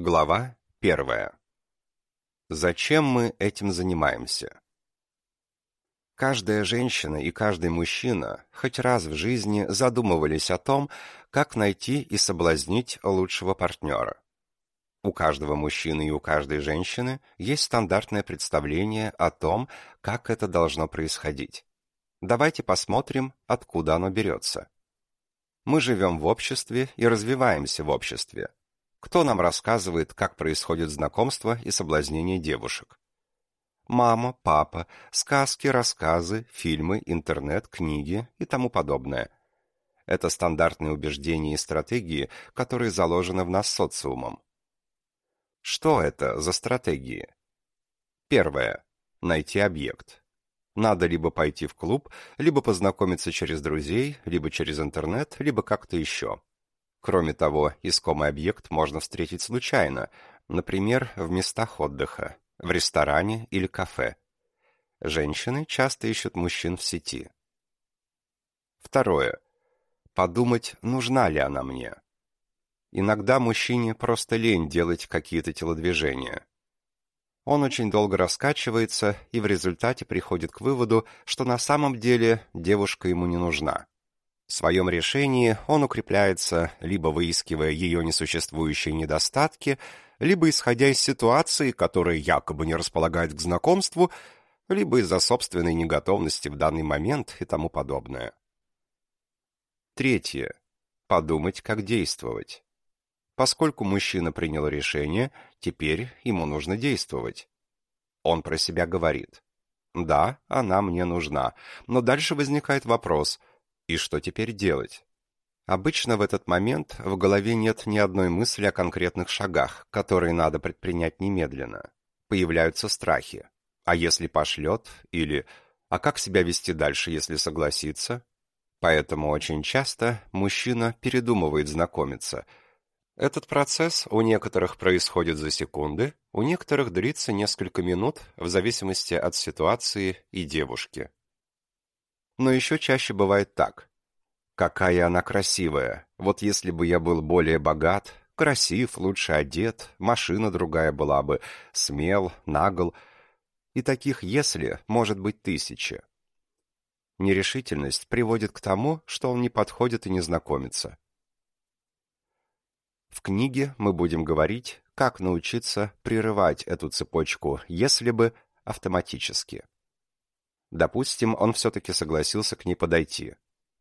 Глава первая. Зачем мы этим занимаемся? Каждая женщина и каждый мужчина хоть раз в жизни задумывались о том, как найти и соблазнить лучшего партнера. У каждого мужчины и у каждой женщины есть стандартное представление о том, как это должно происходить. Давайте посмотрим, откуда оно берется. Мы живем в обществе и развиваемся в обществе. Кто нам рассказывает, как происходит знакомство и соблазнение девушек? Мама, папа, сказки, рассказы, фильмы, интернет, книги и тому подобное. Это стандартные убеждения и стратегии, которые заложены в нас социумом. Что это за стратегии? Первое. Найти объект. Надо либо пойти в клуб, либо познакомиться через друзей, либо через интернет, либо как-то еще. Кроме того, искомый объект можно встретить случайно, например, в местах отдыха, в ресторане или кафе. Женщины часто ищут мужчин в сети. Второе. Подумать, нужна ли она мне. Иногда мужчине просто лень делать какие-то телодвижения. Он очень долго раскачивается и в результате приходит к выводу, что на самом деле девушка ему не нужна. В своем решении он укрепляется, либо выискивая ее несуществующие недостатки, либо исходя из ситуации, которая якобы не располагает к знакомству, либо из-за собственной неготовности в данный момент и тому подобное. Третье. Подумать, как действовать. Поскольку мужчина принял решение, теперь ему нужно действовать. Он про себя говорит. «Да, она мне нужна». Но дальше возникает вопрос – и что теперь делать? Обычно в этот момент в голове нет ни одной мысли о конкретных шагах, которые надо предпринять немедленно. Появляются страхи. А если пошлет? Или «А как себя вести дальше, если согласится?» Поэтому очень часто мужчина передумывает знакомиться. Этот процесс у некоторых происходит за секунды, у некоторых длится несколько минут в зависимости от ситуации и девушки. Но еще чаще бывает так. Какая она красивая. Вот если бы я был более богат, красив, лучше одет, машина другая была бы, смел, нагл. И таких «если» может быть тысячи. Нерешительность приводит к тому, что он не подходит и не знакомится. В книге мы будем говорить, как научиться прерывать эту цепочку «если бы» автоматически. Допустим, он все-таки согласился к ней подойти.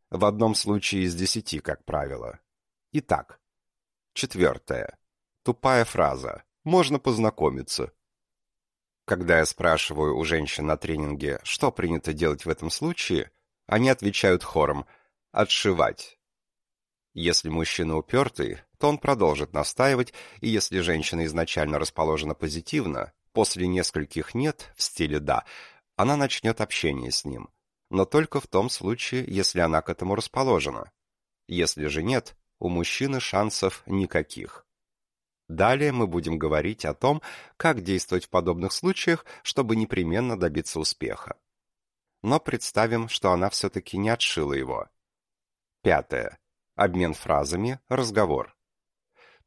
В одном случае из десяти, как правило. Итак. Четвертое. Тупая фраза. Можно познакомиться. Когда я спрашиваю у женщин на тренинге, что принято делать в этом случае, они отвечают хором «отшивать». Если мужчина упертый, то он продолжит настаивать, и если женщина изначально расположена позитивно, после нескольких «нет» в стиле «да», она начнет общение с ним. Но только в том случае, если она к этому расположена. Если же нет, у мужчины шансов никаких. Далее мы будем говорить о том, как действовать в подобных случаях, чтобы непременно добиться успеха. Но представим, что она все-таки не отшила его. Пятое. Обмен фразами, разговор.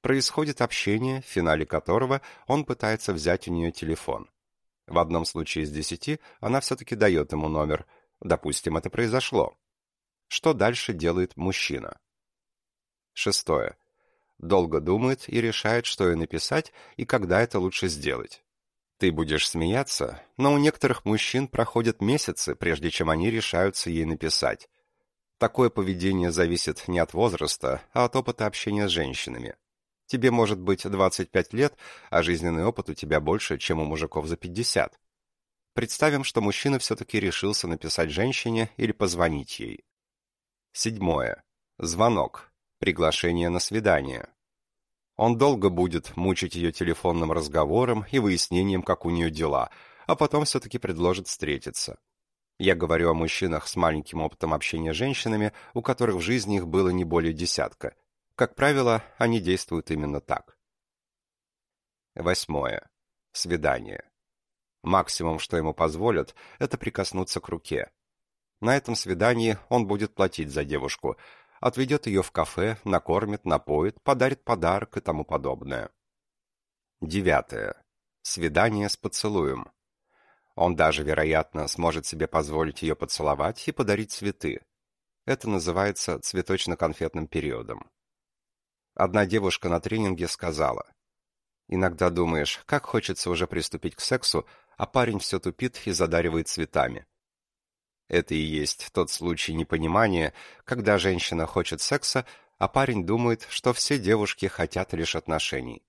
Происходит общение, в финале которого он пытается взять у нее телефон. В одном случае из десяти она все-таки дает ему номер. Допустим, это произошло. Что дальше делает мужчина? Шестое. Долго думает и решает, что ей написать и когда это лучше сделать. Ты будешь смеяться, но у некоторых мужчин проходят месяцы, прежде чем они решаются ей написать. Такое поведение зависит не от возраста, а от опыта общения с женщинами. Тебе может быть 25 лет, а жизненный опыт у тебя больше, чем у мужиков за 50. Представим, что мужчина все-таки решился написать женщине или позвонить ей. Седьмое. Звонок. Приглашение на свидание. Он долго будет мучить ее телефонным разговором и выяснением, как у нее дела, а потом все-таки предложит встретиться. Я говорю о мужчинах с маленьким опытом общения с женщинами, у которых в жизни их было не более десятка, как правило, они действуют именно так. Восьмое. Свидание. Максимум, что ему позволят, это прикоснуться к руке. На этом свидании он будет платить за девушку, отведет ее в кафе, накормит, напоит, подарит подарок и тому подобное. Девятое. Свидание с поцелуем. Он даже, вероятно, сможет себе позволить ее поцеловать и подарить цветы. Это называется цветочно-конфетным периодом. Одна девушка на тренинге сказала, «Иногда думаешь, как хочется уже приступить к сексу, а парень все тупит и задаривает цветами. Это и есть тот случай непонимания, когда женщина хочет секса, а парень думает, что все девушки хотят лишь отношений.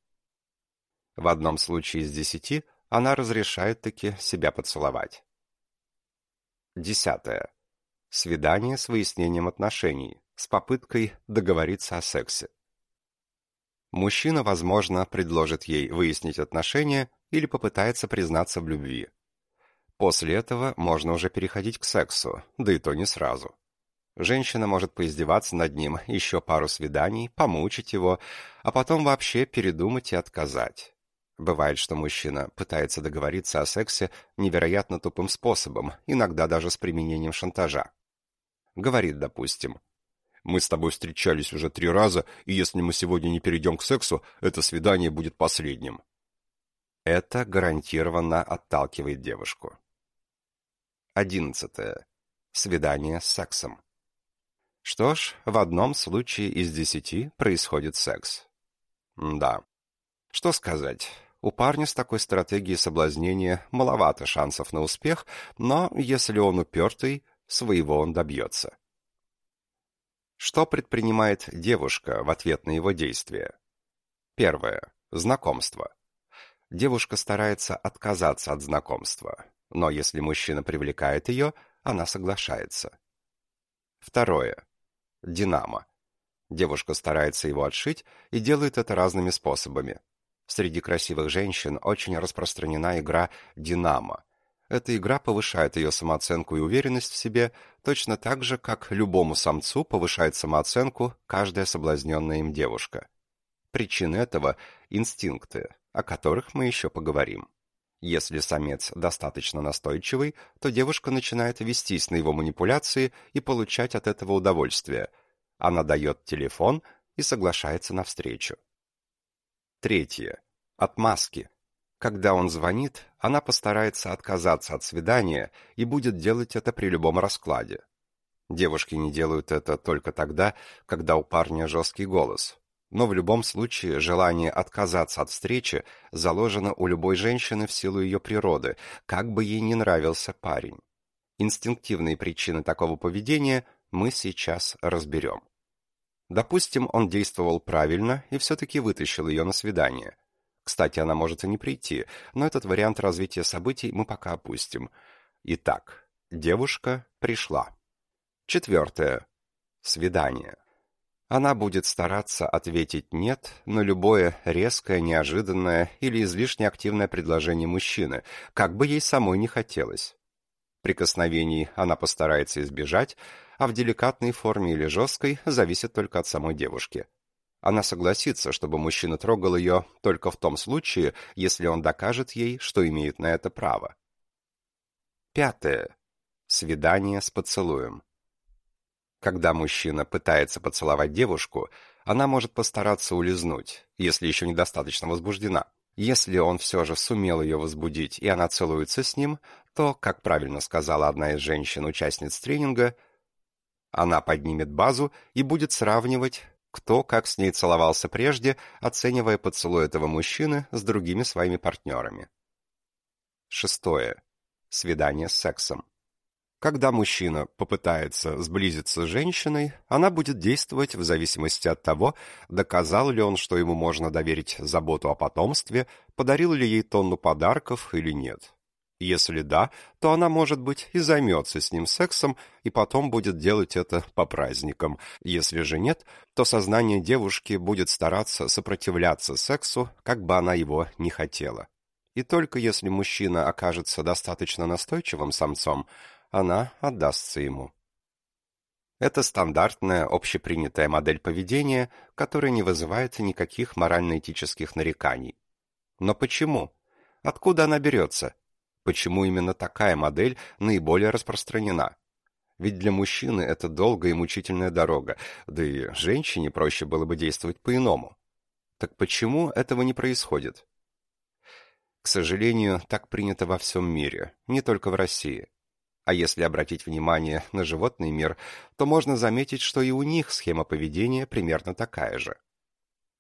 В одном случае из десяти она разрешает таки себя поцеловать. Десятое. Свидание с выяснением отношений, с попыткой договориться о сексе. Мужчина, возможно, предложит ей выяснить отношения или попытается признаться в любви. После этого можно уже переходить к сексу, да и то не сразу. Женщина может поиздеваться над ним еще пару свиданий, помучить его, а потом вообще передумать и отказать. Бывает, что мужчина пытается договориться о сексе невероятно тупым способом, иногда даже с применением шантажа. Говорит, допустим, «Мы с тобой встречались уже три раза, и если мы сегодня не перейдем к сексу, это свидание будет последним». Это гарантированно отталкивает девушку. Одиннадцатое. Свидание с сексом. Что ж, в одном случае из десяти происходит секс. Да. Что сказать, у парня с такой стратегией соблазнения маловато шансов на успех, но если он упертый, своего он добьется. Что предпринимает девушка в ответ на его действия? Первое. Знакомство. Девушка старается отказаться от знакомства но если мужчина привлекает ее, она соглашается. Второе. Динамо. Девушка старается его отшить и делает это разными способами. Среди красивых женщин очень распространена игра «Динамо». Эта игра повышает ее самооценку и уверенность в себе, точно так же, как любому самцу повышает самооценку каждая соблазненная им девушка. Причины этого – инстинкты, о которых мы еще поговорим. Если самец достаточно настойчивый, то девушка начинает вестись на его манипуляции и получать от этого удовольствие. Она дает телефон и соглашается на встречу. Третье. Отмазки. Когда он звонит, она постарается отказаться от свидания и будет делать это при любом раскладе. Девушки не делают это только тогда, когда у парня жесткий голос, но в любом случае желание отказаться от встречи заложено у любой женщины в силу ее природы, как бы ей ни нравился парень. Инстинктивные причины такого поведения мы сейчас разберем. Допустим, он действовал правильно и все-таки вытащил ее на свидание. Кстати, она может и не прийти, но этот вариант развития событий мы пока опустим. Итак, девушка пришла. Четвертое. Свидание. Она будет стараться ответить «нет» на любое резкое, неожиданное или излишне активное предложение мужчины, как бы ей самой не хотелось. Прикосновений она постарается избежать, а в деликатной форме или жесткой зависит только от самой девушки. Она согласится, чтобы мужчина трогал ее только в том случае, если он докажет ей, что имеет на это право. Пятое. Свидание с поцелуем. Когда мужчина пытается поцеловать девушку, она может постараться улизнуть, если еще недостаточно возбуждена. Если он все же сумел ее возбудить, и она целуется с ним, то, как правильно сказала одна из женщин-участниц тренинга, она поднимет базу и будет сравнивать, кто как с ней целовался прежде, оценивая поцелуй этого мужчины с другими своими партнерами. Шестое. Свидание с сексом. Когда мужчина попытается сблизиться с женщиной, она будет действовать в зависимости от того, доказал ли он, что ему можно доверить заботу о потомстве, подарил ли ей тонну подарков или нет. Если да, то она, может быть, и займется с ним сексом, и потом будет делать это по праздникам. Если же нет, то сознание девушки будет стараться сопротивляться сексу, как бы она его не хотела. И только если мужчина окажется достаточно настойчивым самцом, она отдастся ему. Это стандартная общепринятая модель поведения, которая не вызывает никаких морально-этических нареканий. Но почему? Откуда она берется? Почему именно такая модель наиболее распространена? Ведь для мужчины это долгая и мучительная дорога, да и женщине проще было бы действовать по-иному. Так почему этого не происходит? К сожалению, так принято во всем мире, не только в России. А если обратить внимание на животный мир, то можно заметить, что и у них схема поведения примерно такая же.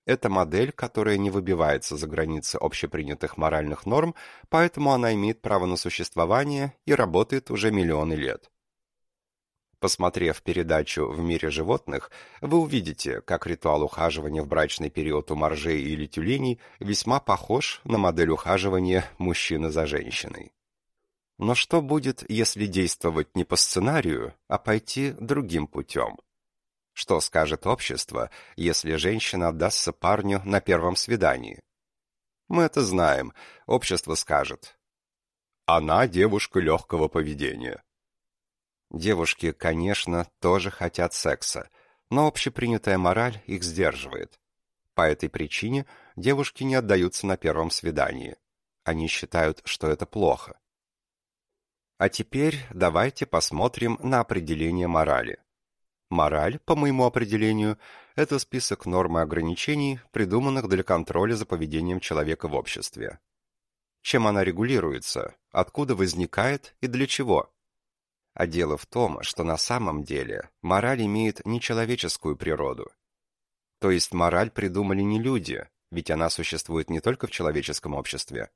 Это модель, которая не выбивается за границы общепринятых моральных норм, поэтому она имеет право на существование и работает уже миллионы лет. Посмотрев передачу «В мире животных», вы увидите, как ритуал ухаживания в брачный период у моржей или тюленей весьма похож на модель ухаживания мужчины за женщиной. Но что будет, если действовать не по сценарию, а пойти другим путем? Что скажет общество, если женщина отдастся парню на первом свидании? Мы это знаем. Общество скажет. Она девушка легкого поведения. Девушки, конечно, тоже хотят секса, но общепринятая мораль их сдерживает. По этой причине девушки не отдаются на первом свидании. Они считают, что это плохо. А теперь давайте посмотрим на определение морали. Мораль, по моему определению, это список норм и ограничений, придуманных для контроля за поведением человека в обществе. Чем она регулируется, откуда возникает и для чего? А дело в том, что на самом деле мораль имеет нечеловеческую природу. То есть мораль придумали не люди, ведь она существует не только в человеческом обществе.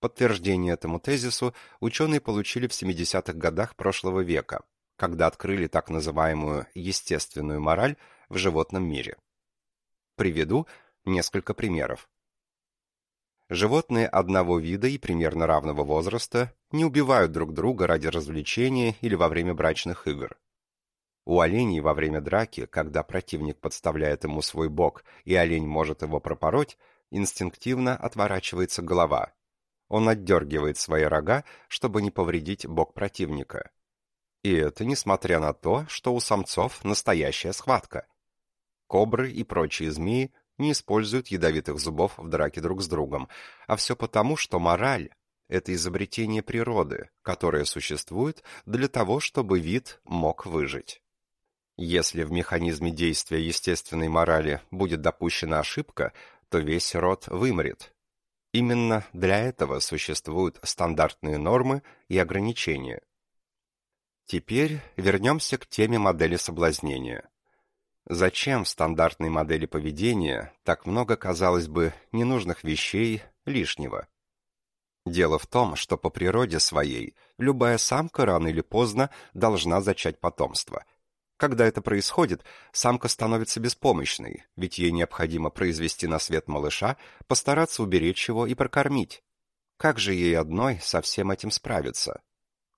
Подтверждение этому тезису ученые получили в 70-х годах прошлого века, когда открыли так называемую естественную мораль в животном мире. Приведу несколько примеров. Животные одного вида и примерно равного возраста не убивают друг друга ради развлечения или во время брачных игр. У оленей во время драки, когда противник подставляет ему свой бок и олень может его пропороть, инстинктивно отворачивается голова. Он отдергивает свои рога, чтобы не повредить бок противника. И это несмотря на то, что у самцов настоящая схватка. Кобры и прочие змеи не используют ядовитых зубов в драке друг с другом, а все потому, что мораль — это изобретение природы, которое существует для того, чтобы вид мог выжить. Если в механизме действия естественной морали будет допущена ошибка, то весь род вымрет. Именно для этого существуют стандартные нормы и ограничения. Теперь вернемся к теме модели соблазнения. Зачем в стандартной модели поведения так много, казалось бы, ненужных вещей, лишнего? Дело в том, что по природе своей любая самка рано или поздно должна зачать потомство. Когда это происходит, самка становится беспомощной, ведь ей необходимо произвести на свет малыша, постараться уберечь его и прокормить. Как же ей одной со всем этим справиться?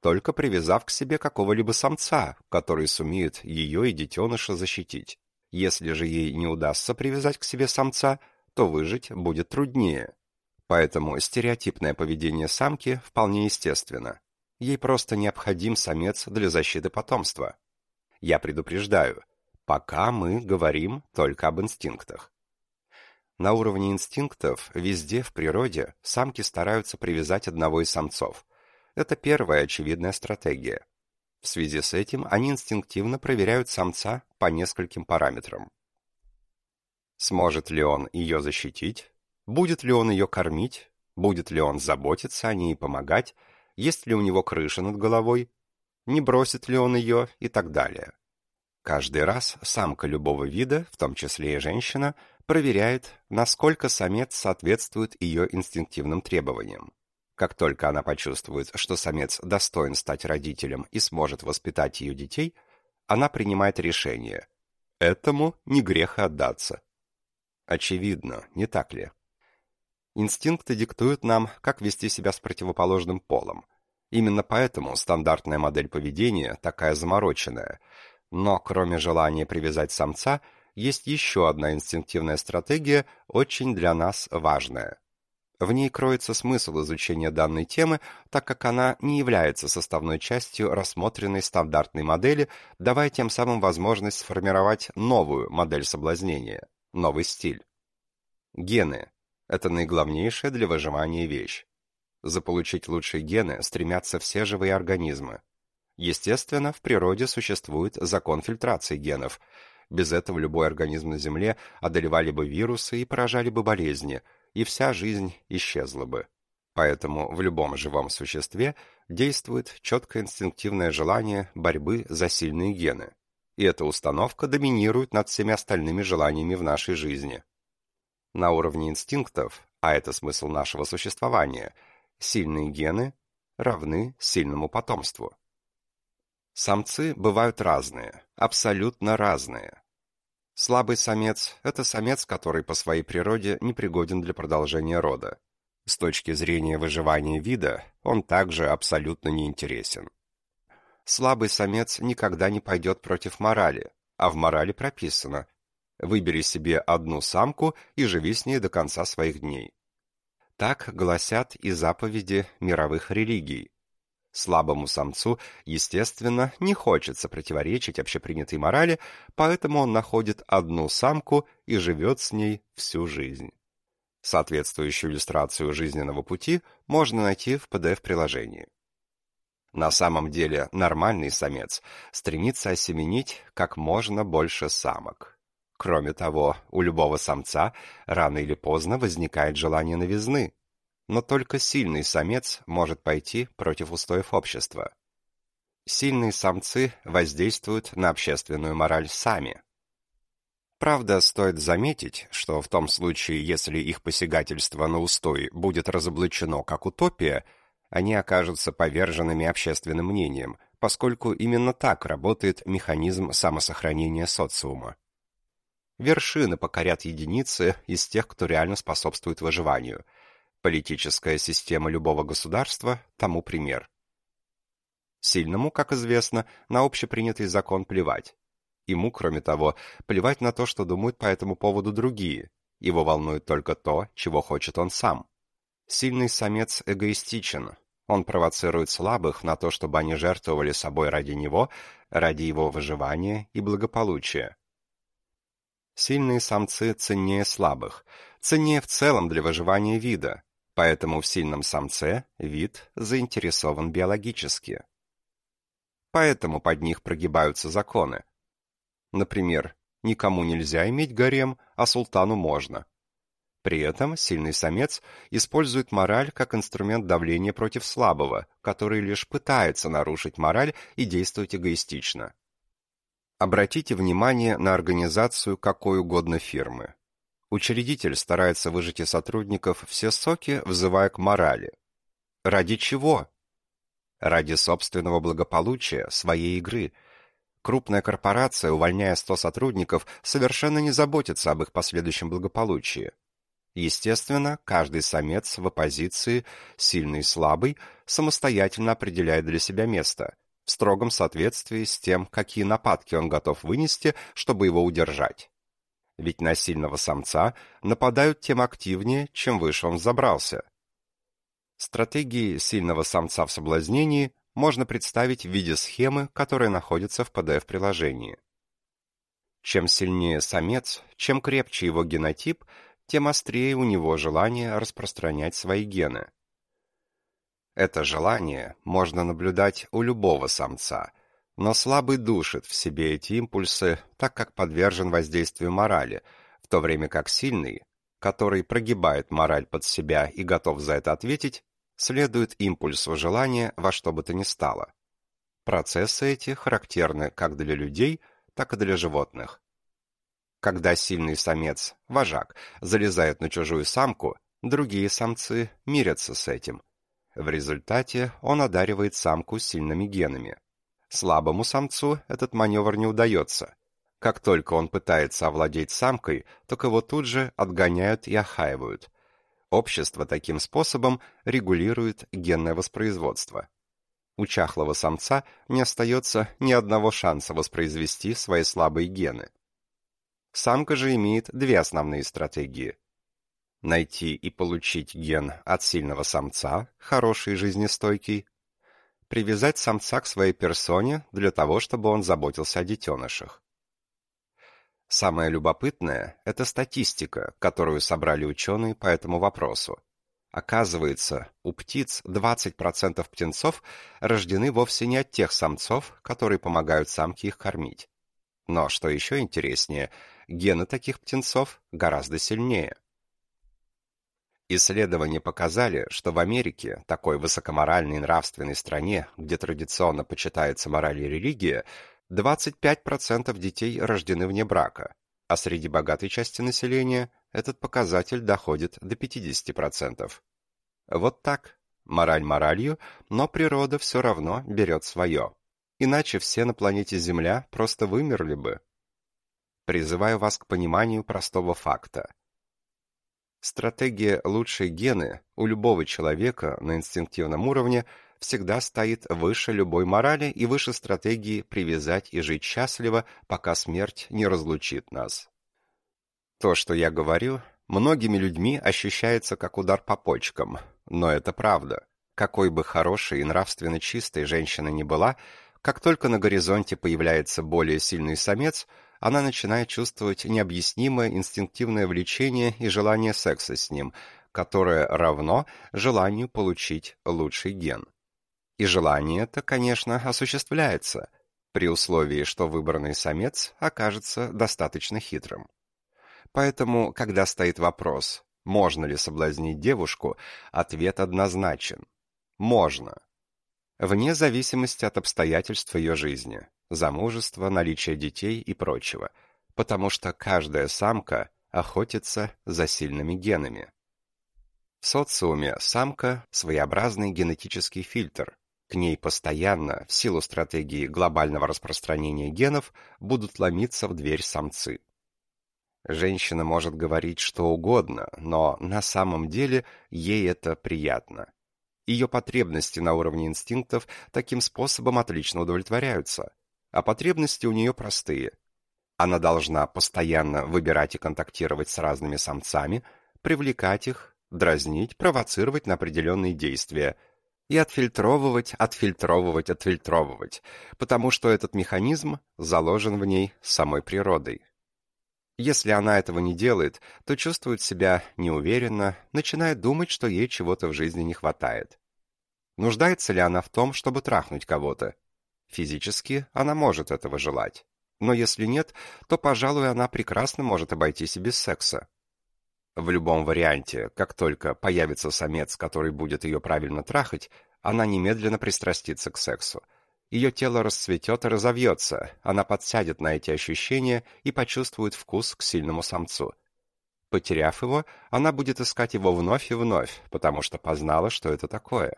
Только привязав к себе какого-либо самца, который сумеет ее и детеныша защитить. Если же ей не удастся привязать к себе самца, то выжить будет труднее. Поэтому стереотипное поведение самки вполне естественно. Ей просто необходим самец для защиты потомства. Я предупреждаю, пока мы говорим только об инстинктах. На уровне инстинктов везде в природе самки стараются привязать одного из самцов. Это первая очевидная стратегия. В связи с этим они инстинктивно проверяют самца по нескольким параметрам. Сможет ли он ее защитить? Будет ли он ее кормить? Будет ли он заботиться о ней и помогать? Есть ли у него крыша над головой? Не бросит ли он ее и так далее. Каждый раз самка любого вида, в том числе и женщина, проверяет, насколько самец соответствует ее инстинктивным требованиям. Как только она почувствует, что самец достоин стать родителем и сможет воспитать ее детей, она принимает решение. Этому не грех отдаться. Очевидно, не так ли? Инстинкты диктуют нам, как вести себя с противоположным полом. Именно поэтому стандартная модель поведения такая замороченная. Но кроме желания привязать самца, есть еще одна инстинктивная стратегия, очень для нас важная. В ней кроется смысл изучения данной темы, так как она не является составной частью рассмотренной стандартной модели, давая тем самым возможность сформировать новую модель соблазнения, новый стиль. Гены – это наиглавнейшая для выживания вещь. Заполучить лучшие гены стремятся все живые организмы. Естественно, в природе существует закон фильтрации генов. Без этого любой организм на Земле одолевали бы вирусы и поражали бы болезни – и вся жизнь исчезла бы. Поэтому в любом живом существе действует четкое инстинктивное желание борьбы за сильные гены. И эта установка доминирует над всеми остальными желаниями в нашей жизни. На уровне инстинктов, а это смысл нашего существования, сильные гены равны сильному потомству. Самцы бывают разные, абсолютно разные. Слабый самец – это самец, который по своей природе не пригоден для продолжения рода. С точки зрения выживания вида, он также абсолютно неинтересен. Слабый самец никогда не пойдет против морали, а в морали прописано «выбери себе одну самку и живи с ней до конца своих дней». Так гласят и заповеди мировых религий. Слабому самцу, естественно, не хочется противоречить общепринятой морали, поэтому он находит одну самку и живет с ней всю жизнь. Соответствующую иллюстрацию жизненного пути можно найти в PDF-приложении. На самом деле нормальный самец стремится осеменить как можно больше самок. Кроме того, у любого самца рано или поздно возникает желание новизны, но только сильный самец может пойти против устоев общества. Сильные самцы воздействуют на общественную мораль сами, Правда, стоит заметить, что в том случае, если их посягательство на устой будет разоблачено как утопия, они окажутся поверженными общественным мнением, поскольку именно так работает механизм самосохранения социума. Вершины покорят единицы из тех, кто реально способствует выживанию. Политическая система любого государства тому пример. Сильному, как известно, на общепринятый закон плевать. Ему, кроме того, плевать на то, что думают по этому поводу другие. Его волнует только то, чего хочет он сам. Сильный самец эгоистичен. Он провоцирует слабых на то, чтобы они жертвовали собой ради него, ради его выживания и благополучия. Сильные самцы ценнее слабых, ценнее в целом для выживания вида, поэтому в сильном самце вид заинтересован биологически. Поэтому под них прогибаются законы. Например, никому нельзя иметь гарем, а султану можно. При этом сильный самец использует мораль как инструмент давления против слабого, который лишь пытается нарушить мораль и действовать эгоистично. Обратите внимание на организацию какой угодно фирмы. Учредитель старается выжать из сотрудников все соки, взывая к морали. Ради чего? Ради собственного благополучия, своей игры – Крупная корпорация, увольняя 100 сотрудников, совершенно не заботится об их последующем благополучии. Естественно, каждый самец в оппозиции, сильный и слабый, самостоятельно определяет для себя место, в строгом соответствии с тем, какие нападки он готов вынести, чтобы его удержать. Ведь на сильного самца нападают тем активнее, чем выше он забрался. Стратегии сильного самца в соблазнении можно представить в виде схемы, которая находится в PDF-приложении. Чем сильнее самец, чем крепче его генотип, тем острее у него желание распространять свои гены. Это желание можно наблюдать у любого самца, но слабый душит в себе эти импульсы, так как подвержен воздействию морали, в то время как сильный, который прогибает мораль под себя и готов за это ответить, следует импульсу желания во что бы то ни стало. Процессы эти характерны как для людей, так и для животных. Когда сильный самец, вожак, залезает на чужую самку, другие самцы мирятся с этим. В результате он одаривает самку сильными генами. Слабому самцу этот маневр не удается. Как только он пытается овладеть самкой, то его тут же отгоняют и охаивают – Общество таким способом регулирует генное воспроизводство. У чахлого самца не остается ни одного шанса воспроизвести свои слабые гены. Самка же имеет две основные стратегии. Найти и получить ген от сильного самца, хороший и жизнестойкий, привязать самца к своей персоне для того, чтобы он заботился о детенышах. Самое любопытное – это статистика, которую собрали ученые по этому вопросу. Оказывается, у птиц 20% птенцов рождены вовсе не от тех самцов, которые помогают самке их кормить. Но, что еще интереснее, гены таких птенцов гораздо сильнее. Исследования показали, что в Америке, такой высокоморальной и нравственной стране, где традиционно почитается мораль и религия, 25% детей рождены вне брака, а среди богатой части населения этот показатель доходит до 50%. Вот так. Мораль моралью, но природа все равно берет свое. Иначе все на планете Земля просто вымерли бы. Призываю вас к пониманию простого факта. Стратегия «лучшие гены» у любого человека на инстинктивном уровне всегда стоит выше любой морали и выше стратегии привязать и жить счастливо, пока смерть не разлучит нас. То, что я говорю, многими людьми ощущается как удар по почкам, но это правда. Какой бы хорошей и нравственно чистой женщина ни была, как только на горизонте появляется более сильный самец – она начинает чувствовать необъяснимое инстинктивное влечение и желание секса с ним, которое равно желанию получить лучший ген. И желание это, конечно, осуществляется, при условии, что выбранный самец окажется достаточно хитрым. Поэтому, когда стоит вопрос, можно ли соблазнить девушку, ответ однозначен. Можно. Вне зависимости от обстоятельств ее жизни замужества, наличия детей и прочего, потому что каждая самка охотится за сильными генами. В социуме самка – своеобразный генетический фильтр. К ней постоянно, в силу стратегии глобального распространения генов, будут ломиться в дверь самцы. Женщина может говорить что угодно, но на самом деле ей это приятно. Ее потребности на уровне инстинктов таким способом отлично удовлетворяются а потребности у нее простые. Она должна постоянно выбирать и контактировать с разными самцами, привлекать их, дразнить, провоцировать на определенные действия и отфильтровывать, отфильтровывать, отфильтровывать, потому что этот механизм заложен в ней самой природой. Если она этого не делает, то чувствует себя неуверенно, начинает думать, что ей чего-то в жизни не хватает. Нуждается ли она в том, чтобы трахнуть кого-то? Физически она может этого желать. Но если нет, то, пожалуй, она прекрасно может обойтись и без секса. В любом варианте, как только появится самец, который будет ее правильно трахать, она немедленно пристрастится к сексу. Ее тело расцветет и разовьется, она подсядет на эти ощущения и почувствует вкус к сильному самцу. Потеряв его, она будет искать его вновь и вновь, потому что познала, что это такое.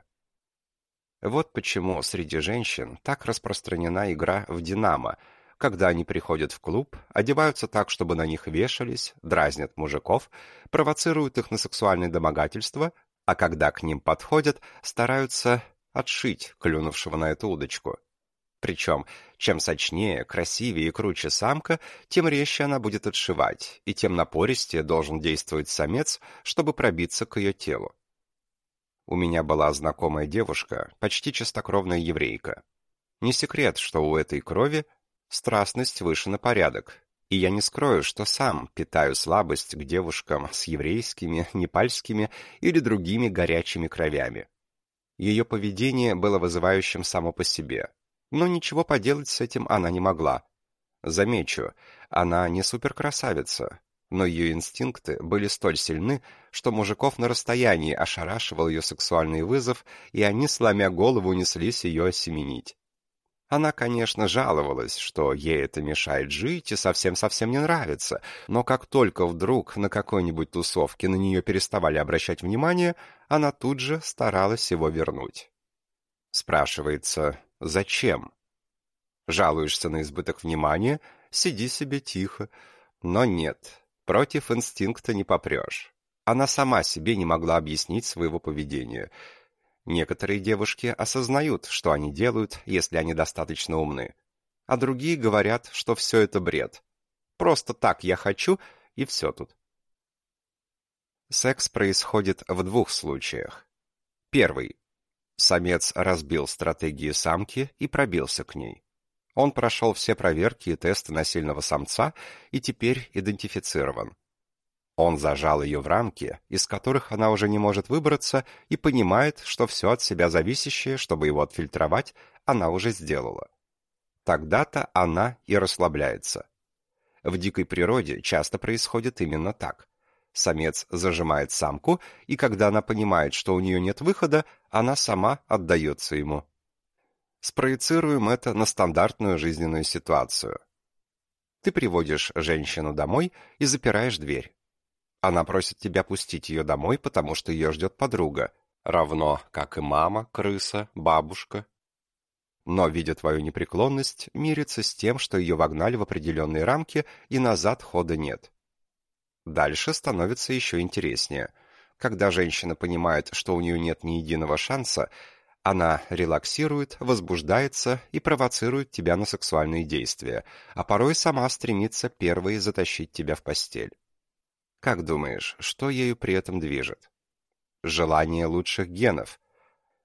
Вот почему среди женщин так распространена игра в «Динамо», когда они приходят в клуб, одеваются так, чтобы на них вешались, дразнят мужиков, провоцируют их на сексуальные домогательства, а когда к ним подходят, стараются отшить клюнувшего на эту удочку. Причем, чем сочнее, красивее и круче самка, тем резче она будет отшивать, и тем напористее должен действовать самец, чтобы пробиться к ее телу. У меня была знакомая девушка, почти чистокровная еврейка. Не секрет, что у этой крови страстность выше на порядок, и я не скрою, что сам питаю слабость к девушкам с еврейскими, непальскими или другими горячими кровями. Ее поведение было вызывающим само по себе, но ничего поделать с этим она не могла. Замечу, она не суперкрасавица, но ее инстинкты были столь сильны, что мужиков на расстоянии ошарашивал ее сексуальный вызов, и они, сломя голову, неслись ее осеменить. Она, конечно, жаловалась, что ей это мешает жить и совсем-совсем не нравится, но как только вдруг на какой-нибудь тусовке на нее переставали обращать внимание, она тут же старалась его вернуть. Спрашивается, зачем? Жалуешься на избыток внимания, сиди себе тихо, но нет, Против инстинкта не попрешь. Она сама себе не могла объяснить своего поведения. Некоторые девушки осознают, что они делают, если они достаточно умны. А другие говорят, что все это бред. Просто так я хочу, и все тут. Секс происходит в двух случаях. Первый. Самец разбил стратегии самки и пробился к ней. Он прошел все проверки и тесты на сильного самца и теперь идентифицирован. Он зажал ее в рамки, из которых она уже не может выбраться, и понимает, что все от себя зависящее, чтобы его отфильтровать, она уже сделала. Тогда-то она и расслабляется. В дикой природе часто происходит именно так. Самец зажимает самку, и когда она понимает, что у нее нет выхода, она сама отдается ему. Спроецируем это на стандартную жизненную ситуацию. Ты приводишь женщину домой и запираешь дверь. Она просит тебя пустить ее домой, потому что ее ждет подруга, равно как и мама, крыса, бабушка. Но, видя твою непреклонность, мирится с тем, что ее вогнали в определенные рамки и назад хода нет. Дальше становится еще интереснее. Когда женщина понимает, что у нее нет ни единого шанса, она релаксирует, возбуждается и провоцирует тебя на сексуальные действия, а порой сама стремится первой затащить тебя в постель. Как думаешь, что ею при этом движет? Желание лучших генов.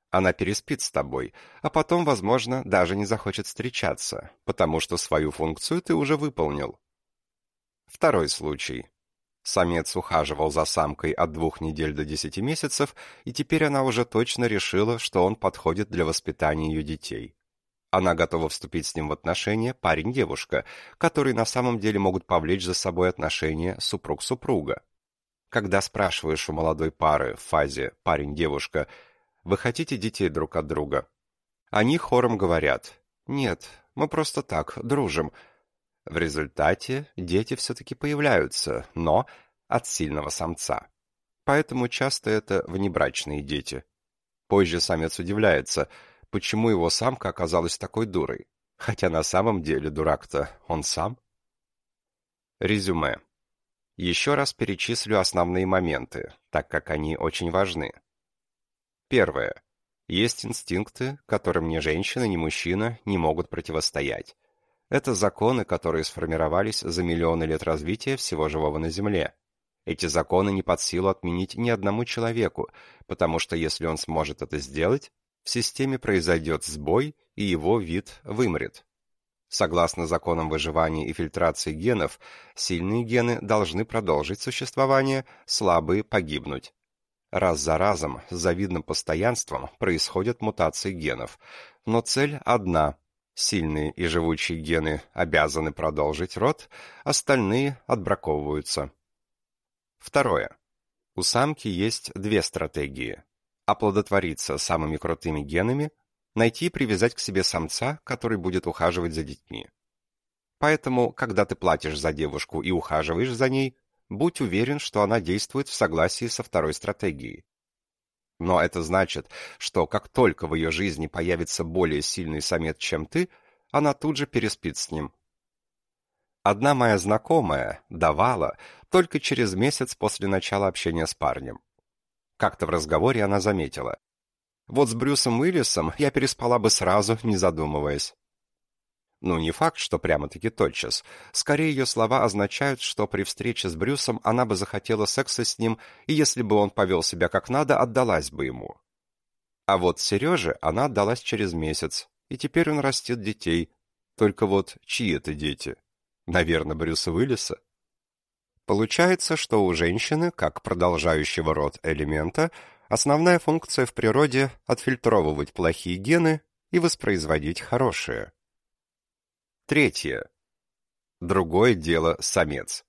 Она переспит с тобой, а потом, возможно, даже не захочет встречаться, потому что свою функцию ты уже выполнил. Второй случай. Самец ухаживал за самкой от двух недель до десяти месяцев, и теперь она уже точно решила, что он подходит для воспитания ее детей. Она готова вступить с ним в отношения парень-девушка, которые на самом деле могут повлечь за собой отношения супруг-супруга. Когда спрашиваешь у молодой пары в фазе парень-девушка, вы хотите детей друг от друга? Они хором говорят, нет, мы просто так, дружим, в результате дети все-таки появляются, но от сильного самца. Поэтому часто это внебрачные дети. Позже самец удивляется, почему его самка оказалась такой дурой, хотя на самом деле дурак-то он сам. Резюме. Еще раз перечислю основные моменты, так как они очень важны. Первое. Есть инстинкты, которым ни женщина, ни мужчина не могут противостоять. Это законы, которые сформировались за миллионы лет развития всего живого на Земле. Эти законы не под силу отменить ни одному человеку, потому что если он сможет это сделать, в системе произойдет сбой, и его вид вымрет. Согласно законам выживания и фильтрации генов, сильные гены должны продолжить существование, слабые погибнуть. Раз за разом, с завидным постоянством, происходят мутации генов, но цель одна Сильные и живучие гены обязаны продолжить род, остальные отбраковываются. Второе. У самки есть две стратегии. Оплодотвориться самыми крутыми генами, найти и привязать к себе самца, который будет ухаживать за детьми. Поэтому, когда ты платишь за девушку и ухаживаешь за ней, будь уверен, что она действует в согласии со второй стратегией. Но это значит, что как только в ее жизни появится более сильный самец, чем ты, она тут же переспит с ним. Одна моя знакомая давала только через месяц после начала общения с парнем. Как-то в разговоре она заметила. Вот с Брюсом Уиллисом я переспала бы сразу, не задумываясь. Ну, не факт, что прямо-таки тотчас. Скорее, ее слова означают, что при встрече с Брюсом она бы захотела секса с ним, и если бы он повел себя как надо, отдалась бы ему. А вот Сереже она отдалась через месяц, и теперь он растет детей. Только вот чьи это дети? Наверное, Брюса Уиллиса. Получается, что у женщины, как продолжающего род элемента, основная функция в природе – отфильтровывать плохие гены и воспроизводить хорошие. Третье. Другое дело самец.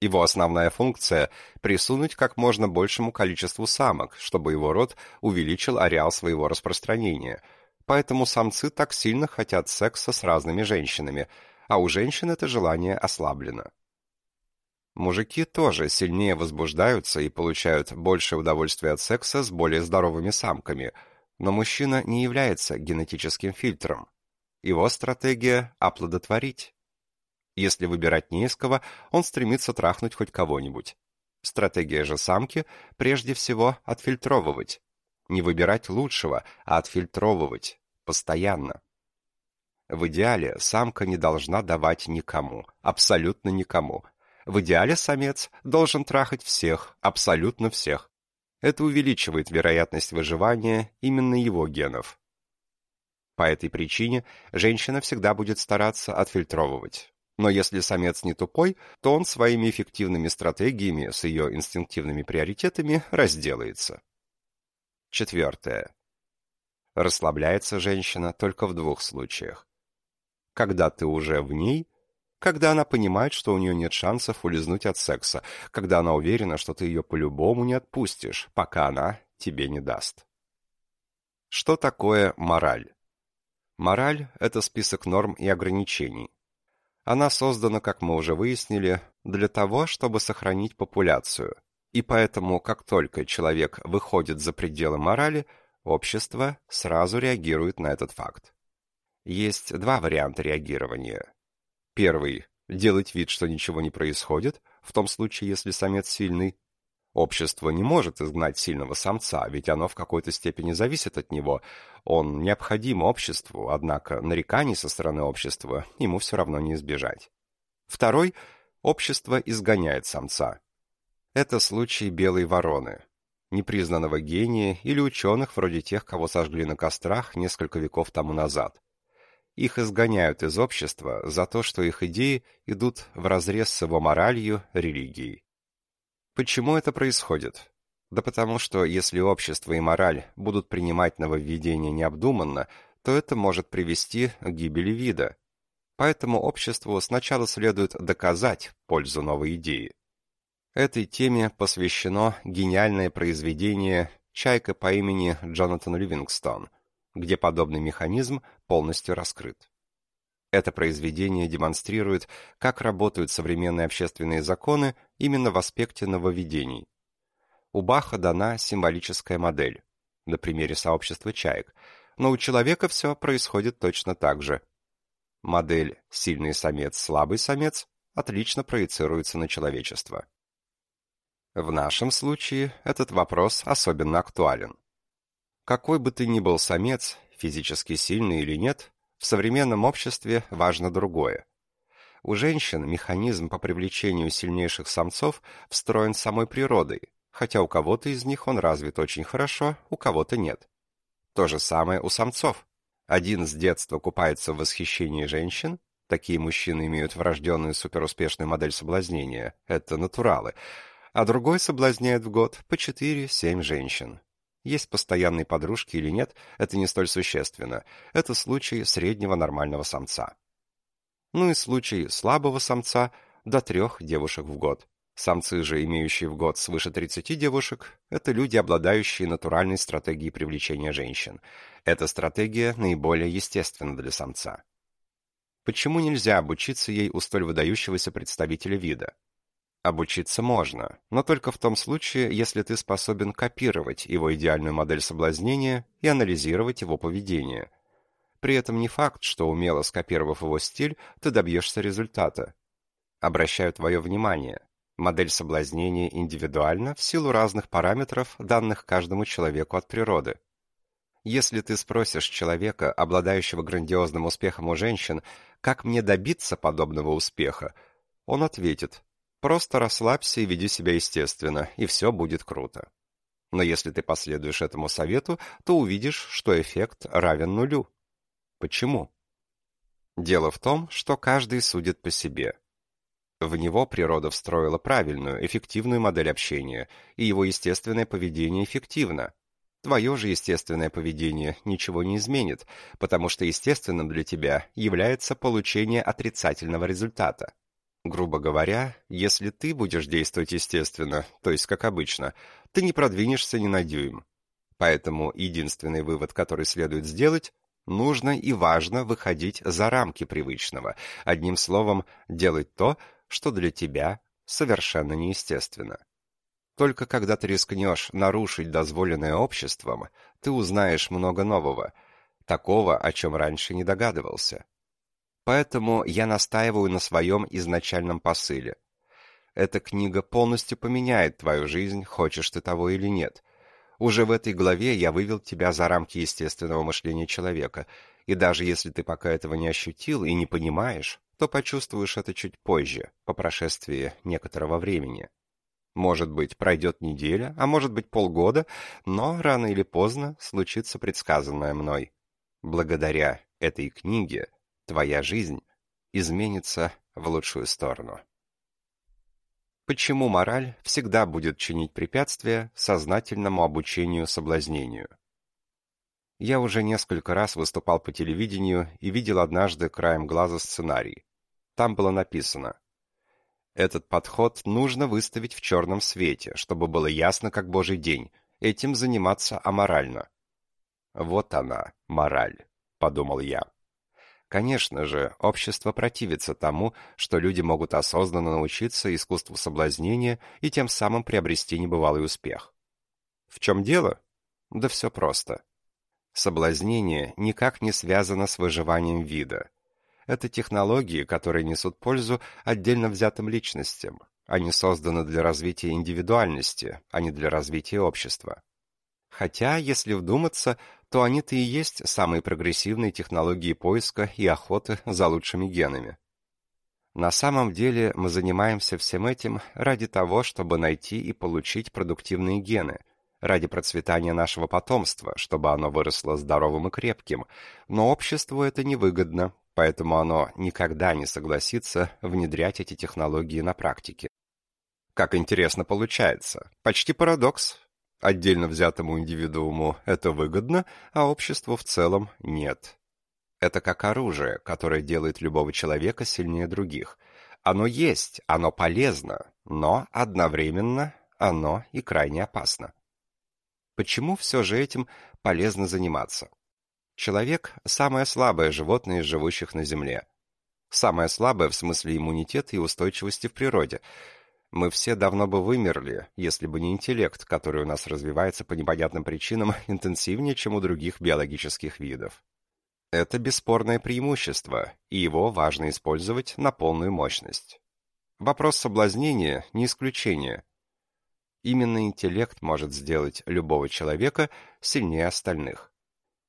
Его основная функция – присунуть как можно большему количеству самок, чтобы его род увеличил ареал своего распространения. Поэтому самцы так сильно хотят секса с разными женщинами, а у женщин это желание ослаблено. Мужики тоже сильнее возбуждаются и получают больше удовольствия от секса с более здоровыми самками, но мужчина не является генетическим фильтром. Его стратегия – оплодотворить. Если выбирать не из кого, он стремится трахнуть хоть кого-нибудь. Стратегия же самки – прежде всего отфильтровывать. Не выбирать лучшего, а отфильтровывать. Постоянно. В идеале самка не должна давать никому, абсолютно никому. В идеале самец должен трахать всех, абсолютно всех. Это увеличивает вероятность выживания именно его генов. По этой причине женщина всегда будет стараться отфильтровывать. Но если самец не тупой, то он своими эффективными стратегиями с ее инстинктивными приоритетами разделается. Четвертое. Расслабляется женщина только в двух случаях. Когда ты уже в ней когда она понимает, что у нее нет шансов улизнуть от секса, когда она уверена, что ты ее по-любому не отпустишь, пока она тебе не даст. Что такое мораль? Мораль – это список норм и ограничений. Она создана, как мы уже выяснили, для того, чтобы сохранить популяцию. И поэтому, как только человек выходит за пределы морали, общество сразу реагирует на этот факт. Есть два варианта реагирования. Первый – делать вид, что ничего не происходит, в том случае, если самец сильный. Общество не может изгнать сильного самца, ведь оно в какой-то степени зависит от него. Он необходим обществу, однако нареканий со стороны общества ему все равно не избежать. Второй – общество изгоняет самца. Это случай белой вороны, непризнанного гения или ученых вроде тех, кого сожгли на кострах несколько веков тому назад. Их изгоняют из общества за то, что их идеи идут вразрез с его моралью, религией. Почему это происходит? Да потому что если общество и мораль будут принимать нововведения необдуманно, то это может привести к гибели вида. Поэтому обществу сначала следует доказать пользу новой идеи. Этой теме посвящено гениальное произведение «Чайка по имени Джонатан Ливингстон», где подобный механизм полностью раскрыт. Это произведение демонстрирует, как работают современные общественные законы именно в аспекте нововведений. У Баха дана символическая модель, на примере сообщества чаек, но у человека все происходит точно так же. Модель «сильный самец, слабый самец» отлично проецируется на человечество. В нашем случае этот вопрос особенно актуален. Какой бы ты ни был самец, физически сильный или нет, в современном обществе важно другое. У женщин механизм по привлечению сильнейших самцов встроен самой природой, хотя у кого-то из них он развит очень хорошо, у кого-то нет. То же самое у самцов. Один с детства купается в восхищении женщин, такие мужчины имеют врожденную суперуспешную модель соблазнения, это натуралы, а другой соблазняет в год по 4-7 женщин. Есть постоянные подружки или нет, это не столь существенно. Это случай среднего нормального самца. Ну и случай слабого самца до трех девушек в год. Самцы же, имеющие в год свыше 30 девушек, это люди, обладающие натуральной стратегией привлечения женщин. Эта стратегия наиболее естественна для самца. Почему нельзя обучиться ей у столь выдающегося представителя вида? Обучиться можно, но только в том случае, если ты способен копировать его идеальную модель соблазнения и анализировать его поведение. При этом не факт, что умело скопировав его стиль, ты добьешься результата. Обращаю твое внимание. Модель соблазнения индивидуальна в силу разных параметров, данных каждому человеку от природы. Если ты спросишь человека, обладающего грандиозным успехом у женщин, как мне добиться подобного успеха, он ответит Просто расслабься и веди себя естественно, и все будет круто. Но если ты последуешь этому совету, то увидишь, что эффект равен нулю. Почему? Дело в том, что каждый судит по себе. В него природа встроила правильную, эффективную модель общения, и его естественное поведение эффективно. Твое же естественное поведение ничего не изменит, потому что естественным для тебя является получение отрицательного результата. Грубо говоря, если ты будешь действовать естественно, то есть как обычно, ты не продвинешься ни на дюйм. Поэтому единственный вывод, который следует сделать, нужно и важно выходить за рамки привычного, одним словом, делать то, что для тебя совершенно неестественно. Только когда ты рискнешь нарушить дозволенное обществом, ты узнаешь много нового, такого, о чем раньше не догадывался. Поэтому я настаиваю на своем изначальном посыле. Эта книга полностью поменяет твою жизнь, хочешь ты того или нет. Уже в этой главе я вывел тебя за рамки естественного мышления человека, и даже если ты пока этого не ощутил и не понимаешь, то почувствуешь это чуть позже, по прошествии некоторого времени. Может быть, пройдет неделя, а может быть полгода, но рано или поздно случится предсказанное мной. Благодаря этой книге твоя жизнь изменится в лучшую сторону. Почему мораль всегда будет чинить препятствия сознательному обучению соблазнению? Я уже несколько раз выступал по телевидению и видел однажды краем глаза сценарий. Там было написано «Этот подход нужно выставить в черном свете, чтобы было ясно, как божий день. Этим заниматься аморально». «Вот она, мораль», — подумал я. Конечно же, общество противится тому, что люди могут осознанно научиться искусству соблазнения и тем самым приобрести небывалый успех. В чем дело? Да все просто. Соблазнение никак не связано с выживанием вида. Это технологии, которые несут пользу отдельно взятым личностям. Они созданы для развития индивидуальности, а не для развития общества. Хотя, если вдуматься, то они-то и есть самые прогрессивные технологии поиска и охоты за лучшими генами. На самом деле мы занимаемся всем этим ради того, чтобы найти и получить продуктивные гены, ради процветания нашего потомства, чтобы оно выросло здоровым и крепким, но обществу это невыгодно, поэтому оно никогда не согласится внедрять эти технологии на практике. Как интересно получается. Почти парадокс. Отдельно взятому индивидууму это выгодно, а обществу в целом нет. Это как оружие, которое делает любого человека сильнее других. Оно есть, оно полезно, но одновременно оно и крайне опасно. Почему все же этим полезно заниматься? Человек – самое слабое животное из живущих на Земле. Самое слабое в смысле иммунитета и устойчивости в природе – мы все давно бы вымерли, если бы не интеллект, который у нас развивается по непонятным причинам интенсивнее, чем у других биологических видов. Это бесспорное преимущество, и его важно использовать на полную мощность. Вопрос соблазнения не исключение. Именно интеллект может сделать любого человека сильнее остальных.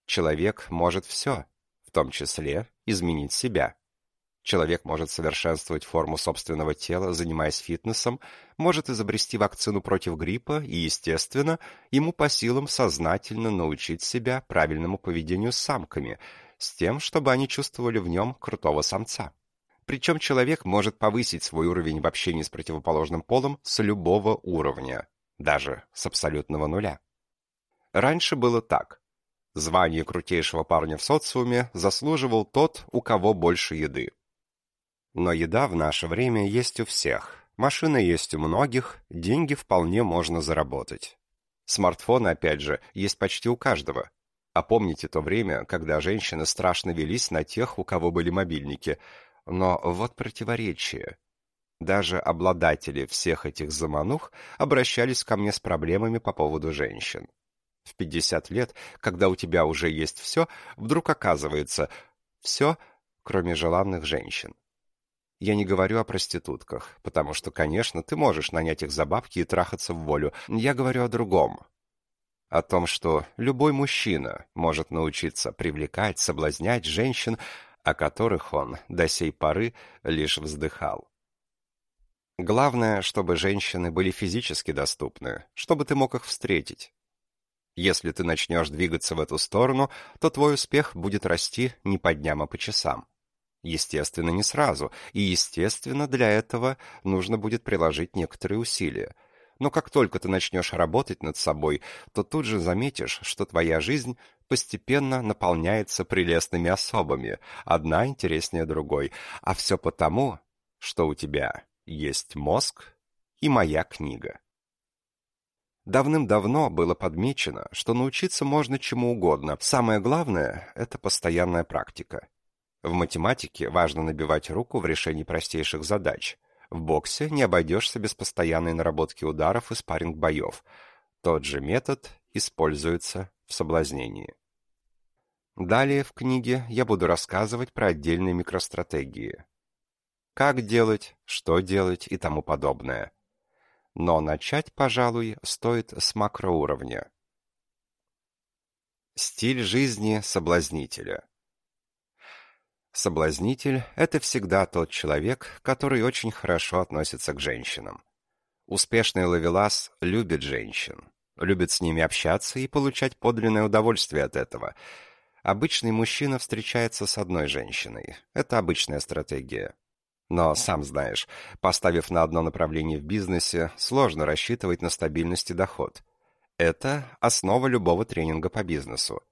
Человек может все, в том числе изменить себя. Человек может совершенствовать форму собственного тела, занимаясь фитнесом, может изобрести вакцину против гриппа и, естественно, ему по силам сознательно научить себя правильному поведению с самками, с тем, чтобы они чувствовали в нем крутого самца. Причем человек может повысить свой уровень в общении с противоположным полом с любого уровня, даже с абсолютного нуля. Раньше было так. Звание крутейшего парня в социуме заслуживал тот, у кого больше еды. Но еда в наше время есть у всех. Машина есть у многих, деньги вполне можно заработать. Смартфон, опять же, есть почти у каждого. А помните то время, когда женщины страшно велись на тех, у кого были мобильники. Но вот противоречие. Даже обладатели всех этих заманух обращались ко мне с проблемами по поводу женщин. В 50 лет, когда у тебя уже есть все, вдруг оказывается все, кроме желанных женщин. Я не говорю о проститутках, потому что, конечно, ты можешь нанять их за бабки и трахаться в волю. Я говорю о другом. О том, что любой мужчина может научиться привлекать, соблазнять женщин, о которых он до сей поры лишь вздыхал. Главное, чтобы женщины были физически доступны, чтобы ты мог их встретить. Если ты начнешь двигаться в эту сторону, то твой успех будет расти не по дням, а по часам. Естественно, не сразу, и, естественно, для этого нужно будет приложить некоторые усилия. Но как только ты начнешь работать над собой, то тут же заметишь, что твоя жизнь постепенно наполняется прелестными особами, одна интереснее другой, а все потому, что у тебя есть мозг и моя книга. Давным-давно было подмечено, что научиться можно чему угодно. Самое главное – это постоянная практика. В математике важно набивать руку в решении простейших задач. В боксе не обойдешься без постоянной наработки ударов и спарринг-боев. Тот же метод используется в соблазнении. Далее в книге я буду рассказывать про отдельные микростратегии. Как делать, что делать и тому подобное. Но начать, пожалуй, стоит с макроуровня. Стиль жизни соблазнителя. Соблазнитель – это всегда тот человек, который очень хорошо относится к женщинам. Успешный ловелас любит женщин, любит с ними общаться и получать подлинное удовольствие от этого. Обычный мужчина встречается с одной женщиной. Это обычная стратегия. Но, сам знаешь, поставив на одно направление в бизнесе, сложно рассчитывать на стабильность и доход. Это основа любого тренинга по бизнесу.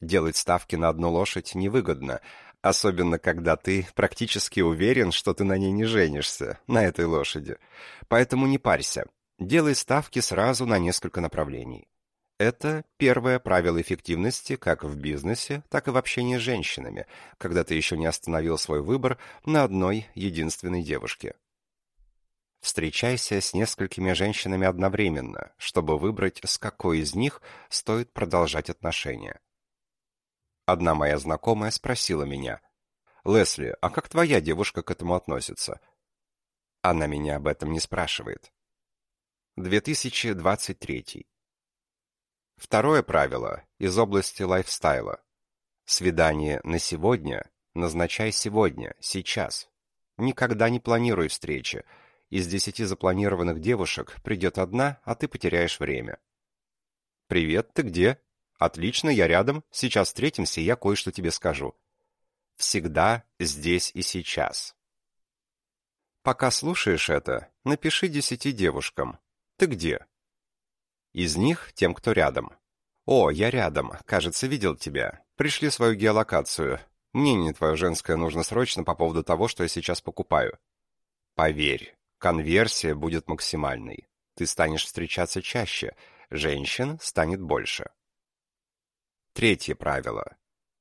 Делать ставки на одну лошадь невыгодно, Особенно, когда ты практически уверен, что ты на ней не женишься, на этой лошади. Поэтому не парься. Делай ставки сразу на несколько направлений. Это первое правило эффективности как в бизнесе, так и в общении с женщинами, когда ты еще не остановил свой выбор на одной единственной девушке. Встречайся с несколькими женщинами одновременно, чтобы выбрать, с какой из них стоит продолжать отношения. Одна моя знакомая спросила меня, «Лесли, а как твоя девушка к этому относится?» Она меня об этом не спрашивает. 2023. Второе правило из области лайфстайла. Свидание на сегодня назначай сегодня, сейчас. Никогда не планируй встречи, из десяти запланированных девушек придет одна, а ты потеряешь время. «Привет, ты где?» «Отлично, я рядом. Сейчас встретимся, и я кое-что тебе скажу». Всегда здесь и сейчас. Пока слушаешь это, напиши десяти девушкам. Ты где? Из них тем, кто рядом. О, я рядом. Кажется, видел тебя. Пришли свою геолокацию. Мнение твое женское нужно срочно по поводу того, что я сейчас покупаю. Поверь, Конверсия будет максимальной. Ты станешь встречаться чаще, женщин станет больше. Третье правило.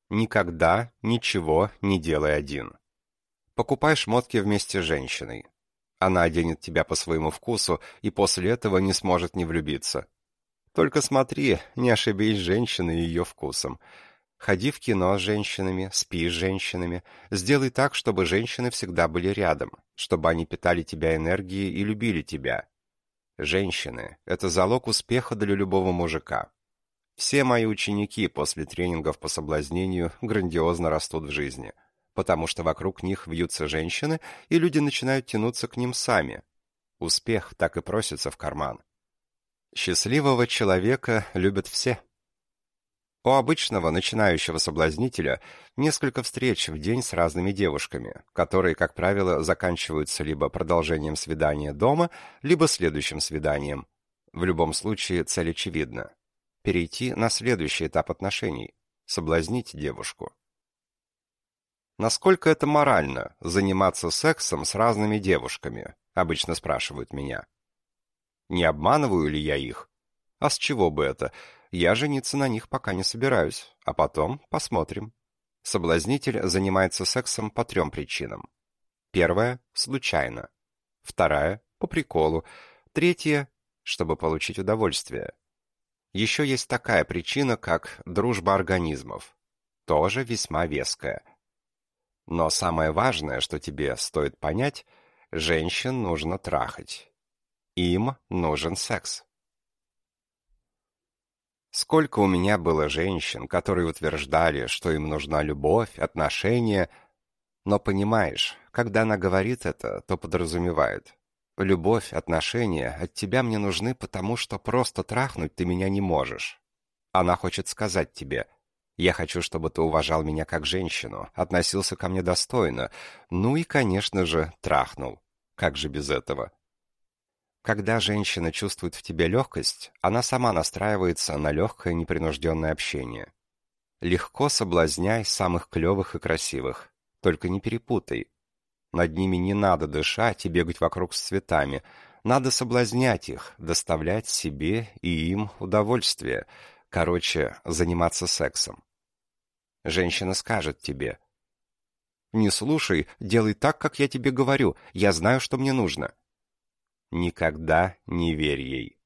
Никогда ничего не делай один. Покупай шмотки вместе с женщиной. Она оденет тебя по своему вкусу и после этого не сможет не влюбиться. Только смотри, не ошибись женщиной и ее вкусом. Ходи в кино с женщинами, спи с женщинами. Сделай так, чтобы женщины всегда были рядом, чтобы они питали тебя энергией и любили тебя. Женщины — это залог успеха для любого мужика. Все мои ученики после тренингов по соблазнению грандиозно растут в жизни, потому что вокруг них вьются женщины, и люди начинают тянуться к ним сами. Успех так и просится в карман. Счастливого человека любят все. У обычного начинающего соблазнителя несколько встреч в день с разными девушками, которые, как правило, заканчиваются либо продолжением свидания дома, либо следующим свиданием. В любом случае цель очевидна – перейти на следующий этап отношений – соблазнить девушку. Насколько это морально – заниматься сексом с разными девушками, обычно спрашивают меня. Не обманываю ли я их? А с чего бы это – я жениться на них пока не собираюсь, а потом посмотрим. Соблазнитель занимается сексом по трем причинам. Первая – случайно. Вторая – по приколу. Третья – чтобы получить удовольствие. Еще есть такая причина, как дружба организмов. Тоже весьма веская. Но самое важное, что тебе стоит понять, женщин нужно трахать. Им нужен секс. Сколько у меня было женщин, которые утверждали, что им нужна любовь, отношения. Но понимаешь, когда она говорит это, то подразумевает. Любовь, отношения от тебя мне нужны, потому что просто трахнуть ты меня не можешь. Она хочет сказать тебе, я хочу, чтобы ты уважал меня как женщину, относился ко мне достойно, ну и, конечно же, трахнул. Как же без этого? Когда женщина чувствует в тебе легкость, она сама настраивается на легкое непринужденное общение. Легко соблазняй самых клевых и красивых. Только не перепутай. Над ними не надо дышать и бегать вокруг с цветами. Надо соблазнять их, доставлять себе и им удовольствие. Короче, заниматься сексом. Женщина скажет тебе. «Не слушай, делай так, как я тебе говорю. Я знаю, что мне нужно». Никогда не верь ей.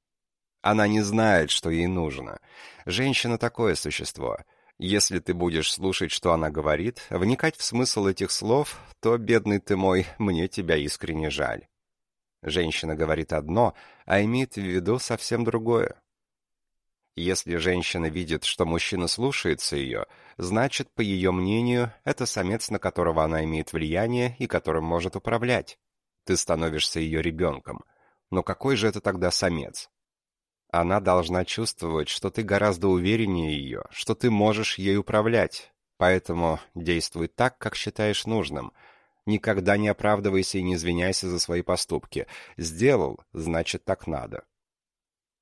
Она не знает, что ей нужно. Женщина такое существо. Если ты будешь слушать, что она говорит, вникать в смысл этих слов, то, бедный ты мой, мне тебя искренне жаль. Женщина говорит одно, а имеет в виду совсем другое. Если женщина видит, что мужчина слушается ее, значит, по ее мнению, это самец, на которого она имеет влияние и которым может управлять. Ты становишься ее ребенком. Но какой же это тогда самец? Она должна чувствовать, что ты гораздо увереннее ее, что ты можешь ей управлять. Поэтому действуй так, как считаешь нужным. Никогда не оправдывайся и не извиняйся за свои поступки. Сделал, значит так надо.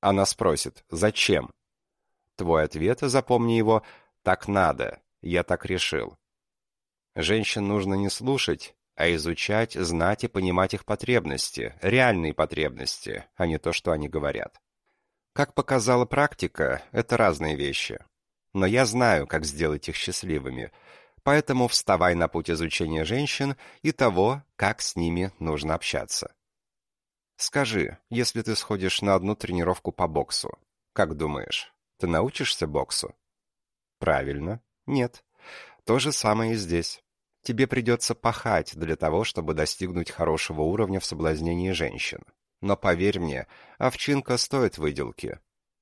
Она спросит, зачем? Твой ответ, запомни его, так надо, я так решил. Женщин нужно не слушать, а изучать, знать и понимать их потребности, реальные потребности, а не то, что они говорят. Как показала практика, это разные вещи. Но я знаю, как сделать их счастливыми, поэтому вставай на путь изучения женщин и того, как с ними нужно общаться. Скажи, если ты сходишь на одну тренировку по боксу, как думаешь, ты научишься боксу? Правильно, нет. То же самое и здесь. Тебе придется пахать для того, чтобы достигнуть хорошего уровня в соблазнении женщин. Но поверь мне, овчинка стоит выделки.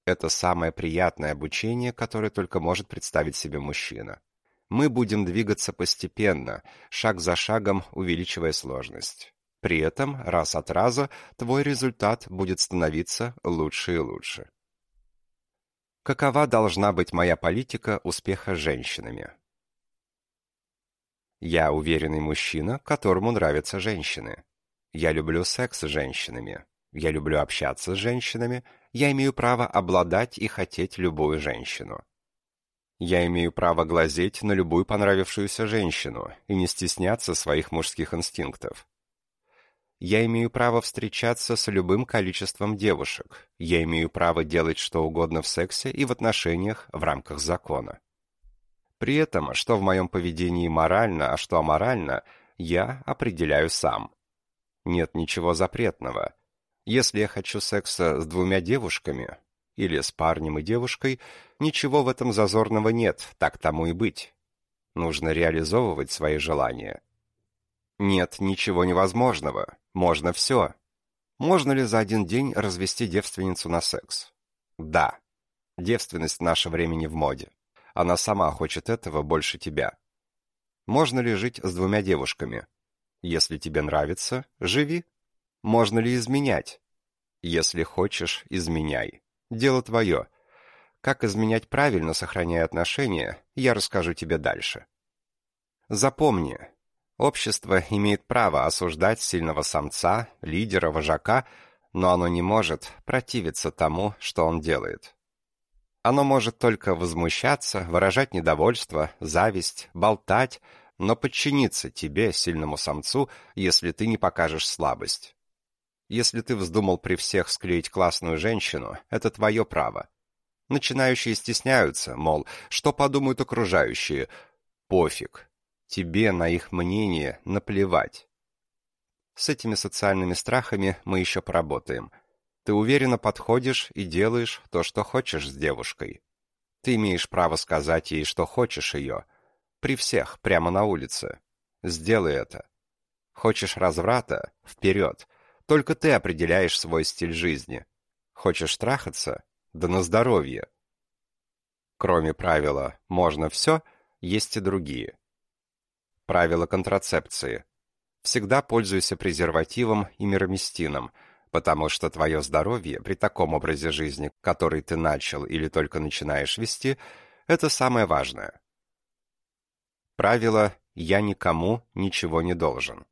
Это самое приятное обучение, которое только может представить себе мужчина. Мы будем двигаться постепенно, шаг за шагом увеличивая сложность. При этом, раз от раза, твой результат будет становиться лучше и лучше. Какова должна быть моя политика успеха с женщинами? Я уверенный мужчина, которому нравятся женщины. Я люблю секс с женщинами. Я люблю общаться с женщинами. Я имею право обладать и хотеть любую женщину. Я имею право глазеть на любую понравившуюся женщину и не стесняться своих мужских инстинктов. Я имею право встречаться с любым количеством девушек. Я имею право делать что угодно в сексе и в отношениях в рамках закона. При этом, что в моем поведении морально, а что аморально, я определяю сам. Нет ничего запретного. Если я хочу секса с двумя девушками, или с парнем и девушкой, ничего в этом зазорного нет, так тому и быть. Нужно реализовывать свои желания. Нет ничего невозможного, можно все. Можно ли за один день развести девственницу на секс? Да. Девственность в наше время не в моде. Она сама хочет этого больше тебя. Можно ли жить с двумя девушками? Если тебе нравится, живи. Можно ли изменять? Если хочешь, изменяй. Дело твое. Как изменять правильно, сохраняя отношения, я расскажу тебе дальше. Запомни, общество имеет право осуждать сильного самца, лидера, вожака, но оно не может противиться тому, что он делает. Оно может только возмущаться, выражать недовольство, зависть, болтать, но подчиниться тебе, сильному самцу, если ты не покажешь слабость. Если ты вздумал при всех склеить классную женщину, это твое право. Начинающие стесняются, мол, что подумают окружающие. Пофиг. Тебе на их мнение наплевать. С этими социальными страхами мы еще поработаем – ты уверенно подходишь и делаешь то, что хочешь с девушкой. Ты имеешь право сказать ей, что хочешь ее. При всех, прямо на улице. Сделай это. Хочешь разврата? Вперед. Только ты определяешь свой стиль жизни. Хочешь трахаться? Да на здоровье. Кроме правила «можно все», есть и другие. Правила контрацепции. Всегда пользуйся презервативом и мироместином – потому что твое здоровье при таком образе жизни, который ты начал или только начинаешь вести, это самое важное. Правило «я никому ничего не должен».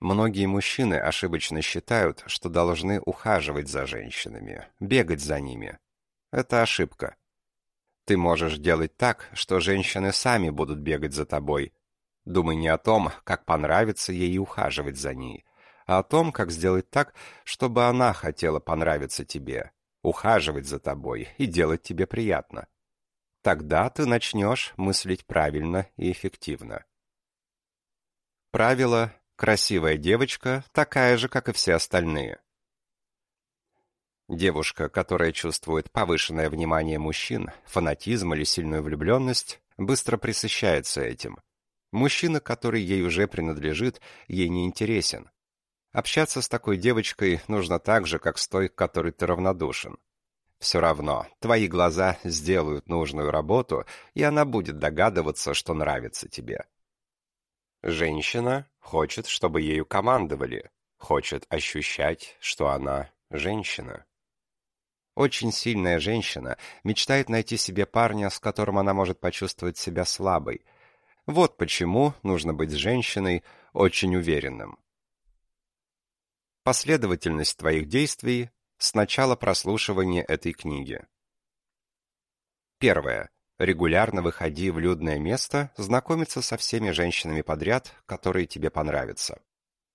Многие мужчины ошибочно считают, что должны ухаживать за женщинами, бегать за ними. Это ошибка. Ты можешь делать так, что женщины сами будут бегать за тобой. Думай не о том, как понравится ей ухаживать за ней, а о том, как сделать так, чтобы она хотела понравиться тебе, ухаживать за тобой и делать тебе приятно. Тогда ты начнешь мыслить правильно и эффективно. Правило «красивая девочка такая же, как и все остальные». Девушка, которая чувствует повышенное внимание мужчин, фанатизм или сильную влюбленность, быстро присыщается этим. Мужчина, который ей уже принадлежит, ей не интересен. Общаться с такой девочкой нужно так же, как с той, к которой ты равнодушен. Все равно, твои глаза сделают нужную работу, и она будет догадываться, что нравится тебе. Женщина хочет, чтобы ею командовали, хочет ощущать, что она женщина. Очень сильная женщина мечтает найти себе парня, с которым она может почувствовать себя слабой. Вот почему нужно быть с женщиной очень уверенным. Последовательность твоих действий с начала прослушивания этой книги. Первое. Регулярно выходи в людное место, знакомиться со всеми женщинами подряд, которые тебе понравятся.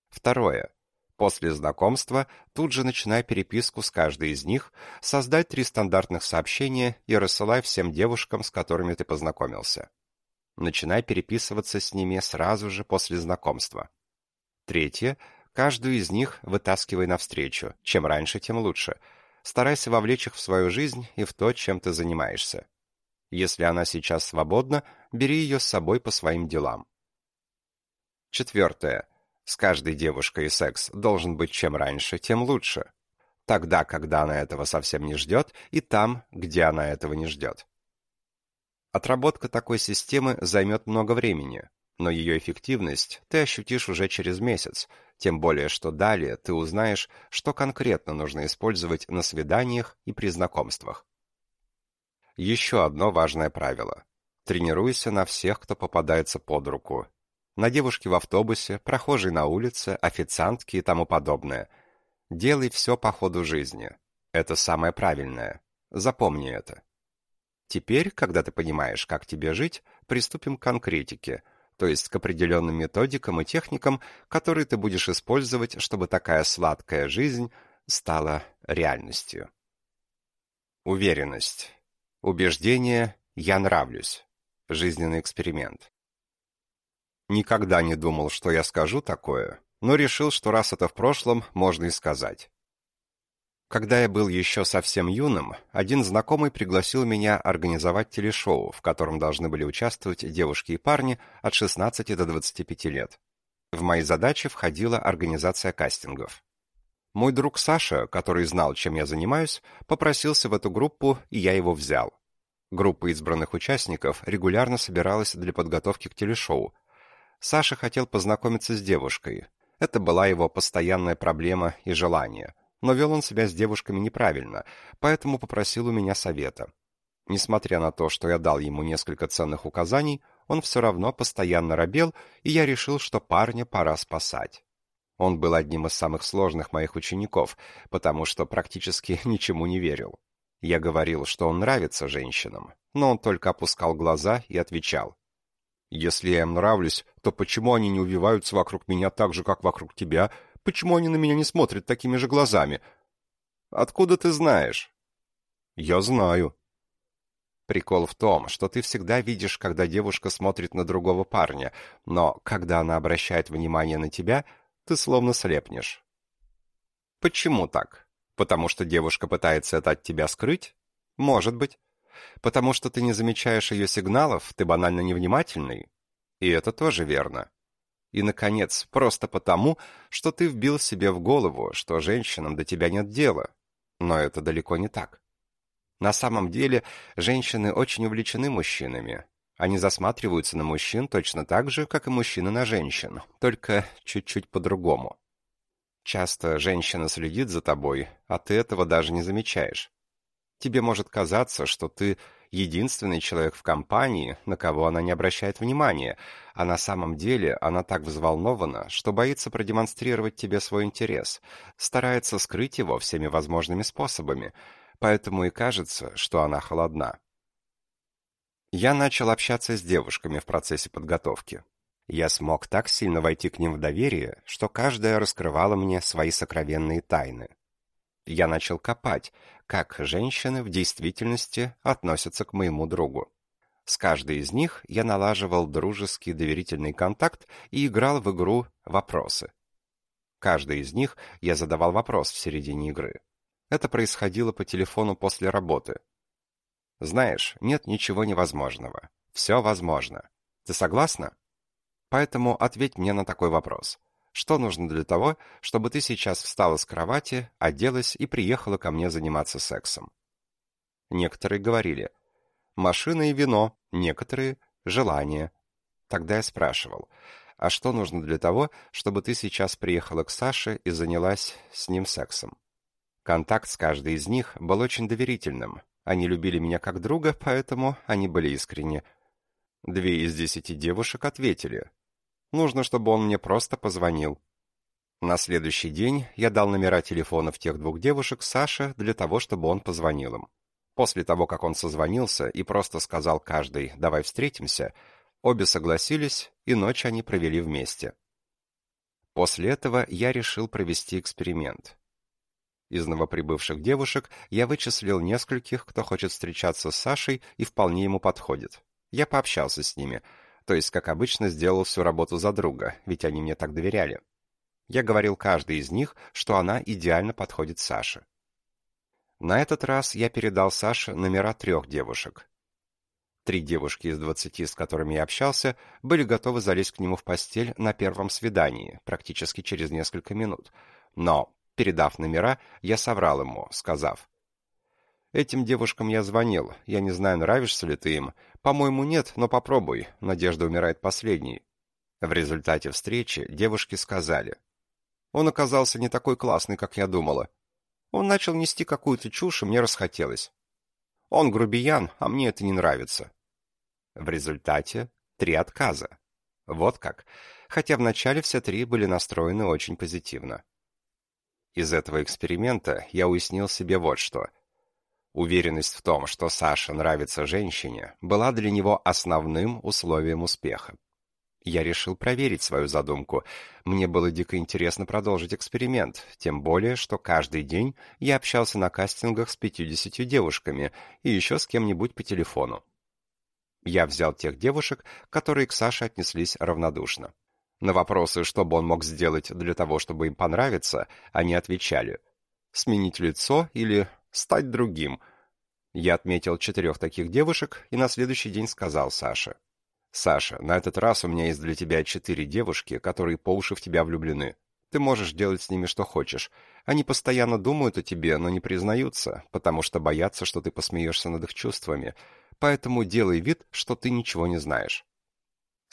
Второе. После знакомства тут же начинай переписку с каждой из них, создай три стандартных сообщения и рассылай всем девушкам, с которыми ты познакомился. Начинай переписываться с ними сразу же после знакомства. Третье. Каждую из них вытаскивай навстречу. Чем раньше, тем лучше. Старайся вовлечь их в свою жизнь и в то, чем ты занимаешься. Если она сейчас свободна, бери ее с собой по своим делам. Четвертое. С каждой девушкой секс должен быть чем раньше, тем лучше. Тогда, когда она этого совсем не ждет, и там, где она этого не ждет. Отработка такой системы займет много времени, но ее эффективность ты ощутишь уже через месяц, тем более что далее ты узнаешь, что конкретно нужно использовать на свиданиях и при знакомствах. Еще одно важное правило. Тренируйся на всех, кто попадается под руку. На девушке в автобусе, прохожей на улице, официантки и тому подобное. Делай все по ходу жизни. Это самое правильное. Запомни это. Теперь, когда ты понимаешь, как тебе жить, приступим к конкретике – то есть к определенным методикам и техникам, которые ты будешь использовать, чтобы такая сладкая жизнь стала реальностью. Уверенность. Убеждение «я нравлюсь». Жизненный эксперимент. Никогда не думал, что я скажу такое, но решил, что раз это в прошлом, можно и сказать. Когда я был еще совсем юным, один знакомый пригласил меня организовать телешоу, в котором должны были участвовать девушки и парни от 16 до 25 лет. В мои задачи входила организация кастингов. Мой друг Саша, который знал, чем я занимаюсь, попросился в эту группу, и я его взял. Группа избранных участников регулярно собиралась для подготовки к телешоу. Саша хотел познакомиться с девушкой. Это была его постоянная проблема и желание – но вел он себя с девушками неправильно, поэтому попросил у меня совета. Несмотря на то, что я дал ему несколько ценных указаний, он все равно постоянно робел, и я решил, что парня пора спасать. Он был одним из самых сложных моих учеников, потому что практически ничему не верил. Я говорил, что он нравится женщинам, но он только опускал глаза и отвечал. «Если я им нравлюсь, то почему они не увиваются вокруг меня так же, как вокруг тебя, Почему они на меня не смотрят такими же глазами? Откуда ты знаешь? Я знаю. Прикол в том, что ты всегда видишь, когда девушка смотрит на другого парня, но когда она обращает внимание на тебя, ты словно слепнешь. Почему так? Потому что девушка пытается это от тебя скрыть? Может быть. Потому что ты не замечаешь ее сигналов, ты банально невнимательный? И это тоже верно. И, наконец, просто потому, что ты вбил себе в голову, что женщинам до тебя нет дела. Но это далеко не так. На самом деле, женщины очень увлечены мужчинами. Они засматриваются на мужчин точно так же, как и мужчины на женщин, только чуть-чуть по-другому. Часто женщина следит за тобой, а ты этого даже не замечаешь. Тебе может казаться, что ты единственный человек в компании, на кого она не обращает внимания, а на самом деле она так взволнована, что боится продемонстрировать тебе свой интерес, старается скрыть его всеми возможными способами, поэтому и кажется, что она холодна. Я начал общаться с девушками в процессе подготовки. Я смог так сильно войти к ним в доверие, что каждая раскрывала мне свои сокровенные тайны. Я начал копать, как женщины в действительности относятся к моему другу. С каждой из них я налаживал дружеский доверительный контакт и играл в игру «Вопросы». Каждой из них я задавал вопрос в середине игры. Это происходило по телефону после работы. Знаешь, нет ничего невозможного. Все возможно. Ты согласна? Поэтому ответь мне на такой вопрос. Что нужно для того, чтобы ты сейчас встала с кровати, оделась и приехала ко мне заниматься сексом? Некоторые говорили «машина и вино», некоторые «желание». Тогда я спрашивал, а что нужно для того, чтобы ты сейчас приехала к Саше и занялась с ним сексом? Контакт с каждой из них был очень доверительным. Они любили меня как друга, поэтому они были искренни. Две из десяти девушек ответили, Нужно, чтобы он мне просто позвонил. На следующий день я дал номера телефонов тех двух девушек Саше для того, чтобы он позвонил им. После того, как он созвонился и просто сказал каждый «давай встретимся», обе согласились, и ночь они провели вместе. После этого я решил провести эксперимент. Из новоприбывших девушек я вычислил нескольких, кто хочет встречаться с Сашей и вполне ему подходит. Я пообщался с ними, то есть, как обычно, сделал всю работу за друга, ведь они мне так доверяли. Я говорил каждой из них, что она идеально подходит Саше. На этот раз я передал Саше номера трех девушек. Три девушки из двадцати, с которыми я общался, были готовы залезть к нему в постель на первом свидании, практически через несколько минут. Но, передав номера, я соврал ему, сказав, «Этим девушкам я звонил. Я не знаю, нравишься ли ты им. По-моему, нет, но попробуй. Надежда умирает последней». В результате встречи девушки сказали, «Он оказался не такой классный, как я думала. Он начал нести какую-то чушь, и мне расхотелось. Он грубиян, а мне это не нравится. В результате три отказа. Вот как. Хотя вначале все три были настроены очень позитивно. Из этого эксперимента я уяснил себе вот что. Уверенность в том, что Саша нравится женщине, была для него основным условием успеха. Я решил проверить свою задумку. Мне было дико интересно продолжить эксперимент, тем более, что каждый день я общался на кастингах с 50 девушками и еще с кем-нибудь по телефону. Я взял тех девушек, которые к Саше отнеслись равнодушно. На вопросы, что бы он мог сделать для того, чтобы им понравиться, они отвечали «сменить лицо» или «стать другим». Я отметил четырех таких девушек и на следующий день сказал Саше «Саша, на этот раз у меня есть для тебя четыре девушки, которые по уши в тебя влюблены. Ты можешь делать с ними что хочешь. Они постоянно думают о тебе, но не признаются, потому что боятся, что ты посмеешься над их чувствами. Поэтому делай вид, что ты ничего не знаешь».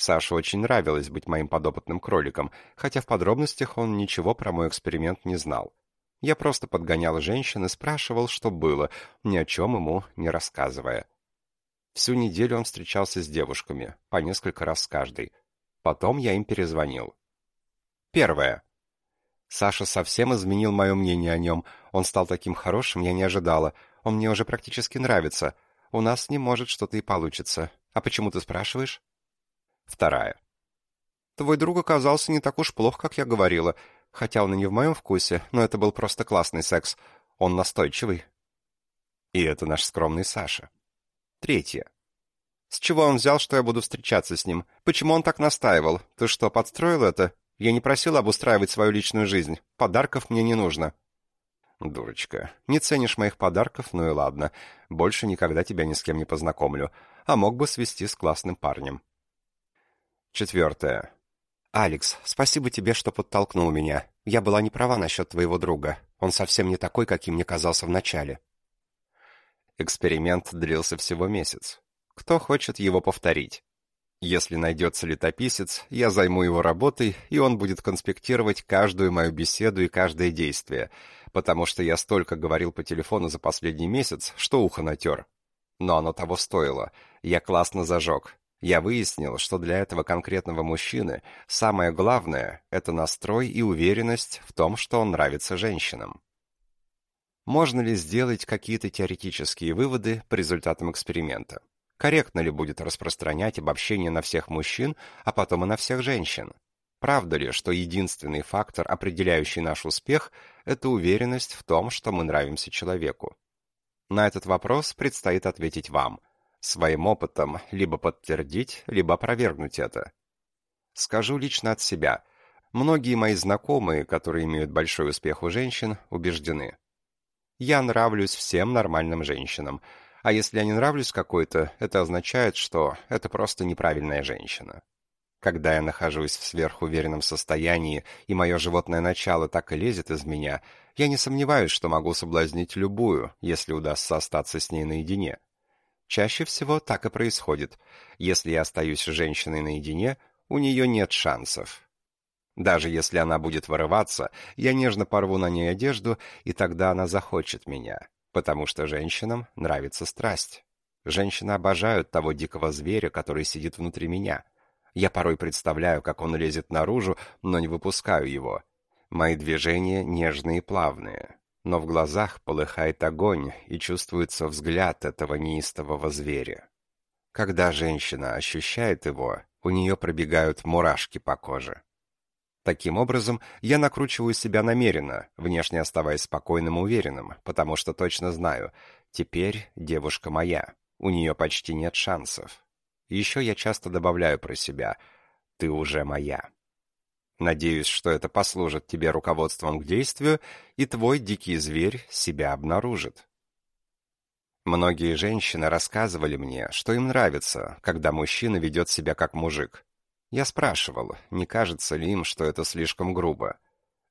Саше очень нравилось быть моим подопытным кроликом, хотя в подробностях он ничего про мой эксперимент не знал. Я просто подгонял женщин и спрашивал, что было, ни о чем ему не рассказывая. Всю неделю он встречался с девушками, по несколько раз с каждой. Потом я им перезвонил. Первое. Саша совсем изменил мое мнение о нем. Он стал таким хорошим, я не ожидала. Он мне уже практически нравится. У нас не может что-то и получится. А почему ты спрашиваешь? Вторая. Твой друг оказался не так уж плох, как я говорила. Хотя он и не в моем вкусе, но это был просто классный секс. Он настойчивый. И это наш скромный Саша. Третье. С чего он взял, что я буду встречаться с ним? Почему он так настаивал? Ты что, подстроил это? Я не просил обустраивать свою личную жизнь. Подарков мне не нужно. Дурочка, не ценишь моих подарков, ну и ладно. Больше никогда тебя ни с кем не познакомлю. А мог бы свести с классным парнем. Четвертое. «Алекс, спасибо тебе, что подтолкнул меня. Я была не права насчет твоего друга. Он совсем не такой, каким мне казался вначале. Эксперимент длился всего месяц. Кто хочет его повторить? Если найдется летописец, я займу его работой, и он будет конспектировать каждую мою беседу и каждое действие, потому что я столько говорил по телефону за последний месяц, что ухо натер. Но оно того стоило. Я классно зажег. Я выяснил, что для этого конкретного мужчины самое главное – это настрой и уверенность в том, что он нравится женщинам. Можно ли сделать какие-то теоретические выводы по результатам эксперимента? Корректно ли будет распространять обобщение на всех мужчин, а потом и на всех женщин? Правда ли, что единственный фактор, определяющий наш успех, это уверенность в том, что мы нравимся человеку? На этот вопрос предстоит ответить вам. Своим опытом либо подтвердить, либо опровергнуть это. Скажу лично от себя. Многие мои знакомые, которые имеют большой успех у женщин, убеждены. Я нравлюсь всем нормальным женщинам. А если я не нравлюсь какой-то, это означает, что это просто неправильная женщина. Когда я нахожусь в сверхуверенном состоянии, и мое животное начало так и лезет из меня, я не сомневаюсь, что могу соблазнить любую, если удастся остаться с ней наедине. Чаще всего так и происходит. Если я остаюсь с женщиной наедине, у нее нет шансов. Даже если она будет вырываться, я нежно порву на ней одежду, и тогда она захочет меня, потому что женщинам нравится страсть. Женщины обожают того дикого зверя, который сидит внутри меня. Я порой представляю, как он лезет наружу, но не выпускаю его. Мои движения нежные и плавные. Но в глазах полыхает огонь и чувствуется взгляд этого неистового зверя. Когда женщина ощущает его, у нее пробегают мурашки по коже. Таким образом, я накручиваю себя намеренно, внешне оставаясь спокойным и уверенным, потому что точно знаю, теперь девушка моя, у нее почти нет шансов. Еще я часто добавляю про себя «ты уже моя». Надеюсь, что это послужит тебе руководством к действию, и твой дикий зверь себя обнаружит. Многие женщины рассказывали мне, что им нравится, когда мужчина ведет себя как мужик. Я спрашивал, не кажется ли им, что это слишком грубо.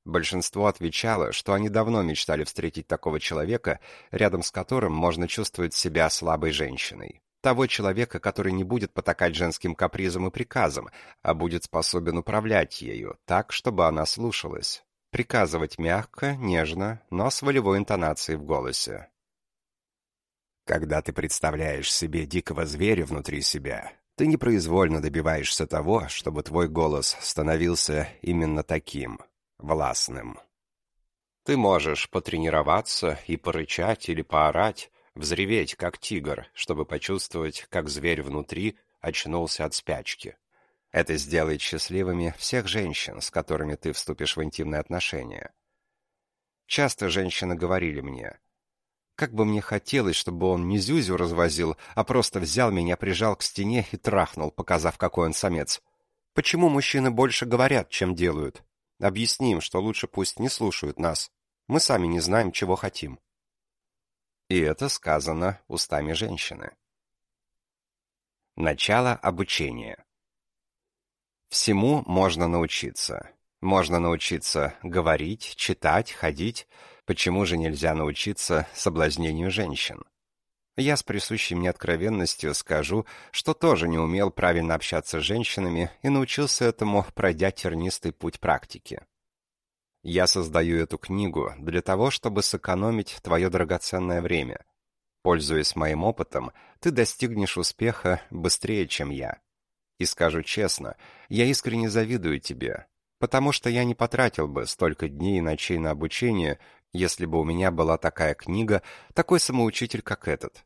Большинство отвечало, что они давно мечтали встретить такого человека, рядом с которым можно чувствовать себя слабой женщиной. Того человека, который не будет потакать женским капризам и приказам, а будет способен управлять ею так, чтобы она слушалась. Приказывать мягко, нежно, но с волевой интонацией в голосе. Когда ты представляешь себе дикого зверя внутри себя, ты непроизвольно добиваешься того, чтобы твой голос становился именно таким, властным. Ты можешь потренироваться и порычать или поорать, взреветь, как тигр, чтобы почувствовать, как зверь внутри очнулся от спячки. Это сделает счастливыми всех женщин, с которыми ты вступишь в интимные отношения. Часто женщины говорили мне, как бы мне хотелось, чтобы он не зюзю развозил, а просто взял меня, прижал к стене и трахнул, показав, какой он самец. Почему мужчины больше говорят, чем делают? Объясним, что лучше пусть не слушают нас. Мы сами не знаем, чего хотим. И это сказано устами женщины. Начало обучения. Всему можно научиться. Можно научиться говорить, читать, ходить, Почему же нельзя научиться соблазнению женщин? Я с присущей мне откровенностью скажу, что тоже не умел правильно общаться с женщинами и научился этому, пройдя тернистый путь практики. Я создаю эту книгу для того, чтобы сэкономить твое драгоценное время. Пользуясь моим опытом, ты достигнешь успеха быстрее, чем я. И скажу честно, я искренне завидую тебе, потому что я не потратил бы столько дней и ночей на обучение, если бы у меня была такая книга, такой самоучитель, как этот.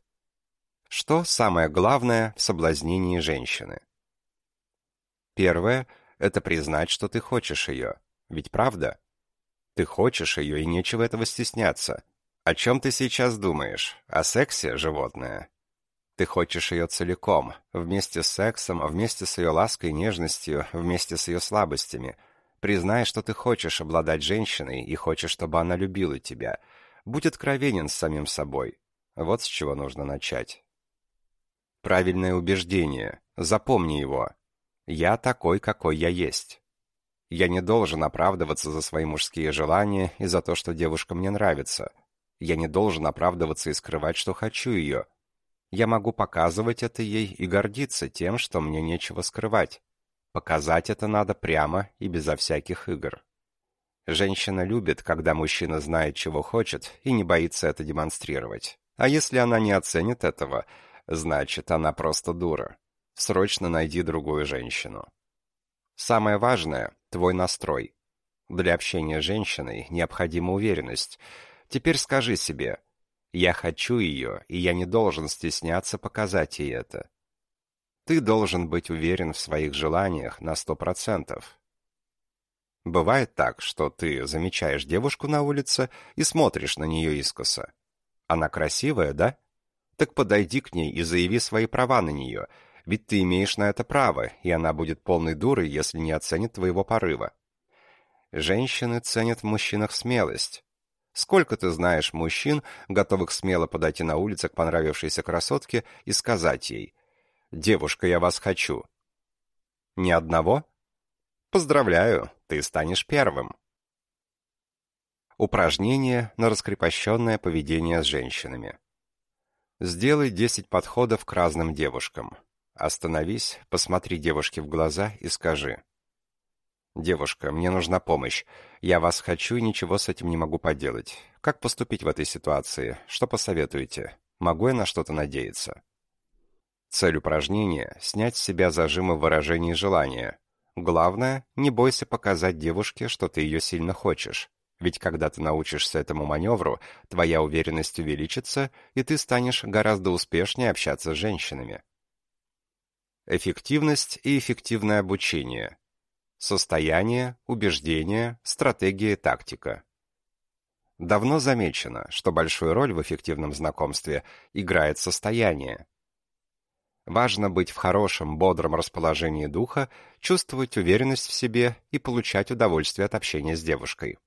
Что самое главное в соблазнении женщины? Первое — это признать, что ты хочешь ее. Ведь правда? Ты хочешь ее, и нечего этого стесняться. О чем ты сейчас думаешь? О сексе, животное? Ты хочешь ее целиком, вместе с сексом, вместе с ее лаской и нежностью, вместе с ее слабостями — Признай, что ты хочешь обладать женщиной и хочешь, чтобы она любила тебя. Будь откровенен с самим собой. Вот с чего нужно начать. Правильное убеждение. Запомни его. Я такой, какой я есть. Я не должен оправдываться за свои мужские желания и за то, что девушка мне нравится. Я не должен оправдываться и скрывать, что хочу ее. Я могу показывать это ей и гордиться тем, что мне нечего скрывать. Показать это надо прямо и безо всяких игр. Женщина любит, когда мужчина знает, чего хочет, и не боится это демонстрировать. А если она не оценит этого, значит, она просто дура. Срочно найди другую женщину. Самое важное – твой настрой. Для общения с женщиной необходима уверенность. Теперь скажи себе «Я хочу ее, и я не должен стесняться показать ей это». Ты должен быть уверен в своих желаниях на сто процентов. Бывает так, что ты замечаешь девушку на улице и смотришь на нее искоса. Она красивая, да? Так подойди к ней и заяви свои права на нее, ведь ты имеешь на это право, и она будет полной дурой, если не оценит твоего порыва. Женщины ценят в мужчинах смелость. Сколько ты знаешь мужчин, готовых смело подойти на улице к понравившейся красотке и сказать ей «Девушка, я вас хочу». Ни одного? Поздравляю, ты станешь первым. Упражнение на раскрепощенное поведение с женщинами. Сделай 10 подходов к разным девушкам. Остановись, посмотри девушке в глаза и скажи. «Девушка, мне нужна помощь. Я вас хочу и ничего с этим не могу поделать. Как поступить в этой ситуации? Что посоветуете? Могу я на что-то надеяться?» Цель упражнения – снять с себя зажимы в выражении желания. Главное, не бойся показать девушке, что ты ее сильно хочешь. Ведь когда ты научишься этому маневру, твоя уверенность увеличится, и ты станешь гораздо успешнее общаться с женщинами. Эффективность и эффективное обучение. Состояние, убеждение, стратегия тактика. Давно замечено, что большую роль в эффективном знакомстве играет состояние. Важно быть в хорошем, бодром расположении духа, чувствовать уверенность в себе и получать удовольствие от общения с девушкой.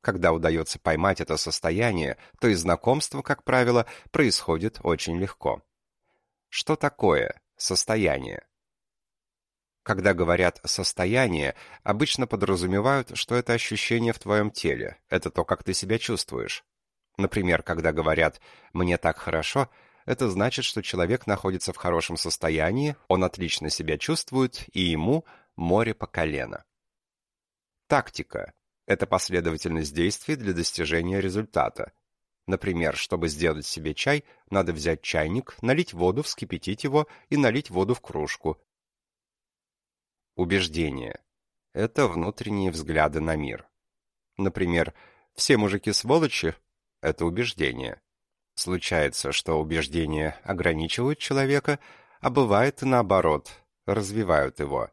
Когда удается поймать это состояние, то и знакомство, как правило, происходит очень легко. Что такое состояние? Когда говорят «состояние», обычно подразумевают, что это ощущение в твоем теле, это то, как ты себя чувствуешь. Например, когда говорят «мне так хорошо», это значит, что человек находится в хорошем состоянии, он отлично себя чувствует, и ему море по колено. Тактика это последовательность действий для достижения результата. Например, чтобы сделать себе чай, надо взять чайник, налить воду, вскипятить его и налить воду в кружку. Убеждение. Это внутренние взгляды на мир. Например, «все мужики сволочи» — это убеждение. Случается, что убеждения ограничивают человека, а бывает и наоборот, развивают его.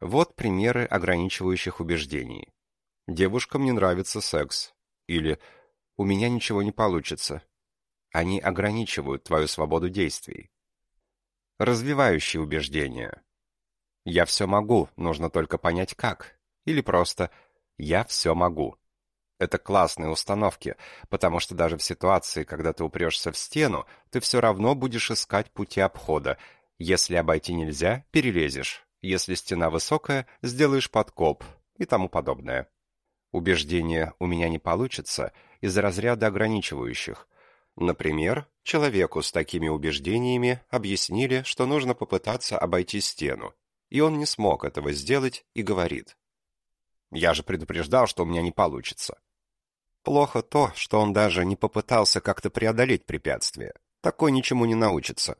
Вот примеры ограничивающих убеждений. «Девушкам не нравится секс» или «У меня ничего не получится». Они ограничивают твою свободу действий. Развивающие убеждения. «Я все могу, нужно только понять как». Или просто «Я все могу». Это классные установки, потому что даже в ситуации, когда ты упрешься в стену, ты все равно будешь искать пути обхода. Если обойти нельзя, перелезешь. Если стена высокая, сделаешь подкоп и тому подобное. Убеждение «у меня не получится» из разряда ограничивающих. Например, человеку с такими убеждениями объяснили, что нужно попытаться обойти стену, и он не смог этого сделать и говорит «Я же предупреждал, что у меня не получится». Плохо то, что он даже не попытался как-то преодолеть препятствие. Такой ничему не научится.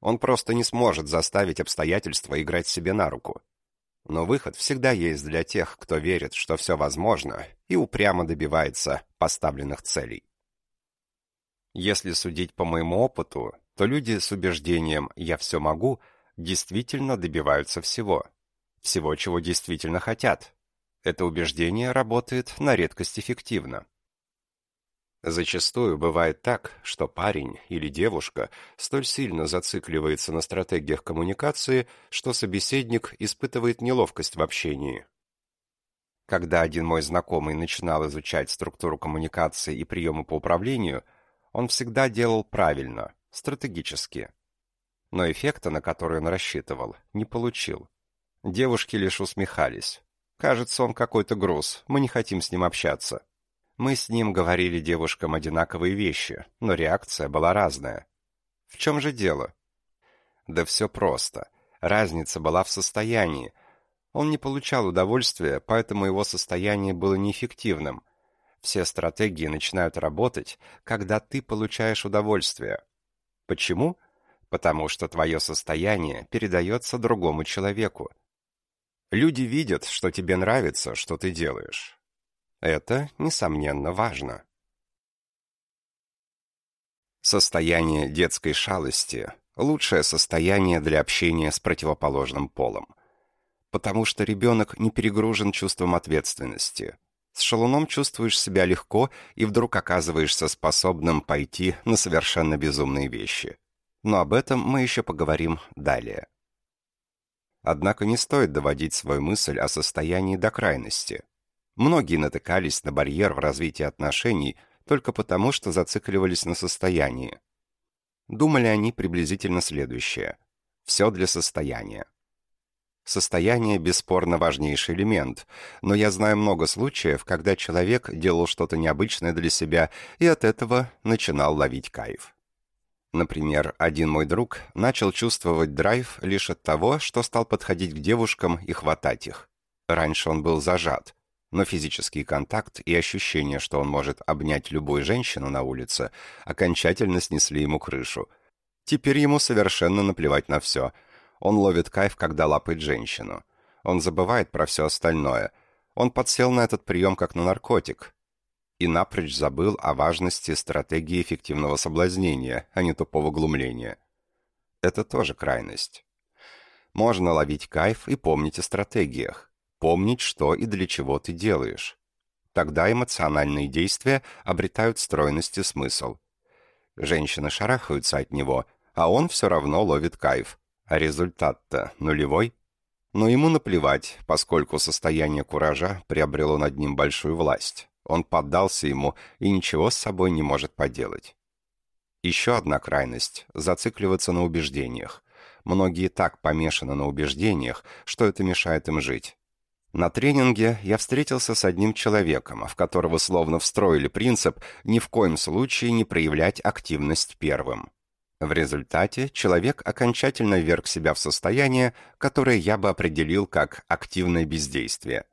Он просто не сможет заставить обстоятельства играть себе на руку. Но выход всегда есть для тех, кто верит, что все возможно, и упрямо добивается поставленных целей. Если судить по моему опыту, то люди с убеждением «я все могу» действительно добиваются всего. Всего, чего действительно хотят. Это убеждение работает на редкость эффективно. Зачастую бывает так, что парень или девушка столь сильно зацикливается на стратегиях коммуникации, что собеседник испытывает неловкость в общении. Когда один мой знакомый начинал изучать структуру коммуникации и приемы по управлению, он всегда делал правильно, стратегически. Но эффекта, на который он рассчитывал, не получил. Девушки лишь усмехались. «Кажется, он какой-то груз, мы не хотим с ним общаться». Мы с ним говорили девушкам одинаковые вещи, но реакция была разная. В чем же дело? Да все просто. Разница была в состоянии. Он не получал удовольствия, поэтому его состояние было неэффективным. Все стратегии начинают работать, когда ты получаешь удовольствие. Почему? Потому что твое состояние передается другому человеку. Люди видят, что тебе нравится, что ты делаешь. Это, несомненно, важно. Состояние детской шалости – лучшее состояние для общения с противоположным полом. Потому что ребенок не перегружен чувством ответственности. С шалуном чувствуешь себя легко и вдруг оказываешься способным пойти на совершенно безумные вещи. Но об этом мы еще поговорим далее. Однако не стоит доводить свою мысль о состоянии до крайности. Многие натыкались на барьер в развитии отношений только потому, что зацикливались на состоянии. Думали они приблизительно следующее. Все для состояния. Состояние бесспорно важнейший элемент, но я знаю много случаев, когда человек делал что-то необычное для себя и от этого начинал ловить кайф. Например, один мой друг начал чувствовать драйв лишь от того, что стал подходить к девушкам и хватать их. Раньше он был зажат, но физический контакт и ощущение, что он может обнять любую женщину на улице, окончательно снесли ему крышу. Теперь ему совершенно наплевать на все. Он ловит кайф, когда лапает женщину. Он забывает про все остальное. Он подсел на этот прием как на наркотик и напрочь забыл о важности стратегии эффективного соблазнения, а не тупого глумления. Это тоже крайность. Можно ловить кайф и помнить о стратегиях. Помнить, что и для чего ты делаешь. Тогда эмоциональные действия обретают стройность и смысл. Женщины шарахаются от него, а он все равно ловит кайф. А результат-то нулевой. Но ему наплевать, поскольку состояние куража приобрело над ним большую власть. Он поддался ему и ничего с собой не может поделать. Еще одна крайность – зацикливаться на убеждениях. Многие так помешаны на убеждениях, что это мешает им жить. На тренинге я встретился с одним человеком, в которого словно встроили принцип ни в коем случае не проявлять активность первым. В результате человек окончательно вверг себя в состояние, которое я бы определил как активное бездействие.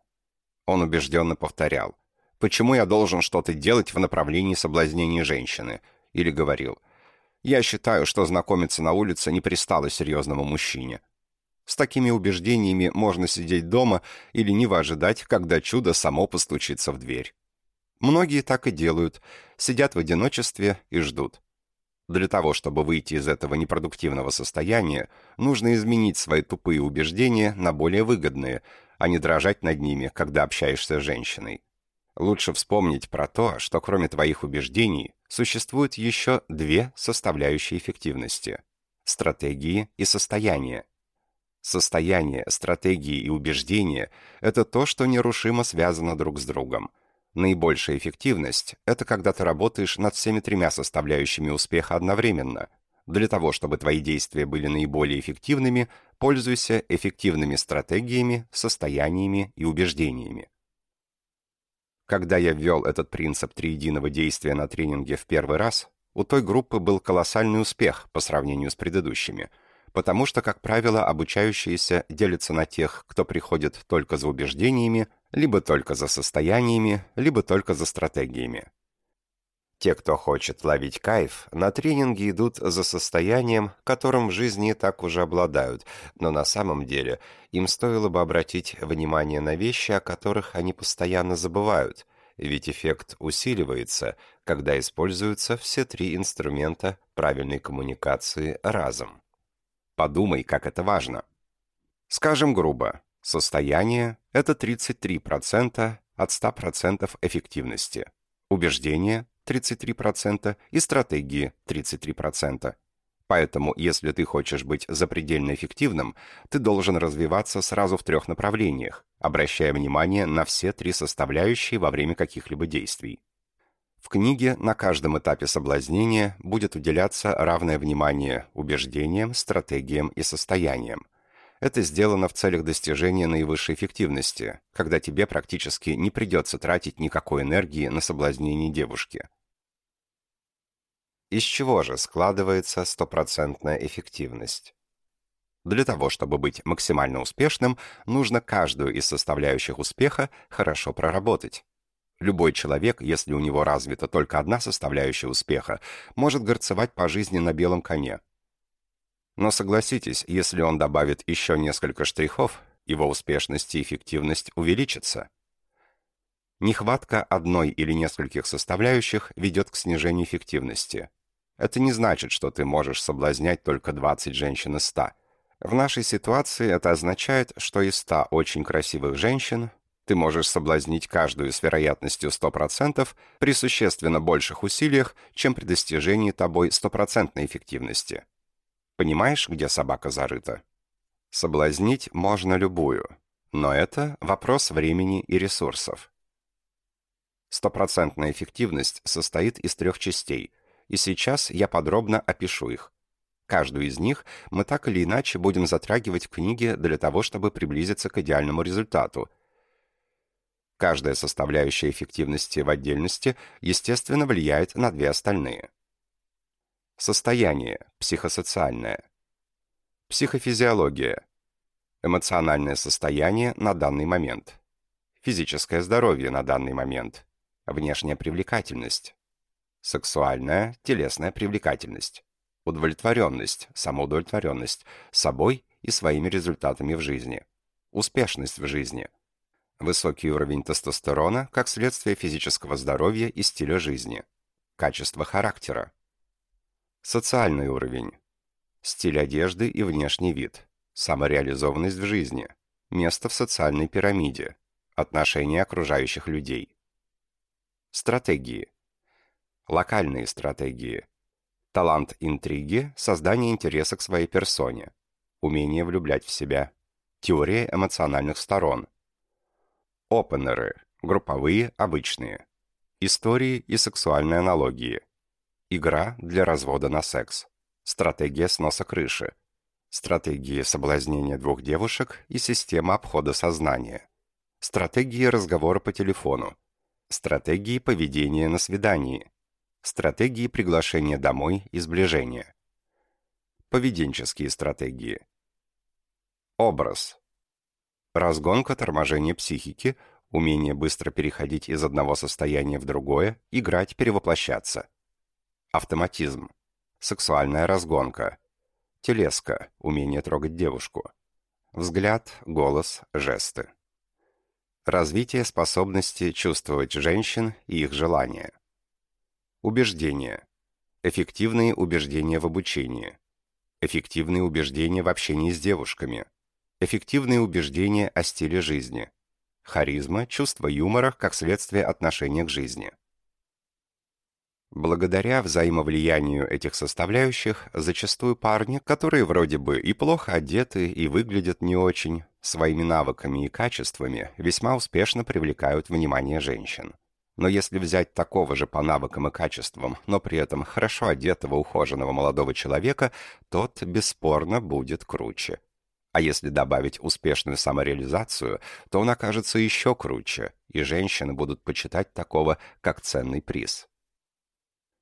Он убежденно повторял «Почему я должен что-то делать в направлении соблазнения женщины?» или говорил «Я считаю, что знакомиться на улице не пристало серьезному мужчине». С такими убеждениями можно сидеть дома и лениво ожидать, когда чудо само постучится в дверь. Многие так и делают, сидят в одиночестве и ждут. Для того, чтобы выйти из этого непродуктивного состояния, нужно изменить свои тупые убеждения на более выгодные, а не дрожать над ними, когда общаешься с женщиной. Лучше вспомнить про то, что кроме твоих убеждений существуют еще две составляющие эффективности – стратегии и состояние. Состояние, стратегии и убеждения – это то, что нерушимо связано друг с другом – Наибольшая эффективность – это когда ты работаешь над всеми тремя составляющими успеха одновременно. Для того, чтобы твои действия были наиболее эффективными, пользуйся эффективными стратегиями, состояниями и убеждениями. Когда я ввел этот принцип триединого действия на тренинге в первый раз, у той группы был колоссальный успех по сравнению с предыдущими, потому что, как правило, обучающиеся делятся на тех, кто приходит только за убеждениями, либо только за состояниями, либо только за стратегиями. Те, кто хочет ловить кайф, на тренинги идут за состоянием, которым в жизни так уже обладают, но на самом деле им стоило бы обратить внимание на вещи, о которых они постоянно забывают, ведь эффект усиливается, когда используются все три инструмента правильной коммуникации разом. Подумай, как это важно. Скажем грубо, Состояние – это 33% от 100% эффективности. Убеждение – 33% и стратегии – 33%. Поэтому, если ты хочешь быть запредельно эффективным, ты должен развиваться сразу в трех направлениях, обращая внимание на все три составляющие во время каких-либо действий. В книге на каждом этапе соблазнения будет уделяться равное внимание убеждениям, стратегиям и состояниям, это сделано в целях достижения наивысшей эффективности, когда тебе практически не придется тратить никакой энергии на соблазнение девушки. Из чего же складывается стопроцентная эффективность? Для того, чтобы быть максимально успешным, нужно каждую из составляющих успеха хорошо проработать. Любой человек, если у него развита только одна составляющая успеха, может горцевать по жизни на белом коне – но согласитесь, если он добавит еще несколько штрихов, его успешность и эффективность увеличится. Нехватка одной или нескольких составляющих ведет к снижению эффективности. Это не значит, что ты можешь соблазнять только 20 женщин из 100. В нашей ситуации это означает, что из 100 очень красивых женщин ты можешь соблазнить каждую с вероятностью 100% при существенно больших усилиях, чем при достижении тобой стопроцентной эффективности. Понимаешь, где собака зарыта? Соблазнить можно любую, но это вопрос времени и ресурсов. Стопроцентная эффективность состоит из трех частей, и сейчас я подробно опишу их. Каждую из них мы так или иначе будем затрагивать в книге для того, чтобы приблизиться к идеальному результату. Каждая составляющая эффективности в отдельности, естественно, влияет на две остальные. Состояние, психосоциальное. Психофизиология. Эмоциональное состояние на данный момент. Физическое здоровье на данный момент. Внешняя привлекательность. Сексуальная, телесная привлекательность. Удовлетворенность, самоудовлетворенность собой и своими результатами в жизни. Успешность в жизни. Высокий уровень тестостерона как следствие физического здоровья и стиля жизни. Качество характера. Социальный уровень. Стиль одежды и внешний вид. Самореализованность в жизни. Место в социальной пирамиде. Отношения окружающих людей. Стратегии. Локальные стратегии. Талант интриги, создание интереса к своей персоне. Умение влюблять в себя. Теория эмоциональных сторон. Опенеры. Групповые, обычные. Истории и сексуальные аналогии. Игра для развода на секс. Стратегия сноса крыши. Стратегии соблазнения двух девушек и система обхода сознания. Стратегии разговора по телефону. Стратегии поведения на свидании. Стратегии приглашения домой и сближения. Поведенческие стратегии. Образ. Разгонка торможения психики, умение быстро переходить из одного состояния в другое, играть, перевоплощаться. Автоматизм. Сексуальная разгонка. Телеска, умение трогать девушку. Взгляд, голос, жесты. Развитие способности чувствовать женщин и их желания. Убеждения. Эффективные убеждения в обучении. Эффективные убеждения в общении с девушками. Эффективные убеждения о стиле жизни. Харизма, чувство юмора как следствие отношения к жизни. Благодаря взаимовлиянию этих составляющих, зачастую парни, которые вроде бы и плохо одеты, и выглядят не очень, своими навыками и качествами весьма успешно привлекают внимание женщин. Но если взять такого же по навыкам и качествам, но при этом хорошо одетого, ухоженного молодого человека, тот бесспорно будет круче. А если добавить успешную самореализацию, то он окажется еще круче, и женщины будут почитать такого как ценный приз.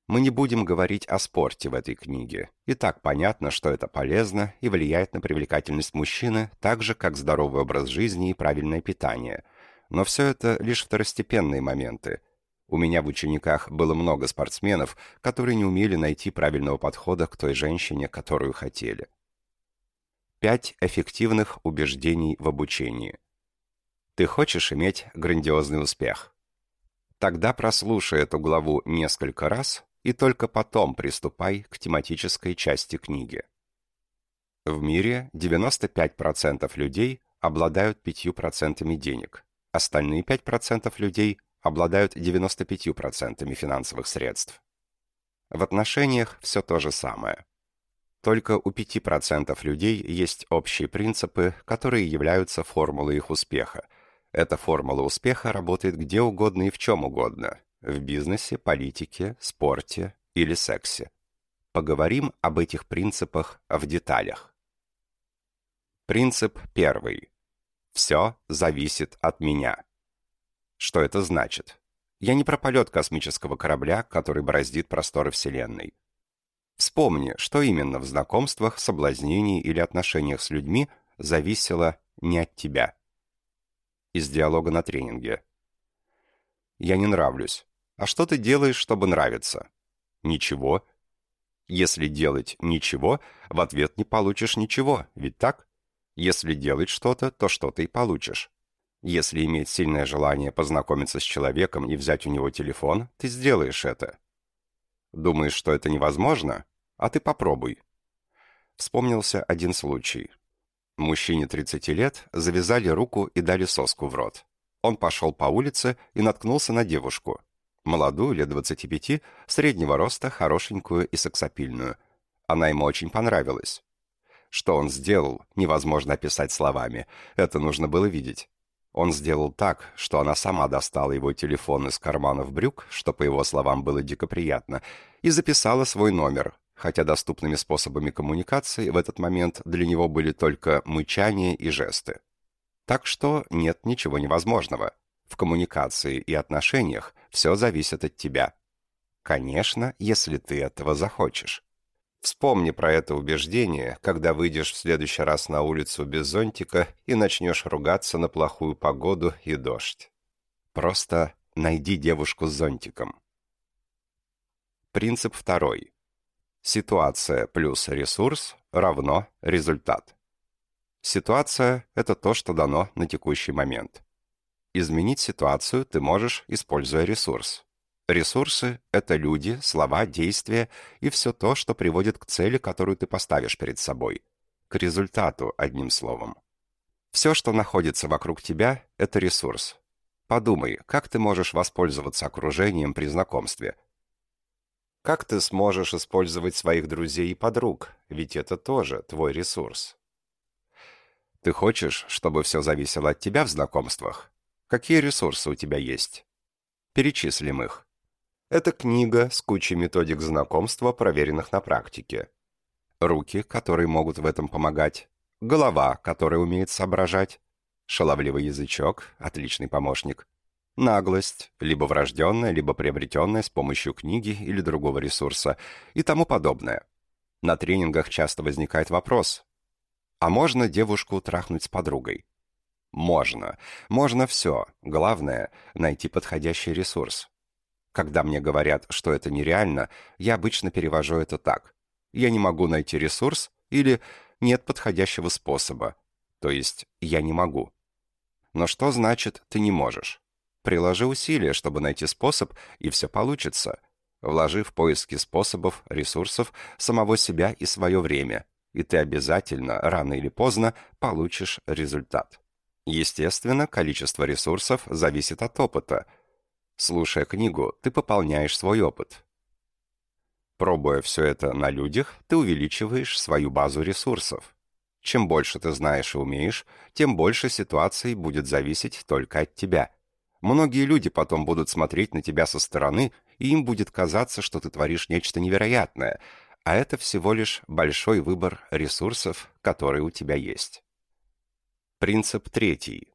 Мы не будем говорить о спорте в этой книге. И так понятно, что это полезно и влияет на привлекательность мужчины, так же, как здоровый образ жизни и правильное питание. Но все это лишь второстепенные моменты. У меня в учениках было много спортсменов, которые не умели найти правильного подхода к той женщине, которую хотели. Пять эффективных убеждений в обучении. Ты хочешь иметь грандиозный успех? Тогда прослушай эту главу несколько раз и только потом приступай к тематической части книги. В мире 95% людей обладают 5% денег, остальные 5% людей обладают 95% финансовых средств. В отношениях все то же самое. Только у 5% людей есть общие принципы, которые являются формулой их успеха. Эта формула успеха работает где угодно и в чем угодно, в бизнесе, политике, спорте или сексе. Поговорим об этих принципах в деталях. Принцип первый. Все зависит от меня. Что это значит? Я не про полет космического корабля, который бороздит просторы Вселенной. Вспомни, что именно в знакомствах, соблазнении или отношениях с людьми зависело не от тебя. Из диалога на тренинге. «Я не нравлюсь. А что ты делаешь, чтобы нравиться? Ничего. Если делать ничего, в ответ не получишь ничего, ведь так? Если делать что-то, то что-то и получишь. Если иметь сильное желание познакомиться с человеком и взять у него телефон, ты сделаешь это. Думаешь, что это невозможно? А ты попробуй. Вспомнился один случай. Мужчине 30 лет завязали руку и дали соску в рот. Он пошел по улице и наткнулся на девушку. Молодую, лет 25, среднего роста, хорошенькую и сексапильную. Она ему очень понравилась. Что он сделал, невозможно описать словами. Это нужно было видеть. Он сделал так, что она сама достала его телефон из карманов брюк, что, по его словам, было дико приятно, и записала свой номер, хотя доступными способами коммуникации в этот момент для него были только мычание и жесты. Так что нет ничего невозможного. В коммуникации и отношениях все зависит от тебя. Конечно, если ты этого захочешь. Вспомни про это убеждение, когда выйдешь в следующий раз на улицу без зонтика и начнешь ругаться на плохую погоду и дождь. Просто найди девушку с зонтиком. Принцип второй. Ситуация плюс ресурс равно результат. Ситуация – это то, что дано на текущий момент. Изменить ситуацию ты можешь, используя ресурс. Ресурсы — это люди, слова, действия и все то, что приводит к цели, которую ты поставишь перед собой. К результату, одним словом. Все, что находится вокруг тебя, это ресурс. Подумай, как ты можешь воспользоваться окружением при знакомстве. Как ты сможешь использовать своих друзей и подруг, ведь это тоже твой ресурс. Ты хочешь, чтобы все зависело от тебя в знакомствах? Какие ресурсы у тебя есть? Перечислим их. Это книга с кучей методик знакомства, проверенных на практике. Руки, которые могут в этом помогать голова, которая умеет соображать, шаловливый язычок, отличный помощник, наглость, либо врожденная, либо приобретенная с помощью книги или другого ресурса и тому подобное. На тренингах часто возникает вопрос, а можно девушку трахнуть с подругой? Можно. Можно все. Главное — найти подходящий ресурс. Когда мне говорят, что это нереально, я обычно перевожу это так. Я не могу найти ресурс или нет подходящего способа. То есть я не могу. Но что значит «ты не можешь»? Приложи усилия, чтобы найти способ, и все получится. Вложи в поиски способов, ресурсов, самого себя и свое время, и ты обязательно, рано или поздно, получишь результат. Естественно, количество ресурсов зависит от опыта. Слушая книгу, ты пополняешь свой опыт. Пробуя все это на людях, ты увеличиваешь свою базу ресурсов. Чем больше ты знаешь и умеешь, тем больше ситуаций будет зависеть только от тебя. Многие люди потом будут смотреть на тебя со стороны, и им будет казаться, что ты творишь нечто невероятное, а это всего лишь большой выбор ресурсов, которые у тебя есть. Принцип третий.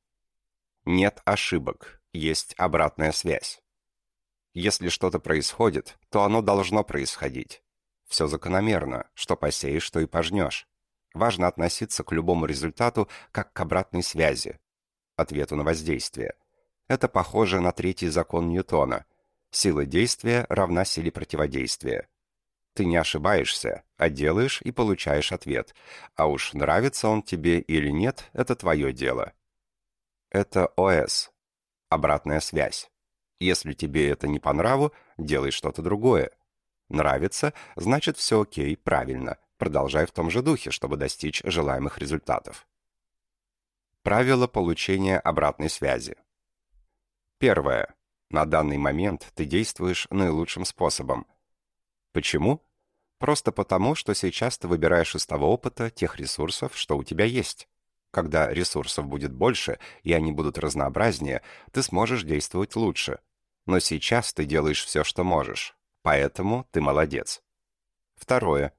Нет ошибок, есть обратная связь. Если что-то происходит, то оно должно происходить. Все закономерно, что посеешь, что и пожнешь. Важно относиться к любому результату как к обратной связи, ответу на воздействие. Это похоже на третий закон Ньютона. Сила действия равна силе противодействия. Ты не ошибаешься, а делаешь и получаешь ответ. А уж нравится он тебе или нет, это твое дело. Это ОС. Обратная связь. Если тебе это не по нраву, делай что-то другое. Нравится, значит все окей, правильно. Продолжай в том же духе, чтобы достичь желаемых результатов. Правило получения обратной связи. Первое. На данный момент ты действуешь наилучшим способом. Почему? Просто потому, что сейчас ты выбираешь из того опыта тех ресурсов, что у тебя есть. Когда ресурсов будет больше, и они будут разнообразнее, ты сможешь действовать лучше. Но сейчас ты делаешь все, что можешь. Поэтому ты молодец. Второе.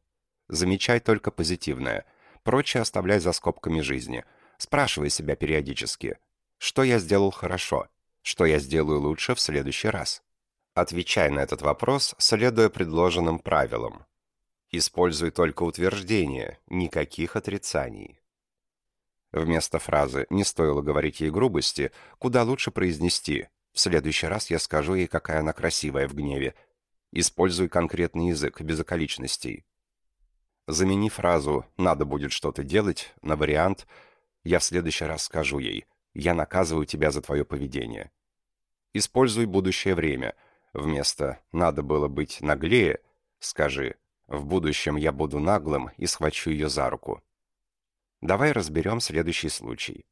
Замечай только позитивное. Прочее оставляй за скобками жизни. Спрашивай себя периодически. Что я сделал хорошо? Что я сделаю лучше в следующий раз? Отвечай на этот вопрос, следуя предложенным правилам. Используй только утверждения, никаких отрицаний. Вместо фразы «не стоило говорить ей грубости» куда лучше произнести в следующий раз я скажу ей, какая она красивая в гневе. Используй конкретный язык, без околичностей. Замени фразу «надо будет что-то делать» на вариант «я в следующий раз скажу ей, я наказываю тебя за твое поведение». Используй будущее время. Вместо «надо было быть наглее» скажи «в будущем я буду наглым и схвачу ее за руку». Давай разберем следующий случай.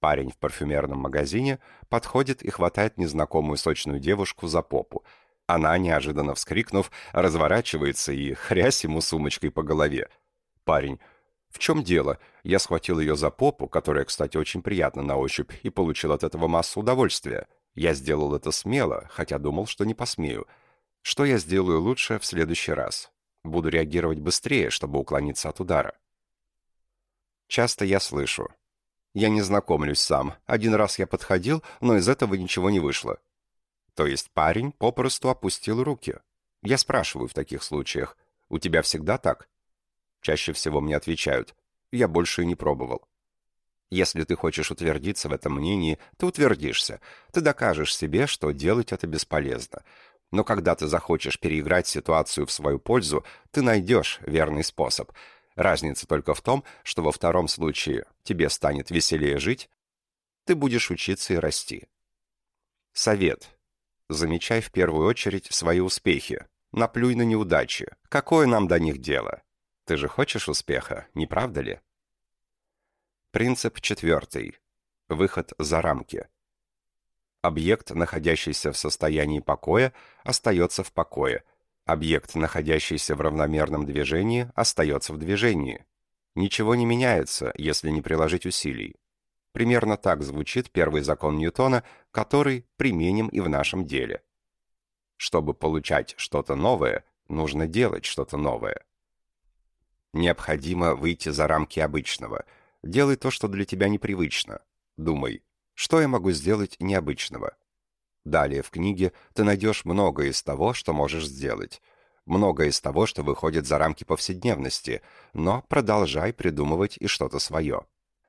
Парень в парфюмерном магазине подходит и хватает незнакомую сочную девушку за попу. Она, неожиданно вскрикнув, разворачивается и хрясь ему сумочкой по голове. Парень. «В чем дело? Я схватил ее за попу, которая, кстати, очень приятна на ощупь, и получил от этого массу удовольствия. Я сделал это смело, хотя думал, что не посмею. Что я сделаю лучше в следующий раз? Буду реагировать быстрее, чтобы уклониться от удара». Часто я слышу. Я не знакомлюсь сам. Один раз я подходил, но из этого ничего не вышло. То есть парень попросту опустил руки. Я спрашиваю в таких случаях, у тебя всегда так? Чаще всего мне отвечают, я больше и не пробовал. Если ты хочешь утвердиться в этом мнении, ты утвердишься. Ты докажешь себе, что делать это бесполезно. Но когда ты захочешь переиграть ситуацию в свою пользу, ты найдешь верный способ – Разница только в том, что во втором случае тебе станет веселее жить, ты будешь учиться и расти. Совет. Замечай в первую очередь свои успехи. Наплюй на неудачи. Какое нам до них дело? Ты же хочешь успеха, не правда ли? Принцип четвертый. Выход за рамки. Объект, находящийся в состоянии покоя, остается в покое. Объект, находящийся в равномерном движении, остается в движении. Ничего не меняется, если не приложить усилий. Примерно так звучит первый закон Ньютона, который применим и в нашем деле. Чтобы получать что-то новое, нужно делать что-то новое. Необходимо выйти за рамки обычного. Делай то, что для тебя непривычно. Думай, что я могу сделать необычного? Далее в книге ты найдешь многое из того, что можешь сделать. Многое из того, что выходит за рамки повседневности, но продолжай придумывать и что-то свое.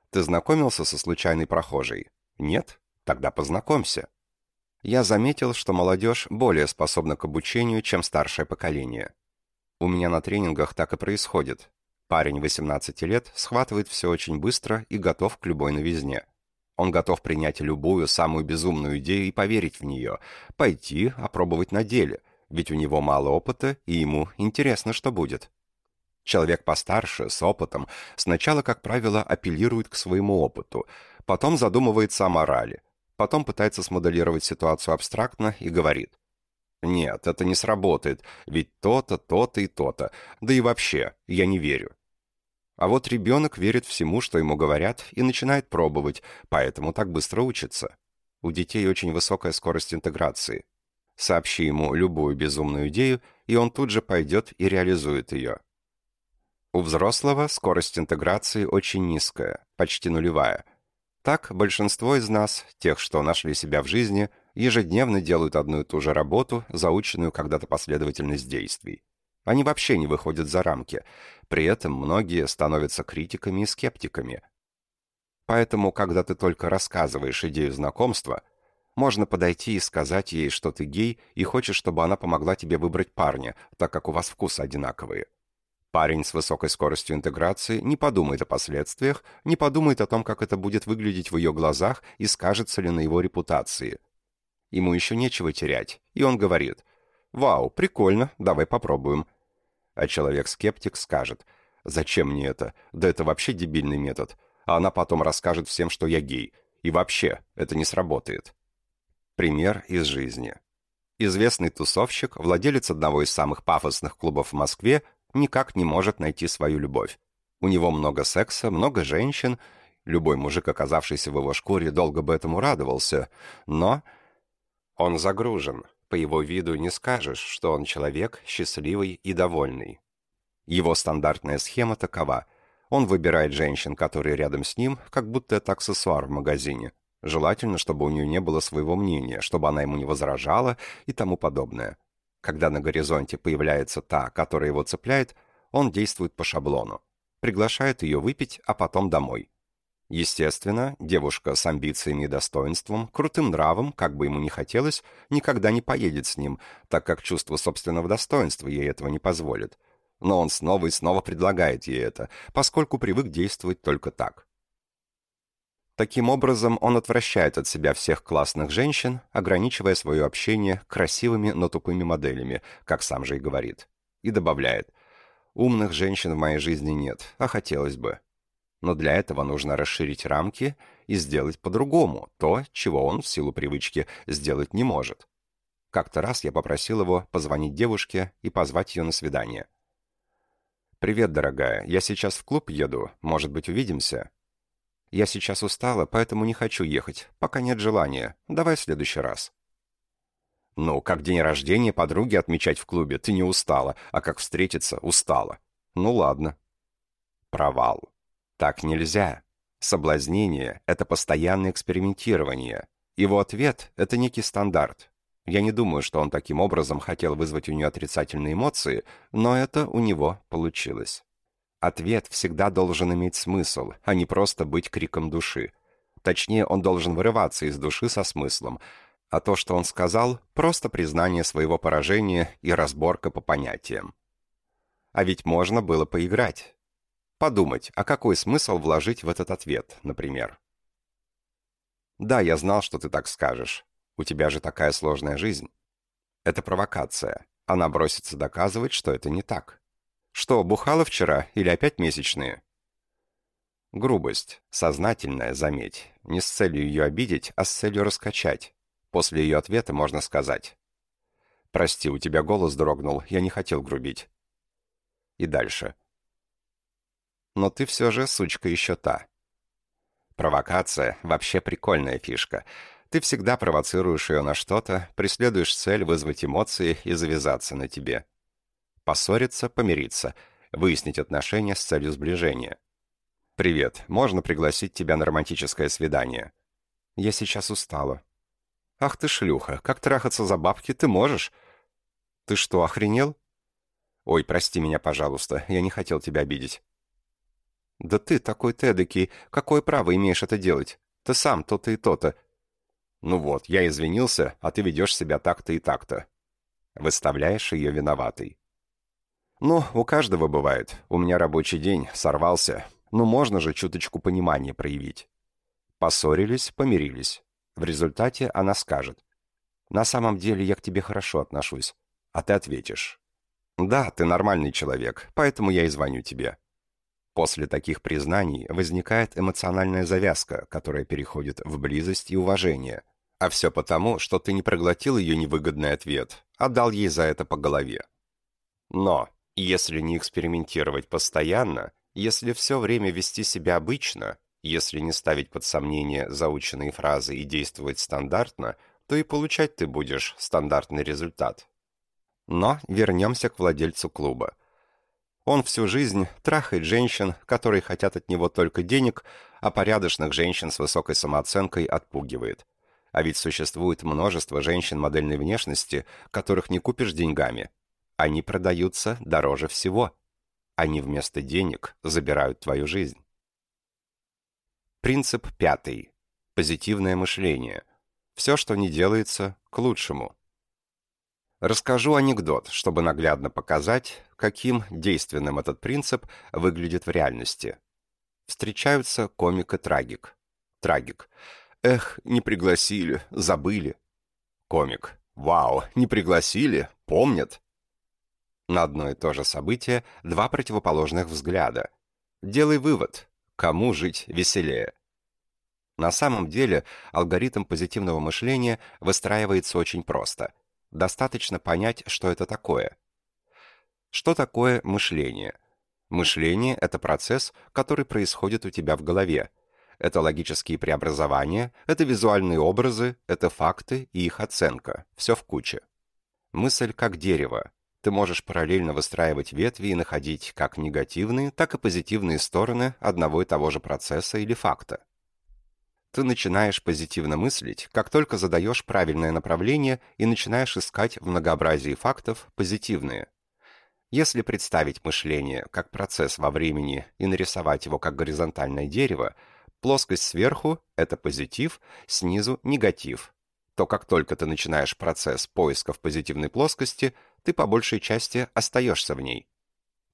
Ты знакомился со случайной прохожей? Нет? Тогда познакомься. Я заметил, что молодежь более способна к обучению, чем старшее поколение. У меня на тренингах так и происходит. Парень 18 лет схватывает все очень быстро и готов к любой новизне. Он готов принять любую, самую безумную идею и поверить в нее, пойти, опробовать на деле, ведь у него мало опыта, и ему интересно, что будет. Человек постарше, с опытом, сначала, как правило, апеллирует к своему опыту, потом задумывается о морали, потом пытается смоделировать ситуацию абстрактно и говорит. «Нет, это не сработает, ведь то-то, то-то и то-то, да и вообще, я не верю». А вот ребенок верит всему, что ему говорят, и начинает пробовать, поэтому так быстро учится. У детей очень высокая скорость интеграции. Сообщи ему любую безумную идею, и он тут же пойдет и реализует ее. У взрослого скорость интеграции очень низкая, почти нулевая. Так, большинство из нас, тех, что нашли себя в жизни, ежедневно делают одну и ту же работу, заученную когда-то последовательность действий. Они вообще не выходят за рамки. При этом многие становятся критиками и скептиками. Поэтому, когда ты только рассказываешь идею знакомства, можно подойти и сказать ей, что ты гей и хочешь, чтобы она помогла тебе выбрать парня, так как у вас вкусы одинаковые. Парень с высокой скоростью интеграции не подумает о последствиях, не подумает о том, как это будет выглядеть в ее глазах и скажется ли на его репутации. Ему еще нечего терять, и он говорит «Вау, прикольно, давай попробуем». А человек-скептик скажет «Зачем мне это? Да это вообще дебильный метод». А она потом расскажет всем, что я гей. И вообще, это не сработает. Пример из жизни. Известный тусовщик, владелец одного из самых пафосных клубов в Москве, никак не может найти свою любовь. У него много секса, много женщин. Любой мужик, оказавшийся в его шкуре, долго бы этому радовался. Но он загружен. По его виду не скажешь, что он человек счастливый и довольный. Его стандартная схема такова. Он выбирает женщин, которые рядом с ним, как будто это аксессуар в магазине. Желательно, чтобы у нее не было своего мнения, чтобы она ему не возражала и тому подобное. Когда на горизонте появляется та, которая его цепляет, он действует по шаблону. Приглашает ее выпить, а потом домой. Естественно, девушка с амбициями и достоинством, крутым нравом, как бы ему ни хотелось, никогда не поедет с ним, так как чувство собственного достоинства ей этого не позволит. Но он снова и снова предлагает ей это, поскольку привык действовать только так. Таким образом, он отвращает от себя всех классных женщин, ограничивая свое общение красивыми, но тупыми моделями, как сам же и говорит. И добавляет, «Умных женщин в моей жизни нет, а хотелось бы». Но для этого нужно расширить рамки и сделать по-другому то, чего он в силу привычки сделать не может. Как-то раз я попросил его позвонить девушке и позвать ее на свидание. «Привет, дорогая, я сейчас в клуб еду, может быть, увидимся?» Я сейчас устала, поэтому не хочу ехать. Пока нет желания. Давай в следующий раз». «Ну, как день рождения подруги отмечать в клубе, ты не устала, а как встретиться, устала. Ну ладно». Провал. Так нельзя. Соблазнение — это постоянное экспериментирование. Его ответ — это некий стандарт. Я не думаю, что он таким образом хотел вызвать у нее отрицательные эмоции, но это у него получилось. Ответ всегда должен иметь смысл, а не просто быть криком души. Точнее, он должен вырываться из души со смыслом. А то, что он сказал, просто признание своего поражения и разборка по понятиям. А ведь можно было поиграть. Подумать, а какой смысл вложить в этот ответ, например? Да, я знал, что ты так скажешь. У тебя же такая сложная жизнь. Это провокация. Она бросится доказывать, что это не так. Что, бухала вчера или опять месячные? Грубость. Сознательная, заметь. Не с целью ее обидеть, а с целью раскачать. После ее ответа можно сказать. «Прости, у тебя голос дрогнул, я не хотел грубить». И дальше. «Но ты все же, сучка, еще та. Провокация — вообще прикольная фишка. Ты всегда провоцируешь ее на что-то, преследуешь цель вызвать эмоции и завязаться на тебе. Поссориться, помириться, выяснить отношения с целью сближения. «Привет, можно пригласить тебя на романтическое свидание?» «Я сейчас устала». «Ах ты шлюха, как трахаться за бабки ты можешь?» «Ты что, охренел?» «Ой, прости меня, пожалуйста, я не хотел тебя обидеть». «Да ты такой тедекий, какое право имеешь это делать? Ты сам то-то и то-то». «Ну вот, я извинился, а ты ведешь себя так-то и так-то». Выставляешь ее виноватой. «Ну, у каждого бывает. У меня рабочий день, сорвался. Ну можно же чуточку понимания проявить». Поссорились, помирились. В результате она скажет. «На самом деле я к тебе хорошо отношусь». А ты ответишь. «Да, ты нормальный человек, поэтому я и звоню тебе. После таких признаний возникает эмоциональная завязка, которая переходит в близость и уважение. А все потому, что ты не проглотил ее невыгодный ответ, а дал ей за это по голове. Но, если не экспериментировать постоянно, если все время вести себя обычно, если не ставить под сомнение заученные фразы и действовать стандартно, то и получать ты будешь стандартный результат. Но вернемся к владельцу клуба. Он всю жизнь трахает женщин, которые хотят от него только денег, а порядочных женщин с высокой самооценкой отпугивает. А ведь существует множество женщин модельной внешности, которых не купишь деньгами. Они продаются дороже всего. Они вместо денег забирают твою жизнь. Принцип пятый. Позитивное мышление. Все, что не делается, к лучшему. Расскажу анекдот, чтобы наглядно показать, каким действенным этот принцип выглядит в реальности. Встречаются комик и трагик. Трагик. Эх, не пригласили, забыли. Комик. Вау, не пригласили, помнят. На одно и то же событие два противоположных взгляда. Делай вывод, кому жить веселее. На самом деле алгоритм позитивного мышления выстраивается очень просто – Достаточно понять, что это такое. Что такое мышление? Мышление – это процесс, который происходит у тебя в голове. Это логические преобразования, это визуальные образы, это факты и их оценка. Все в куче. Мысль как дерево. Ты можешь параллельно выстраивать ветви и находить как негативные, так и позитивные стороны одного и того же процесса или факта. Ты начинаешь позитивно мыслить, как только задаешь правильное направление и начинаешь искать в многообразии фактов позитивные. Если представить мышление как процесс во времени и нарисовать его как горизонтальное дерево, плоскость сверху – это позитив, снизу – негатив, то как только ты начинаешь процесс поиска в позитивной плоскости, ты по большей части остаешься в ней.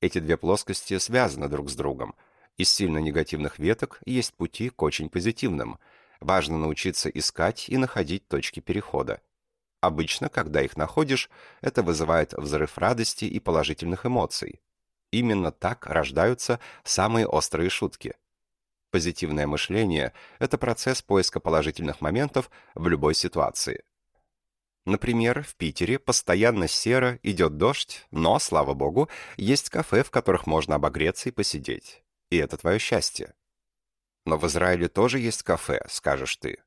Эти две плоскости связаны друг с другом – из сильно негативных веток есть пути к очень позитивным. Важно научиться искать и находить точки перехода. Обычно, когда их находишь, это вызывает взрыв радости и положительных эмоций. Именно так рождаются самые острые шутки. Позитивное мышление – это процесс поиска положительных моментов в любой ситуации. Например, в Питере постоянно серо, идет дождь, но, слава богу, есть кафе, в которых можно обогреться и посидеть и это твое счастье. Но в Израиле тоже есть кафе, скажешь ты.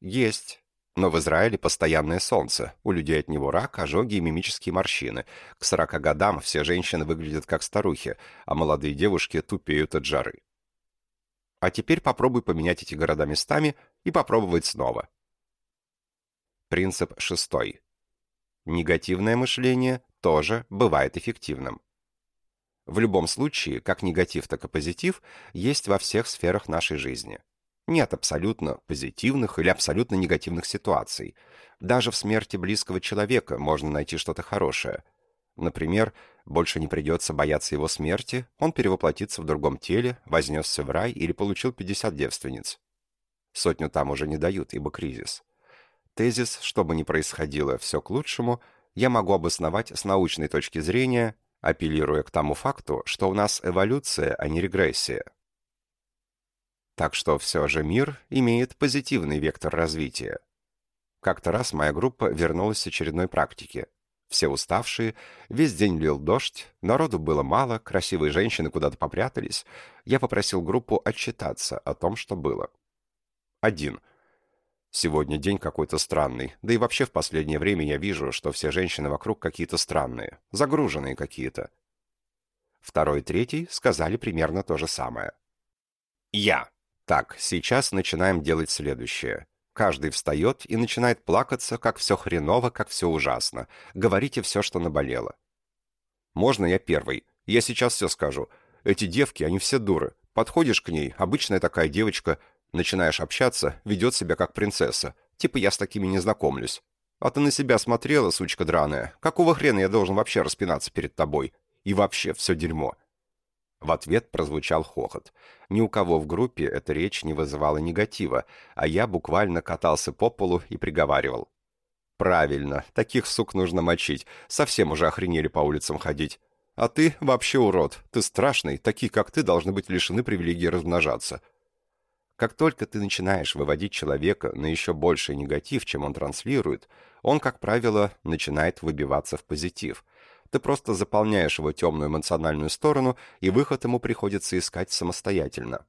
Есть. Но в Израиле постоянное солнце, у людей от него рак, ожоги и мимические морщины. К 40 годам все женщины выглядят как старухи, а молодые девушки тупеют от жары. А теперь попробуй поменять эти города местами и попробовать снова. Принцип шестой. Негативное мышление тоже бывает эффективным. В любом случае, как негатив, так и позитив, есть во всех сферах нашей жизни. Нет абсолютно позитивных или абсолютно негативных ситуаций. Даже в смерти близкого человека можно найти что-то хорошее. Например, больше не придется бояться его смерти, он перевоплотится в другом теле, вознесся в рай или получил 50 девственниц. Сотню там уже не дают, ибо кризис. Тезис, что бы ни происходило, все к лучшему, я могу обосновать с научной точки зрения, апеллируя к тому факту, что у нас эволюция, а не регрессия. Так что все же мир имеет позитивный вектор развития. Как-то раз моя группа вернулась с очередной практики. Все уставшие, весь день лил дождь, народу было мало, красивые женщины куда-то попрятались. Я попросил группу отчитаться о том, что было. Один. Сегодня день какой-то странный, да и вообще в последнее время я вижу, что все женщины вокруг какие-то странные, загруженные какие-то. Второй и третий сказали примерно то же самое. Я. Так, сейчас начинаем делать следующее. Каждый встает и начинает плакаться, как все хреново, как все ужасно. Говорите все, что наболело. Можно я первый? Я сейчас все скажу. Эти девки, они все дуры. Подходишь к ней, обычная такая девочка, начинаешь общаться, ведет себя как принцесса. Типа я с такими не знакомлюсь. А ты на себя смотрела, сучка драная. Какого хрена я должен вообще распинаться перед тобой? И вообще все дерьмо. В ответ прозвучал хохот. Ни у кого в группе эта речь не вызывала негатива, а я буквально катался по полу и приговаривал. «Правильно, таких сук нужно мочить. Совсем уже охренели по улицам ходить. А ты вообще урод. Ты страшный. Такие, как ты, должны быть лишены привилегии размножаться». Как только ты начинаешь выводить человека на еще больший негатив, чем он транслирует, он, как правило, начинает выбиваться в позитив – ты просто заполняешь его темную эмоциональную сторону, и выход ему приходится искать самостоятельно.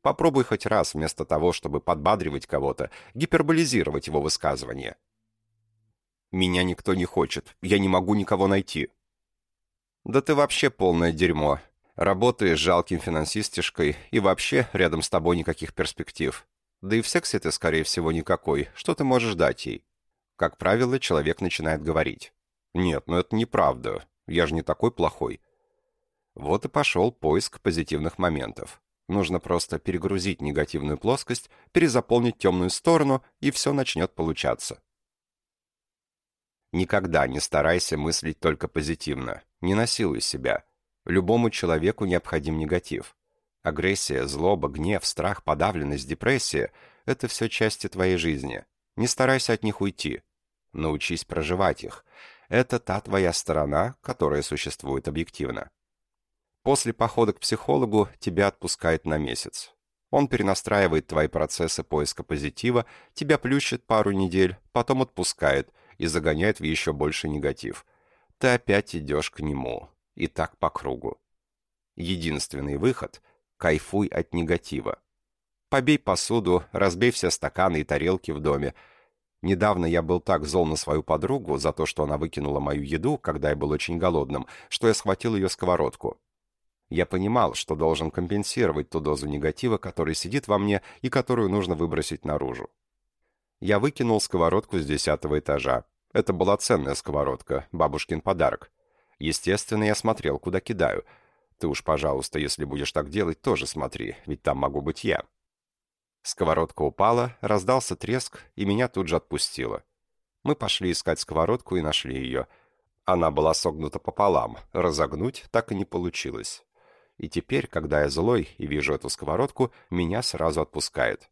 Попробуй хоть раз, вместо того, чтобы подбадривать кого-то, гиперболизировать его высказывание. «Меня никто не хочет. Я не могу никого найти». «Да ты вообще полное дерьмо. Работаешь жалким финансистишкой, и вообще рядом с тобой никаких перспектив. Да и в сексе ты, скорее всего, никакой. Что ты можешь дать ей?» Как правило, человек начинает говорить. Нет, ну это неправда. Я же не такой плохой. Вот и пошел поиск позитивных моментов. Нужно просто перегрузить негативную плоскость, перезаполнить темную сторону, и все начнет получаться. Никогда не старайся мыслить только позитивно. Не насилуй себя. Любому человеку необходим негатив. Агрессия, злоба, гнев, страх, подавленность, депрессия – это все части твоей жизни. Не старайся от них уйти. Научись проживать их – это та твоя сторона, которая существует объективно. После похода к психологу тебя отпускает на месяц. Он перенастраивает твои процессы поиска позитива, тебя плющит пару недель, потом отпускает и загоняет в еще больше негатив. Ты опять идешь к нему. И так по кругу. Единственный выход – кайфуй от негатива. Побей посуду, разбей все стаканы и тарелки в доме – Недавно я был так зол на свою подругу за то, что она выкинула мою еду, когда я был очень голодным, что я схватил ее сковородку. Я понимал, что должен компенсировать ту дозу негатива, который сидит во мне и которую нужно выбросить наружу. Я выкинул сковородку с десятого этажа. Это была ценная сковородка, бабушкин подарок. Естественно, я смотрел, куда кидаю. Ты уж, пожалуйста, если будешь так делать, тоже смотри, ведь там могу быть я. Сковородка упала, раздался треск, и меня тут же отпустило. Мы пошли искать сковородку и нашли ее. Она была согнута пополам, разогнуть так и не получилось. И теперь, когда я злой и вижу эту сковородку, меня сразу отпускает.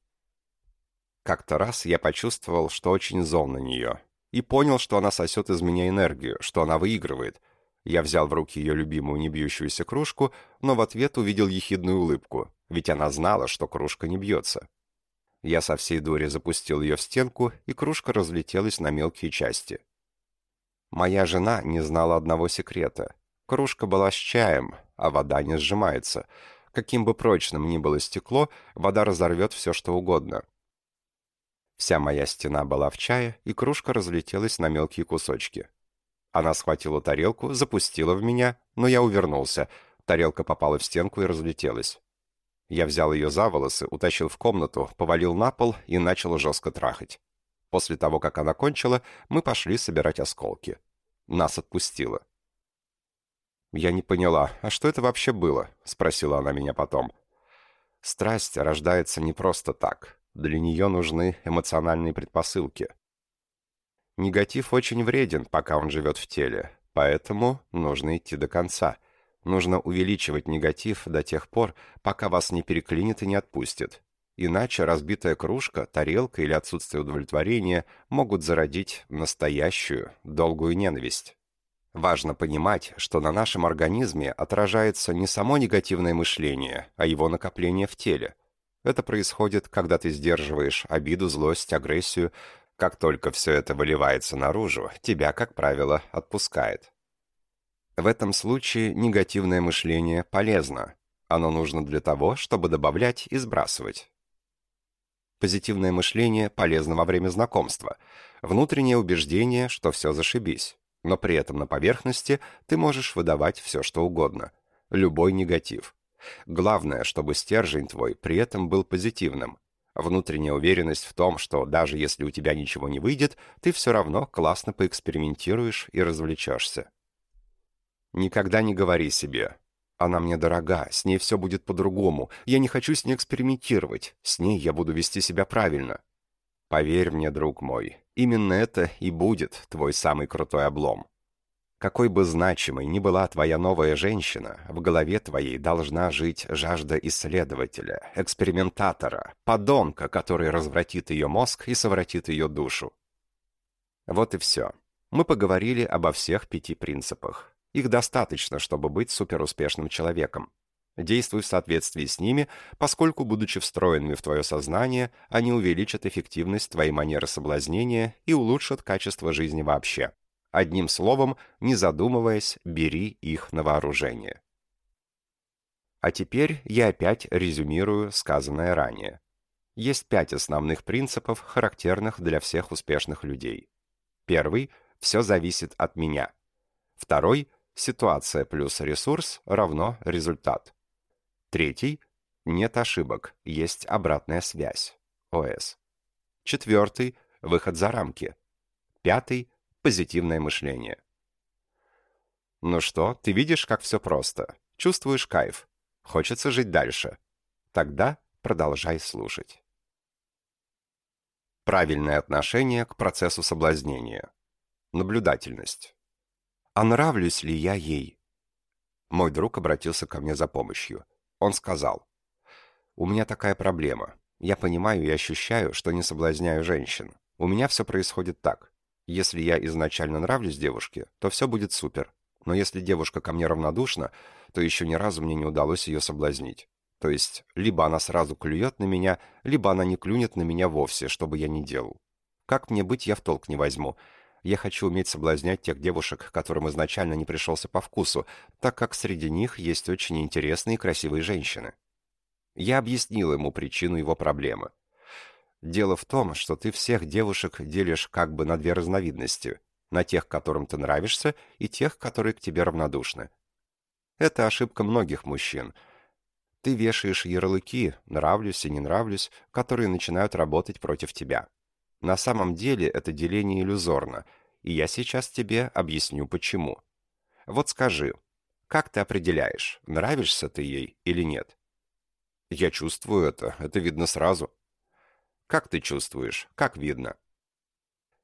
Как-то раз я почувствовал, что очень зол на нее. И понял, что она сосет из меня энергию, что она выигрывает. Я взял в руки ее любимую небьющуюся кружку, но в ответ увидел ехидную улыбку, ведь она знала, что кружка не бьется. Я со всей дури запустил ее в стенку, и кружка разлетелась на мелкие части. Моя жена не знала одного секрета. Кружка была с чаем, а вода не сжимается. Каким бы прочным ни было стекло, вода разорвет все, что угодно. Вся моя стена была в чае, и кружка разлетелась на мелкие кусочки. Она схватила тарелку, запустила в меня, но я увернулся. Тарелка попала в стенку и разлетелась. Я взял ее за волосы, утащил в комнату, повалил на пол и начал жестко трахать. После того, как она кончила, мы пошли собирать осколки. Нас отпустила. «Я не поняла, а что это вообще было?» — спросила она меня потом. «Страсть рождается не просто так. Для нее нужны эмоциональные предпосылки. Негатив очень вреден, пока он живет в теле, поэтому нужно идти до конца. Нужно увеличивать негатив до тех пор, пока вас не переклинит и не отпустит. Иначе разбитая кружка, тарелка или отсутствие удовлетворения могут зародить настоящую, долгую ненависть. Важно понимать, что на нашем организме отражается не само негативное мышление, а его накопление в теле. Это происходит, когда ты сдерживаешь обиду, злость, агрессию. Как только все это выливается наружу, тебя, как правило, отпускает. В этом случае негативное мышление полезно. Оно нужно для того, чтобы добавлять и сбрасывать. Позитивное мышление полезно во время знакомства. Внутреннее убеждение, что все зашибись но при этом на поверхности ты можешь выдавать все, что угодно. Любой негатив. Главное, чтобы стержень твой при этом был позитивным. Внутренняя уверенность в том, что даже если у тебя ничего не выйдет, ты все равно классно поэкспериментируешь и развлечешься. Никогда не говори себе «Она мне дорога, с ней все будет по-другому, я не хочу с ней экспериментировать, с ней я буду вести себя правильно». Поверь мне, друг мой, именно это и будет твой самый крутой облом. Какой бы значимой ни была твоя новая женщина, в голове твоей должна жить жажда исследователя, экспериментатора, подонка, который развратит ее мозг и совратит ее душу. Вот и все. Мы поговорили обо всех пяти принципах. Их достаточно, чтобы быть суперуспешным человеком. Действуй в соответствии с ними, поскольку, будучи встроенными в твое сознание, они увеличат эффективность твоей манеры соблазнения и улучшат качество жизни вообще. Одним словом, не задумываясь, бери их на вооружение. А теперь я опять резюмирую сказанное ранее. Есть пять основных принципов, характерных для всех успешных людей. Первый – все зависит от меня. Второй – ситуация плюс ресурс равно результат. Третий – нет ошибок, есть обратная связь, ОС. Четвертый – выход за рамки. Пятый – позитивное мышление. Ну что, ты видишь, как все просто. Чувствуешь кайф. Хочется жить дальше. Тогда продолжай слушать. Правильное отношение к процессу соблазнения. Наблюдательность. А нравлюсь ли я ей? Мой друг обратился ко мне за помощью. Он сказал, «У меня такая проблема. Я понимаю и ощущаю, что не соблазняю женщин. У меня все происходит так. Если я изначально нравлюсь девушке, то все будет супер. Но если девушка ко мне равнодушна, то еще ни разу мне не удалось ее соблазнить. То есть, либо она сразу клюет на меня, либо она не клюнет на меня вовсе, что бы я ни делал. Как мне быть, я в толк не возьму. Я хочу уметь соблазнять тех девушек, которым изначально не пришелся по вкусу, так как среди них есть очень интересные и красивые женщины. Я объяснил ему причину его проблемы. Дело в том, что ты всех девушек делишь как бы на две разновидности. На тех, которым ты нравишься, и тех, которые к тебе равнодушны. Это ошибка многих мужчин. Ты вешаешь ярлыки «нравлюсь» и «не нравлюсь», которые начинают работать против тебя. На самом деле это деление иллюзорно, и я сейчас тебе объясню почему. Вот скажи, как ты определяешь, нравишься ты ей или нет? Я чувствую это, это видно сразу. Как ты чувствуешь? Как видно?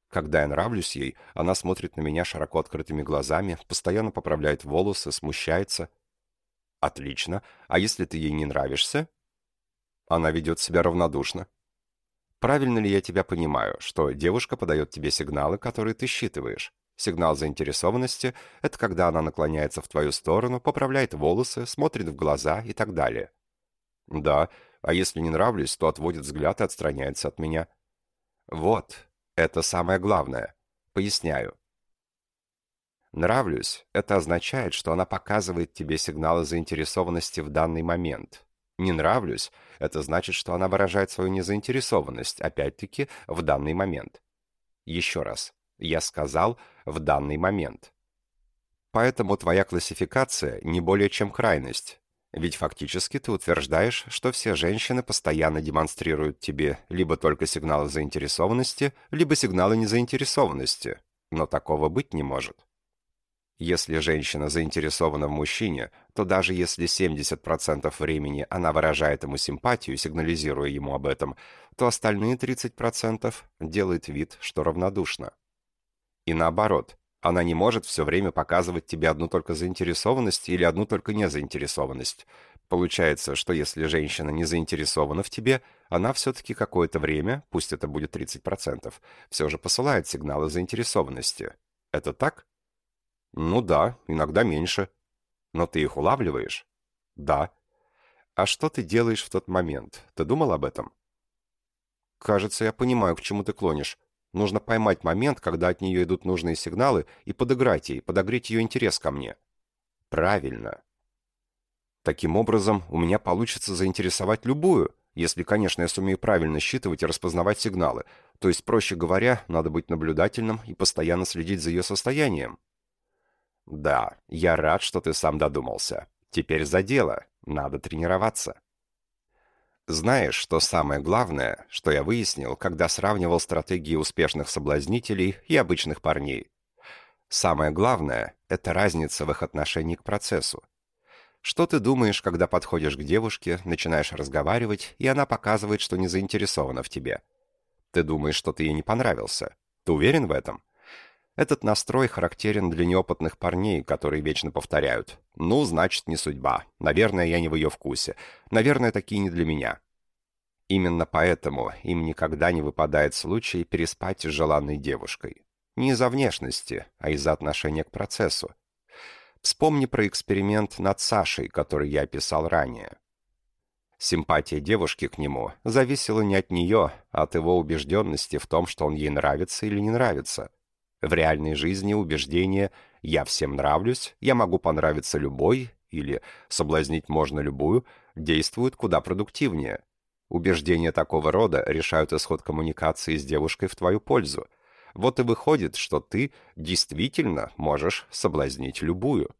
Когда я нравлюсь ей, она смотрит на меня широко открытыми глазами, постоянно поправляет волосы, смущается. Отлично. А если ты ей не нравишься? Она ведет себя равнодушно. Правильно ли я тебя понимаю, что девушка подает тебе сигналы, которые ты считываешь? Сигнал заинтересованности – это когда она наклоняется в твою сторону, поправляет волосы, смотрит в глаза и так далее. Да, а если не нравлюсь, то отводит взгляд и отстраняется от меня. Вот, это самое главное. Поясняю. Нравлюсь – это означает, что она показывает тебе сигналы заинтересованности в данный момент. Не нравлюсь – это значит, что она выражает свою незаинтересованность, опять-таки, в данный момент. Еще раз. Я сказал «в данный момент». Поэтому твоя классификация не более чем крайность. Ведь фактически ты утверждаешь, что все женщины постоянно демонстрируют тебе либо только сигналы заинтересованности, либо сигналы незаинтересованности. Но такого быть не может. Если женщина заинтересована в мужчине, то даже если 70% времени она выражает ему симпатию, сигнализируя ему об этом, то остальные 30% делает вид, что равнодушна. И наоборот, она не может все время показывать тебе одну только заинтересованность или одну только незаинтересованность. Получается, что если женщина не заинтересована в тебе, она все-таки какое-то время, пусть это будет 30%, все же посылает сигналы заинтересованности. Это так? Ну да, иногда меньше. Но ты их улавливаешь? Да. А что ты делаешь в тот момент? Ты думал об этом? Кажется, я понимаю, к чему ты клонишь. Нужно поймать момент, когда от нее идут нужные сигналы, и подыграть ей, подогреть ее интерес ко мне. Правильно. Таким образом, у меня получится заинтересовать любую, если, конечно, я сумею правильно считывать и распознавать сигналы. То есть, проще говоря, надо быть наблюдательным и постоянно следить за ее состоянием. Да, я рад, что ты сам додумался. Теперь за дело. Надо тренироваться. Знаешь, что самое главное, что я выяснил, когда сравнивал стратегии успешных соблазнителей и обычных парней? Самое главное – это разница в их отношении к процессу. Что ты думаешь, когда подходишь к девушке, начинаешь разговаривать, и она показывает, что не заинтересована в тебе? Ты думаешь, что ты ей не понравился. Ты уверен в этом? Этот настрой характерен для неопытных парней, которые вечно повторяют. «Ну, значит, не судьба. Наверное, я не в ее вкусе. Наверное, такие не для меня». Именно поэтому им никогда не выпадает случай переспать с желанной девушкой. Не из-за внешности, а из-за отношения к процессу. Вспомни про эксперимент над Сашей, который я описал ранее. Симпатия девушки к нему зависела не от нее, а от его убежденности в том, что он ей нравится или не нравится – в реальной жизни убеждение «я всем нравлюсь», «я могу понравиться любой» или «соблазнить можно любую» действуют куда продуктивнее. Убеждения такого рода решают исход коммуникации с девушкой в твою пользу. Вот и выходит, что ты действительно можешь соблазнить любую.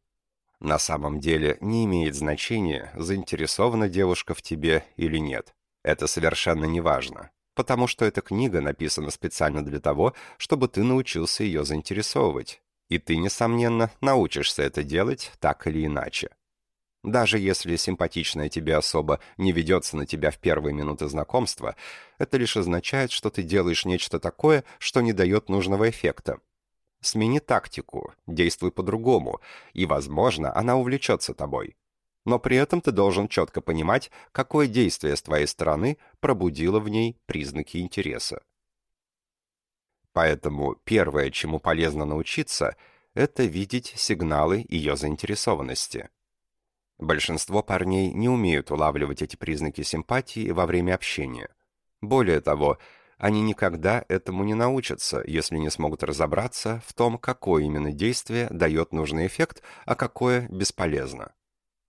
На самом деле не имеет значения, заинтересована девушка в тебе или нет. Это совершенно не важно потому что эта книга написана специально для того, чтобы ты научился ее заинтересовывать. И ты, несомненно, научишься это делать так или иначе. Даже если симпатичная тебе особа не ведется на тебя в первые минуты знакомства, это лишь означает, что ты делаешь нечто такое, что не дает нужного эффекта. Смени тактику, действуй по-другому, и, возможно, она увлечется тобой но при этом ты должен четко понимать, какое действие с твоей стороны пробудило в ней признаки интереса. Поэтому первое, чему полезно научиться, это видеть сигналы ее заинтересованности. Большинство парней не умеют улавливать эти признаки симпатии во время общения. Более того, они никогда этому не научатся, если не смогут разобраться в том, какое именно действие дает нужный эффект, а какое бесполезно.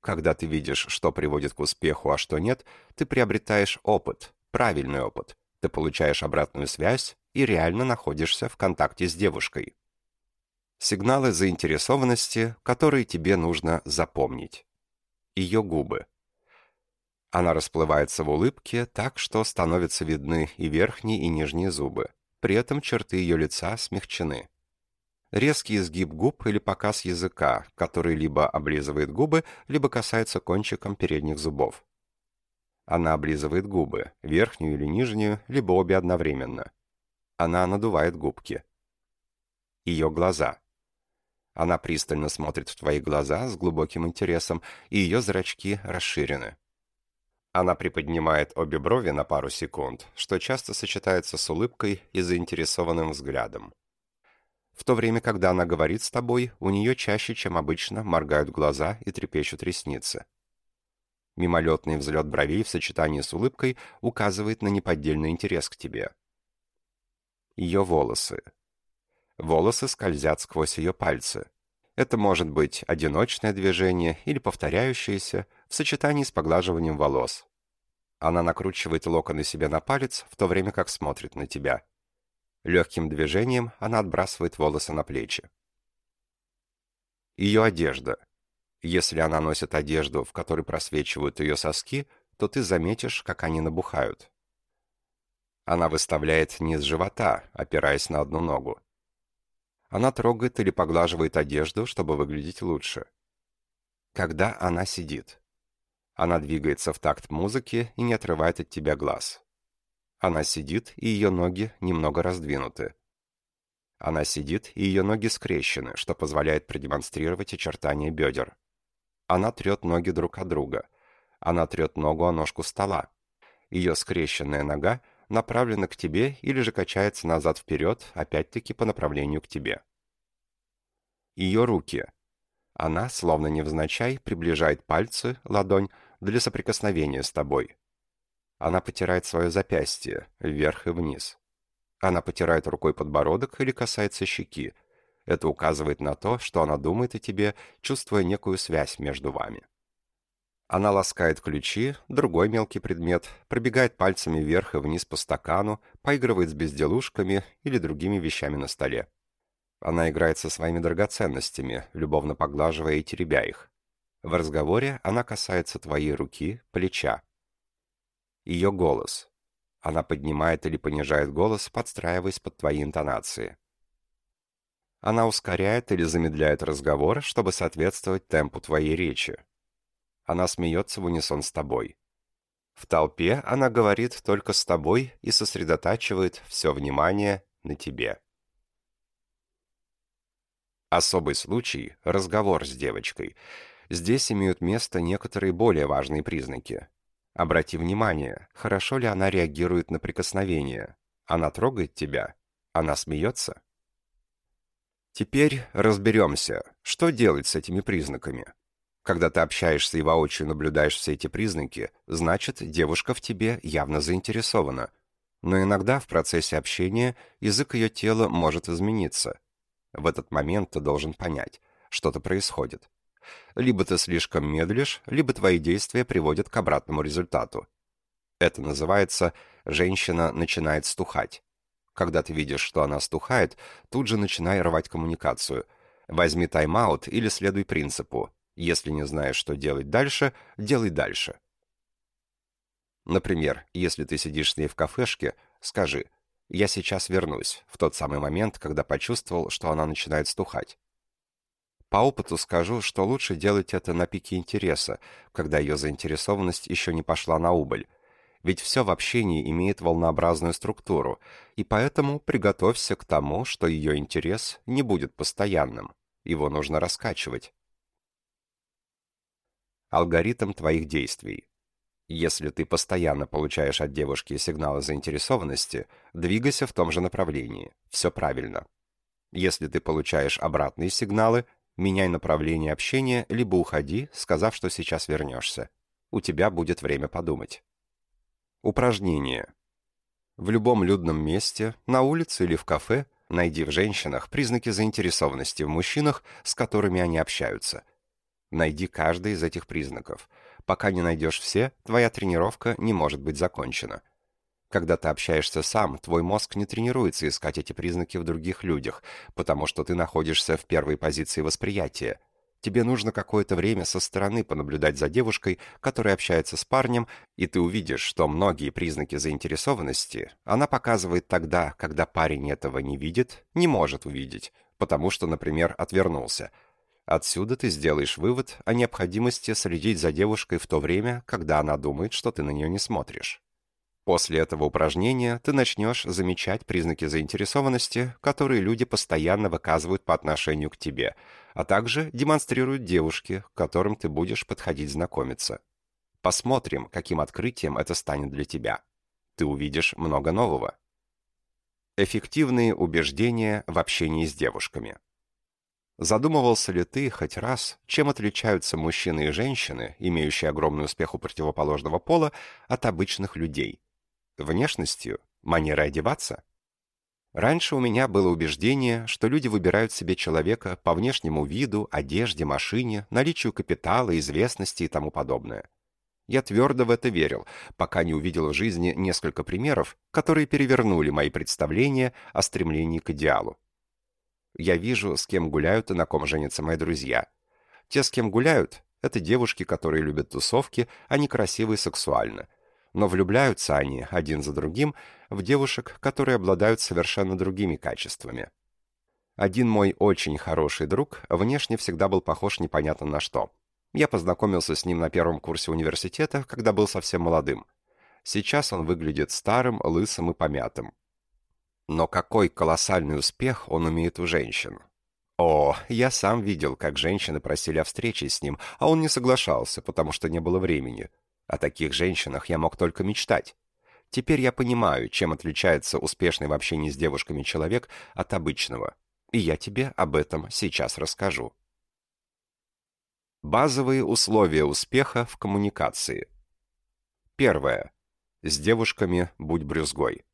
Когда ты видишь, что приводит к успеху, а что нет, ты приобретаешь опыт, правильный опыт. Ты получаешь обратную связь и реально находишься в контакте с девушкой. Сигналы заинтересованности, которые тебе нужно запомнить. Ее губы. Она расплывается в улыбке так, что становятся видны и верхние, и нижние зубы. При этом черты ее лица смягчены резкий изгиб губ или показ языка, который либо облизывает губы, либо касается кончиком передних зубов. Она облизывает губы, верхнюю или нижнюю, либо обе одновременно. Она надувает губки. Ее глаза. Она пристально смотрит в твои глаза с глубоким интересом, и ее зрачки расширены. Она приподнимает обе брови на пару секунд, что часто сочетается с улыбкой и заинтересованным взглядом. В то время, когда она говорит с тобой, у нее чаще, чем обычно, моргают глаза и трепещут ресницы. Мимолетный взлет бровей в сочетании с улыбкой указывает на неподдельный интерес к тебе. Ее волосы. Волосы скользят сквозь ее пальцы. Это может быть одиночное движение или повторяющееся в сочетании с поглаживанием волос. Она накручивает локоны себе на палец, в то время как смотрит на тебя. Легким движением она отбрасывает волосы на плечи. Ее одежда. Если она носит одежду, в которой просвечивают ее соски, то ты заметишь, как они набухают. Она выставляет низ живота, опираясь на одну ногу. Она трогает или поглаживает одежду, чтобы выглядеть лучше. Когда она сидит. Она двигается в такт музыки и не отрывает от тебя глаз. Она сидит, и ее ноги немного раздвинуты. Она сидит, и ее ноги скрещены, что позволяет продемонстрировать очертания бедер. Она трет ноги друг от друга. Она трет ногу о ножку стола. Ее скрещенная нога направлена к тебе или же качается назад-вперед, опять-таки по направлению к тебе. Ее руки. Она, словно невзначай, приближает пальцы, ладонь, для соприкосновения с тобой. Она потирает свое запястье, вверх и вниз. Она потирает рукой подбородок или касается щеки. Это указывает на то, что она думает о тебе, чувствуя некую связь между вами. Она ласкает ключи, другой мелкий предмет, пробегает пальцами вверх и вниз по стакану, поигрывает с безделушками или другими вещами на столе. Она играет со своими драгоценностями, любовно поглаживая и теребя их. В разговоре она касается твоей руки, плеча. Ее голос. Она поднимает или понижает голос, подстраиваясь под твои интонации. Она ускоряет или замедляет разговор, чтобы соответствовать темпу твоей речи. Она смеется в унисон с тобой. В толпе она говорит только с тобой и сосредотачивает все внимание на тебе. Особый случай – разговор с девочкой. Здесь имеют место некоторые более важные признаки. Обрати внимание, хорошо ли она реагирует на прикосновение. Она трогает тебя? Она смеется? Теперь разберемся, что делать с этими признаками. Когда ты общаешься и воочию наблюдаешь все эти признаки, значит, девушка в тебе явно заинтересована. Но иногда в процессе общения язык ее тела может измениться – в этот момент ты должен понять, что-то происходит. Либо ты слишком медлишь, либо твои действия приводят к обратному результату. Это называется «женщина начинает стухать». Когда ты видишь, что она стухает, тут же начинай рвать коммуникацию. Возьми тайм-аут или следуй принципу. Если не знаешь, что делать дальше, делай дальше. Например, если ты сидишь с ней в кафешке, скажи – я сейчас вернусь, в тот самый момент, когда почувствовал, что она начинает стухать. По опыту скажу, что лучше делать это на пике интереса, когда ее заинтересованность еще не пошла на убыль. Ведь все в общении имеет волнообразную структуру, и поэтому приготовься к тому, что ее интерес не будет постоянным. Его нужно раскачивать. Алгоритм твоих действий. Если ты постоянно получаешь от девушки сигналы заинтересованности, двигайся в том же направлении. Все правильно. Если ты получаешь обратные сигналы, меняй направление общения, либо уходи, сказав, что сейчас вернешься. У тебя будет время подумать. Упражнение. В любом людном месте, на улице или в кафе, найди в женщинах признаки заинтересованности в мужчинах, с которыми они общаются. Найди каждый из этих признаков – Пока не найдешь все, твоя тренировка не может быть закончена. Когда ты общаешься сам, твой мозг не тренируется искать эти признаки в других людях, потому что ты находишься в первой позиции восприятия. Тебе нужно какое-то время со стороны понаблюдать за девушкой, которая общается с парнем, и ты увидишь, что многие признаки заинтересованности она показывает тогда, когда парень этого не видит, не может увидеть, потому что, например, отвернулся – Отсюда ты сделаешь вывод о необходимости следить за девушкой в то время, когда она думает, что ты на нее не смотришь. После этого упражнения ты начнешь замечать признаки заинтересованности, которые люди постоянно выказывают по отношению к тебе, а также демонстрируют девушке, к которым ты будешь подходить знакомиться. Посмотрим, каким открытием это станет для тебя. Ты увидишь много нового. Эффективные убеждения в общении с девушками. Задумывался ли ты хоть раз, чем отличаются мужчины и женщины, имеющие огромный успех у противоположного пола, от обычных людей? Внешностью? Манерой одеваться? Раньше у меня было убеждение, что люди выбирают себе человека по внешнему виду, одежде, машине, наличию капитала, известности и тому подобное. Я твердо в это верил, пока не увидел в жизни несколько примеров, которые перевернули мои представления о стремлении к идеалу. Я вижу, с кем гуляют и на ком женятся мои друзья. Те, с кем гуляют, это девушки, которые любят тусовки, они красивы и сексуальны. Но влюбляются они, один за другим, в девушек, которые обладают совершенно другими качествами. Один мой очень хороший друг внешне всегда был похож непонятно на что. Я познакомился с ним на первом курсе университета, когда был совсем молодым. Сейчас он выглядит старым, лысым и помятым. Но какой колоссальный успех он умеет у женщин. О, я сам видел, как женщины просили о встрече с ним, а он не соглашался, потому что не было времени. О таких женщинах я мог только мечтать. Теперь я понимаю, чем отличается успешный в общении с девушками человек от обычного. И я тебе об этом сейчас расскажу. Базовые условия успеха в коммуникации. Первое. С девушками будь брюзгой.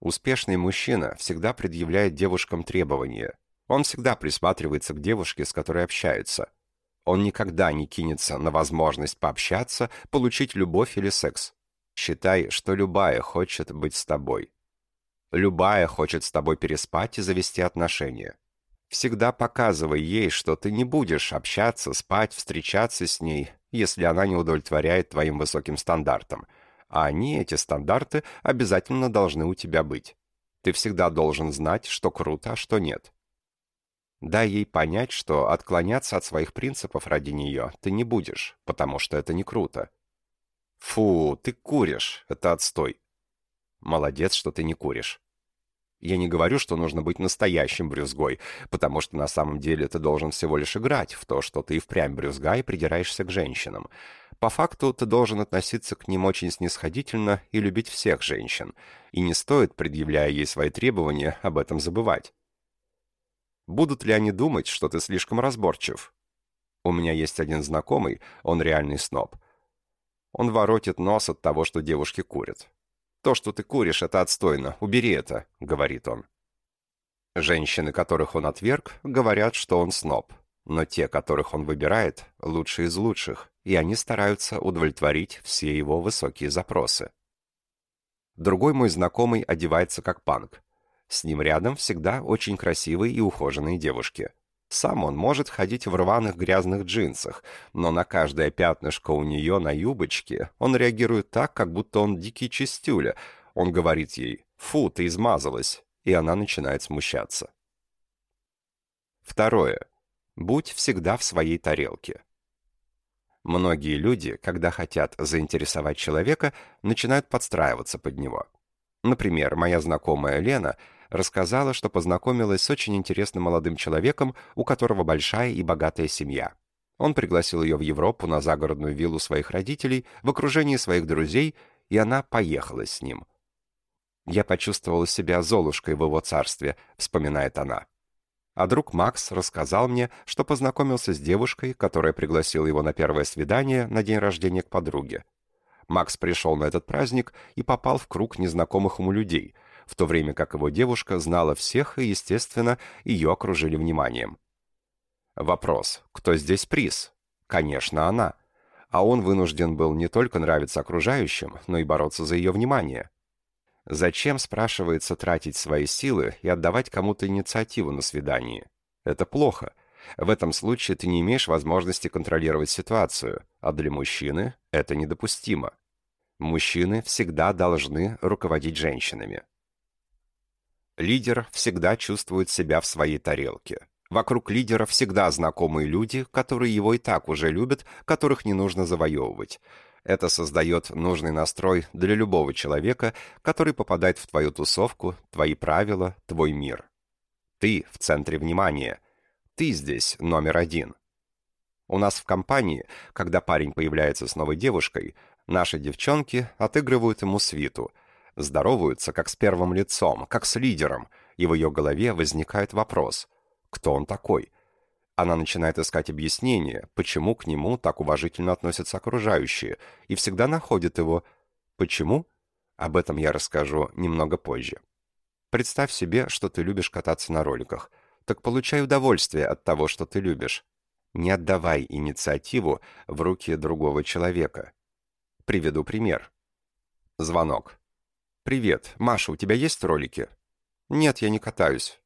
Успешный мужчина всегда предъявляет девушкам требования. Он всегда присматривается к девушке, с которой общается. Он никогда не кинется на возможность пообщаться, получить любовь или секс. Считай, что любая хочет быть с тобой. Любая хочет с тобой переспать и завести отношения. Всегда показывай ей, что ты не будешь общаться, спать, встречаться с ней, если она не удовлетворяет твоим высоким стандартам. А они, эти стандарты, обязательно должны у тебя быть. Ты всегда должен знать, что круто, а что нет. Дай ей понять, что отклоняться от своих принципов ради нее ты не будешь, потому что это не круто. Фу, ты куришь, это отстой. Молодец, что ты не куришь. Я не говорю, что нужно быть настоящим брюзгой, потому что на самом деле ты должен всего лишь играть в то, что ты и впрямь брюзга и придираешься к женщинам. По факту ты должен относиться к ним очень снисходительно и любить всех женщин, и не стоит, предъявляя ей свои требования, об этом забывать. Будут ли они думать, что ты слишком разборчив? У меня есть один знакомый, он реальный сноб. Он воротит нос от того, что девушки курят. «То, что ты куришь, это отстойно. Убери это», — говорит он. Женщины, которых он отверг, говорят, что он сноб. Но те, которых он выбирает, лучшие из лучших, и они стараются удовлетворить все его высокие запросы. Другой мой знакомый одевается как панк. С ним рядом всегда очень красивые и ухоженные девушки. Сам он может ходить в рваных грязных джинсах, но на каждое пятнышко у нее на юбочке он реагирует так, как будто он дикий чистюля. Он говорит ей «Фу, ты измазалась», и она начинает смущаться. Второе. Будь всегда в своей тарелке. Многие люди, когда хотят заинтересовать человека, начинают подстраиваться под него. Например, моя знакомая Лена – рассказала, что познакомилась с очень интересным молодым человеком, у которого большая и богатая семья. Он пригласил ее в Европу на загородную виллу своих родителей в окружении своих друзей, и она поехала с ним. «Я почувствовала себя золушкой в его царстве», — вспоминает она. А друг Макс рассказал мне, что познакомился с девушкой, которая пригласила его на первое свидание на день рождения к подруге. Макс пришел на этот праздник и попал в круг незнакомых ему людей — в то время как его девушка знала всех и, естественно, ее окружили вниманием. Вопрос, кто здесь приз? Конечно, она. А он вынужден был не только нравиться окружающим, но и бороться за ее внимание. Зачем, спрашивается, тратить свои силы и отдавать кому-то инициативу на свидании? Это плохо. В этом случае ты не имеешь возможности контролировать ситуацию, а для мужчины это недопустимо. Мужчины всегда должны руководить женщинами. Лидер всегда чувствует себя в своей тарелке. Вокруг лидера всегда знакомые люди, которые его и так уже любят, которых не нужно завоевывать. Это создает нужный настрой для любого человека, который попадает в твою тусовку, твои правила, твой мир. Ты в центре внимания. Ты здесь номер один. У нас в компании, когда парень появляется с новой девушкой, наши девчонки отыгрывают ему свиту – здороваются как с первым лицом, как с лидером, и в ее голове возникает вопрос «Кто он такой?». Она начинает искать объяснение, почему к нему так уважительно относятся окружающие, и всегда находит его. Почему? Об этом я расскажу немного позже. Представь себе, что ты любишь кататься на роликах. Так получай удовольствие от того, что ты любишь. Не отдавай инициативу в руки другого человека. Приведу пример. Звонок. «Привет. Маша, у тебя есть ролики?» «Нет, я не катаюсь».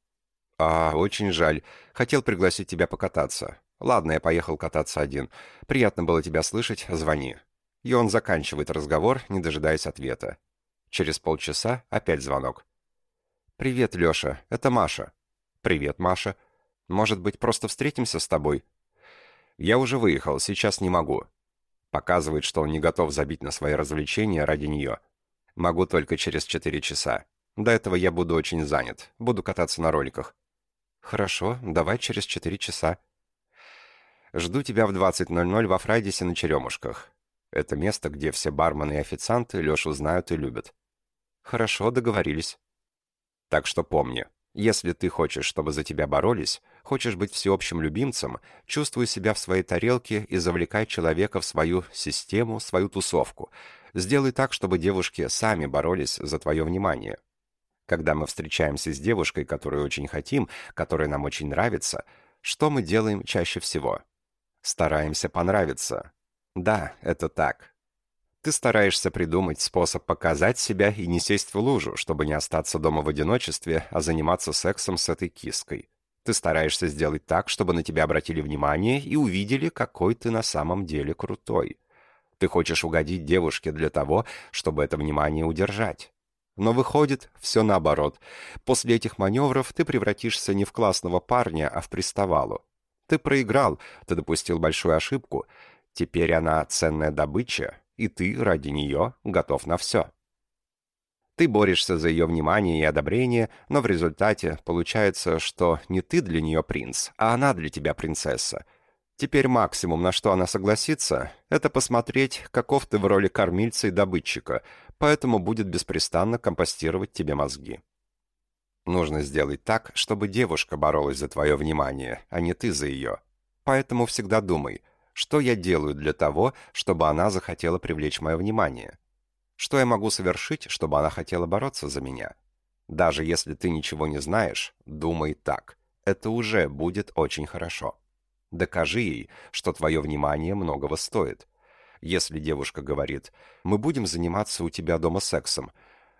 «А, очень жаль. Хотел пригласить тебя покататься. Ладно, я поехал кататься один. Приятно было тебя слышать. Звони». И он заканчивает разговор, не дожидаясь ответа. Через полчаса опять звонок. «Привет, Леша. Это Маша». «Привет, Маша. Может быть, просто встретимся с тобой?» «Я уже выехал. Сейчас не могу». Показывает, что он не готов забить на свои развлечения ради нее. Могу только через четыре часа. До этого я буду очень занят. Буду кататься на роликах. Хорошо, давай через четыре часа. Жду тебя в 20.00 во Фрайдисе на Черемушках. Это место, где все бармены и официанты Лешу знают и любят. Хорошо, договорились. Так что помни, если ты хочешь, чтобы за тебя боролись, хочешь быть всеобщим любимцем, чувствуй себя в своей тарелке и завлекай человека в свою систему, свою тусовку. Сделай так, чтобы девушки сами боролись за твое внимание. Когда мы встречаемся с девушкой, которую очень хотим, которая нам очень нравится, что мы делаем чаще всего? Стараемся понравиться. Да, это так. Ты стараешься придумать способ показать себя и не сесть в лужу, чтобы не остаться дома в одиночестве, а заниматься сексом с этой киской. Ты стараешься сделать так, чтобы на тебя обратили внимание и увидели, какой ты на самом деле крутой. Ты хочешь угодить девушке для того, чтобы это внимание удержать. Но выходит, все наоборот. После этих маневров ты превратишься не в классного парня, а в приставалу. Ты проиграл, ты допустил большую ошибку. Теперь она ценная добыча, и ты ради нее готов на все. Ты борешься за ее внимание и одобрение, но в результате получается, что не ты для нее принц, а она для тебя принцесса. Теперь максимум, на что она согласится, это посмотреть, каков ты в роли кормильца и добытчика, поэтому будет беспрестанно компостировать тебе мозги. Нужно сделать так, чтобы девушка боролась за твое внимание, а не ты за ее. Поэтому всегда думай, что я делаю для того, чтобы она захотела привлечь мое внимание. Что я могу совершить, чтобы она хотела бороться за меня? Даже если ты ничего не знаешь, думай так. Это уже будет очень хорошо. Докажи ей, что твое внимание многого стоит. Если девушка говорит «Мы будем заниматься у тебя дома сексом»,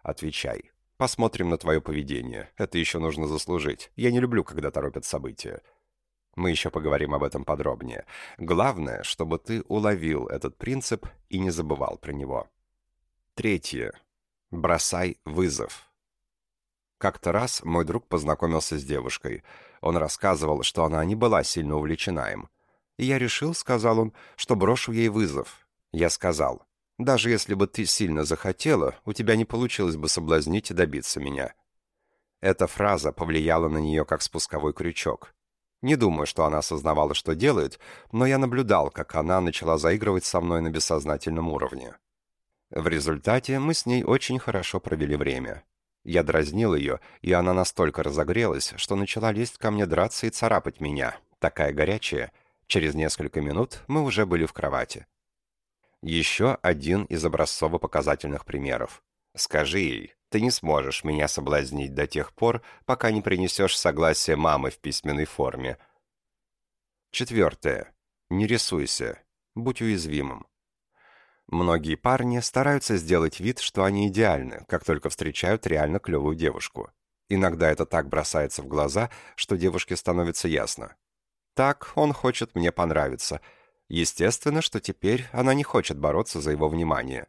отвечай Посмотрим на твое поведение. Это еще нужно заслужить. Я не люблю, когда торопят события. Мы еще поговорим об этом подробнее. Главное, чтобы ты уловил этот принцип и не забывал про него. Третье. Бросай вызов. Как-то раз мой друг познакомился с девушкой. Он рассказывал, что она не была сильно увлечена им. И я решил, сказал он, что брошу ей вызов. Я сказал, даже если бы ты сильно захотела, у тебя не получилось бы соблазнить и добиться меня». Эта фраза повлияла на нее как спусковой крючок. Не думаю, что она осознавала, что делает, но я наблюдал, как она начала заигрывать со мной на бессознательном уровне. В результате мы с ней очень хорошо провели время. Я дразнил ее, и она настолько разогрелась, что начала лезть ко мне драться и царапать меня, такая горячая. Через несколько минут мы уже были в кровати. Еще один из образцово-показательных примеров. Скажи ей, ты не сможешь меня соблазнить до тех пор, пока не принесешь согласие мамы в письменной форме. Четвертое. Не рисуйся. Будь уязвимым. Многие парни стараются сделать вид, что они идеальны, как только встречают реально клевую девушку. Иногда это так бросается в глаза, что девушке становится ясно. Так, он хочет мне понравиться – Естественно, что теперь она не хочет бороться за его внимание.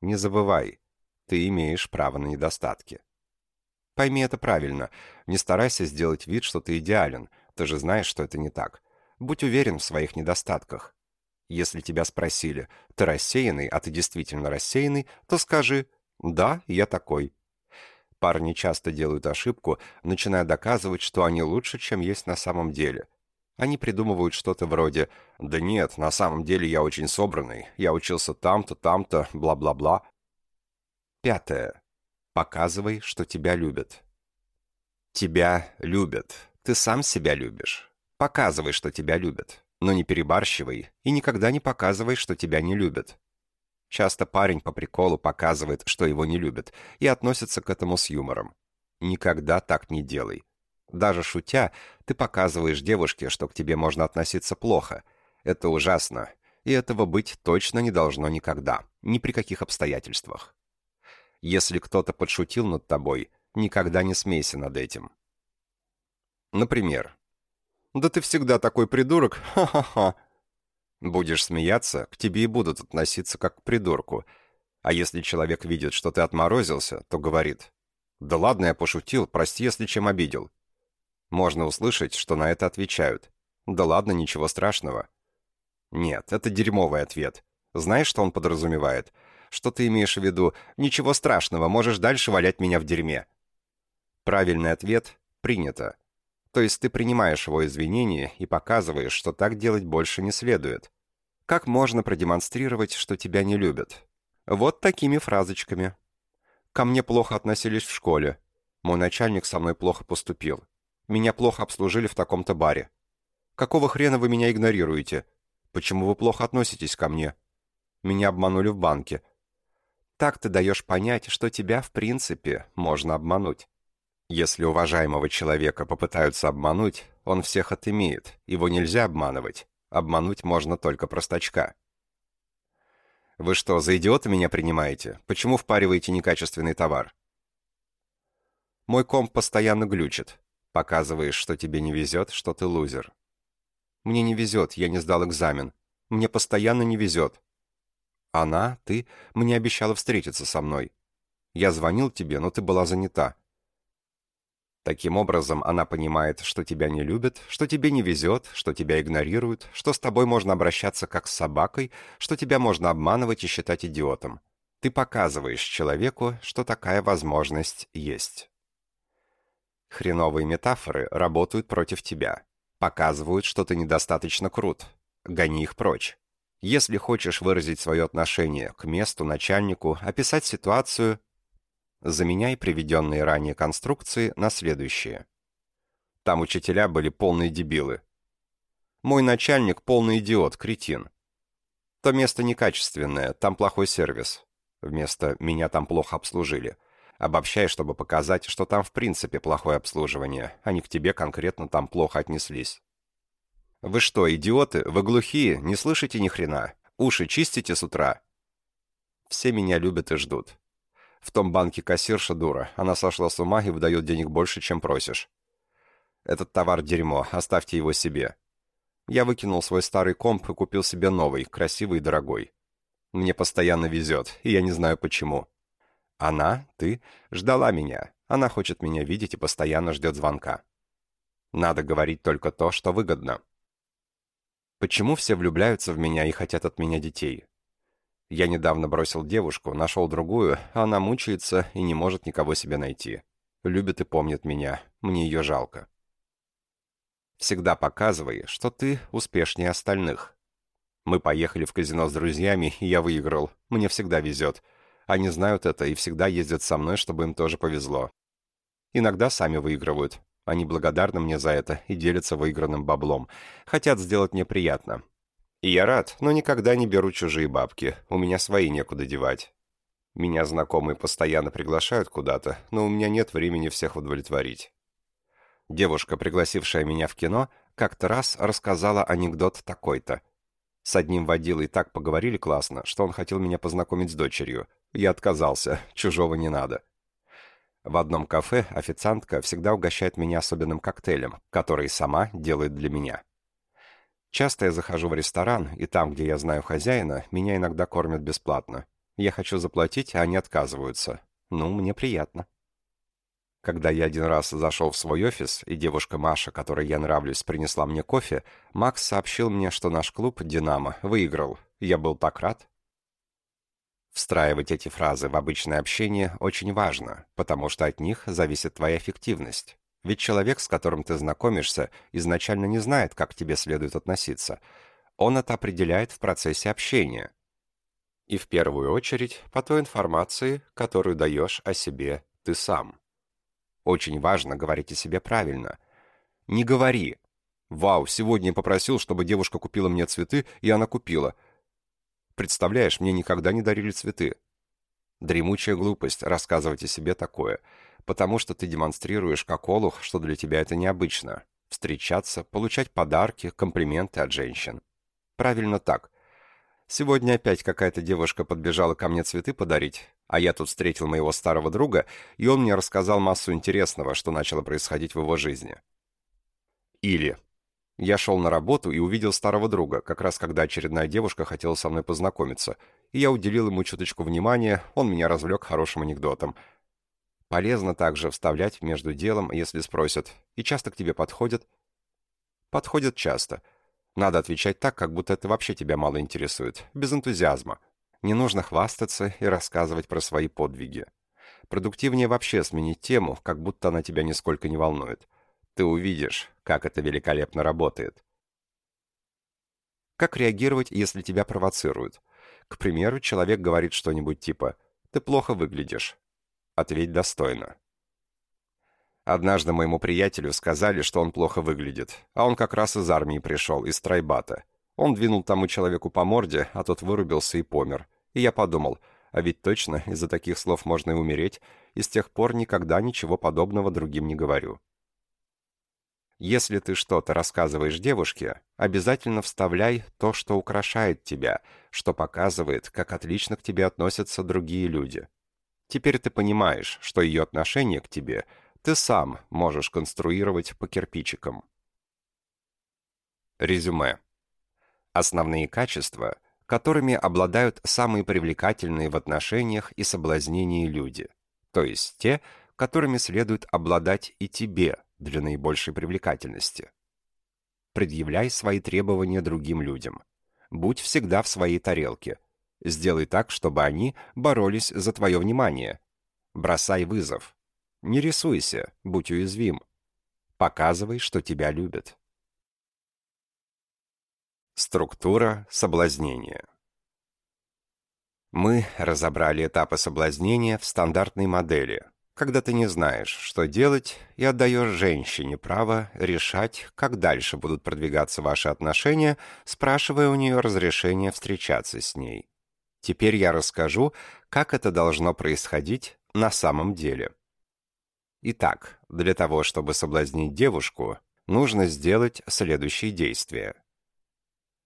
Не забывай, ты имеешь право на недостатки. Пойми это правильно. Не старайся сделать вид, что ты идеален. Ты же знаешь, что это не так. Будь уверен в своих недостатках. Если тебя спросили, ты рассеянный, а ты действительно рассеянный, то скажи «Да, я такой». Парни часто делают ошибку, начиная доказывать, что они лучше, чем есть на самом деле – они придумывают что-то вроде «Да нет, на самом деле я очень собранный, я учился там-то, там-то, бла-бла-бла». Пятое. Показывай, что тебя любят. Тебя любят. Ты сам себя любишь. Показывай, что тебя любят. Но не перебарщивай и никогда не показывай, что тебя не любят. Часто парень по приколу показывает, что его не любят, и относится к этому с юмором. Никогда так не делай. Даже шутя, ты показываешь девушке, что к тебе можно относиться плохо. Это ужасно, и этого быть точно не должно никогда, ни при каких обстоятельствах. Если кто-то подшутил над тобой, никогда не смейся над этим. Например, «Да ты всегда такой придурок, ха-ха-ха». Будешь смеяться, к тебе и будут относиться как к придурку. А если человек видит, что ты отморозился, то говорит, «Да ладно, я пошутил, прости, если чем обидел». Можно услышать, что на это отвечают. «Да ладно, ничего страшного». Нет, это дерьмовый ответ. Знаешь, что он подразумевает? Что ты имеешь в виду «ничего страшного, можешь дальше валять меня в дерьме». Правильный ответ «принято». То есть ты принимаешь его извинения и показываешь, что так делать больше не следует. Как можно продемонстрировать, что тебя не любят? Вот такими фразочками. Ко мне плохо относились в школе. Мой начальник со мной плохо поступил. Меня плохо обслужили в таком-то баре. Какого хрена вы меня игнорируете? Почему вы плохо относитесь ко мне? Меня обманули в банке. Так ты даешь понять, что тебя, в принципе, можно обмануть. Если уважаемого человека попытаются обмануть, он всех отымеет, его нельзя обманывать. Обмануть можно только простачка. Вы что, за идиота меня принимаете? Почему впариваете некачественный товар? Мой комп постоянно глючит. Показываешь, что тебе не везет, что ты лузер. Мне не везет, я не сдал экзамен. Мне постоянно не везет. Она, ты, мне обещала встретиться со мной. Я звонил тебе, но ты была занята. Таким образом, она понимает, что тебя не любят, что тебе не везет, что тебя игнорируют, что с тобой можно обращаться как с собакой, что тебя можно обманывать и считать идиотом. Ты показываешь человеку, что такая возможность есть. Хреновые метафоры работают против тебя. Показывают, что ты недостаточно крут. Гони их прочь. Если хочешь выразить свое отношение к месту, начальнику, описать ситуацию, заменяй приведенные ранее конструкции на следующие. Там учителя были полные дебилы. Мой начальник полный идиот, кретин. То место некачественное, там плохой сервис. Вместо «меня там плохо обслужили». Обобщай, чтобы показать, что там в принципе плохое обслуживание, а не к тебе конкретно там плохо отнеслись. «Вы что, идиоты? Вы глухие? Не слышите ни хрена? Уши чистите с утра?» Все меня любят и ждут. В том банке кассирша дура. Она сошла с ума и выдает денег больше, чем просишь. Этот товар дерьмо, оставьте его себе. Я выкинул свой старый комп и купил себе новый, красивый и дорогой. Мне постоянно везет, и я не знаю почему. Она, ты, ждала меня. Она хочет меня видеть и постоянно ждет звонка. Надо говорить только то, что выгодно. Почему все влюбляются в меня и хотят от меня детей? Я недавно бросил девушку, нашел другую, она мучается и не может никого себе найти. Любит и помнит меня, мне ее жалко. Всегда показывай, что ты успешнее остальных. Мы поехали в казино с друзьями, и я выиграл. Мне всегда везет. Они знают это и всегда ездят со мной, чтобы им тоже повезло. Иногда сами выигрывают. Они благодарны мне за это и делятся выигранным баблом. Хотят сделать мне приятно. И я рад, но никогда не беру чужие бабки. У меня свои некуда девать. Меня знакомые постоянно приглашают куда-то, но у меня нет времени всех удовлетворить. Девушка, пригласившая меня в кино, как-то раз рассказала анекдот такой-то. С одним водилой так поговорили классно, что он хотел меня познакомить с дочерью. Я отказался, чужого не надо. В одном кафе официантка всегда угощает меня особенным коктейлем, который сама делает для меня. Часто я захожу в ресторан, и там, где я знаю хозяина, меня иногда кормят бесплатно. Я хочу заплатить, а они отказываются. Ну, мне приятно. Когда я один раз зашел в свой офис, и девушка Маша, которой я нравлюсь, принесла мне кофе, Макс сообщил мне, что наш клуб «Динамо» выиграл. Я был так рад. Встраивать эти фразы в обычное общение очень важно, потому что от них зависит твоя эффективность. Ведь человек, с которым ты знакомишься, изначально не знает, как к тебе следует относиться. Он это определяет в процессе общения. И в первую очередь по той информации, которую даешь о себе ты сам. Очень важно говорить о себе правильно. Не говори «Вау, сегодня попросил, чтобы девушка купила мне цветы, и она купила», Представляешь, мне никогда не дарили цветы. Дремучая глупость рассказывать о себе такое, потому что ты демонстрируешь как олух, что для тебя это необычно. Встречаться, получать подарки, комплименты от женщин. Правильно так. Сегодня опять какая-то девушка подбежала ко мне цветы подарить, а я тут встретил моего старого друга, и он мне рассказал массу интересного, что начало происходить в его жизни. Или я шел на работу и увидел старого друга, как раз когда очередная девушка хотела со мной познакомиться, и я уделил ему чуточку внимания, он меня развлек хорошим анекдотом. Полезно также вставлять между делом, если спросят, и часто к тебе подходят. Подходят часто. Надо отвечать так, как будто это вообще тебя мало интересует, без энтузиазма. Не нужно хвастаться и рассказывать про свои подвиги. Продуктивнее вообще сменить тему, как будто она тебя нисколько не волнует. Ты увидишь, как это великолепно работает. Как реагировать, если тебя провоцируют? К примеру, человек говорит что-нибудь типа «ты плохо выглядишь». Ответь достойно. Однажды моему приятелю сказали, что он плохо выглядит, а он как раз из армии пришел, из Трайбата. Он двинул тому человеку по морде, а тот вырубился и помер. И я подумал, а ведь точно из-за таких слов можно и умереть, и с тех пор никогда ничего подобного другим не говорю. Если ты что-то рассказываешь девушке, обязательно вставляй то, что украшает тебя, что показывает, как отлично к тебе относятся другие люди. Теперь ты понимаешь, что ее отношение к тебе ты сам можешь конструировать по кирпичикам. Резюме. Основные качества, которыми обладают самые привлекательные в отношениях и соблазнении люди, то есть те, которыми следует обладать и тебе для наибольшей привлекательности. Предъявляй свои требования другим людям. Будь всегда в своей тарелке. Сделай так, чтобы они боролись за твое внимание. Бросай вызов. Не рисуйся, будь уязвим. Показывай, что тебя любят. Структура соблазнения Мы разобрали этапы соблазнения в стандартной модели, когда ты не знаешь, что делать, и отдаешь женщине право решать, как дальше будут продвигаться ваши отношения, спрашивая у нее разрешения встречаться с ней. Теперь я расскажу, как это должно происходить на самом деле. Итак, для того, чтобы соблазнить девушку, нужно сделать следующие действия.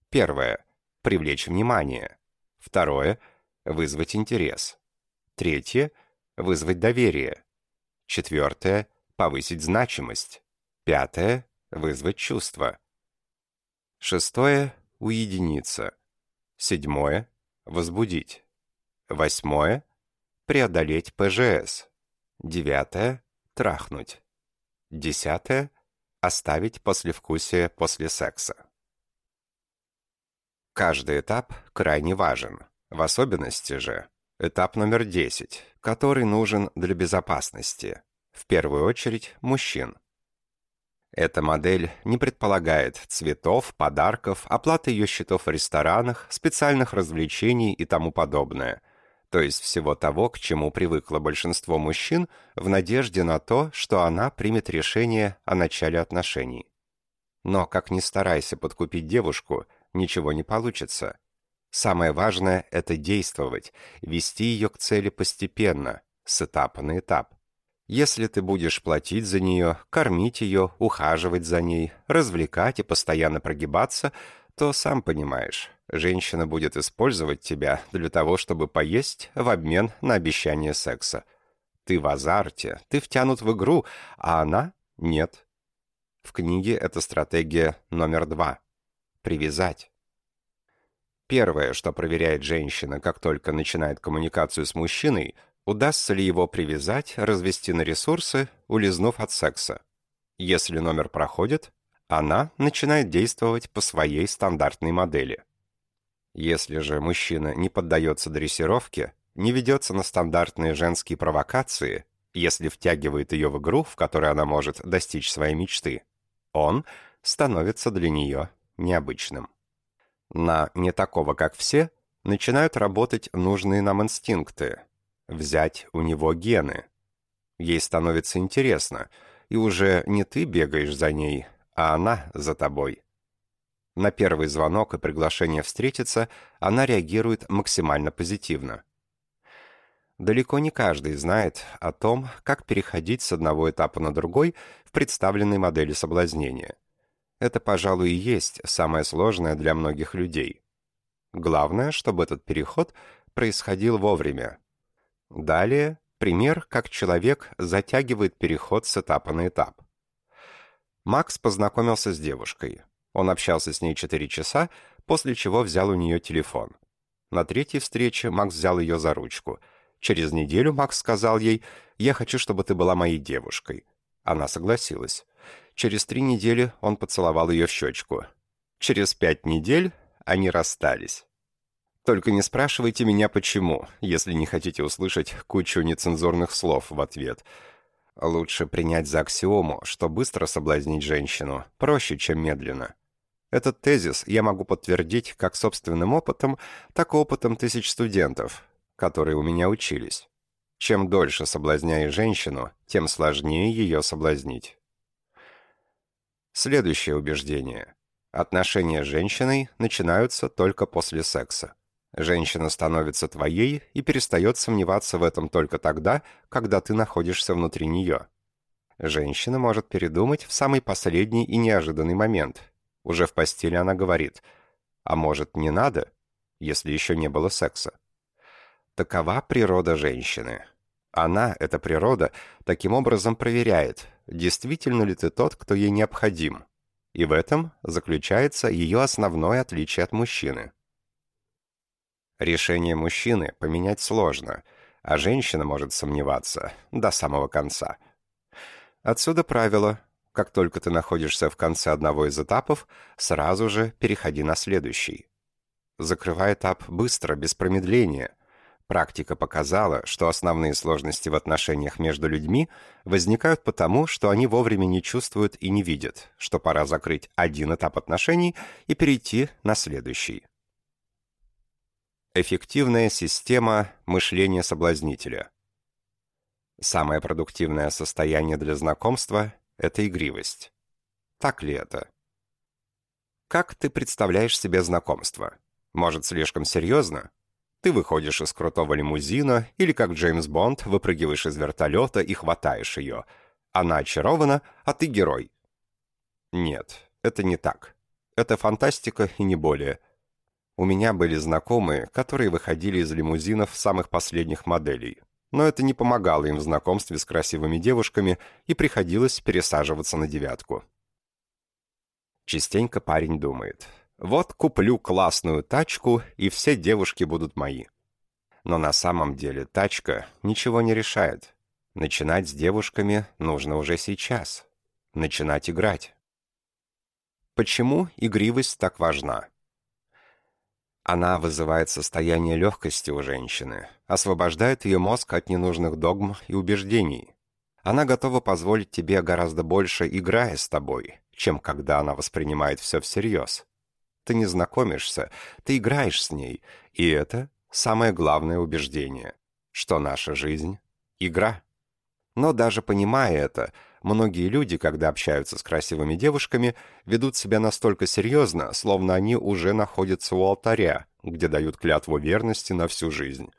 Первое. Привлечь внимание. Второе. Вызвать интерес. Третье. Вызвать доверие. Четвертое. Повысить значимость. Пятое. Вызвать чувство. Шестое. Уединиться. Седьмое. Возбудить. Восьмое. Преодолеть ПЖС. Девятое трахнуть. Десятое – оставить послевкусие после секса. Каждый этап крайне важен, в особенности же этап номер 10, который нужен для безопасности, в первую очередь мужчин. Эта модель не предполагает цветов, подарков, оплаты ее счетов в ресторанах, специальных развлечений и тому подобное – то есть всего того, к чему привыкло большинство мужчин, в надежде на то, что она примет решение о начале отношений. Но, как ни старайся подкупить девушку, ничего не получится. Самое важное – это действовать, вести ее к цели постепенно, с этапа на этап. Если ты будешь платить за нее, кормить ее, ухаживать за ней, развлекать и постоянно прогибаться, то сам понимаешь, Женщина будет использовать тебя для того, чтобы поесть в обмен на обещание секса. Ты в азарте, ты втянут в игру, а она — нет. В книге это стратегия номер два — привязать. Первое, что проверяет женщина, как только начинает коммуникацию с мужчиной, удастся ли его привязать, развести на ресурсы, улизнув от секса. Если номер проходит, она начинает действовать по своей стандартной модели. Если же мужчина не поддается дрессировке, не ведется на стандартные женские провокации, если втягивает ее в игру, в которой она может достичь своей мечты, он становится для нее необычным. На «не такого, как все» начинают работать нужные нам инстинкты, взять у него гены. Ей становится интересно, и уже не ты бегаешь за ней, а она за тобой. На первый звонок и приглашение встретиться она реагирует максимально позитивно. Далеко не каждый знает о том, как переходить с одного этапа на другой в представленной модели соблазнения. Это, пожалуй, и есть самое сложное для многих людей. Главное, чтобы этот переход происходил вовремя. Далее пример, как человек затягивает переход с этапа на этап. Макс познакомился с девушкой. Он общался с ней 4 часа, после чего взял у нее телефон. На третьей встрече Макс взял ее за ручку. Через неделю Макс сказал ей «Я хочу, чтобы ты была моей девушкой». Она согласилась. Через три недели он поцеловал ее в щечку. Через пять недель они расстались. Только не спрашивайте меня, почему, если не хотите услышать кучу нецензурных слов в ответ. Лучше принять за аксиому, что быстро соблазнить женщину проще, чем медленно. Этот тезис я могу подтвердить как собственным опытом, так и опытом тысяч студентов, которые у меня учились. Чем дольше соблазняешь женщину, тем сложнее ее соблазнить. Следующее убеждение. Отношения с женщиной начинаются только после секса. Женщина становится твоей и перестает сомневаться в этом только тогда, когда ты находишься внутри нее. Женщина может передумать в самый последний и неожиданный момент. Уже в постели она говорит «А может, не надо?» если еще не было секса. Такова природа женщины. Она, эта природа, таким образом проверяет, действительно ли ты тот, кто ей необходим. И в этом заключается ее основное отличие от мужчины. Решение мужчины поменять сложно, а женщина может сомневаться до самого конца. Отсюда правило как только ты находишься в конце одного из этапов, сразу же переходи на следующий. Закрывай этап быстро, без промедления. Практика показала, что основные сложности в отношениях между людьми возникают потому, что они вовремя не чувствуют и не видят, что пора закрыть один этап отношений и перейти на следующий. Эффективная система мышления соблазнителя. Самое продуктивное состояние для знакомства – это игривость. Так ли это? Как ты представляешь себе знакомство? Может, слишком серьезно? Ты выходишь из крутого лимузина или, как Джеймс Бонд, выпрыгиваешь из вертолета и хватаешь ее. Она очарована, а ты герой. Нет, это не так. Это фантастика и не более. У меня были знакомые, которые выходили из лимузинов самых последних моделей. Но это не помогало им в знакомстве с красивыми девушками, и приходилось пересаживаться на девятку. Частенько парень думает, вот куплю классную тачку, и все девушки будут мои. Но на самом деле тачка ничего не решает. Начинать с девушками нужно уже сейчас. Начинать играть. Почему игривость так важна? Она вызывает состояние легкости у женщины, освобождает ее мозг от ненужных догм и убеждений. Она готова позволить тебе гораздо больше, играя с тобой, чем когда она воспринимает все всерьез. Ты не знакомишься, ты играешь с ней, и это самое главное убеждение, что наша жизнь — игра. Но даже понимая это, Многие люди, когда общаются с красивыми девушками, ведут себя настолько серьезно, словно они уже находятся у алтаря, где дают клятву верности на всю жизнь.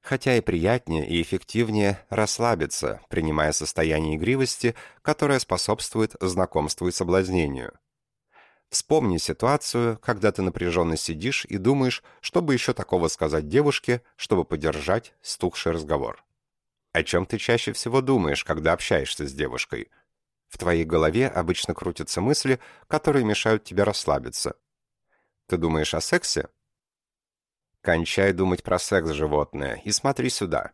Хотя и приятнее и эффективнее расслабиться, принимая состояние игривости, которое способствует знакомству и соблазнению. Вспомни ситуацию, когда ты напряженно сидишь и думаешь, чтобы еще такого сказать девушке, чтобы поддержать стухший разговор. О чем ты чаще всего думаешь, когда общаешься с девушкой? В твоей голове обычно крутятся мысли, которые мешают тебе расслабиться. Ты думаешь о сексе? Кончай думать про секс, животное, и смотри сюда.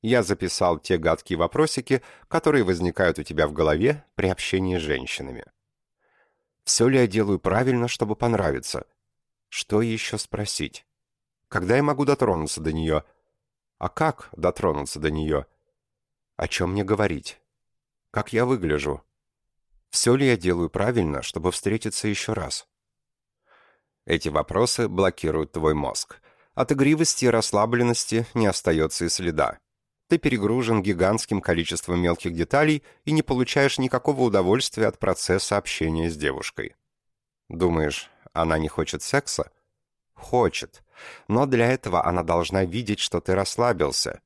Я записал те гадкие вопросики, которые возникают у тебя в голове при общении с женщинами. Все ли я делаю правильно, чтобы понравиться? Что еще спросить? Когда я могу дотронуться до нее? А как дотронуться до нее? О чем мне говорить? Как я выгляжу? Все ли я делаю правильно, чтобы встретиться еще раз? Эти вопросы блокируют твой мозг. От игривости и расслабленности не остается и следа. Ты перегружен гигантским количеством мелких деталей и не получаешь никакого удовольствия от процесса общения с девушкой. Думаешь, она не хочет секса? Хочет. Но для этого она должна видеть, что ты расслабился.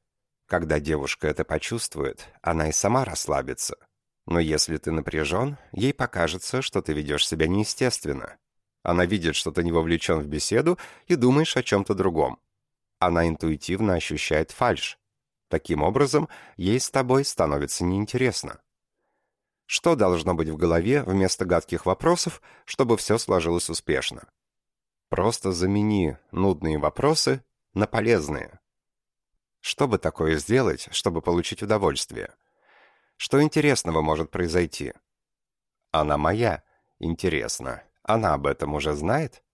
Когда девушка это почувствует, она и сама расслабится. Но если ты напряжен, ей покажется, что ты ведешь себя неестественно. Она видит, что ты не вовлечен в беседу и думаешь о чем-то другом. Она интуитивно ощущает фальшь. Таким образом, ей с тобой становится неинтересно. Что должно быть в голове вместо гадких вопросов, чтобы все сложилось успешно? Просто замени нудные вопросы на полезные. Что бы такое сделать, чтобы получить удовольствие? Что интересного может произойти? Она моя. Интересно. Она об этом уже знает?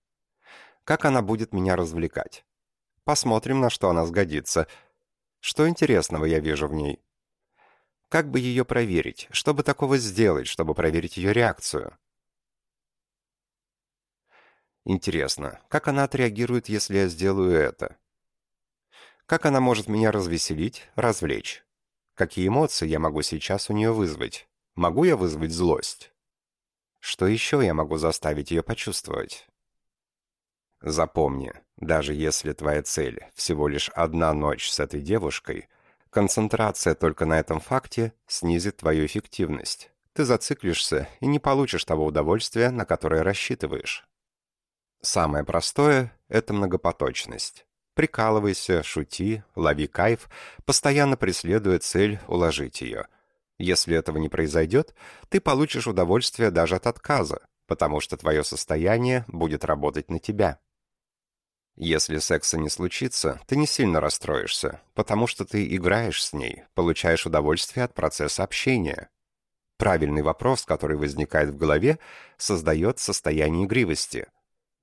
Как она будет меня развлекать? Посмотрим, на что она сгодится. Что интересного я вижу в ней? Как бы ее проверить? Что бы такого сделать, чтобы проверить ее реакцию? Интересно, как она отреагирует, если я сделаю это? Как она может меня развеселить, развлечь? Какие эмоции я могу сейчас у нее вызвать? Могу я вызвать злость? Что еще я могу заставить ее почувствовать? Запомни, даже если твоя цель всего лишь одна ночь с этой девушкой, концентрация только на этом факте снизит твою эффективность. Ты зациклишься и не получишь того удовольствия, на которое рассчитываешь. Самое простое — это многопоточность. Прикалывайся, шути, лови кайф, постоянно преследуя цель уложить ее. Если этого не произойдет, ты получишь удовольствие даже от отказа, потому что твое состояние будет работать на тебя. Если секса не случится, ты не сильно расстроишься, потому что ты играешь с ней, получаешь удовольствие от процесса общения. Правильный вопрос, который возникает в голове, создает состояние игривости –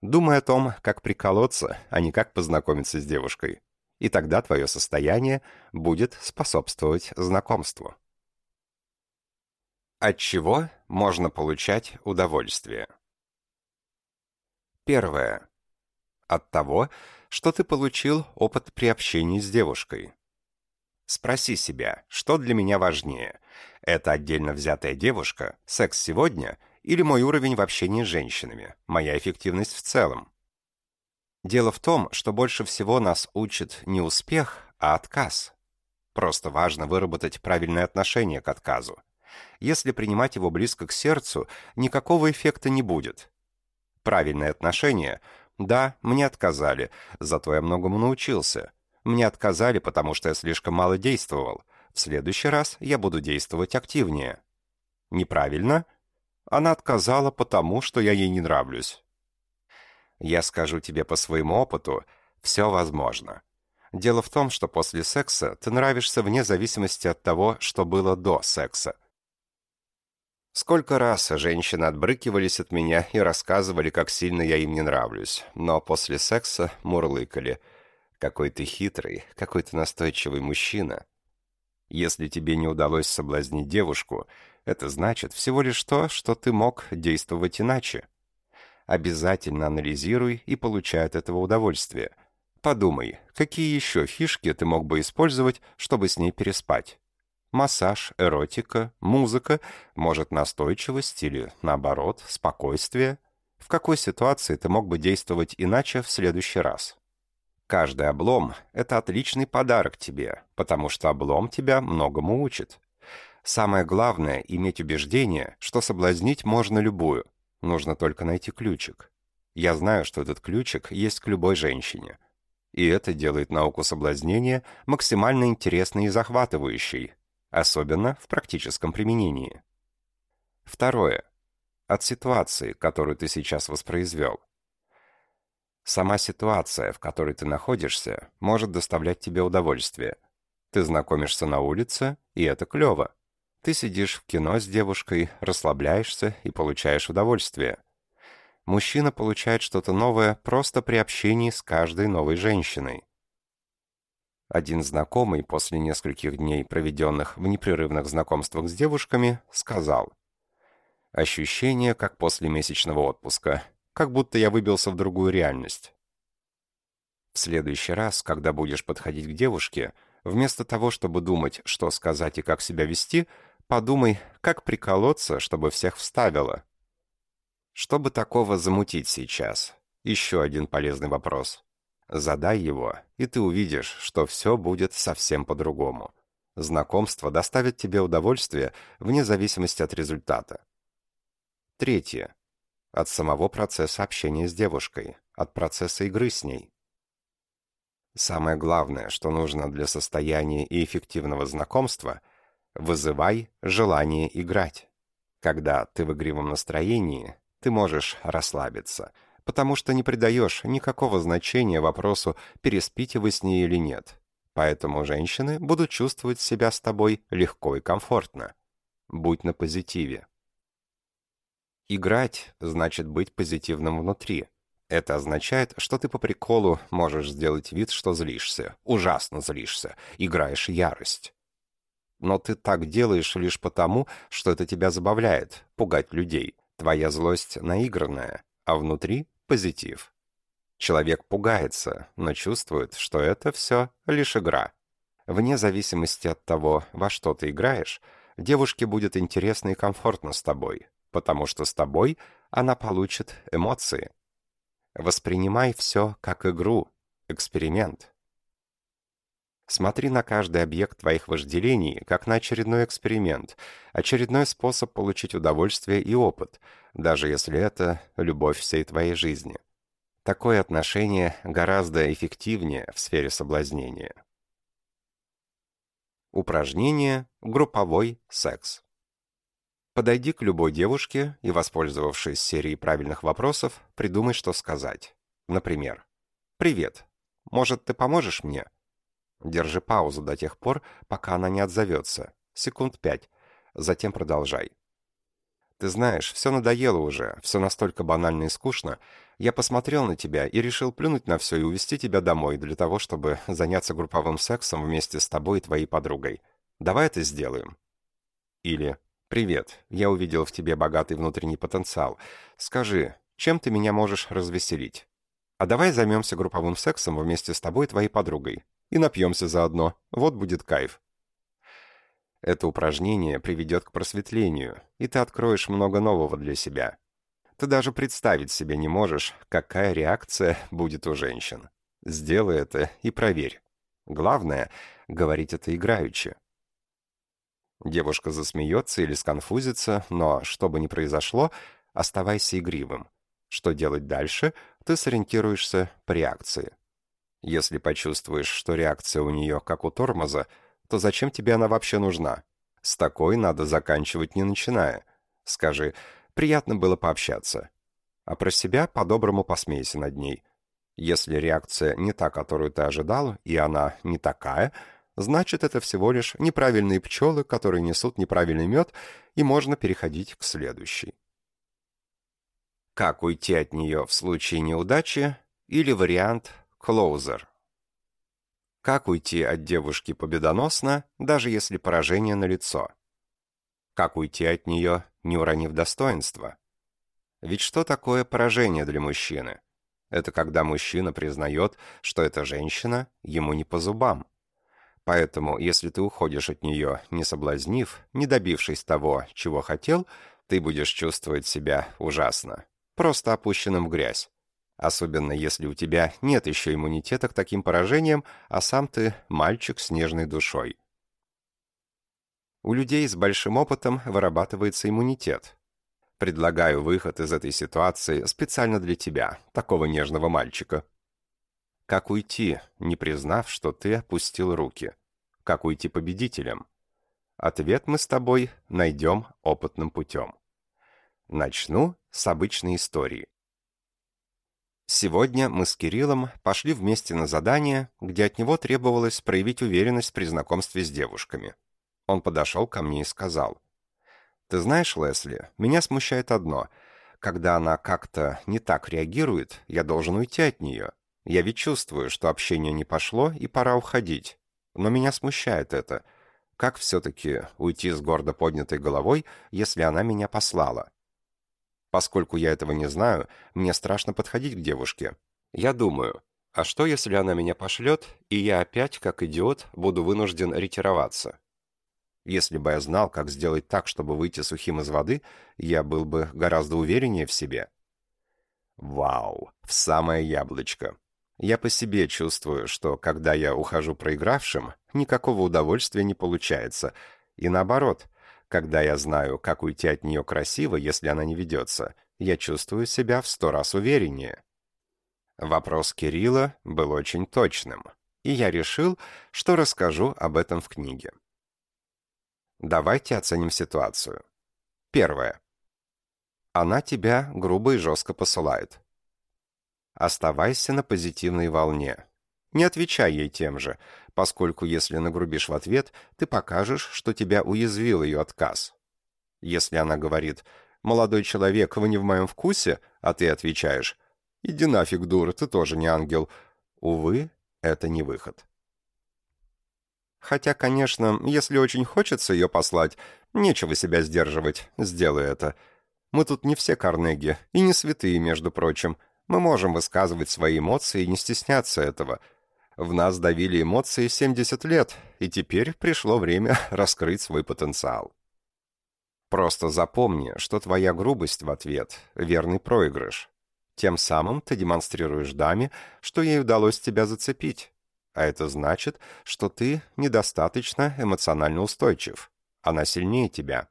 Думай о том, как приколоться, а не как познакомиться с девушкой. И тогда твое состояние будет способствовать знакомству. От чего можно получать удовольствие? Первое. От того, что ты получил опыт при общении с девушкой. Спроси себя, что для меня важнее? Это отдельно взятая девушка, секс сегодня или мой уровень в общении с женщинами, моя эффективность в целом. Дело в том, что больше всего нас учит не успех, а отказ. Просто важно выработать правильное отношение к отказу. Если принимать его близко к сердцу, никакого эффекта не будет. Правильное отношение – да, мне отказали, зато я многому научился. Мне отказали, потому что я слишком мало действовал. В следующий раз я буду действовать активнее. Неправильно? Она отказала потому, что я ей не нравлюсь. Я скажу тебе по своему опыту, все возможно. Дело в том, что после секса ты нравишься вне зависимости от того, что было до секса. Сколько раз женщины отбрыкивались от меня и рассказывали, как сильно я им не нравлюсь, но после секса мурлыкали. Какой ты хитрый, какой ты настойчивый мужчина. Если тебе не удалось соблазнить девушку, это значит всего лишь то, что ты мог действовать иначе. Обязательно анализируй и получай от этого удовольствие. Подумай, какие еще фишки ты мог бы использовать, чтобы с ней переспать. Массаж, эротика, музыка, может настойчивость или, наоборот, спокойствие. В какой ситуации ты мог бы действовать иначе в следующий раз? Каждый облом — это отличный подарок тебе, потому что облом тебя многому учит. Самое главное — иметь убеждение, что соблазнить можно любую. Нужно только найти ключик. Я знаю, что этот ключик есть к любой женщине. И это делает науку соблазнения максимально интересной и захватывающей, особенно в практическом применении. Второе. От ситуации, которую ты сейчас воспроизвел. Сама ситуация, в которой ты находишься, может доставлять тебе удовольствие. Ты знакомишься на улице, и это клево. Ты сидишь в кино с девушкой, расслабляешься и получаешь удовольствие. Мужчина получает что-то новое просто при общении с каждой новой женщиной. Один знакомый после нескольких дней, проведенных в непрерывных знакомствах с девушками, сказал «Ощущение, как после месячного отпуска, как будто я выбился в другую реальность». В следующий раз, когда будешь подходить к девушке, вместо того, чтобы думать, что сказать и как себя вести – Подумай, как приколоться, чтобы всех вставило. Чтобы такого замутить сейчас? Еще один полезный вопрос. Задай его, и ты увидишь, что все будет совсем по-другому. Знакомство доставит тебе удовольствие вне зависимости от результата. Третье. От самого процесса общения с девушкой, от процесса игры с ней. Самое главное, что нужно для состояния и эффективного знакомства – Вызывай желание играть. Когда ты в игривом настроении, ты можешь расслабиться, потому что не придаешь никакого значения вопросу, переспите вы с ней или нет. Поэтому женщины будут чувствовать себя с тобой легко и комфортно. Будь на позитиве. Играть значит быть позитивным внутри. Это означает, что ты по приколу можешь сделать вид, что злишься, ужасно злишься, играешь ярость. Но ты так делаешь лишь потому, что это тебя забавляет, пугать людей. Твоя злость наигранная, а внутри позитив. Человек пугается, но чувствует, что это все лишь игра. Вне зависимости от того, во что ты играешь, девушке будет интересно и комфортно с тобой, потому что с тобой она получит эмоции. Воспринимай все как игру, эксперимент. Смотри на каждый объект твоих вожделений, как на очередной эксперимент, очередной способ получить удовольствие и опыт, даже если это любовь всей твоей жизни. Такое отношение гораздо эффективнее в сфере соблазнения. Упражнение «Групповой секс». Подойди к любой девушке и, воспользовавшись серией правильных вопросов, придумай, что сказать. Например, «Привет. Может, ты поможешь мне?» Держи паузу до тех пор, пока она не отзовется. Секунд пять. Затем продолжай. Ты знаешь, все надоело уже, все настолько банально и скучно. Я посмотрел на тебя и решил плюнуть на все и увезти тебя домой для того, чтобы заняться групповым сексом вместе с тобой и твоей подругой. Давай это сделаем. Или «Привет, я увидел в тебе богатый внутренний потенциал. Скажи, чем ты меня можешь развеселить? А давай займемся групповым сексом вместе с тобой и твоей подругой. И напьемся заодно. Вот будет кайф». Это упражнение приведет к просветлению, и ты откроешь много нового для себя. Ты даже представить себе не можешь, какая реакция будет у женщин. Сделай это и проверь. Главное — говорить это играючи. Девушка засмеется или сконфузится, но, что бы ни произошло, оставайся игривым. Что делать дальше, ты сориентируешься по реакции. Если почувствуешь, что реакция у нее как у тормоза, то зачем тебе она вообще нужна? С такой надо заканчивать не начиная. Скажи «приятно было пообщаться». А про себя по-доброму посмейся над ней. Если реакция не та, которую ты ожидал, и она не такая, значит, это всего лишь неправильные пчелы, которые несут неправильный мед, и можно переходить к следующей. Как уйти от нее в случае неудачи или вариант «closer». Как уйти от девушки победоносно, даже если поражение налицо? Как уйти от нее, не уронив достоинства? Ведь что такое поражение для мужчины? Это когда мужчина признает, что эта женщина ему не по зубам. Поэтому, если ты уходишь от нее, не соблазнив, не добившись того, чего хотел, ты будешь чувствовать себя ужасно, просто опущенным в грязь. Особенно если у тебя нет еще иммунитета к таким поражениям, а сам ты мальчик с нежной душой. У людей с большим опытом вырабатывается иммунитет. Предлагаю выход из этой ситуации специально для тебя, такого нежного мальчика. Как уйти, не признав, что ты опустил руки? Как уйти победителем? Ответ мы с тобой найдем опытным путем. Начну с обычной истории. Сегодня мы с Кириллом пошли вместе на задание, где от него требовалось проявить уверенность при знакомстве с девушками. Он подошел ко мне и сказал, «Ты знаешь, Лесли, меня смущает одно. Когда она как-то не так реагирует, я должен уйти от нее. Я ведь чувствую, что общение не пошло и пора уходить. Но меня смущает это. Как все-таки уйти с гордо поднятой головой, если она меня послала?» Поскольку я этого не знаю, мне страшно подходить к девушке. Я думаю, а что, если она меня пошлет, и я опять, как идиот, буду вынужден ретироваться? Если бы я знал, как сделать так, чтобы выйти сухим из воды, я был бы гораздо увереннее в себе. Вау, в самое яблочко. Я по себе чувствую, что когда я ухожу проигравшим, никакого удовольствия не получается. И наоборот, когда я знаю, как уйти от нее красиво, если она не ведется, я чувствую себя в сто раз увереннее. Вопрос Кирилла был очень точным, и я решил, что расскажу об этом в книге. Давайте оценим ситуацию. Первое. Она тебя грубо и жестко посылает. Оставайся на позитивной волне. Не отвечай ей тем же, поскольку если нагрубишь в ответ, ты покажешь, что тебя уязвил ее отказ. Если она говорит «Молодой человек, вы не в моем вкусе», а ты отвечаешь «Иди нафиг, дура, ты тоже не ангел», увы, это не выход. Хотя, конечно, если очень хочется ее послать, нечего себя сдерживать, сделай это. Мы тут не все Карнеги, и не святые, между прочим. Мы можем высказывать свои эмоции и не стесняться этого. В нас давили эмоции 70 лет, и теперь пришло время раскрыть свой потенциал. Просто запомни, что твоя грубость в ответ — верный проигрыш. Тем самым ты демонстрируешь даме, что ей удалось тебя зацепить. А это значит, что ты недостаточно эмоционально устойчив. Она сильнее тебя.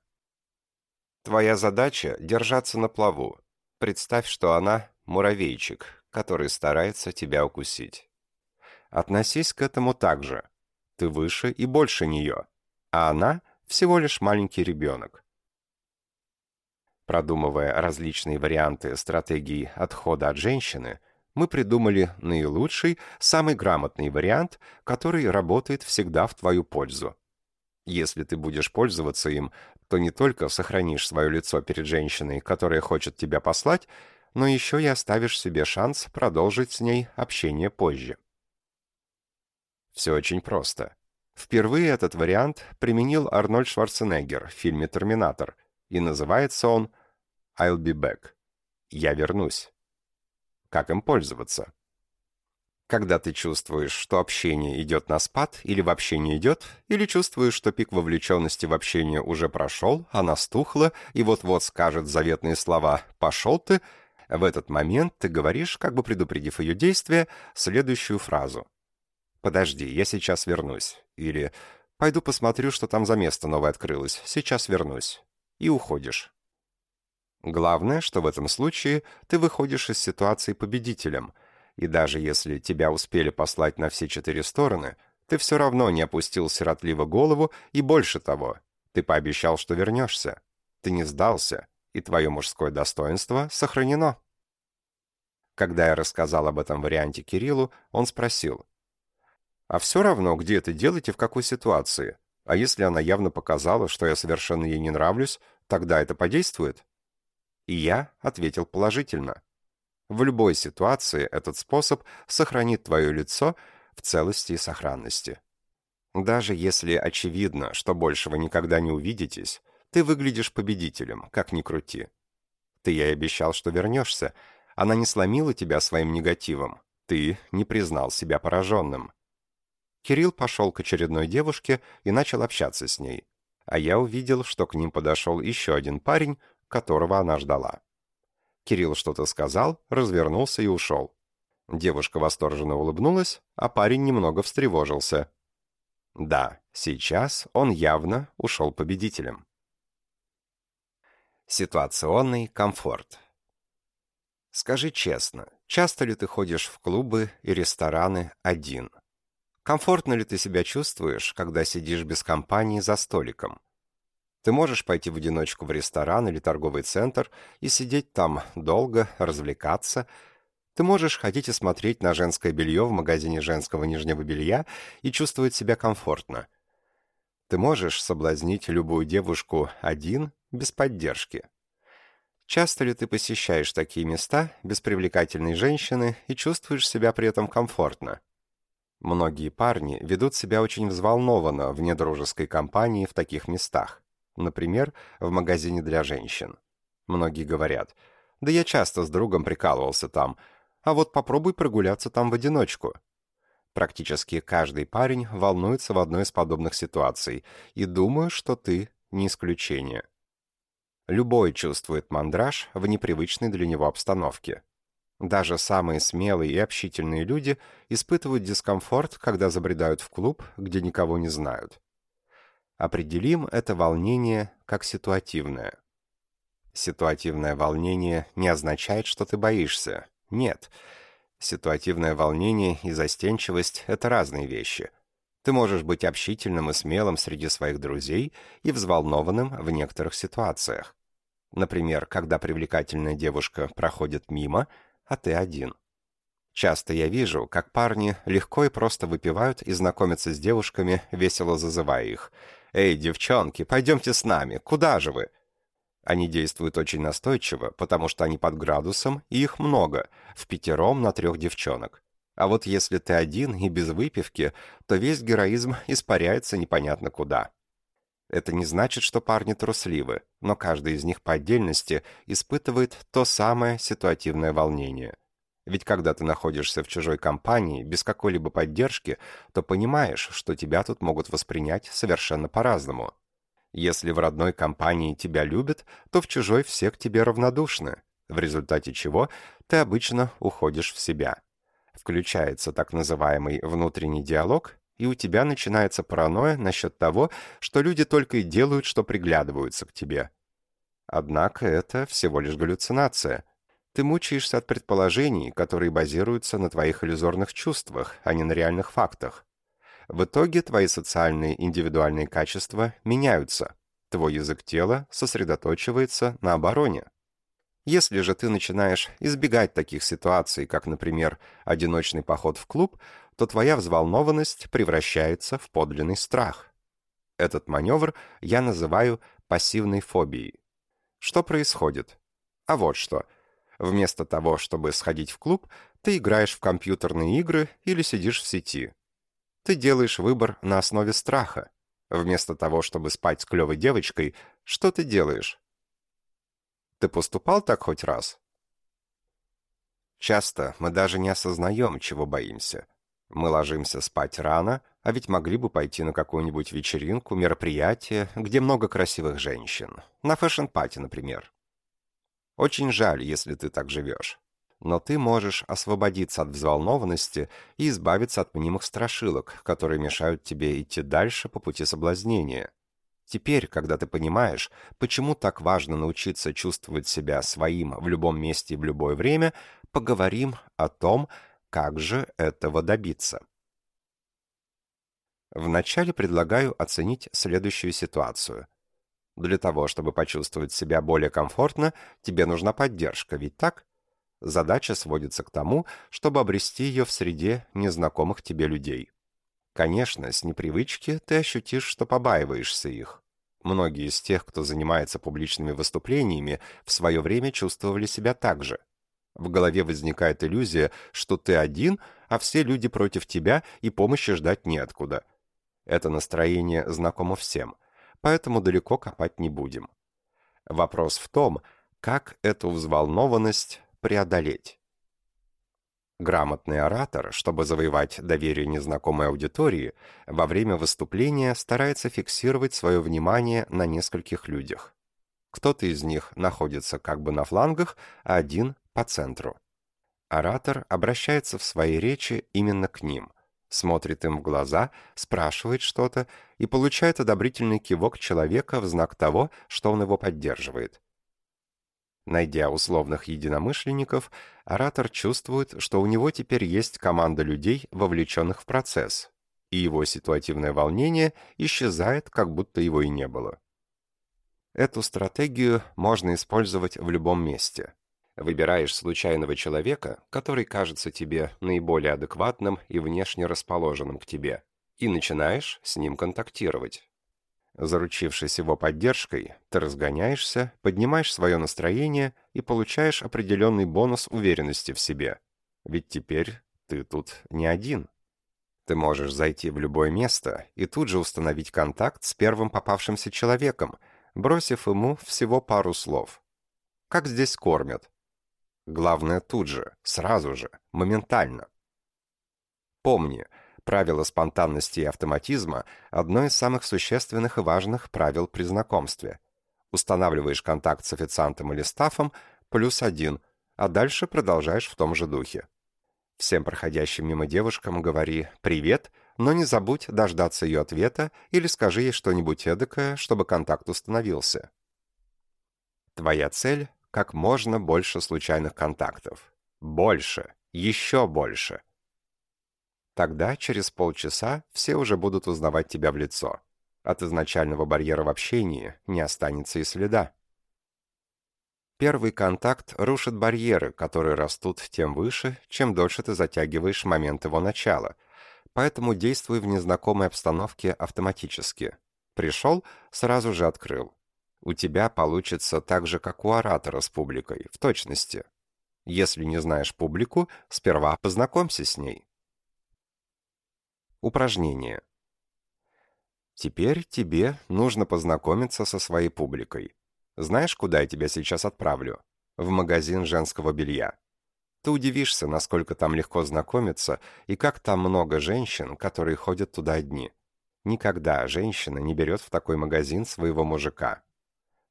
Твоя задача — держаться на плаву. Представь, что она — муравейчик, который старается тебя укусить. Относись к этому так же. Ты выше и больше нее, а она — всего лишь маленький ребенок. Продумывая различные варианты стратегии отхода от женщины, мы придумали наилучший, самый грамотный вариант, который работает всегда в твою пользу. Если ты будешь пользоваться им, то не только сохранишь свое лицо перед женщиной, которая хочет тебя послать, но еще и оставишь себе шанс продолжить с ней общение позже. Все очень просто. Впервые этот вариант применил Арнольд Шварценеггер в фильме «Терминатор», и называется он «I'll be back» — «Я вернусь». Как им пользоваться? Когда ты чувствуешь, что общение идет на спад или вообще не идет, или чувствуешь, что пик вовлеченности в общение уже прошел, она стухла и вот-вот скажет заветные слова «пошел ты», в этот момент ты говоришь, как бы предупредив ее действие, следующую фразу. «Подожди, я сейчас вернусь». Или «Пойду посмотрю, что там за место новое открылось. Сейчас вернусь». И уходишь. Главное, что в этом случае ты выходишь из ситуации победителем, и даже если тебя успели послать на все четыре стороны, ты все равно не опустил сиротливо голову, и больше того, ты пообещал, что вернешься. Ты не сдался, и твое мужское достоинство сохранено. Когда я рассказал об этом варианте Кириллу, он спросил, «А все равно, где это делать и в какой ситуации? А если она явно показала, что я совершенно ей не нравлюсь, тогда это подействует?» И я ответил положительно. В любой ситуации этот способ сохранит твое лицо в целости и сохранности. Даже если очевидно, что больше вы никогда не увидитесь, ты выглядишь победителем, как ни крути. Ты ей обещал, что вернешься. Она не сломила тебя своим негативом. Ты не признал себя пораженным. Кирилл пошел к очередной девушке и начал общаться с ней. А я увидел, что к ним подошел еще один парень, которого она ждала. Кирилл что-то сказал, развернулся и ушел. Девушка восторженно улыбнулась, а парень немного встревожился. Да, сейчас он явно ушел победителем. Ситуационный комфорт. Скажи честно, часто ли ты ходишь в клубы и рестораны один? Комфортно ли ты себя чувствуешь, когда сидишь без компании за столиком? Ты можешь пойти в одиночку в ресторан или торговый центр и сидеть там долго, развлекаться. Ты можешь ходить и смотреть на женское белье в магазине женского нижнего белья и чувствовать себя комфортно. Ты можешь соблазнить любую девушку один, без поддержки. Часто ли ты посещаешь такие места без привлекательной женщины и чувствуешь себя при этом комфортно? Многие парни ведут себя очень взволнованно в недружеской компании в таких местах. Например, в магазине для женщин. Многие говорят, да я часто с другом прикалывался там, а вот попробуй прогуляться там в одиночку. Практически каждый парень волнуется в одной из подобных ситуаций, и думаю, что ты не исключение. Любой чувствует мандраж в непривычной для него обстановке. Даже самые смелые и общительные люди испытывают дискомфорт, когда забредают в клуб, где никого не знают. Определим это волнение как ситуативное. Ситуативное волнение не означает, что ты боишься. Нет. Ситуативное волнение и застенчивость — это разные вещи. Ты можешь быть общительным и смелым среди своих друзей и взволнованным в некоторых ситуациях. Например, когда привлекательная девушка проходит мимо, а ты один. Часто я вижу, как парни легко и просто выпивают и знакомятся с девушками, весело зазывая их — «Эй, девчонки, пойдемте с нами, куда же вы?» Они действуют очень настойчиво, потому что они под градусом, и их много, в пятером на трех девчонок. А вот если ты один и без выпивки, то весь героизм испаряется непонятно куда. Это не значит, что парни трусливы, но каждый из них по отдельности испытывает то самое ситуативное волнение. Ведь когда ты находишься в чужой компании, без какой-либо поддержки, то понимаешь, что тебя тут могут воспринять совершенно по-разному. Если в родной компании тебя любят, то в чужой все к тебе равнодушны, в результате чего ты обычно уходишь в себя. Включается так называемый внутренний диалог, и у тебя начинается паранойя насчет того, что люди только и делают, что приглядываются к тебе. Однако это всего лишь галлюцинация – ты мучаешься от предположений, которые базируются на твоих иллюзорных чувствах, а не на реальных фактах. В итоге твои социальные индивидуальные качества меняются. Твой язык тела сосредоточивается на обороне. Если же ты начинаешь избегать таких ситуаций, как, например, одиночный поход в клуб, то твоя взволнованность превращается в подлинный страх. Этот маневр я называю пассивной фобией. Что происходит? А вот что. Вместо того, чтобы сходить в клуб, ты играешь в компьютерные игры или сидишь в сети. Ты делаешь выбор на основе страха. Вместо того, чтобы спать с клевой девочкой, что ты делаешь? Ты поступал так хоть раз? Часто мы даже не осознаем, чего боимся. Мы ложимся спать рано, а ведь могли бы пойти на какую-нибудь вечеринку, мероприятие, где много красивых женщин. На fashion-party, например. Очень жаль, если ты так живешь. Но ты можешь освободиться от взволнованности и избавиться от мнимых страшилок, которые мешают тебе идти дальше по пути соблазнения. Теперь, когда ты понимаешь, почему так важно научиться чувствовать себя своим в любом месте и в любое время, поговорим о том, как же этого добиться. Вначале предлагаю оценить следующую ситуацию. Для того, чтобы почувствовать себя более комфортно, тебе нужна поддержка, ведь так? Задача сводится к тому, чтобы обрести ее в среде незнакомых тебе людей. Конечно, с непривычки ты ощутишь, что побаиваешься их. Многие из тех, кто занимается публичными выступлениями, в свое время чувствовали себя так же. В голове возникает иллюзия, что ты один, а все люди против тебя, и помощи ждать неоткуда. Это настроение знакомо всем поэтому далеко копать не будем. Вопрос в том, как эту взволнованность преодолеть. Грамотный оратор, чтобы завоевать доверие незнакомой аудитории, во время выступления старается фиксировать свое внимание на нескольких людях. Кто-то из них находится как бы на флангах, а один – по центру. Оратор обращается в своей речи именно к ним – смотрит им в глаза, спрашивает что-то и получает одобрительный кивок человека в знак того, что он его поддерживает. Найдя условных единомышленников, оратор чувствует, что у него теперь есть команда людей, вовлеченных в процесс, и его ситуативное волнение исчезает, как будто его и не было. Эту стратегию можно использовать в любом месте. Выбираешь случайного человека, который кажется тебе наиболее адекватным и внешне расположенным к тебе, и начинаешь с ним контактировать. Заручившись его поддержкой, ты разгоняешься, поднимаешь свое настроение и получаешь определенный бонус уверенности в себе. Ведь теперь ты тут не один. Ты можешь зайти в любое место и тут же установить контакт с первым попавшимся человеком, бросив ему всего пару слов. Как здесь кормят? Главное тут же, сразу же, моментально. Помни, правило спонтанности и автоматизма – одно из самых существенных и важных правил при знакомстве. Устанавливаешь контакт с официантом или стафом – плюс один, а дальше продолжаешь в том же духе. Всем проходящим мимо девушкам говори «привет», но не забудь дождаться ее ответа или скажи ей что-нибудь эдакое, чтобы контакт установился. Твоя цель как можно больше случайных контактов. Больше, еще больше. Тогда, через полчаса, все уже будут узнавать тебя в лицо. От изначального барьера в общении не останется и следа. Первый контакт рушит барьеры, которые растут тем выше, чем дольше ты затягиваешь момент его начала. Поэтому действуй в незнакомой обстановке автоматически. Пришел, сразу же открыл у тебя получится так же, как у оратора с публикой, в точности. Если не знаешь публику, сперва познакомься с ней. Упражнение. Теперь тебе нужно познакомиться со своей публикой. Знаешь, куда я тебя сейчас отправлю? В магазин женского белья. Ты удивишься, насколько там легко знакомиться и как там много женщин, которые ходят туда одни. Никогда женщина не берет в такой магазин своего мужика.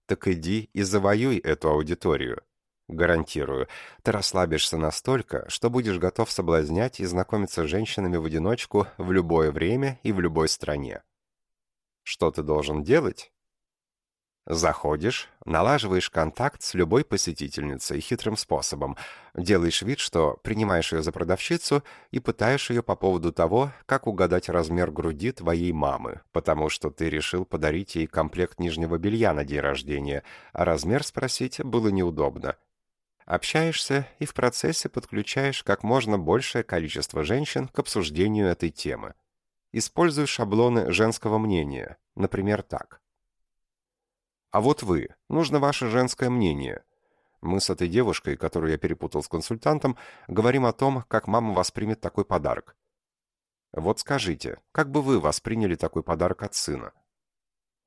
Так иди и завоюй эту аудиторию. Гарантирую, ты расслабишься настолько, что будешь готов соблазнять и знакомиться с женщинами в одиночку в любое время и в любой стране. Что ты должен делать? Заходишь, налаживаешь контакт с любой посетительницей хитрым способом, делаешь вид, что принимаешь ее за продавщицу и пытаешь ее по поводу того, как угадать размер груди твоей мамы, потому что ты решил подарить ей комплект нижнего белья на день рождения, а размер спросить было неудобно. Общаешься и в процессе подключаешь как можно большее количество женщин к обсуждению этой темы. Используй шаблоны женского мнения, например, так. А вот вы, нужно ваше женское мнение. Мы с этой девушкой, которую я перепутал с консультантом, говорим о том, как мама воспримет такой подарок. Вот скажите, как бы вы восприняли такой подарок от сына?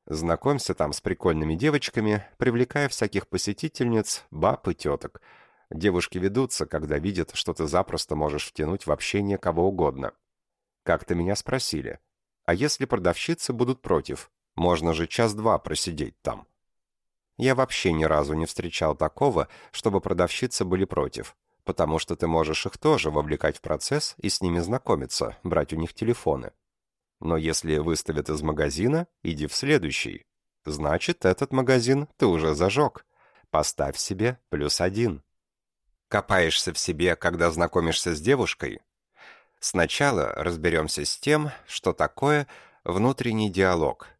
Знакомься там с прикольными девочками, привлекая всяких посетительниц, баб и теток. Девушки ведутся, когда видят, что ты запросто можешь втянуть в общение кого угодно. Как-то меня спросили, а если продавщицы будут против? Можно же час-два просидеть там. Я вообще ни разу не встречал такого, чтобы продавщицы были против, потому что ты можешь их тоже вовлекать в процесс и с ними знакомиться, брать у них телефоны. Но если выставят из магазина, иди в следующий. Значит, этот магазин ты уже зажег. Поставь себе плюс один. Копаешься в себе, когда знакомишься с девушкой? Сначала разберемся с тем, что такое внутренний диалог –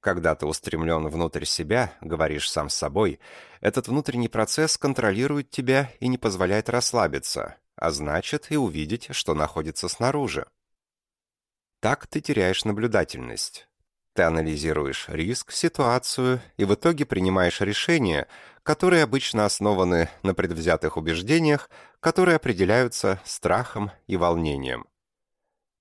когда ты устремлен внутрь себя, говоришь сам с собой, этот внутренний процесс контролирует тебя и не позволяет расслабиться, а значит и увидеть, что находится снаружи. Так ты теряешь наблюдательность. Ты анализируешь риск, ситуацию и в итоге принимаешь решения, которые обычно основаны на предвзятых убеждениях, которые определяются страхом и волнением.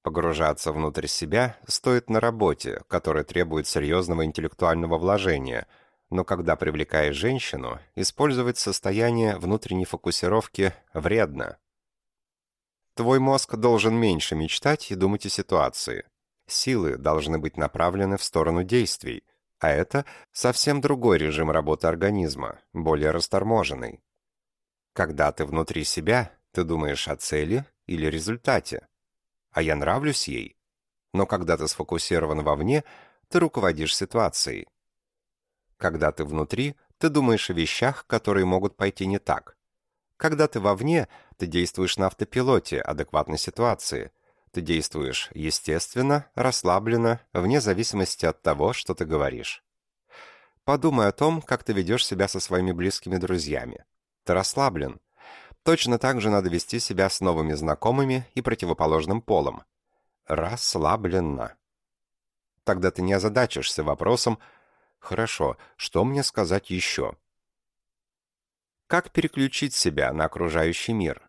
Погружаться внутрь себя стоит на работе, которая требует серьезного интеллектуального вложения, но когда привлекаешь женщину, использовать состояние внутренней фокусировки вредно. Твой мозг должен меньше мечтать и думать о ситуации. Силы должны быть направлены в сторону действий, а это совсем другой режим работы организма, более расторможенный. Когда ты внутри себя, ты думаешь о цели или результате а я нравлюсь ей. Но когда ты сфокусирован вовне, ты руководишь ситуацией. Когда ты внутри, ты думаешь о вещах, которые могут пойти не так. Когда ты вовне, ты действуешь на автопилоте адекватной ситуации. Ты действуешь естественно, расслабленно, вне зависимости от того, что ты говоришь. Подумай о том, как ты ведешь себя со своими близкими друзьями. Ты расслаблен, Точно так же надо вести себя с новыми знакомыми и противоположным полом. Расслабленно. Тогда ты не озадачишься вопросом «Хорошо, что мне сказать еще?» Как переключить себя на окружающий мир?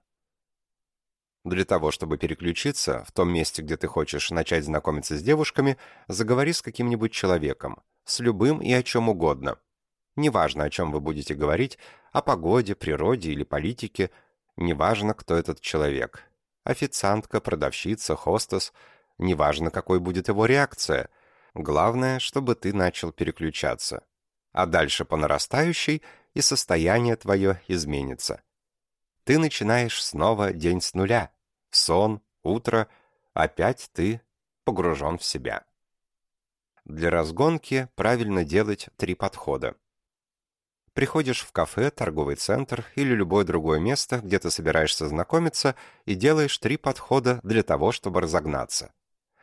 Для того, чтобы переключиться, в том месте, где ты хочешь начать знакомиться с девушками, заговори с каким-нибудь человеком, с любым и о чем угодно – Неважно, о чем вы будете говорить, о погоде, природе или политике, неважно, кто этот человек. Официантка, продавщица, хостес, неважно, какой будет его реакция. Главное, чтобы ты начал переключаться. А дальше по нарастающей, и состояние твое изменится. Ты начинаешь снова день с нуля. Сон, утро, опять ты погружен в себя. Для разгонки правильно делать три подхода. Приходишь в кафе, торговый центр или любое другое место, где ты собираешься знакомиться, и делаешь три подхода для того, чтобы разогнаться.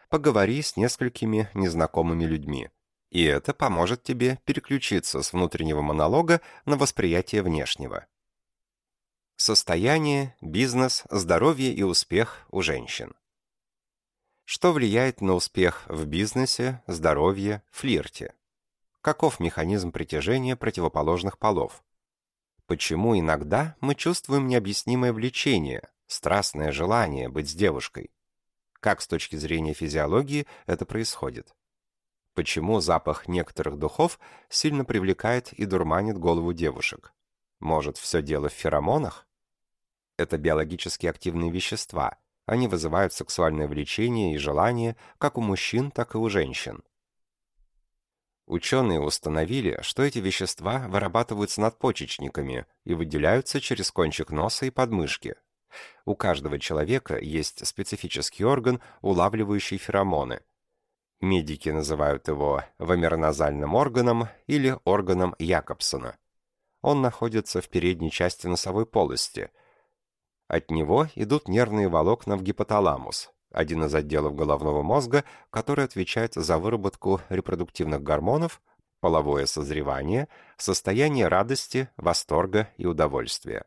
Поговори с несколькими незнакомыми людьми. И это поможет тебе переключиться с внутреннего монолога на восприятие внешнего. Состояние, бизнес, здоровье и успех у женщин. Что влияет на успех в бизнесе, здоровье, флирте? каков механизм притяжения противоположных полов. Почему иногда мы чувствуем необъяснимое влечение, страстное желание быть с девушкой? Как с точки зрения физиологии это происходит? Почему запах некоторых духов сильно привлекает и дурманит голову девушек? Может, все дело в феромонах? Это биологически активные вещества. Они вызывают сексуальное влечение и желание как у мужчин, так и у женщин. Ученые установили, что эти вещества вырабатываются надпочечниками и выделяются через кончик носа и подмышки. У каждого человека есть специфический орган, улавливающий феромоны. Медики называют его вомероназальным органом или органом Якобсона. Он находится в передней части носовой полости. От него идут нервные волокна в гипоталамус, один из отделов головного мозга, который отвечает за выработку репродуктивных гормонов, половое созревание, состояние радости, восторга и удовольствия.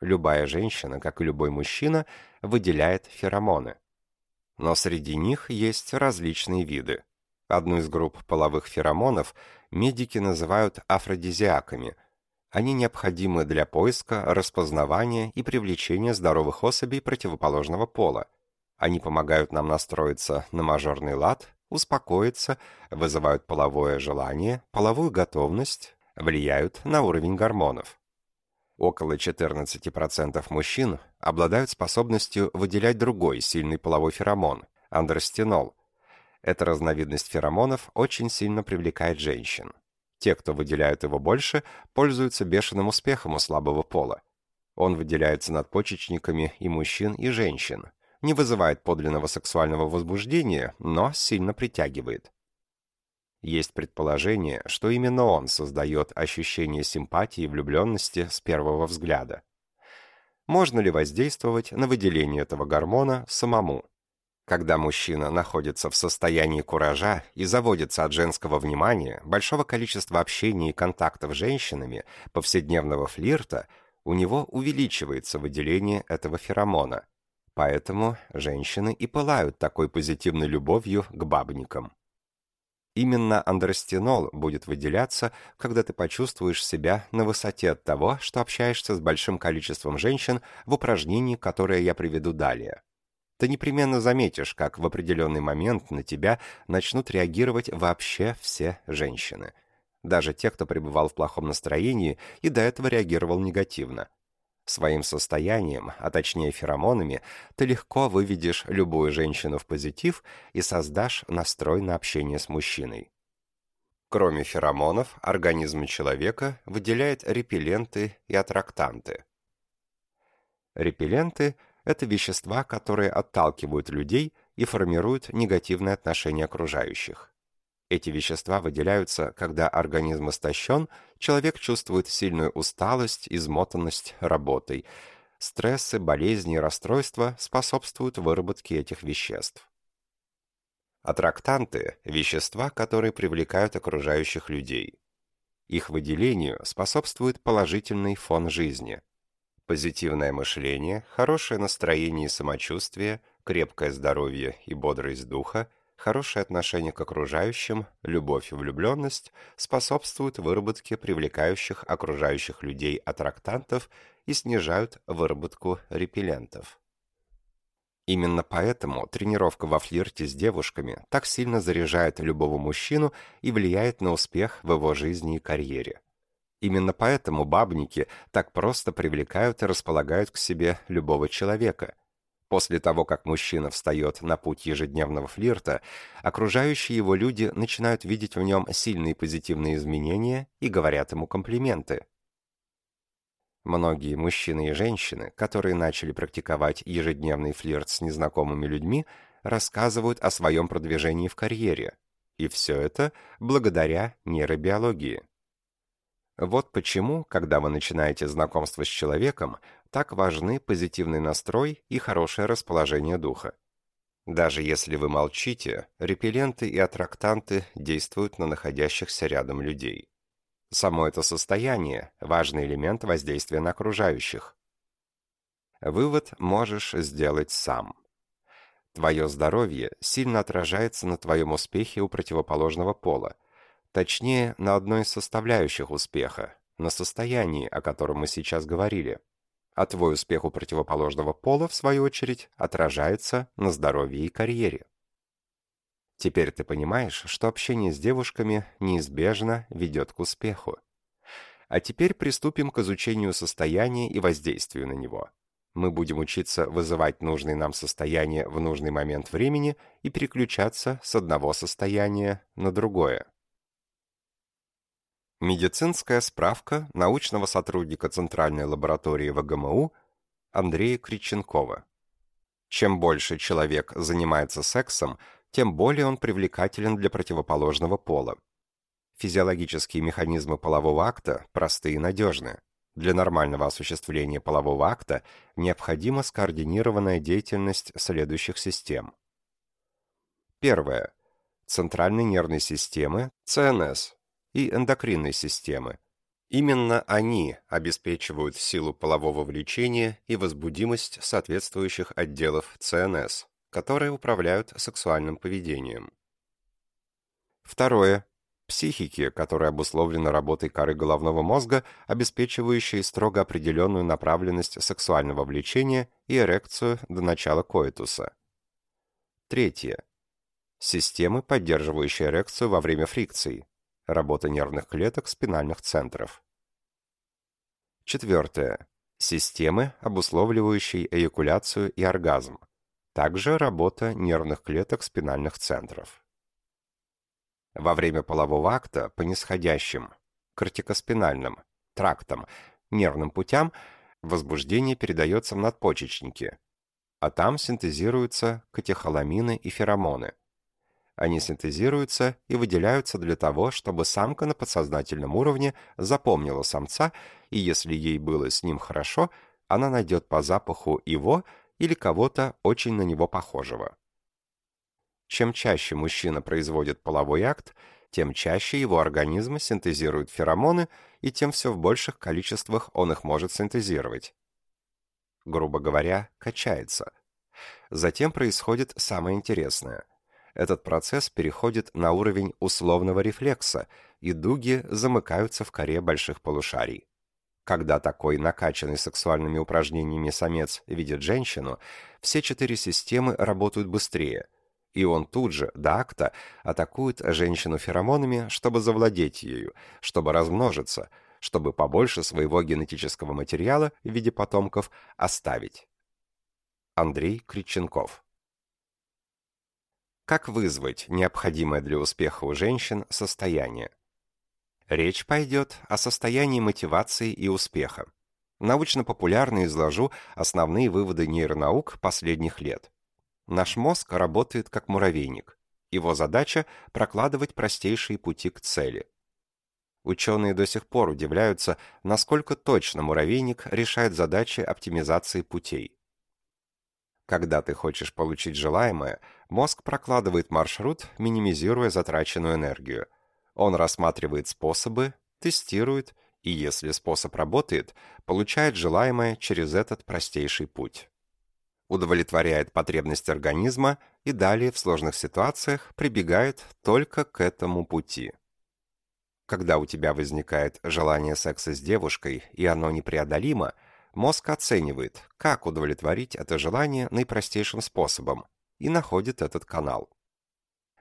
Любая женщина, как и любой мужчина, выделяет феромоны. Но среди них есть различные виды. Одну из групп половых феромонов медики называют афродизиаками. Они необходимы для поиска, распознавания и привлечения здоровых особей противоположного пола – они помогают нам настроиться на мажорный лад, успокоиться, вызывают половое желание, половую готовность, влияют на уровень гормонов. Около 14% мужчин обладают способностью выделять другой сильный половой феромон – андростенол. Эта разновидность феромонов очень сильно привлекает женщин. Те, кто выделяют его больше, пользуются бешеным успехом у слабого пола. Он выделяется надпочечниками и мужчин, и женщин, не вызывает подлинного сексуального возбуждения, но сильно притягивает. Есть предположение, что именно он создает ощущение симпатии и влюбленности с первого взгляда. Можно ли воздействовать на выделение этого гормона самому? Когда мужчина находится в состоянии куража и заводится от женского внимания, большого количества общения и контактов с женщинами, повседневного флирта, у него увеличивается выделение этого феромона – Поэтому женщины и пылают такой позитивной любовью к бабникам. Именно андростенол будет выделяться, когда ты почувствуешь себя на высоте от того, что общаешься с большим количеством женщин в упражнении, которое я приведу далее. Ты непременно заметишь, как в определенный момент на тебя начнут реагировать вообще все женщины. Даже те, кто пребывал в плохом настроении и до этого реагировал негативно. Своим состоянием, а точнее феромонами, ты легко выведешь любую женщину в позитив и создашь настрой на общение с мужчиной. Кроме феромонов, организм человека выделяет репелленты и аттрактанты. Репелленты – это вещества, которые отталкивают людей и формируют негативное отношение окружающих. Эти вещества выделяются, когда организм истощен, человек чувствует сильную усталость, измотанность работой. Стрессы, болезни и расстройства способствуют выработке этих веществ. Аттрактанты – вещества, которые привлекают окружающих людей. Их выделению способствует положительный фон жизни. Позитивное мышление, хорошее настроение и самочувствие, крепкое здоровье и бодрость духа – Хорошее отношение к окружающим, любовь и влюбленность способствуют выработке привлекающих окружающих людей аттрактантов и снижают выработку репеллентов. Именно поэтому тренировка во флирте с девушками так сильно заряжает любого мужчину и влияет на успех в его жизни и карьере. Именно поэтому бабники так просто привлекают и располагают к себе любого человека – После того, как мужчина встает на путь ежедневного флирта, окружающие его люди начинают видеть в нем сильные позитивные изменения и говорят ему комплименты. Многие мужчины и женщины, которые начали практиковать ежедневный флирт с незнакомыми людьми, рассказывают о своем продвижении в карьере. И все это благодаря нейробиологии. Вот почему, когда вы начинаете знакомство с человеком, так важны позитивный настрой и хорошее расположение духа. Даже если вы молчите, репелленты и аттрактанты действуют на находящихся рядом людей. Само это состояние – важный элемент воздействия на окружающих. Вывод можешь сделать сам. Твое здоровье сильно отражается на твоем успехе у противоположного пола, точнее, на одной из составляющих успеха, на состоянии, о котором мы сейчас говорили – а твой успех у противоположного пола, в свою очередь, отражается на здоровье и карьере. Теперь ты понимаешь, что общение с девушками неизбежно ведет к успеху. А теперь приступим к изучению состояния и воздействию на него. Мы будем учиться вызывать нужные нам состояния в нужный момент времени и переключаться с одного состояния на другое. Медицинская справка научного сотрудника Центральной лаборатории ВГМУ Андрея Криченкова. Чем больше человек занимается сексом, тем более он привлекателен для противоположного пола. Физиологические механизмы полового акта просты и надежны. Для нормального осуществления полового акта необходима скоординированная деятельность следующих систем. Первое. Центральной нервной системы, ЦНС, и эндокринной системы. Именно они обеспечивают силу полового влечения и возбудимость соответствующих отделов ЦНС, которые управляют сексуальным поведением. Второе. Психики, которая обусловлена работой коры головного мозга, обеспечивающей строго определенную направленность сексуального влечения и эрекцию до начала коитуса. Третье. Системы, поддерживающие эрекцию во время фрикций, Работа нервных клеток спинальных центров. Четвертое. Системы, обусловливающие эякуляцию и оргазм. Также работа нервных клеток спинальных центров. Во время полового акта по нисходящим, кортикоспинальным, трактам, нервным путям возбуждение передается в надпочечники, а там синтезируются катехоламины и феромоны – они синтезируются и выделяются для того, чтобы самка на подсознательном уровне запомнила самца, и если ей было с ним хорошо, она найдет по запаху его или кого-то очень на него похожего. Чем чаще мужчина производит половой акт, тем чаще его организм синтезирует феромоны, и тем все в больших количествах он их может синтезировать. Грубо говоря, качается. Затем происходит самое интересное – этот процесс переходит на уровень условного рефлекса, и дуги замыкаются в коре больших полушарий. Когда такой накачанный сексуальными упражнениями самец видит женщину, все четыре системы работают быстрее, и он тут же, до акта, атакует женщину феромонами, чтобы завладеть ею, чтобы размножиться, чтобы побольше своего генетического материала в виде потомков оставить. Андрей Криченков как вызвать необходимое для успеха у женщин состояние? Речь пойдет о состоянии мотивации и успеха. Научно-популярно изложу основные выводы нейронаук последних лет. Наш мозг работает как муравейник. Его задача – прокладывать простейшие пути к цели. Ученые до сих пор удивляются, насколько точно муравейник решает задачи оптимизации путей. Когда ты хочешь получить желаемое, мозг прокладывает маршрут, минимизируя затраченную энергию. Он рассматривает способы, тестирует, и если способ работает, получает желаемое через этот простейший путь. Удовлетворяет потребность организма и далее в сложных ситуациях прибегает только к этому пути. Когда у тебя возникает желание секса с девушкой, и оно непреодолимо – Мозг оценивает, как удовлетворить это желание наипростейшим способом, и находит этот канал.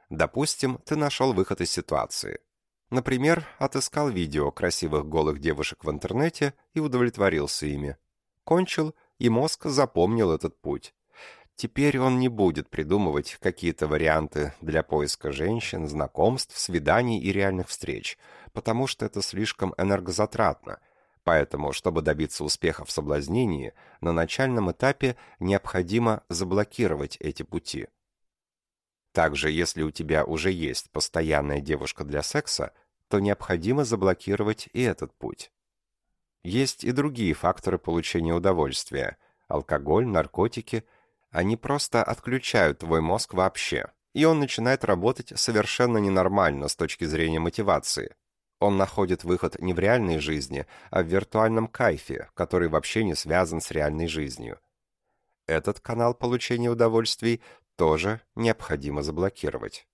Допустим, ты нашел выход из ситуации. Например, отыскал видео красивых голых девушек в интернете и удовлетворился ими. Кончил, и мозг запомнил этот путь. Теперь он не будет придумывать какие-то варианты для поиска женщин, знакомств, свиданий и реальных встреч, потому что это слишком энергозатратно – Поэтому, чтобы добиться успеха в соблазнении, на начальном этапе необходимо заблокировать эти пути. Также, если у тебя уже есть постоянная девушка для секса, то необходимо заблокировать и этот путь. Есть и другие факторы получения удовольствия. Алкоголь, наркотики. Они просто отключают твой мозг вообще, и он начинает работать совершенно ненормально с точки зрения мотивации – он находит выход не в реальной жизни, а в виртуальном кайфе, который вообще не связан с реальной жизнью. Этот канал получения удовольствий тоже необходимо заблокировать.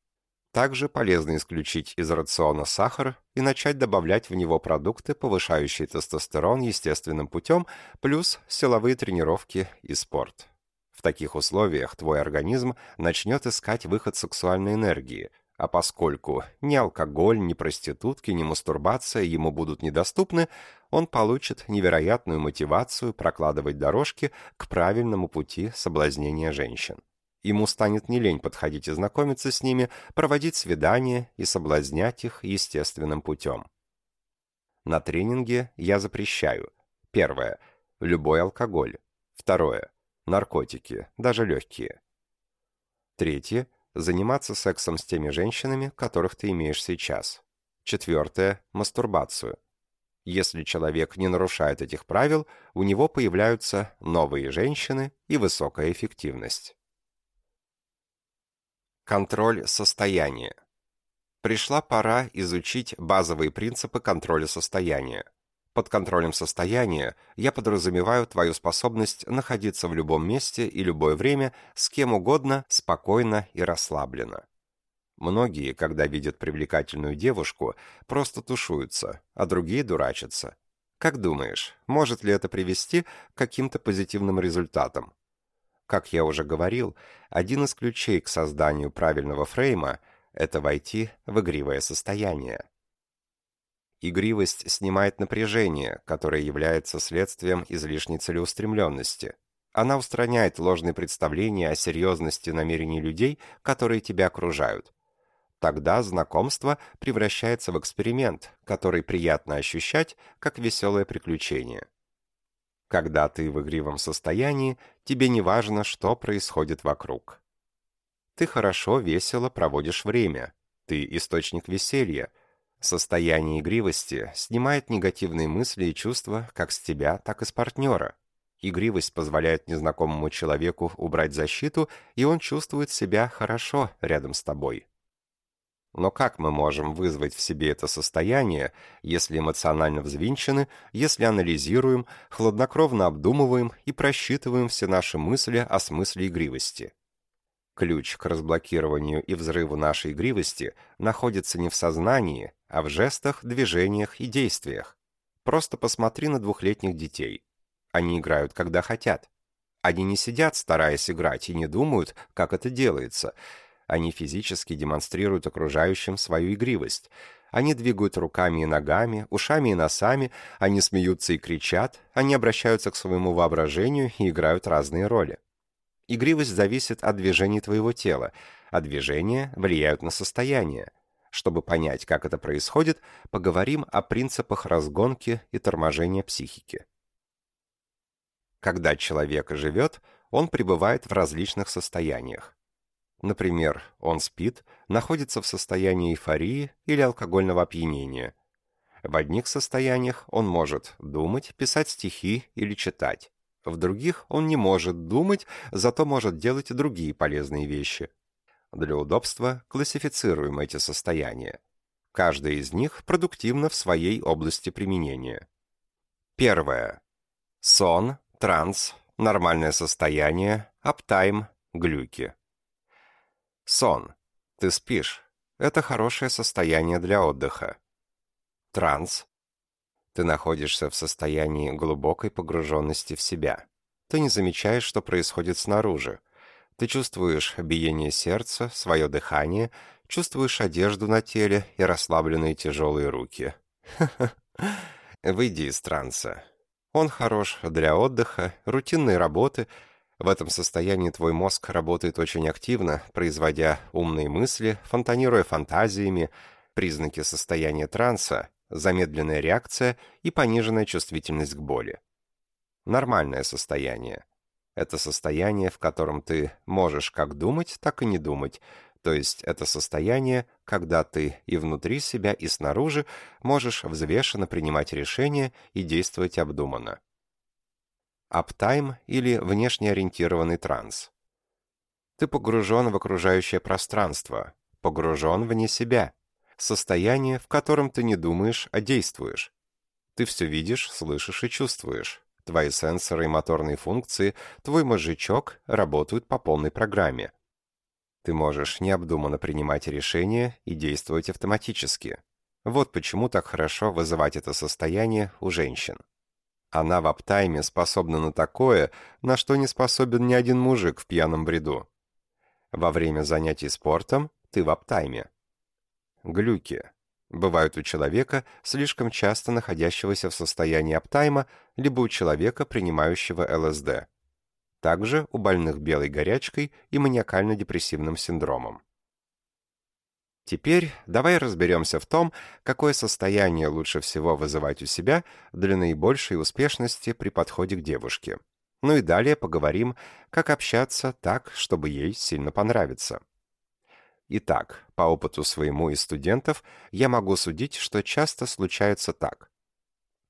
Также полезно исключить из рациона сахар и начать добавлять в него продукты, повышающие тестостерон естественным путем, плюс силовые тренировки и спорт. В таких условиях твой организм начнет искать выход сексуальной энергии, А поскольку ни алкоголь, ни проститутки, ни мастурбация ему будут недоступны, он получит невероятную мотивацию прокладывать дорожки к правильному пути соблазнения женщин. Ему станет не лень подходить и знакомиться с ними, проводить свидания и соблазнять их естественным путем. На тренинге я запрещаю. Первое. Любой алкоголь. Второе. Наркотики, даже легкие. Третье заниматься сексом с теми женщинами, которых ты имеешь сейчас. Четвертое – мастурбацию. Если человек не нарушает этих правил, у него появляются новые женщины и высокая эффективность. Контроль состояния. Пришла пора изучить базовые принципы контроля состояния. Под контролем состояния я подразумеваю твою способность находиться в любом месте и любое время с кем угодно, спокойно и расслабленно. Многие, когда видят привлекательную девушку, просто тушуются, а другие дурачатся. Как думаешь, может ли это привести к каким-то позитивным результатам? Как я уже говорил, один из ключей к созданию правильного фрейма – это войти в игривое состояние. Игривость снимает напряжение, которое является следствием излишней целеустремленности. Она устраняет ложные представления о серьезности намерений людей, которые тебя окружают. Тогда знакомство превращается в эксперимент, который приятно ощущать, как веселое приключение. Когда ты в игривом состоянии, тебе не важно, что происходит вокруг. Ты хорошо, весело проводишь время. Ты источник веселья – Состояние игривости снимает негативные мысли и чувства как с тебя, так и с партнера. Игривость позволяет незнакомому человеку убрать защиту, и он чувствует себя хорошо рядом с тобой. Но как мы можем вызвать в себе это состояние, если эмоционально взвинчены, если анализируем, хладнокровно обдумываем и просчитываем все наши мысли о смысле игривости? Ключ к разблокированию и взрыву нашей игривости находится не в сознании, а в жестах, движениях и действиях. Просто посмотри на двухлетних детей. Они играют, когда хотят. Они не сидят, стараясь играть, и не думают, как это делается. Они физически демонстрируют окружающим свою игривость. Они двигают руками и ногами, ушами и носами, они смеются и кричат, они обращаются к своему воображению и играют разные роли. Игривость зависит от движений твоего тела, а движения влияют на состояние. Чтобы понять, как это происходит, поговорим о принципах разгонки и торможения психики. Когда человек живет, он пребывает в различных состояниях. Например, он спит, находится в состоянии эйфории или алкогольного опьянения. В одних состояниях он может думать, писать стихи или читать. В других он не может думать, зато может делать другие полезные вещи. Для удобства классифицируем эти состояния. Каждое из них продуктивно в своей области применения. Первое. Сон, транс, нормальное состояние, аптайм, глюки. Сон. Ты спишь. Это хорошее состояние для отдыха. Транс. Ты находишься в состоянии глубокой погруженности в себя. Ты не замечаешь, что происходит снаружи. Ты чувствуешь биение сердца, свое дыхание, чувствуешь одежду на теле и расслабленные тяжелые руки. Выйди из транса. Он хорош для отдыха, рутинной работы. В этом состоянии твой мозг работает очень активно, производя умные мысли, фонтанируя фантазиями, признаки состояния транса замедленная реакция и пониженная чувствительность к боли. Нормальное состояние. Это состояние, в котором ты можешь как думать, так и не думать, то есть это состояние, когда ты и внутри себя, и снаружи можешь взвешенно принимать решения и действовать обдуманно. Аптайм или внешне ориентированный транс. Ты погружен в окружающее пространство, погружен вне себя, состояние, в котором ты не думаешь, а действуешь. Ты все видишь, слышишь и чувствуешь. Твои сенсоры и моторные функции, твой мозжечок работают по полной программе. Ты можешь необдуманно принимать решения и действовать автоматически. Вот почему так хорошо вызывать это состояние у женщин. Она в аптайме способна на такое, на что не способен ни один мужик в пьяном бреду. Во время занятий спортом ты в аптайме. Глюки. Бывают у человека, слишком часто находящегося в состоянии аптайма, либо у человека, принимающего ЛСД. Также у больных белой горячкой и маниакально-депрессивным синдромом. Теперь давай разберемся в том, какое состояние лучше всего вызывать у себя для наибольшей успешности при подходе к девушке. Ну и далее поговорим, как общаться так, чтобы ей сильно понравиться. Итак, по опыту своему и студентов, я могу судить, что часто случается так.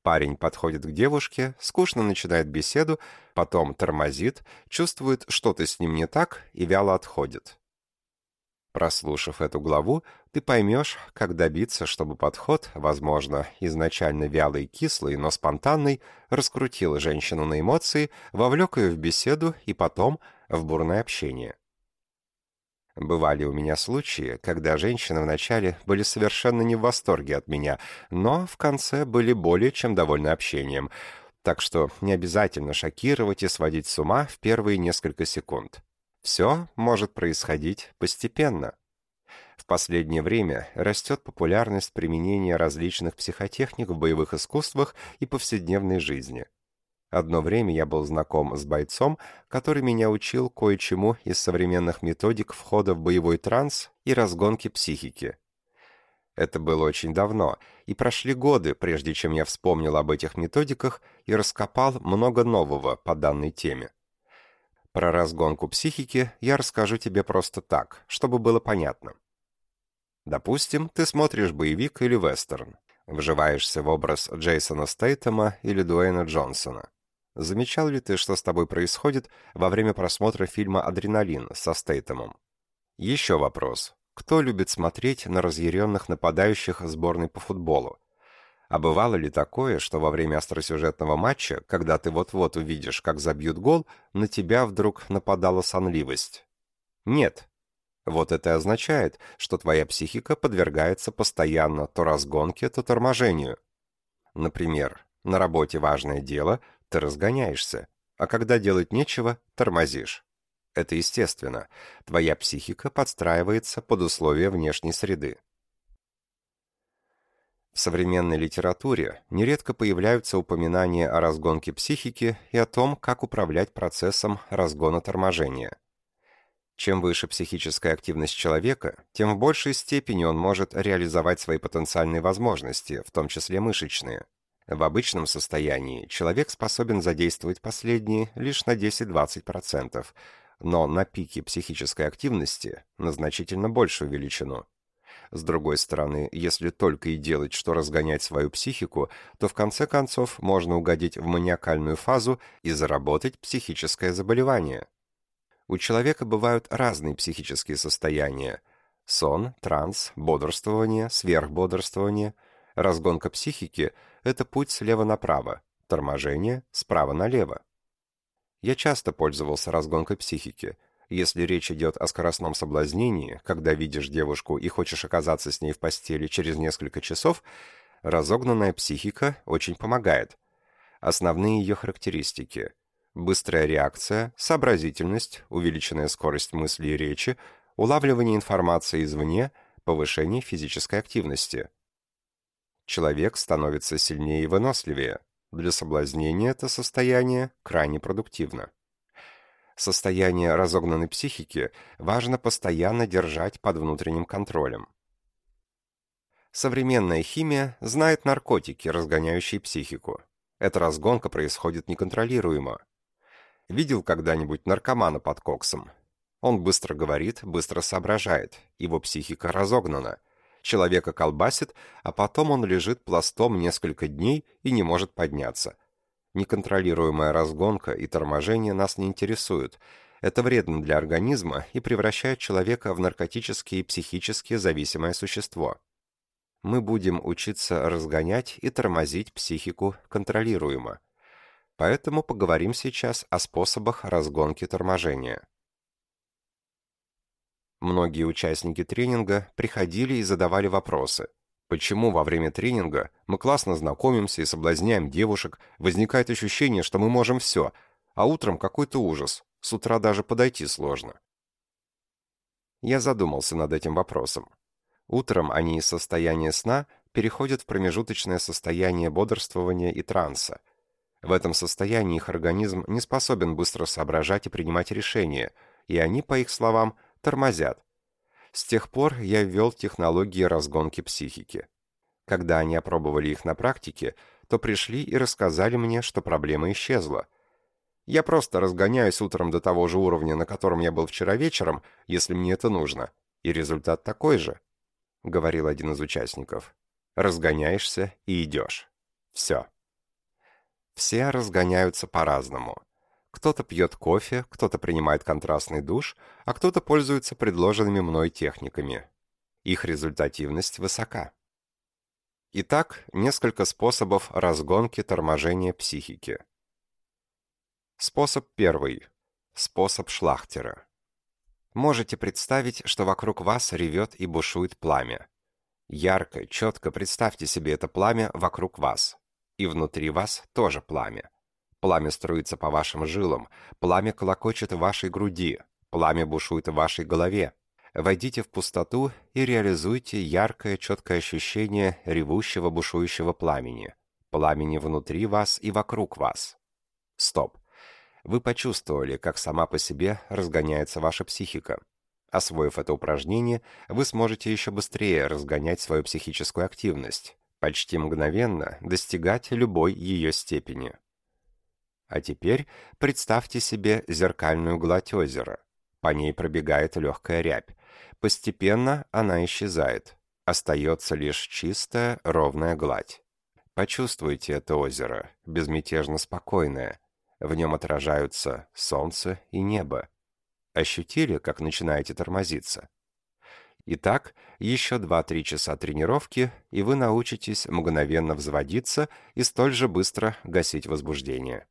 Парень подходит к девушке, скучно начинает беседу, потом тормозит, чувствует, что-то с ним не так и вяло отходит. Прослушав эту главу, ты поймешь, как добиться, чтобы подход, возможно, изначально вялый кислый, но спонтанный, раскрутил женщину на эмоции, вовлек ее в беседу и потом в бурное общение. Бывали у меня случаи, когда женщины вначале были совершенно не в восторге от меня, но в конце были более чем довольны общением, так что не обязательно шокировать и сводить с ума в первые несколько секунд. Все может происходить постепенно. В последнее время растет популярность применения различных психотехник в боевых искусствах и повседневной жизни. Одно время я был знаком с бойцом, который меня учил кое-чему из современных методик входа в боевой транс и разгонки психики. Это было очень давно, и прошли годы, прежде чем я вспомнил об этих методиках и раскопал много нового по данной теме. Про разгонку психики я расскажу тебе просто так, чтобы было понятно. Допустим, ты смотришь боевик или вестерн, вживаешься в образ Джейсона Стейтема или Дуэйна Джонсона. Замечал ли ты, что с тобой происходит во время просмотра фильма «Адреналин» со Стейтемом? Еще вопрос. Кто любит смотреть на разъяренных нападающих сборной по футболу? А бывало ли такое, что во время остросюжетного матча, когда ты вот-вот увидишь, как забьют гол, на тебя вдруг нападала сонливость? Нет. Вот это и означает, что твоя психика подвергается постоянно то разгонке, то торможению. Например, на работе важное дело, ты разгоняешься, а когда делать нечего, тормозишь. Это естественно. Твоя психика подстраивается под условия внешней среды. В современной литературе нередко появляются упоминания о разгонке психики и о том, как управлять процессом разгона торможения. Чем выше психическая активность человека, тем в большей степени он может реализовать свои потенциальные возможности, в том числе мышечные. В обычном состоянии человек способен задействовать последние лишь на 10-20%, но на пике психической активности на значительно большую величину – с другой стороны, если только и делать, что разгонять свою психику, то в конце концов можно угодить в маниакальную фазу и заработать психическое заболевание. У человека бывают разные психические состояния. Сон, транс, бодрствование, сверхбодрствование. Разгонка психики – это путь слева направо, торможение – справа налево. Я часто пользовался разгонкой психики – если речь идет о скоростном соблазнении, когда видишь девушку и хочешь оказаться с ней в постели через несколько часов, разогнанная психика очень помогает. Основные ее характеристики – быстрая реакция, сообразительность, увеличенная скорость мысли и речи, улавливание информации извне, повышение физической активности. Человек становится сильнее и выносливее. Для соблазнения это состояние крайне продуктивно состояние разогнанной психики важно постоянно держать под внутренним контролем. Современная химия знает наркотики, разгоняющие психику. Эта разгонка происходит неконтролируемо. Видел когда-нибудь наркомана под коксом? Он быстро говорит, быстро соображает, его психика разогнана. Человека колбасит, а потом он лежит пластом несколько дней и не может подняться. Неконтролируемая разгонка и торможение нас не интересуют. Это вредно для организма и превращает человека в наркотически и психически зависимое существо. Мы будем учиться разгонять и тормозить психику контролируемо. Поэтому поговорим сейчас о способах разгонки торможения. Многие участники тренинга приходили и задавали вопросы – Почему во время тренинга мы классно знакомимся и соблазняем девушек, возникает ощущение, что мы можем все, а утром какой-то ужас, с утра даже подойти сложно. Я задумался над этим вопросом. Утром они из состояния сна переходят в промежуточное состояние бодрствования и транса. В этом состоянии их организм не способен быстро соображать и принимать решения, и они, по их словам, тормозят. С тех пор я ввел технологии разгонки психики. Когда они опробовали их на практике, то пришли и рассказали мне, что проблема исчезла. Я просто разгоняюсь утром до того же уровня, на котором я был вчера вечером, если мне это нужно. И результат такой же, — говорил один из участников. Разгоняешься и идешь. Все. Все разгоняются по-разному. Кто-то пьет кофе, кто-то принимает контрастный душ, а кто-то пользуется предложенными мной техниками. Их результативность высока. Итак, несколько способов разгонки торможения психики. Способ первый. Способ Шлахтера. Можете представить, что вокруг вас ревет и бушует пламя. Ярко, четко представьте себе это пламя вокруг вас. И внутри вас тоже пламя. Пламя струится по вашим жилам, пламя колокочет в вашей груди, пламя бушует в вашей голове. Войдите в пустоту и реализуйте яркое, четкое ощущение ревущего, бушующего пламени. Пламени внутри вас и вокруг вас. Стоп. Вы почувствовали, как сама по себе разгоняется ваша психика. Освоив это упражнение, вы сможете еще быстрее разгонять свою психическую активность, почти мгновенно достигать любой ее степени. А теперь представьте себе зеркальную гладь озера. По ней пробегает легкая рябь. Постепенно она исчезает. Остается лишь чистая, ровная гладь. Почувствуйте это озеро, безмятежно спокойное. В нем отражаются солнце и небо. Ощутили, как начинаете тормозиться? Итак, еще 2-3 часа тренировки, и вы научитесь мгновенно взводиться и столь же быстро гасить возбуждение.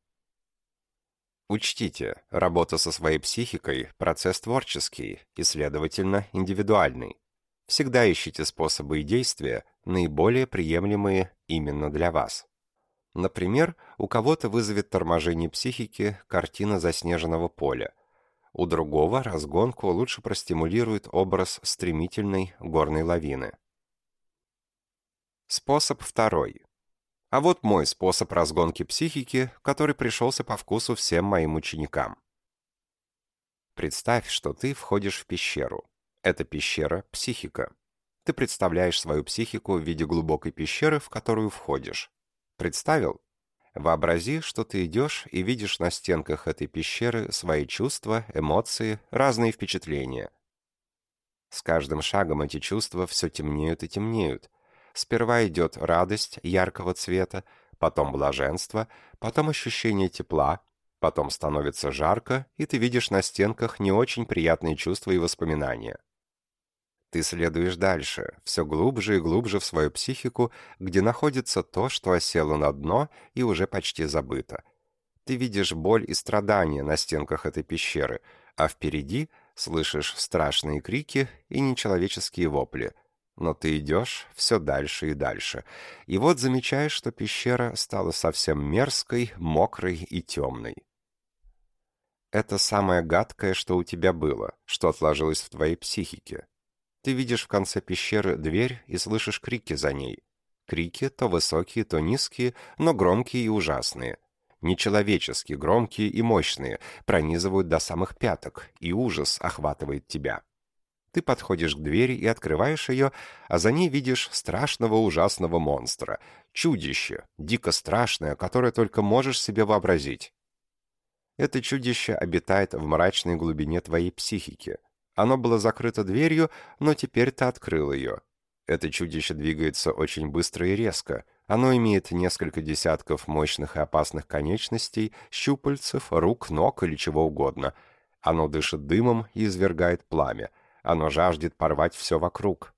Учтите, работа со своей психикой – процесс творческий и, следовательно, индивидуальный. Всегда ищите способы и действия, наиболее приемлемые именно для вас. Например, у кого-то вызовет торможение психики картина заснеженного поля. У другого разгонку лучше простимулирует образ стремительной горной лавины. Способ второй. А вот мой способ разгонки психики, который пришелся по вкусу всем моим ученикам. Представь, что ты входишь в пещеру. Эта пещера — психика. Ты представляешь свою психику в виде глубокой пещеры, в которую входишь. Представил? Вообрази, что ты идешь и видишь на стенках этой пещеры свои чувства, эмоции, разные впечатления. С каждым шагом эти чувства все темнеют и темнеют, Сперва идет радость яркого цвета, потом блаженство, потом ощущение тепла, потом становится жарко, и ты видишь на стенках не очень приятные чувства и воспоминания. Ты следуешь дальше, все глубже и глубже в свою психику, где находится то, что осело на дно и уже почти забыто. Ты видишь боль и страдания на стенках этой пещеры, а впереди слышишь страшные крики и нечеловеческие вопли — но ты идешь все дальше и дальше. И вот замечаешь, что пещера стала совсем мерзкой, мокрой и темной. Это самое гадкое, что у тебя было, что отложилось в твоей психике. Ты видишь в конце пещеры дверь и слышишь крики за ней. Крики то высокие, то низкие, но громкие и ужасные. Нечеловечески громкие и мощные, пронизывают до самых пяток, и ужас охватывает тебя. Ты подходишь к двери и открываешь ее, а за ней видишь страшного ужасного монстра. Чудище, дико страшное, которое только можешь себе вообразить. Это чудище обитает в мрачной глубине твоей психики. Оно было закрыто дверью, но теперь ты открыл ее. Это чудище двигается очень быстро и резко. Оно имеет несколько десятков мощных и опасных конечностей, щупальцев, рук, ног или чего угодно. Оно дышит дымом и извергает пламя. Оно жаждет порвать все вокруг.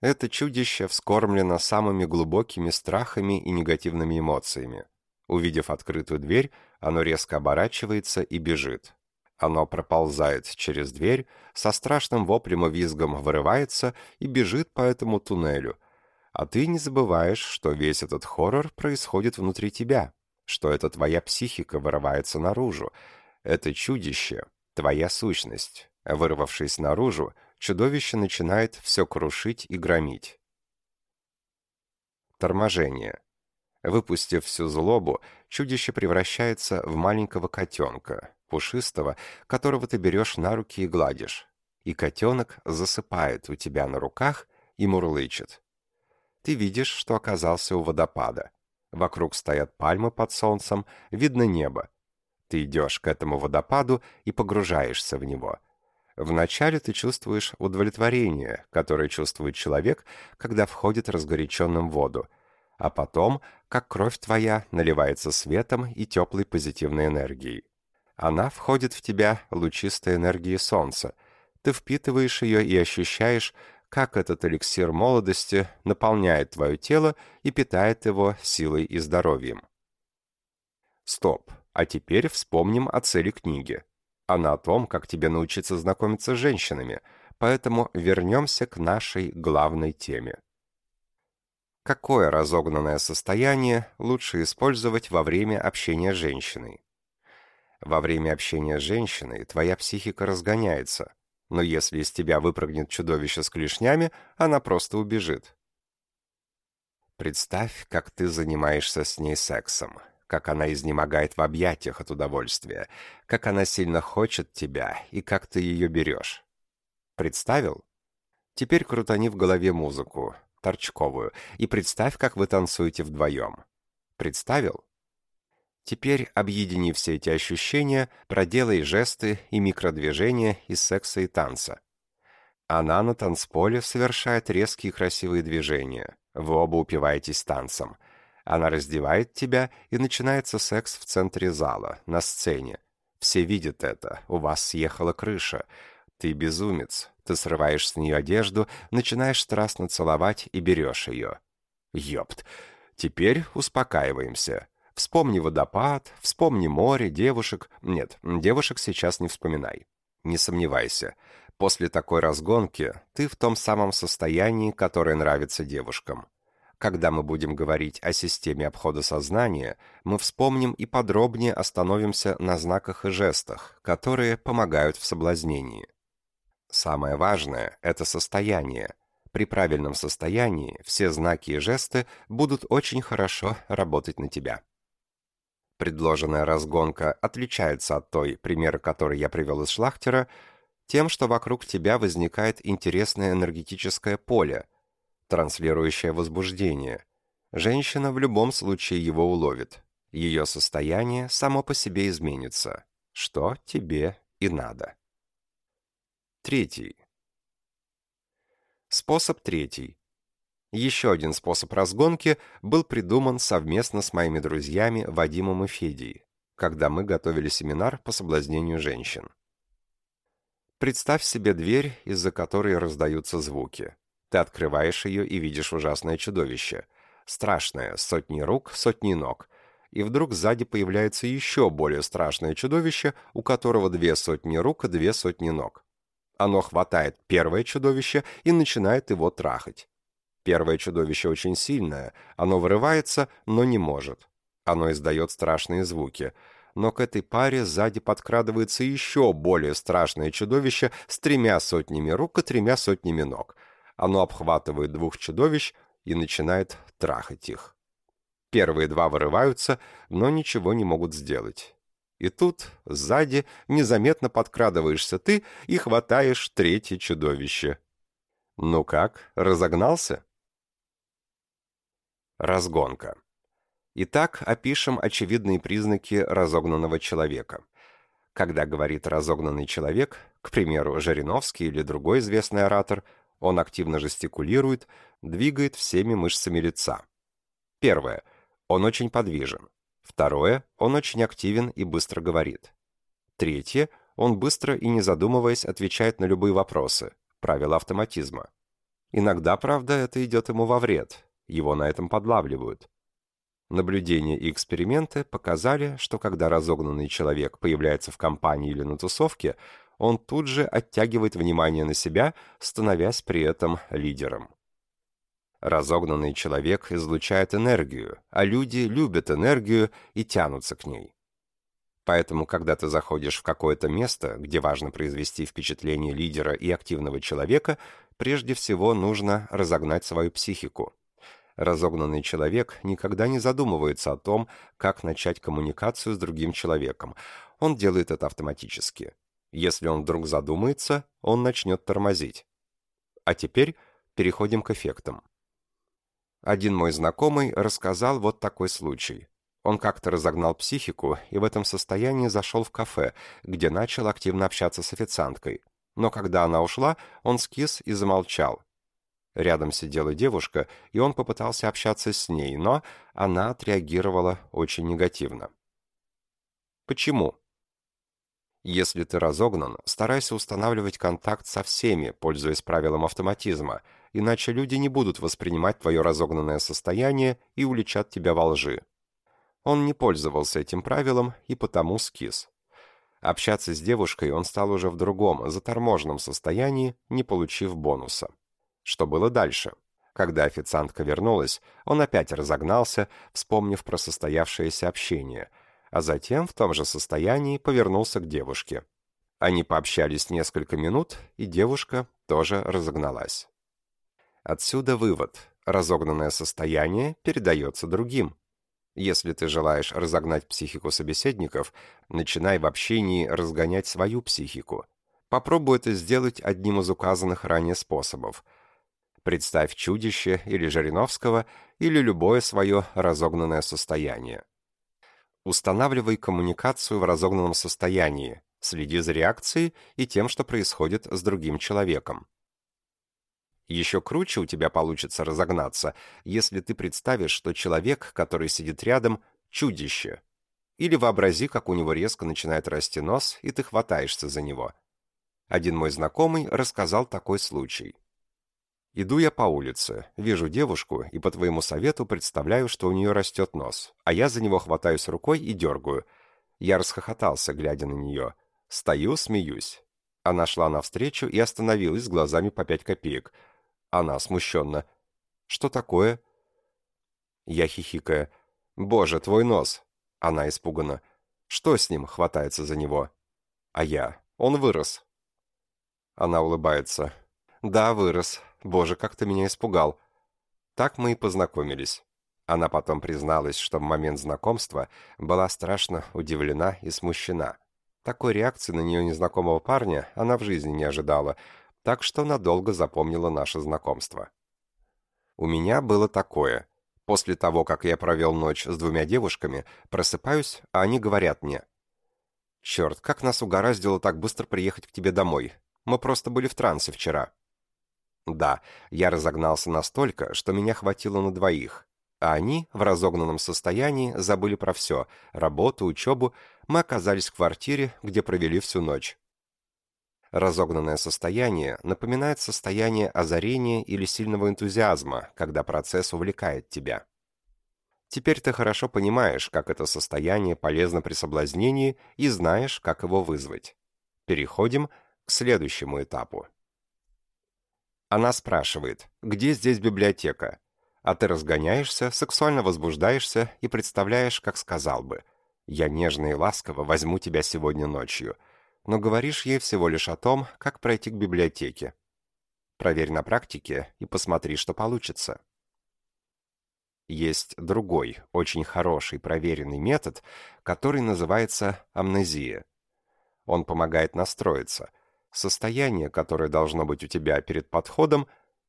Это чудище вскормлено самыми глубокими страхами и негативными эмоциями. Увидев открытую дверь, оно резко оборачивается и бежит. Оно проползает через дверь, со страшным воплем и визгом вырывается и бежит по этому туннелю. А ты не забываешь, что весь этот хоррор происходит внутри тебя, что это твоя психика вырывается наружу. Это чудище — твоя сущность. Вырвавшись наружу, чудовище начинает все крушить и громить. Торможение. Выпустив всю злобу, чудище превращается в маленького котенка, пушистого, которого ты берешь на руки и гладишь. И котенок засыпает у тебя на руках и мурлычет. Ты видишь, что оказался у водопада. Вокруг стоят пальмы под солнцем, видно небо. Ты идешь к этому водопаду и погружаешься в него. Вначале ты чувствуешь удовлетворение, которое чувствует человек, когда входит разгоряченным в воду, а потом, как кровь твоя наливается светом и теплой позитивной энергией. Она входит в тебя лучистой энергией солнца. Ты впитываешь ее и ощущаешь, как этот эликсир молодости наполняет твое тело и питает его силой и здоровьем. Стоп. А теперь вспомним о цели книги. Она о том, как тебе научиться знакомиться с женщинами, поэтому вернемся к нашей главной теме. Какое разогнанное состояние лучше использовать во время общения с женщиной? Во время общения с женщиной твоя психика разгоняется, но если из тебя выпрыгнет чудовище с клешнями, она просто убежит. Представь, как ты занимаешься с ней сексом, как она изнемогает в объятиях от удовольствия, как она сильно хочет тебя и как ты ее берешь. Представил? Теперь крутани в голове музыку, торчковую, и представь, как вы танцуете вдвоем. Представил? Теперь объедини все эти ощущения, проделай жесты и микродвижения из секса и танца. Она на танцполе совершает резкие красивые движения. Вы оба упиваетесь танцем. Она раздевает тебя, и начинается секс в центре зала, на сцене. Все видят это, у вас съехала крыша. Ты безумец. Ты срываешь с нее одежду, начинаешь страстно целовать и берешь ее. Ёпт. Теперь успокаиваемся. Вспомни водопад, вспомни море, девушек. Нет, девушек сейчас не вспоминай. Не сомневайся. После такой разгонки ты в том самом состоянии, которое нравится девушкам. Когда мы будем говорить о системе обхода сознания, мы вспомним и подробнее остановимся на знаках и жестах, которые помогают в соблазнении. Самое важное – это состояние. При правильном состоянии все знаки и жесты будут очень хорошо работать на тебя. Предложенная разгонка отличается от той, примера который я привел из Шлахтера, тем, что вокруг тебя возникает интересное энергетическое поле, транслирующее возбуждение. Женщина в любом случае его уловит. Ее состояние само по себе изменится, что тебе и надо. Третий. Способ третий. Еще один способ разгонки был придуман совместно с моими друзьями Вадимом и Федей, когда мы готовили семинар по соблазнению женщин. Представь себе дверь, из-за которой раздаются звуки. Ты открываешь ее и видишь ужасное чудовище. Страшное, сотни рук, сотни ног. И вдруг сзади появляется еще более страшное чудовище, у которого две сотни рук и две сотни ног. Оно хватает первое чудовище и начинает его трахать. Первое чудовище очень сильное, оно вырывается, но не может. Оно издает страшные звуки. Но к этой паре сзади подкрадывается еще более страшное чудовище с тремя сотнями рук и тремя сотнями ног. Оно обхватывает двух чудовищ и начинает трахать их. Первые два вырываются, но ничего не могут сделать. И тут, сзади, незаметно подкрадываешься ты и хватаешь третье чудовище. Ну как, разогнался? Разгонка. Итак, опишем очевидные признаки разогнанного человека. Когда говорит разогнанный человек, к примеру, Жириновский или другой известный оратор, он активно жестикулирует, двигает всеми мышцами лица. Первое. Он очень подвижен. Второе. Он очень активен и быстро говорит. Третье. Он быстро и не задумываясь отвечает на любые вопросы. Правило автоматизма. Иногда, правда, это идет ему во вред его на этом подлавливают. Наблюдения и эксперименты показали, что когда разогнанный человек появляется в компании или на тусовке, он тут же оттягивает внимание на себя, становясь при этом лидером. Разогнанный человек излучает энергию, а люди любят энергию и тянутся к ней. Поэтому, когда ты заходишь в какое-то место, где важно произвести впечатление лидера и активного человека, прежде всего нужно разогнать свою психику. Разогнанный человек никогда не задумывается о том, как начать коммуникацию с другим человеком. Он делает это автоматически. Если он вдруг задумается, он начнет тормозить. А теперь переходим к эффектам. Один мой знакомый рассказал вот такой случай. Он как-то разогнал психику и в этом состоянии зашел в кафе, где начал активно общаться с официанткой. Но когда она ушла, он скис и замолчал. Рядом сидела девушка, и он попытался общаться с ней, но она отреагировала очень негативно. Почему? Если ты разогнан, старайся устанавливать контакт со всеми, пользуясь правилом автоматизма, иначе люди не будут воспринимать твое разогнанное состояние и уличат тебя во лжи. Он не пользовался этим правилом и потому скис. Общаться с девушкой он стал уже в другом, заторможенном состоянии, не получив бонуса. Что было дальше? Когда официантка вернулась, он опять разогнался, вспомнив про состоявшееся общение – а затем в том же состоянии повернулся к девушке. Они пообщались несколько минут, и девушка тоже разогналась. Отсюда вывод. Разогнанное состояние передается другим. Если ты желаешь разогнать психику собеседников, начинай в общении разгонять свою психику. Попробуй это сделать одним из указанных ранее способов. Представь чудище или Жириновского, или любое свое разогнанное состояние. Устанавливай коммуникацию в разогнанном состоянии, следи за реакцией и тем, что происходит с другим человеком. Еще круче у тебя получится разогнаться, если ты представишь, что человек, который сидит рядом, чудище. Или вообрази, как у него резко начинает расти нос, и ты хватаешься за него. Один мой знакомый рассказал такой случай. Иду я по улице, вижу девушку и по твоему совету представляю, что у нее растет нос, а я за него хватаюсь рукой и дергаю. Я расхохотался, глядя на нее. Стою, смеюсь. Она шла навстречу и остановилась с глазами по пять копеек. Она смущенно. «Что такое?» Я хихикая. «Боже, твой нос!» Она испугана. «Что с ним?» — хватается за него. А я. «Он вырос». Она улыбается. «Да, вырос. Боже, как ты меня испугал. Так мы и познакомились. Она потом призналась, что в момент знакомства была страшно удивлена и смущена. Такой реакции на нее незнакомого парня она в жизни не ожидала, так что надолго запомнила наше знакомство. У меня было такое. После того, как я провел ночь с двумя девушками, просыпаюсь, а они говорят мне. «Черт, как нас угораздило так быстро приехать к тебе домой. Мы просто были в трансе вчера». Да, я разогнался настолько, что меня хватило на двоих. А они, в разогнанном состоянии, забыли про все. Работу, учебу. Мы оказались в квартире, где провели всю ночь. Разогнанное состояние напоминает состояние озарения или сильного энтузиазма, когда процесс увлекает тебя. Теперь ты хорошо понимаешь, как это состояние полезно при соблазнении и знаешь, как его вызвать. Переходим к следующему этапу. Она спрашивает, где здесь библиотека? А ты разгоняешься, сексуально возбуждаешься и представляешь, как сказал бы. «Я нежно и ласково возьму тебя сегодня ночью», но говоришь ей всего лишь о том, как пройти к библиотеке. Проверь на практике и посмотри, что получится. Есть другой, очень хороший, проверенный метод, который называется амнезия. Он помогает настроиться – Состояние, которое должно быть у тебя перед подходом,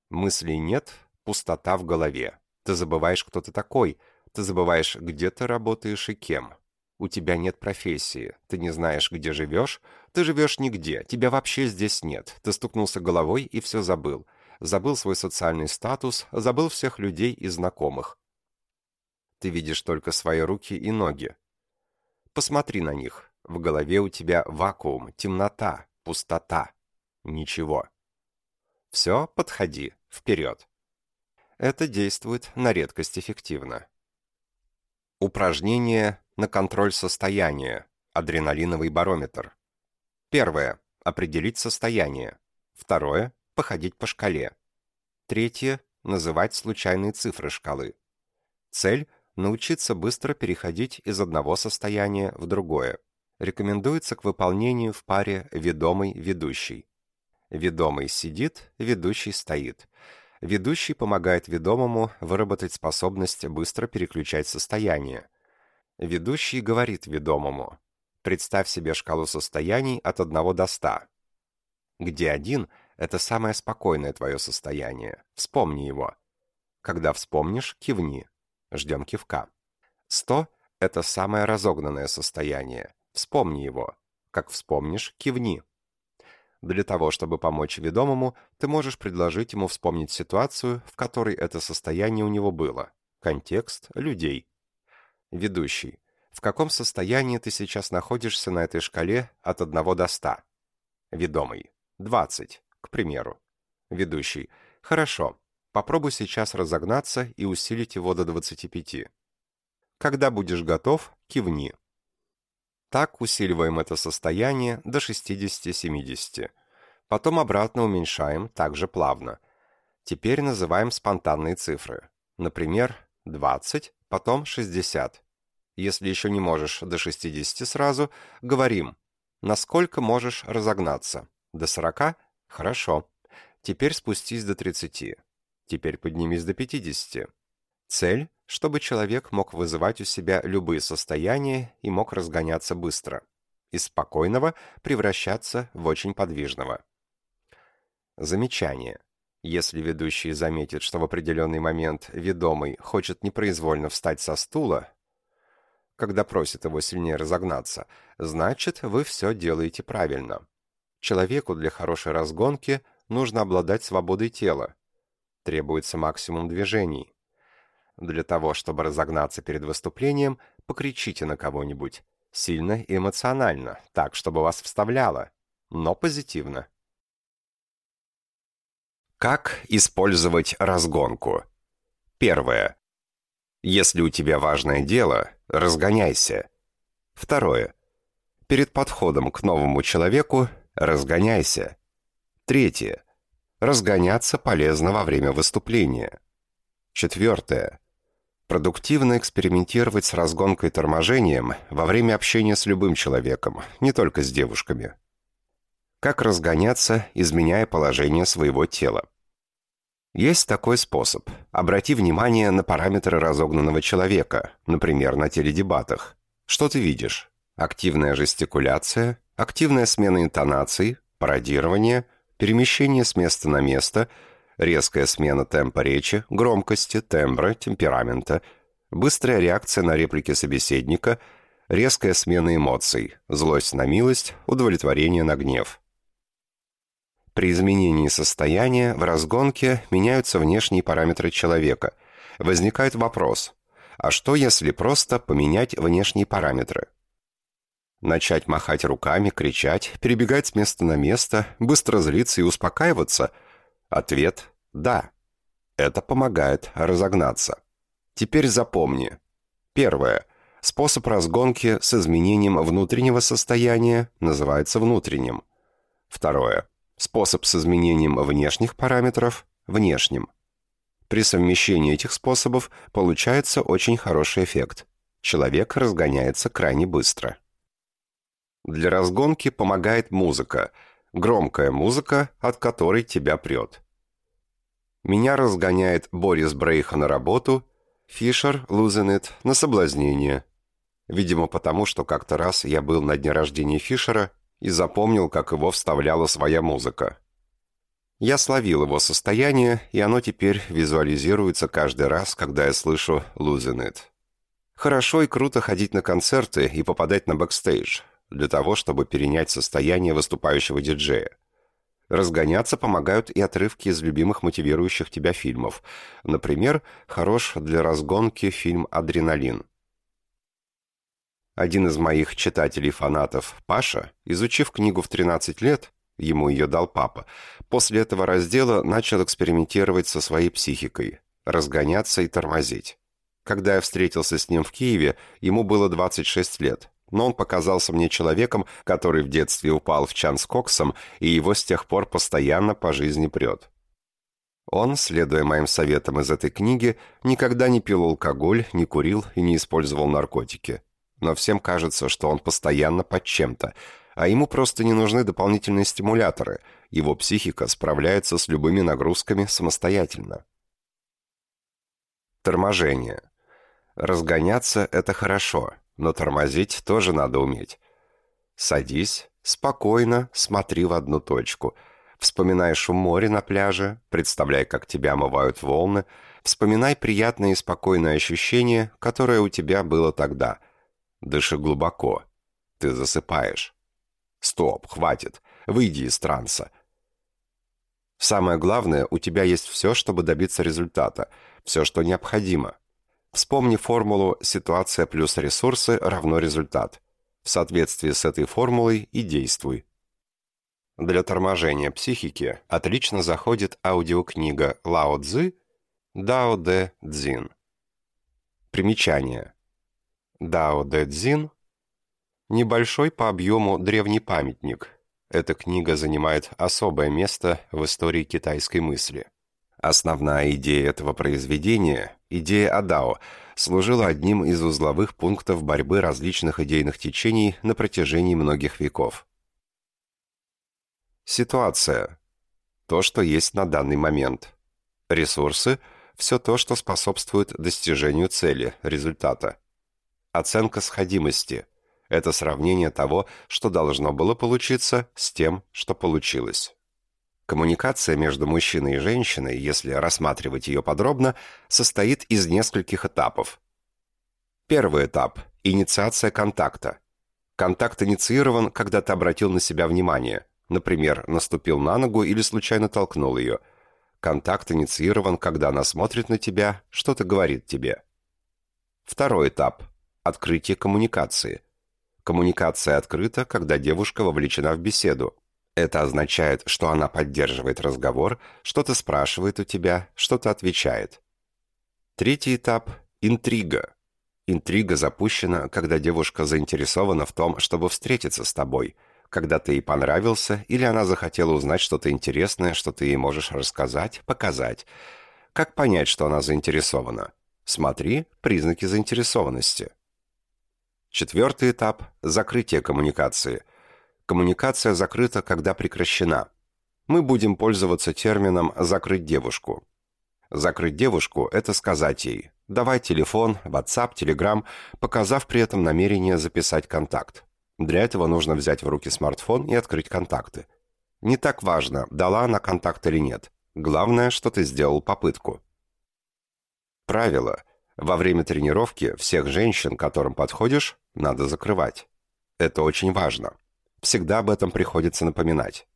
мыслей нет, пустота в голове. Ты забываешь, кто ты такой, ты забываешь, где ты работаешь и кем. У тебя нет профессии, ты не знаешь, где живешь, ты живешь нигде, тебя вообще здесь нет. Ты стукнулся головой и все забыл. Забыл свой социальный статус, забыл всех людей и знакомых. Ты видишь только свои руки и ноги. Посмотри на них. В голове у тебя вакуум, темнота, Пустота. Ничего. Все, подходи. Вперед. Это действует на редкость эффективно. Упражнение на контроль состояния. Адреналиновый барометр. Первое. Определить состояние. Второе. Походить по шкале. Третье. Называть случайные цифры шкалы. Цель – научиться быстро переходить из одного состояния в другое. Рекомендуется к выполнению в паре ведомый-ведущий. Ведомый сидит, ведущий стоит. Ведущий помогает ведомому выработать способность быстро переключать состояние. Ведущий говорит ведомому «Представь себе шкалу состояний от 1 до 100». Где один – это самое спокойное твое состояние. Вспомни его. Когда вспомнишь, кивни. Ждем кивка. 100 – это самое разогнанное состояние. Вспомни его. Как вспомнишь, кивни. Для того, чтобы помочь ведомому, ты можешь предложить ему вспомнить ситуацию, в которой это состояние у него было. Контекст, людей. Ведущий. В каком состоянии ты сейчас находишься на этой шкале от 1 до 100? Ведомый. 20, к примеру. Ведущий. Хорошо. Попробуй сейчас разогнаться и усилить его до 25. Когда будешь готов, кивни. Так усиливаем это состояние до 60-70. Потом обратно уменьшаем, также плавно. Теперь называем спонтанные цифры. Например, 20, потом 60. Если еще не можешь до 60 сразу, говорим, насколько можешь разогнаться. До 40? Хорошо. Теперь спустись до 30. Теперь поднимись до 50. Цель чтобы человек мог вызывать у себя любые состояния и мог разгоняться быстро. Из спокойного превращаться в очень подвижного. Замечание. Если ведущий заметит, что в определенный момент ведомый хочет непроизвольно встать со стула, когда просит его сильнее разогнаться, значит, вы все делаете правильно. Человеку для хорошей разгонки нужно обладать свободой тела. Требуется максимум движений. Для того, чтобы разогнаться перед выступлением, покричите на кого-нибудь. Сильно и эмоционально, так, чтобы вас вставляло, но позитивно. Как использовать разгонку? Первое. Если у тебя важное дело, разгоняйся. Второе. Перед подходом к новому человеку разгоняйся. Третье. Разгоняться полезно во время выступления. Четвертое. Продуктивно экспериментировать с разгонкой и торможением во время общения с любым человеком, не только с девушками. Как разгоняться, изменяя положение своего тела. Есть такой способ. Обрати внимание на параметры разогнанного человека, например, на теледебатах. Что ты видишь? Активная жестикуляция, активная смена интонаций, пародирование, перемещение с места на место – резкая смена темпа речи, громкости, тембра, темперамента, быстрая реакция на реплики собеседника, резкая смена эмоций, злость на милость, удовлетворение на гнев. При изменении состояния в разгонке меняются внешние параметры человека. Возникает вопрос, а что если просто поменять внешние параметры? Начать махать руками, кричать, перебегать с места на место, быстро злиться и успокаиваться – Ответ – да. Это помогает разогнаться. Теперь запомни. Первое. Способ разгонки с изменением внутреннего состояния называется внутренним. Второе. Способ с изменением внешних параметров – внешним. При совмещении этих способов получается очень хороший эффект. Человек разгоняется крайне быстро. Для разгонки помогает музыка. Громкая музыка, от которой тебя прет. Меня разгоняет Борис Брейха на работу, Фишер, Losing It, на соблазнение. Видимо, потому что как-то раз я был на дне рождения Фишера и запомнил, как его вставляла своя музыка. Я словил его состояние, и оно теперь визуализируется каждый раз, когда я слышу «Losing Хорошо и круто ходить на концерты и попадать на бэкстейдж, для того, чтобы перенять состояние выступающего диджея. Разгоняться помогают и отрывки из любимых мотивирующих тебя фильмов. Например, хорош для разгонки фильм «Адреналин». Один из моих читателей-фанатов, Паша, изучив книгу в 13 лет, ему ее дал папа, после этого раздела начал экспериментировать со своей психикой, разгоняться и тормозить. Когда я встретился с ним в Киеве, ему было 26 лет но он показался мне человеком, который в детстве упал в чан с коксом, и его с тех пор постоянно по жизни прет. Он, следуя моим советам из этой книги, никогда не пил алкоголь, не курил и не использовал наркотики. но всем кажется, что он постоянно под чем-то, а ему просто не нужны дополнительные стимуляторы, его психика справляется с любыми нагрузками самостоятельно. Торможение. Разгоняться – это хорошо, но тормозить тоже надо уметь. Садись, спокойно, смотри в одну точку. Вспоминай шум моря на пляже, представляй, как тебя омывают волны, вспоминай приятное и спокойное ощущение, которое у тебя было тогда. Дыши глубоко. Ты засыпаешь. Стоп, хватит. Выйди из транса. Самое главное, у тебя есть все, чтобы добиться результата, все, что необходимо – Вспомни формулу «ситуация плюс ресурсы равно результат». В соответствии с этой формулой и действуй. Для торможения психики отлично заходит аудиокнига Лао Цзы «Дао Дэ Цзин». Примечание. Дао Дэ Цзин – небольшой по объему древний памятник. Эта книга занимает особое место в истории китайской мысли. Основная идея этого произведения, идея Адао, служила одним из узловых пунктов борьбы различных идейных течений на протяжении многих веков. Ситуация. То, что есть на данный момент. Ресурсы – все то, что способствует достижению цели, результата. Оценка сходимости – это сравнение того, что должно было получиться, с тем, что получилось. Коммуникация между мужчиной и женщиной, если рассматривать ее подробно, состоит из нескольких этапов. Первый этап – инициация контакта. Контакт инициирован, когда ты обратил на себя внимание, например, наступил на ногу или случайно толкнул ее. Контакт инициирован, когда она смотрит на тебя, что-то говорит тебе. Второй этап – открытие коммуникации. Коммуникация открыта, когда девушка вовлечена в беседу, это означает, что она поддерживает разговор, что-то спрашивает у тебя, что-то отвечает. Третий этап – интрига. Интрига запущена, когда девушка заинтересована в том, чтобы встретиться с тобой, когда ты ей понравился или она захотела узнать что-то интересное, что ты ей можешь рассказать, показать. Как понять, что она заинтересована? Смотри признаки заинтересованности. Четвертый этап – закрытие коммуникации – Коммуникация закрыта, когда прекращена. Мы будем пользоваться термином «закрыть девушку». Закрыть девушку – это сказать ей «давай телефон, WhatsApp, Telegram», показав при этом намерение записать контакт. Для этого нужно взять в руки смартфон и открыть контакты. Не так важно, дала она контакт или нет. Главное, что ты сделал попытку. Правило. Во время тренировки всех женщин, которым подходишь, надо закрывать. Это очень важно. Всегда об этом приходится напоминать.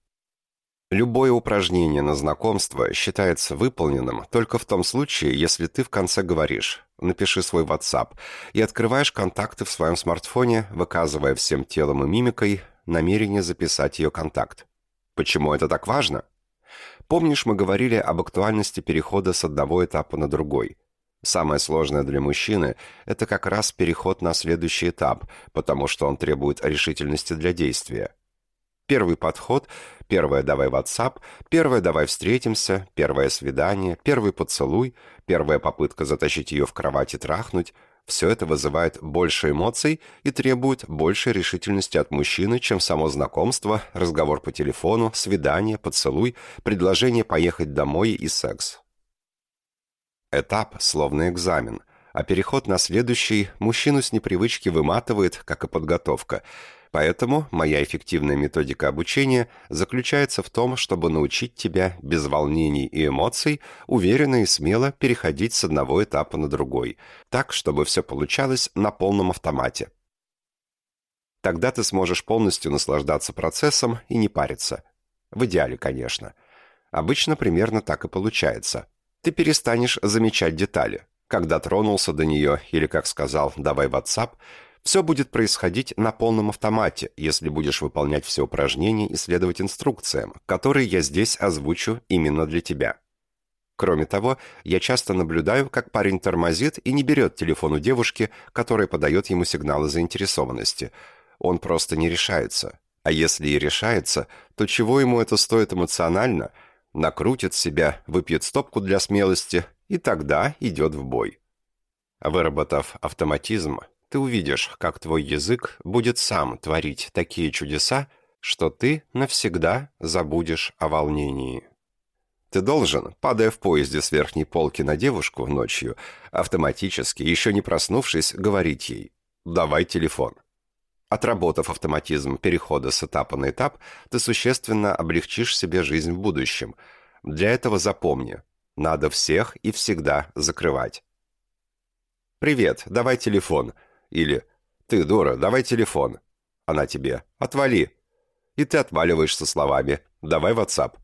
Любое упражнение на знакомство считается выполненным только в том случае, если ты в конце говоришь «напиши свой WhatsApp» и открываешь контакты в своем смартфоне, выказывая всем телом и мимикой намерение записать ее контакт. Почему это так важно? Помнишь, мы говорили об актуальности перехода с одного этапа на другой – Самое сложное для мужчины – это как раз переход на следующий этап, потому что он требует решительности для действия. Первый подход, первое «давай WhatsApp», первое «давай встретимся», первое свидание, первый поцелуй, первая попытка затащить ее в кровать и трахнуть – все это вызывает больше эмоций и требует большей решительности от мужчины, чем само знакомство, разговор по телефону, свидание, поцелуй, предложение поехать домой и секс. Этап словно экзамен, а переход на следующий мужчину с непривычки выматывает, как и подготовка. Поэтому моя эффективная методика обучения заключается в том, чтобы научить тебя без волнений и эмоций уверенно и смело переходить с одного этапа на другой, так, чтобы все получалось на полном автомате. Тогда ты сможешь полностью наслаждаться процессом и не париться. В идеале, конечно. Обычно примерно так и получается – ты перестанешь замечать детали. Когда тронулся до нее, или, как сказал, давай WhatsApp, все будет происходить на полном автомате, если будешь выполнять все упражнения и следовать инструкциям, которые я здесь озвучу именно для тебя. Кроме того, я часто наблюдаю, как парень тормозит и не берет телефон у девушки, которая подает ему сигналы заинтересованности. Он просто не решается. А если и решается, то чего ему это стоит эмоционально – накрутит себя, выпьет стопку для смелости и тогда идет в бой. Выработав автоматизм, Ты увидишь, как твой язык будет сам творить такие чудеса, что ты навсегда забудешь о волнении. Ты должен, падая в поезде с верхней полки на девушку ночью, автоматически, еще не проснувшись, говорить ей «давай телефон». Отработав автоматизм перехода с этапа на этап, ты существенно облегчишь себе жизнь в будущем. Для этого запомни, надо всех и всегда закрывать. «Привет, давай телефон», или «Ты, дура, давай телефон». Она тебе «Отвали». И ты отваливаешь со словами «Давай WhatsApp».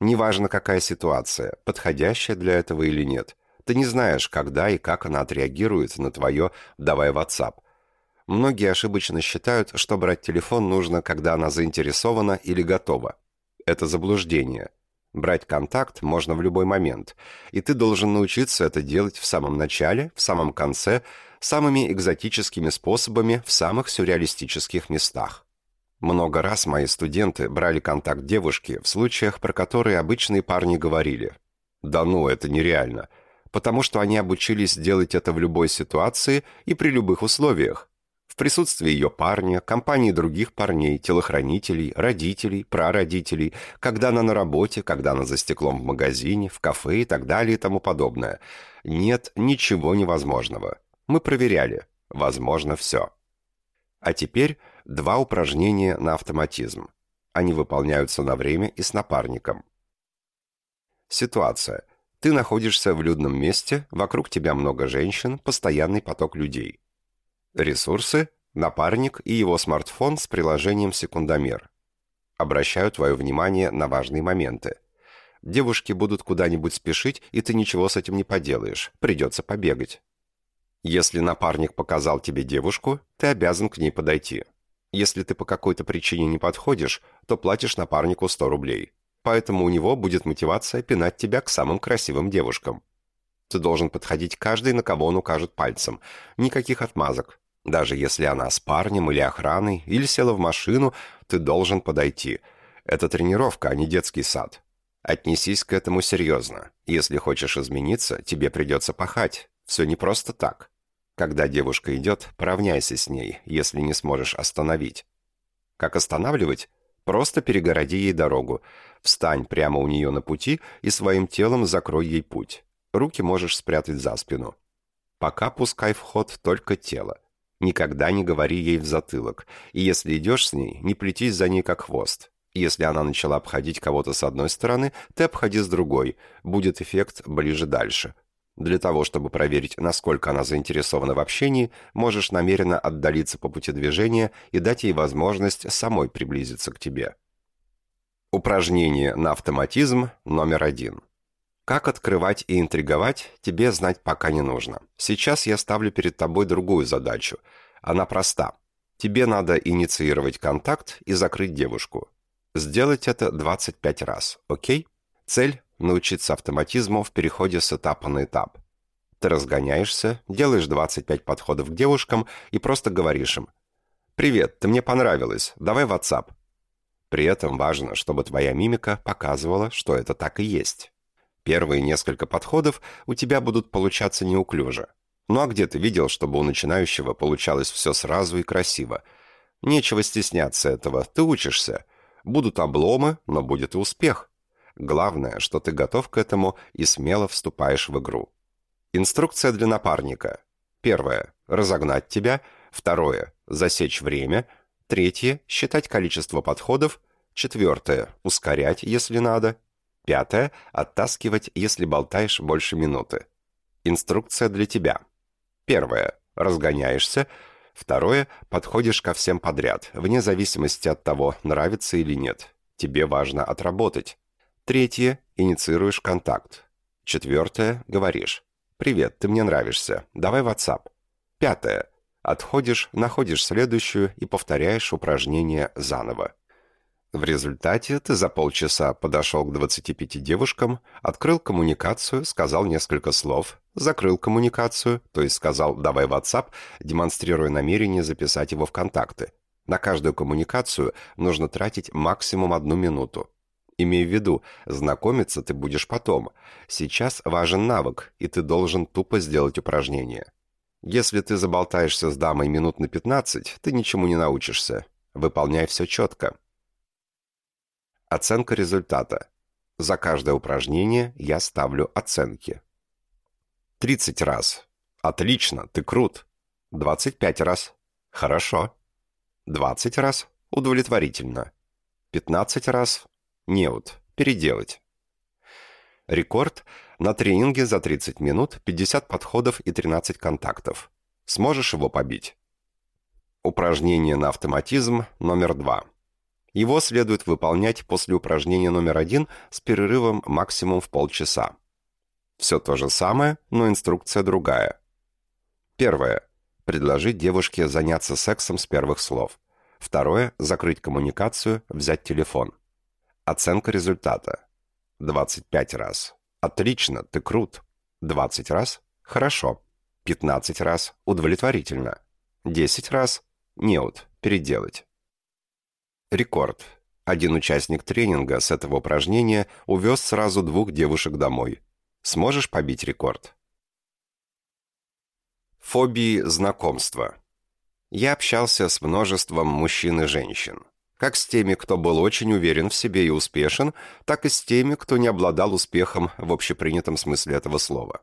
Неважно, какая ситуация, подходящая для этого или нет. Ты не знаешь, когда и как она отреагирует на твое «давай WhatsApp». Многие ошибочно считают, что брать телефон нужно, когда она заинтересована или готова. Это заблуждение. Брать контакт можно в любой момент, и ты должен научиться это делать в самом начале, в самом конце, самыми экзотическими способами в самых сюрреалистических местах. Много раз мои студенты брали контакт девушки в случаях, про которые обычные парни говорили «Да ну, это нереально», потому что они обучились делать это в любой ситуации и при любых условиях. В присутствии ее парня, компании других парней, телохранителей, родителей, прародителей, когда она на работе, когда она за стеклом в магазине, в кафе и так далее и тому подобное. Нет ничего невозможного. Мы проверяли. Возможно все. А теперь два упражнения на автоматизм. Они выполняются на время и с напарником. Ситуация. Ты находишься в людном месте, вокруг тебя много женщин, постоянный поток людей. Ресурсы – напарник и его смартфон с приложением «Секундомер». Обращаю твое внимание на важные моменты. Девушки будут куда-нибудь спешить, и ты ничего с этим не поделаешь, придется побегать. Если напарник показал тебе девушку, ты обязан к ней подойти. Если ты по какой-то причине не подходишь, то платишь напарнику 100 рублей. Поэтому у него будет мотивация пинать тебя к самым красивым девушкам. Ты должен подходить каждый, на кого он укажет пальцем. Никаких отмазок. Даже если она с парнем или охраной, или села в машину, ты должен подойти. Это тренировка, а не детский сад. Отнесись к этому серьезно. Если хочешь измениться, тебе придется пахать. Все не просто так. Когда девушка идет, поравняйся с ней, если не сможешь остановить. Как останавливать? Просто перегороди ей дорогу. Встань прямо у нее на пути и своим телом закрой ей путь. Руки можешь спрятать за спину. Пока пускай в ход только тело. Никогда не говори ей в затылок. И если идешь с ней, не плетись за ней как хвост. Если она начала обходить кого-то с одной стороны, ты обходи с другой. Будет эффект ближе дальше. Для того, чтобы проверить, насколько она заинтересована в общении, можешь намеренно отдалиться по пути движения и дать ей возможность самой приблизиться к тебе. Упражнение на автоматизм номер один. Как открывать и интриговать, тебе знать пока не нужно. Сейчас я ставлю перед тобой другую задачу. Она проста. Тебе надо инициировать контакт и закрыть девушку. Сделать это 25 раз, окей? Цель научиться автоматизму в переходе с этапа на этап. Ты разгоняешься, делаешь 25 подходов к девушкам и просто говоришь им «Привет, ты мне понравилась, давай WhatsApp». При этом важно, чтобы твоя мимика показывала, что это так и есть. Первые несколько подходов у тебя будут получаться неуклюже. Ну а где ты видел, чтобы у начинающего получалось все сразу и красиво? Нечего стесняться этого, ты учишься. Будут обломы, но будет и успех. Главное, что ты готов к этому и смело вступаешь в игру. Инструкция для напарника. Первое. Разогнать тебя. Второе. Засечь время. Третье. Считать количество подходов. Четвертое. Ускорять, если надо. Пятое. Оттаскивать, если болтаешь больше минуты. Инструкция для тебя. Первое. Разгоняешься. Второе. Подходишь ко всем подряд, вне зависимости от того, нравится или нет. Тебе важно отработать. Третье – инициируешь контакт. Четвертое – говоришь. «Привет, ты мне нравишься. Давай WhatsApp». Пятое – отходишь, находишь следующую и повторяешь упражнение заново. В результате ты за полчаса подошел к 25 девушкам, открыл коммуникацию, сказал несколько слов, закрыл коммуникацию, то есть сказал «давай WhatsApp», демонстрируя намерение записать его в контакты. На каждую коммуникацию нужно тратить максимум одну минуту. Имей в виду, знакомиться ты будешь потом. Сейчас важен навык, и ты должен тупо сделать упражнение. Если ты заболтаешься с дамой минут на 15, ты ничему не научишься. Выполняй все четко. Оценка результата. За каждое упражнение я ставлю оценки. 30 раз. Отлично, ты крут. 25 раз. Хорошо. 20 раз. Удовлетворительно. 15 раз. Неуд. Переделать. Рекорд на тренинге за 30 минут, 50 подходов и 13 контактов. Сможешь его побить? Упражнение на автоматизм номер 2. Его следует выполнять после упражнения номер 1 с перерывом максимум в полчаса. Все то же самое, но инструкция другая. Первое. Предложить девушке заняться сексом с первых слов. Второе. Закрыть коммуникацию, взять телефон. Оценка результата. 25 раз. Отлично, ты крут. 20 раз. Хорошо. 15 раз. Удовлетворительно. 10 раз. Неуд. Переделать. Рекорд. Один участник тренинга с этого упражнения увез сразу двух девушек домой. Сможешь побить рекорд? Фобии знакомства. Я общался с множеством мужчин и женщин как с теми, кто был очень уверен в себе и успешен, так и с теми, кто не обладал успехом в общепринятом смысле этого слова.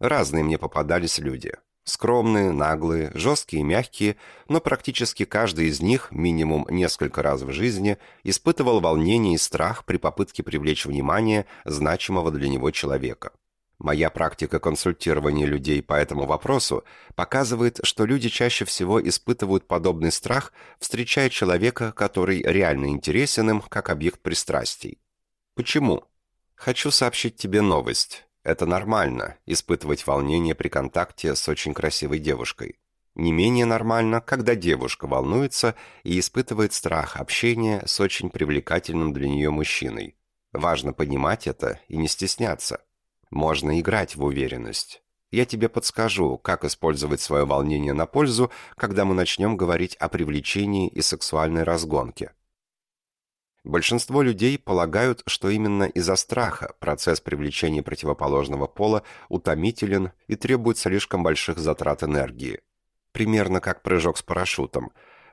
Разные мне попадались люди. Скромные, наглые, жесткие и мягкие, но практически каждый из них минимум несколько раз в жизни испытывал волнение и страх при попытке привлечь внимание значимого для него человека. Моя практика консультирования людей по этому вопросу показывает, что люди чаще всего испытывают подобный страх, встречая человека, который реально интересен им, как объект пристрастий. Почему? Хочу сообщить тебе новость. Это нормально – испытывать волнение при контакте с очень красивой девушкой. Не менее нормально, когда девушка волнуется и испытывает страх общения с очень привлекательным для нее мужчиной. Важно понимать это и не стесняться. Можно играть в уверенность. Я тебе подскажу, как использовать свое волнение на пользу, когда мы начнем говорить о привлечении и сексуальной разгонке. Большинство людей полагают, что именно из-за страха процесс привлечения противоположного пола утомителен и требует слишком больших затрат энергии. Примерно как прыжок с парашютом.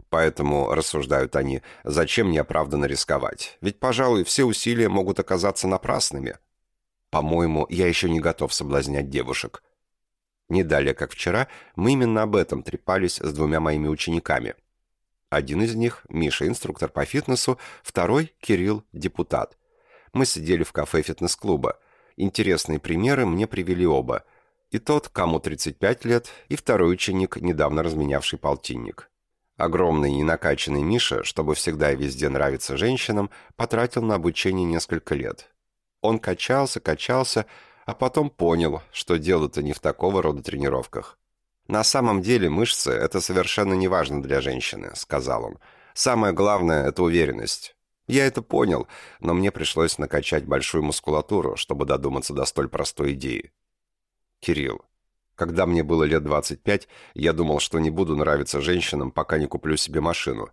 Поэтому, рассуждают они, зачем неоправданно рисковать? Ведь, пожалуй, все усилия могут оказаться напрасными – по-моему, я еще не готов соблазнять девушек. Не далее, как вчера, мы именно об этом трепались с двумя моими учениками. Один из них – Миша, инструктор по фитнесу, второй – Кирилл, депутат. Мы сидели в кафе фитнес-клуба. Интересные примеры мне привели оба. И тот, кому 35 лет, и второй ученик, недавно разменявший полтинник. Огромный и накачанный Миша, чтобы всегда и везде нравиться женщинам, потратил на обучение несколько лет. Он качался, качался, а потом понял, что дело-то не в такого рода тренировках. «На самом деле мышцы – это совершенно не важно для женщины», – сказал он. «Самое главное – это уверенность». Я это понял, но мне пришлось накачать большую мускулатуру, чтобы додуматься до столь простой идеи. Кирилл. Когда мне было лет 25, я думал, что не буду нравиться женщинам, пока не куплю себе машину.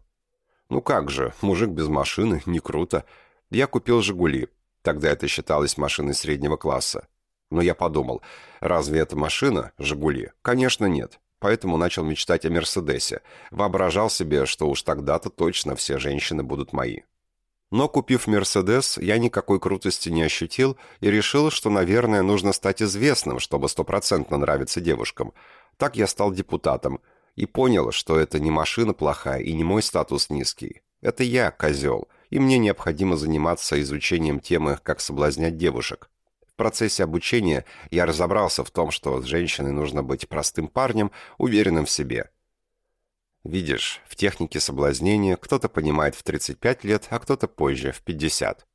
Ну как же, мужик без машины, не круто. Я купил «Жигули». Тогда это считалось машиной среднего класса. Но я подумал, разве это машина, «Жигули»? Конечно, нет. Поэтому начал мечтать о «Мерседесе». Воображал себе, что уж тогда-то точно все женщины будут мои. Но купив «Мерседес», я никакой крутости не ощутил и решил, что, наверное, нужно стать известным, чтобы стопроцентно нравиться девушкам. Так я стал депутатом и понял, что это не машина плохая и не мой статус низкий. Это я, козел, и мне необходимо заниматься изучением темы «Как соблазнять девушек». Процессе обучения я разобрался в том, что с женщиной нужно быть простым парнем, уверенным в себе. Видишь, в технике соблазнения кто-то понимает в 35 лет, а кто-то позже, в 50.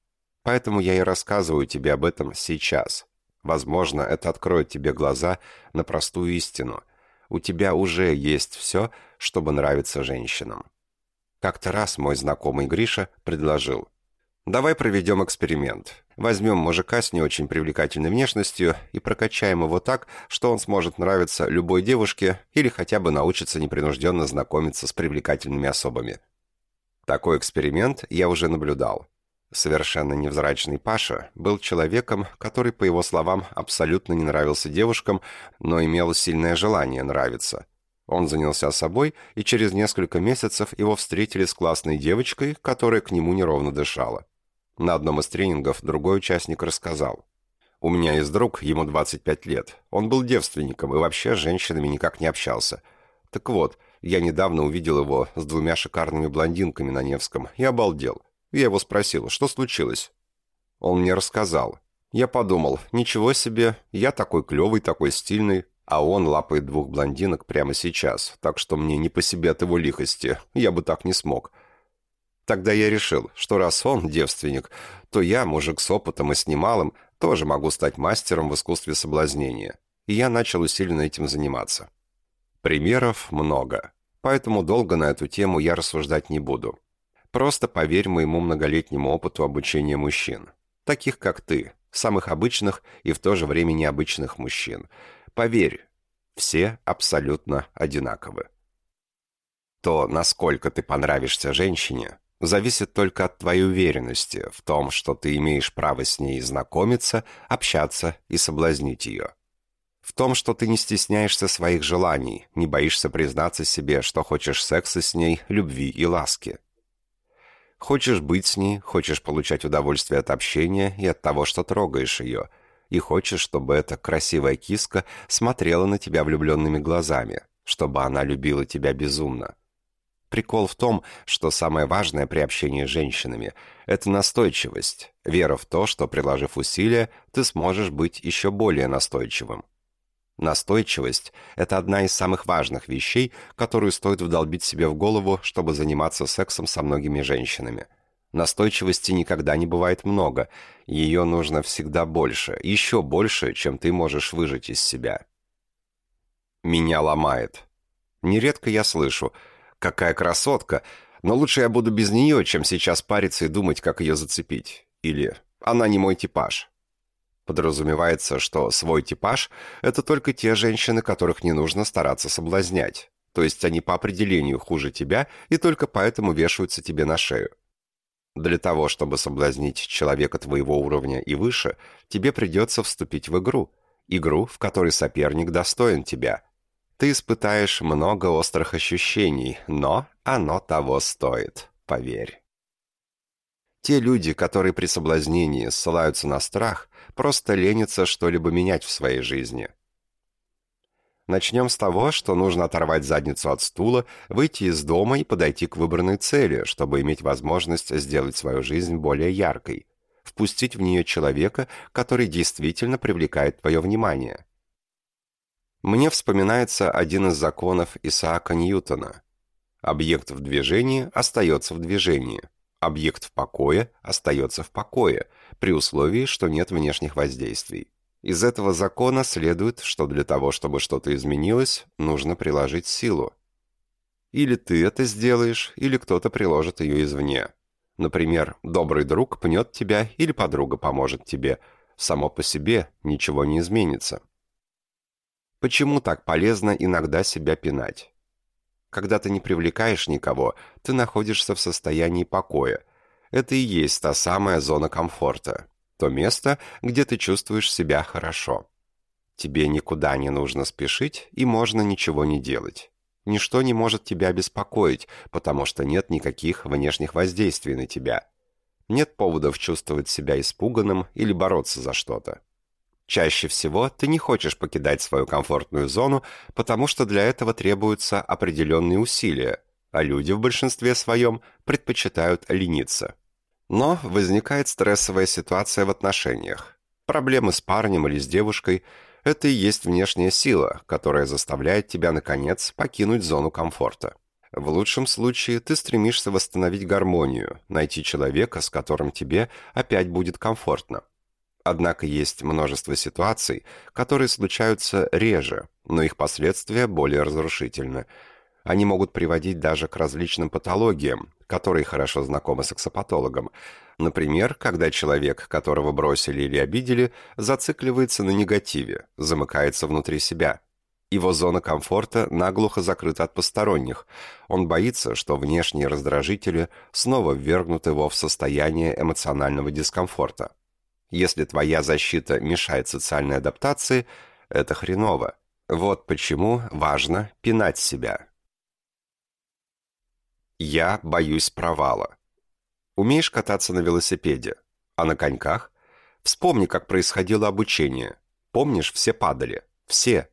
Поэтому я и рассказываю тебе об этом сейчас. Возможно, это откроет тебе глаза на простую истину. У тебя уже есть все, чтобы нравиться женщинам. Как-то раз мой знакомый Гриша предложил. «Давай проведем эксперимент. Возьмем мужика с не очень привлекательной внешностью и прокачаем его так, что он сможет нравиться любой девушке или хотя бы научиться непринужденно знакомиться с привлекательными особами». Такой эксперимент я уже наблюдал. Совершенно невзрачный Паша был человеком, который, по его словам, абсолютно не нравился девушкам, но имел сильное желание нравиться. Он занялся собой, и через несколько месяцев его встретили с классной девочкой, которая к нему неровно дышала. На одном из тренингов другой участник рассказал. «У меня есть друг, ему 25 лет. Он был девственником и вообще с женщинами никак не общался. Так вот, я недавно увидел его с двумя шикарными блондинками на Невском и обалдел. Я его спросил, что случилось? Он мне рассказал. Я подумал, ничего себе, я такой клевый, такой стильный, а он лапает двух блондинок прямо сейчас, так что мне не по себе от его лихости, я бы так не смог. Тогда я решил, что раз он девственник, то я, мужик с опытом и с немалым, тоже могу стать мастером в искусстве соблазнения. И я начал усиленно этим заниматься. Примеров много, поэтому долго на эту тему я рассуждать не буду. Просто поверь моему многолетнему опыту обучения мужчин. Таких, как ты. Самых обычных и в то же время необычных мужчин. Поверь, все абсолютно одинаковы. То, насколько ты понравишься женщине, зависит только от твоей уверенности в том, что ты имеешь право с ней знакомиться, общаться и соблазнить ее. В том, что ты не стесняешься своих желаний, не боишься признаться себе, что хочешь секса с ней, любви и ласки. Хочешь быть с ней, хочешь получать удовольствие от общения и от того, что трогаешь ее, и хочешь, чтобы эта красивая киска смотрела на тебя влюбленными глазами, чтобы она любила тебя безумно. Прикол в том, что самое важное при общении с женщинами – это настойчивость, вера в то, что, приложив усилия, ты сможешь быть еще более настойчивым. Настойчивость – это одна из самых важных вещей, которую стоит вдолбить себе в голову, чтобы заниматься сексом со многими женщинами. Настойчивости никогда не бывает много, ее нужно всегда больше, еще больше, чем ты можешь выжать из себя. Меня ломает. Нередко я слышу «какая красотка», но лучше я буду без нее, чем сейчас париться и думать, как ее зацепить. Или «она не мой типаж». Подразумевается, что свой типаж – это только те женщины, которых не нужно стараться соблазнять. То есть они по определению хуже тебя и только поэтому вешаются тебе на шею. Для того, чтобы соблазнить человека твоего уровня и выше, тебе придется вступить в игру. Игру, в которой соперник достоин тебя. Ты испытаешь много острых ощущений, но оно того стоит, поверь. Те люди, которые при соблазнении ссылаются на страх, просто ленится что-либо менять в своей жизни. Начнем с того, что нужно оторвать задницу от стула, выйти из дома и подойти к выбранной цели, чтобы иметь возможность сделать свою жизнь более яркой, впустить в нее человека, который действительно привлекает твое внимание. Мне вспоминается один из законов Исаака Ньютона. Объект в движении остается в движении. Объект в покое остается в покое, при условии, что нет внешних воздействий. Из этого закона следует, что для того, чтобы что-то изменилось, нужно приложить силу. Или ты это сделаешь, или кто-то приложит ее извне. Например, добрый друг пнет тебя или подруга поможет тебе. Само по себе ничего не изменится. Почему так полезно иногда себя пинать? Когда ты не привлекаешь никого, ты находишься в состоянии покоя. Это и есть та самая зона комфорта. То место, где ты чувствуешь себя хорошо. Тебе никуда не нужно спешить и можно ничего не делать. Ничто не может тебя беспокоить, потому что нет никаких внешних воздействий на тебя. Нет поводов чувствовать себя испуганным или бороться за что-то. Чаще всего ты не хочешь покидать свою комфортную зону, потому что для этого требуются определенные усилия, а люди в большинстве своем предпочитают лениться. Но возникает стрессовая ситуация в отношениях. Проблемы с парнем или с девушкой – это и есть внешняя сила, которая заставляет тебя, наконец, покинуть зону комфорта. В лучшем случае ты стремишься восстановить гармонию, найти человека, с которым тебе опять будет комфортно. Однако есть множество ситуаций, которые случаются реже, но их последствия более разрушительны. Они могут приводить даже к различным патологиям, которые хорошо знакомы сексопатологам. Например, когда человек, которого бросили или обидели, зацикливается на негативе, замыкается внутри себя. Его зона комфорта наглухо закрыта от посторонних. Он боится, что внешние раздражители снова ввергнут его в состояние эмоционального дискомфорта. Если твоя защита мешает социальной адаптации, это хреново. Вот почему важно пинать себя. Я боюсь провала. Умеешь кататься на велосипеде? А на коньках? Вспомни, как происходило обучение. Помнишь, все падали. Все.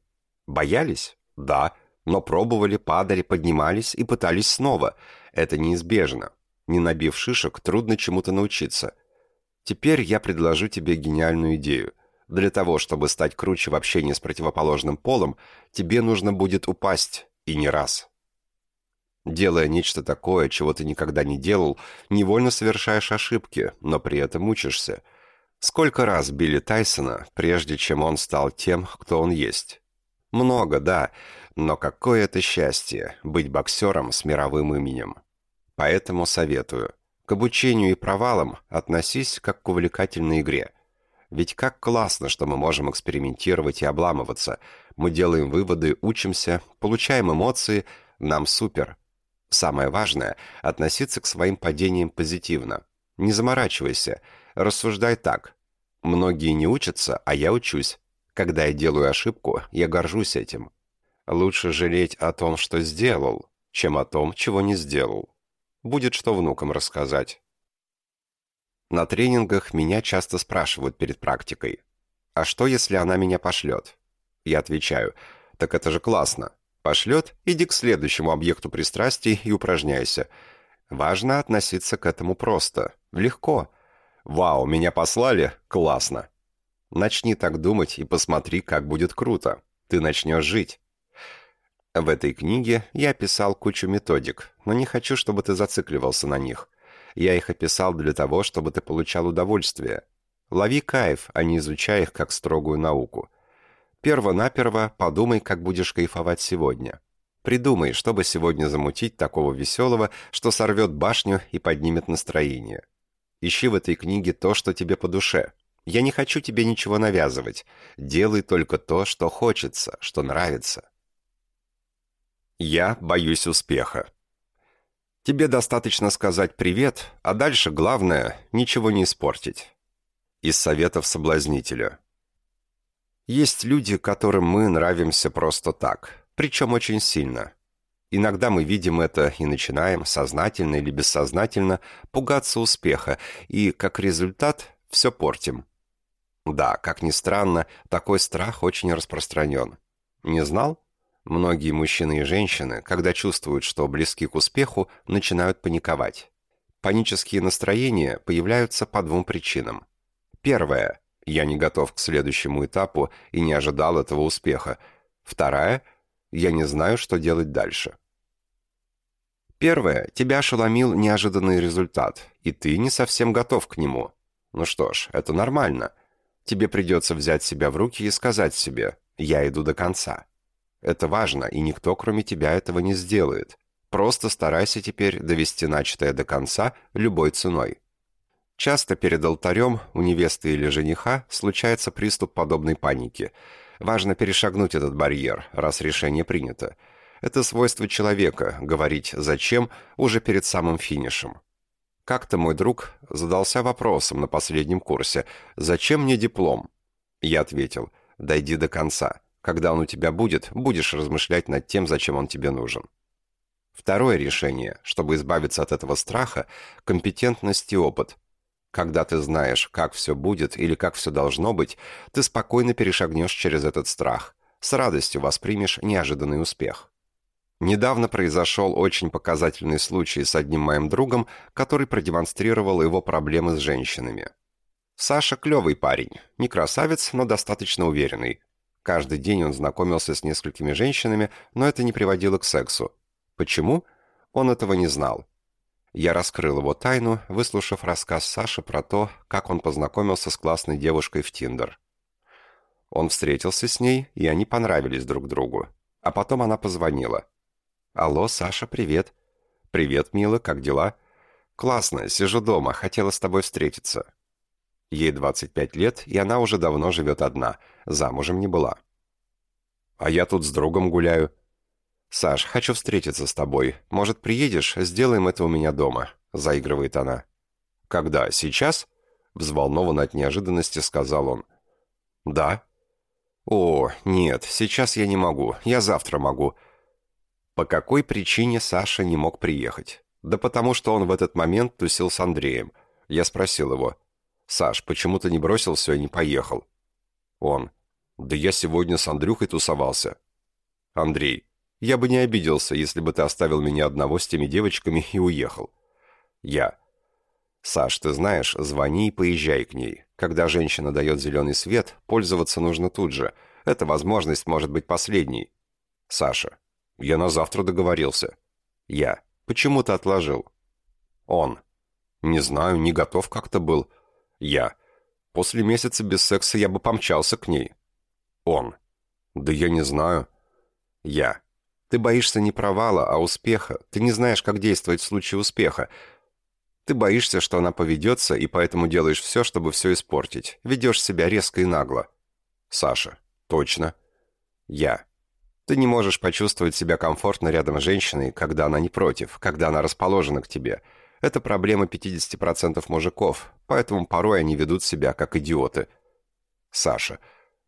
Боялись? Да. Но пробовали, падали, поднимались и пытались снова. Это неизбежно. Не набив шишек, трудно чему-то научиться. Теперь я предложу тебе гениальную идею. Для того, чтобы стать круче в общении с противоположным полом, тебе нужно будет упасть, и не раз. Делая нечто такое, чего ты никогда не делал, невольно совершаешь ошибки, но при этом учишься. Сколько раз били Тайсона, прежде чем он стал тем, кто он есть? Много, да, но какое это счастье быть боксером с мировым именем. Поэтому советую. К обучению и провалам относись как к увлекательной игре. Ведь как классно, что мы можем экспериментировать и обламываться. Мы делаем выводы, учимся, получаем эмоции, нам супер. Самое важное – относиться к своим падениям позитивно. Не заморачивайся, рассуждай так. Многие не учатся, а я учусь. Когда я делаю ошибку, я горжусь этим. Лучше жалеть о том, что сделал, чем о том, чего не сделал. Будет что внукам рассказать. На тренингах меня часто спрашивают перед практикой. А что, если она меня пошлет? Я отвечаю, так это же классно. Пошлет, иди к следующему объекту пристрастий и упражняйся. Важно относиться к этому просто, легко. Вау, меня послали? Классно. Начни так думать и посмотри, как будет круто. Ты начнешь жить. В этой книге я описал кучу методик, но не хочу, чтобы ты зацикливался на них. Я их описал для того, чтобы ты получал удовольствие. Лови кайф, а не изучай их как строгую науку. Перво-наперво подумай, как будешь кайфовать сегодня. Придумай, чтобы сегодня замутить такого веселого, что сорвет башню и поднимет настроение. Ищи в этой книге то, что тебе по душе. Я не хочу тебе ничего навязывать. Делай только то, что хочется, что нравится. Я боюсь успеха. Тебе достаточно сказать «привет», а дальше главное – ничего не испортить. Из советов соблазнителя. Есть люди, которым мы нравимся просто так, причем очень сильно. Иногда мы видим это и начинаем, сознательно или бессознательно, пугаться успеха, и, как результат, все портим. Да, как ни странно, такой страх очень распространен. Не знал? Многие мужчины и женщины, когда чувствуют, что близки к успеху, начинают паниковать. Панические настроения появляются по двум причинам. Первое. Я не готов к следующему этапу и не ожидал этого успеха. Вторая. Я не знаю, что делать дальше. Первое. Тебя ошеломил неожиданный результат, и ты не совсем готов к нему. Ну что ж, это нормально. Тебе придется взять себя в руки и сказать себе «я иду до конца». Это важно, и никто, кроме тебя, этого не сделает. Просто старайся теперь довести начатое до конца любой ценой. Часто перед алтарем у невесты или жениха случается приступ подобной паники. Важно перешагнуть этот барьер, раз решение принято. Это свойство человека – говорить «зачем» уже перед самым финишем. Как-то мой друг задался вопросом на последнем курсе «Зачем мне диплом?» Я ответил «Дойди до конца. Когда он у тебя будет, будешь размышлять над тем, зачем он тебе нужен». Второе решение, чтобы избавиться от этого страха – компетентность и опыт. Когда ты знаешь, как все будет или как все должно быть, ты спокойно перешагнешь через этот страх, с радостью воспримешь неожиданный успех. Недавно произошел очень показательный случай с одним моим другом, который продемонстрировал его проблемы с женщинами. Саша клевый парень, не красавец, но достаточно уверенный. Каждый день он знакомился с несколькими женщинами, но это не приводило к сексу. Почему? Он этого не знал. Я раскрыл его тайну, выслушав рассказ Саши про то, как он познакомился с классной девушкой в Тиндер. Он встретился с ней, и они понравились друг другу. А потом она позвонила. «Алло, Саша, привет». «Привет, мила, как дела?» «Классно, сижу дома, хотела с тобой встретиться». Ей 25 лет, и она уже давно живет одна, замужем не была. «А я тут с другом гуляю». «Саш, хочу встретиться с тобой. Может, приедешь? Сделаем это у меня дома», — заигрывает она. «Когда? Сейчас?» — взволнованно от неожиданности сказал он. «Да». «О, нет, сейчас я не могу. Я завтра могу». По какой причине Саша не мог приехать? Да потому что он в этот момент тусил с Андреем. Я спросил его. «Саш, почему ты не бросил все и не поехал?» Он. «Да я сегодня с Андрюхой тусовался». Андрей. Я бы не обиделся, если бы ты оставил меня одного с теми девочками и уехал. Я. Саш, ты знаешь, звони и поезжай к ней. Когда женщина дает зеленый свет, пользоваться нужно тут же. Эта возможность может быть последней. Саша. Я на завтра договорился. Я. Почему ты отложил? Он. Не знаю, не готов как-то был. Я. После месяца без секса я бы помчался к ней. Он. Да я не знаю. Я. Ты боишься не провала, а успеха. Ты не знаешь, как действовать в случае успеха. Ты боишься, что она поведется, и поэтому делаешь все, чтобы все испортить. Ведешь себя резко и нагло. Саша. Точно. Я. Ты не можешь почувствовать себя комфортно рядом с женщиной, когда она не против, когда она расположена к тебе. Это проблема 50% мужиков, поэтому порой они ведут себя как идиоты. Саша.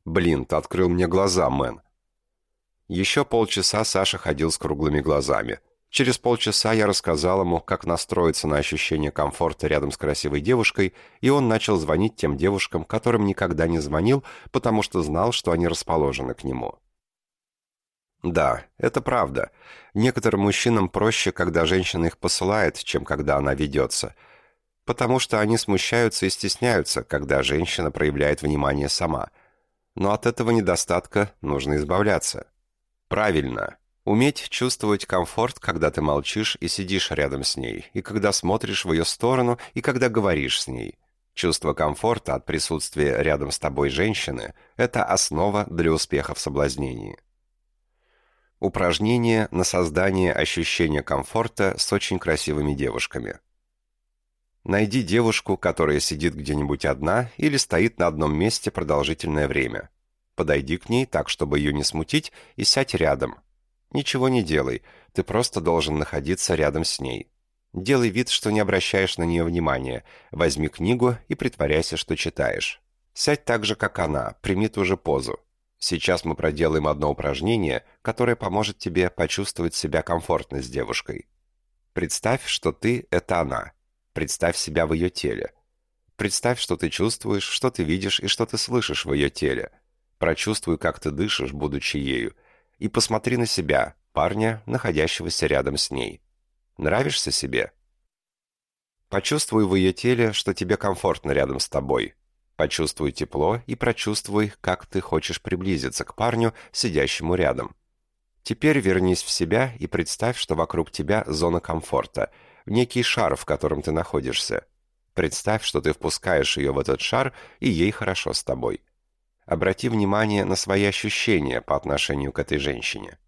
Блин, ты открыл мне глаза, мэн. Еще полчаса Саша ходил с круглыми глазами. Через полчаса я рассказал ему, как настроиться на ощущение комфорта рядом с красивой девушкой, и он начал звонить тем девушкам, которым никогда не звонил, потому что знал, что они расположены к нему. Да, это правда. Некоторым мужчинам проще, когда женщина их посылает, чем когда она ведется. Потому что они смущаются и стесняются, когда женщина проявляет внимание сама. Но от этого недостатка нужно избавляться. Правильно. Уметь чувствовать комфорт, когда ты молчишь и сидишь рядом с ней, и когда смотришь в ее сторону, и когда говоришь с ней. Чувство комфорта от присутствия рядом с тобой женщины – это основа для успеха в соблазнении. Упражнение на создание ощущения комфорта с очень красивыми девушками. Найди девушку, которая сидит где-нибудь одна или стоит на одном месте продолжительное время. Подойди к ней так, чтобы ее не смутить, и сядь рядом. Ничего не делай, ты просто должен находиться рядом с ней. Делай вид, что не обращаешь на нее внимания. Возьми книгу и притворяйся, что читаешь. Сядь так же, как она, прими ту же позу. Сейчас мы проделаем одно упражнение, которое поможет тебе почувствовать себя комфортно с девушкой. Представь, что ты – это она. Представь себя в ее теле. Представь, что ты чувствуешь, что ты видишь и что ты слышишь в ее теле – Прочувствуй, как ты дышишь, будучи ею, и посмотри на себя, парня, находящегося рядом с ней. Нравишься себе? Почувствуй в ее теле, что тебе комфортно рядом с тобой. Почувствуй тепло и прочувствуй, как ты хочешь приблизиться к парню, сидящему рядом. Теперь вернись в себя и представь, что вокруг тебя зона комфорта, некий шар, в котором ты находишься. Представь, что ты впускаешь ее в этот шар, и ей хорошо с тобой. Обрати внимание на свои ощущения по отношению к этой женщине.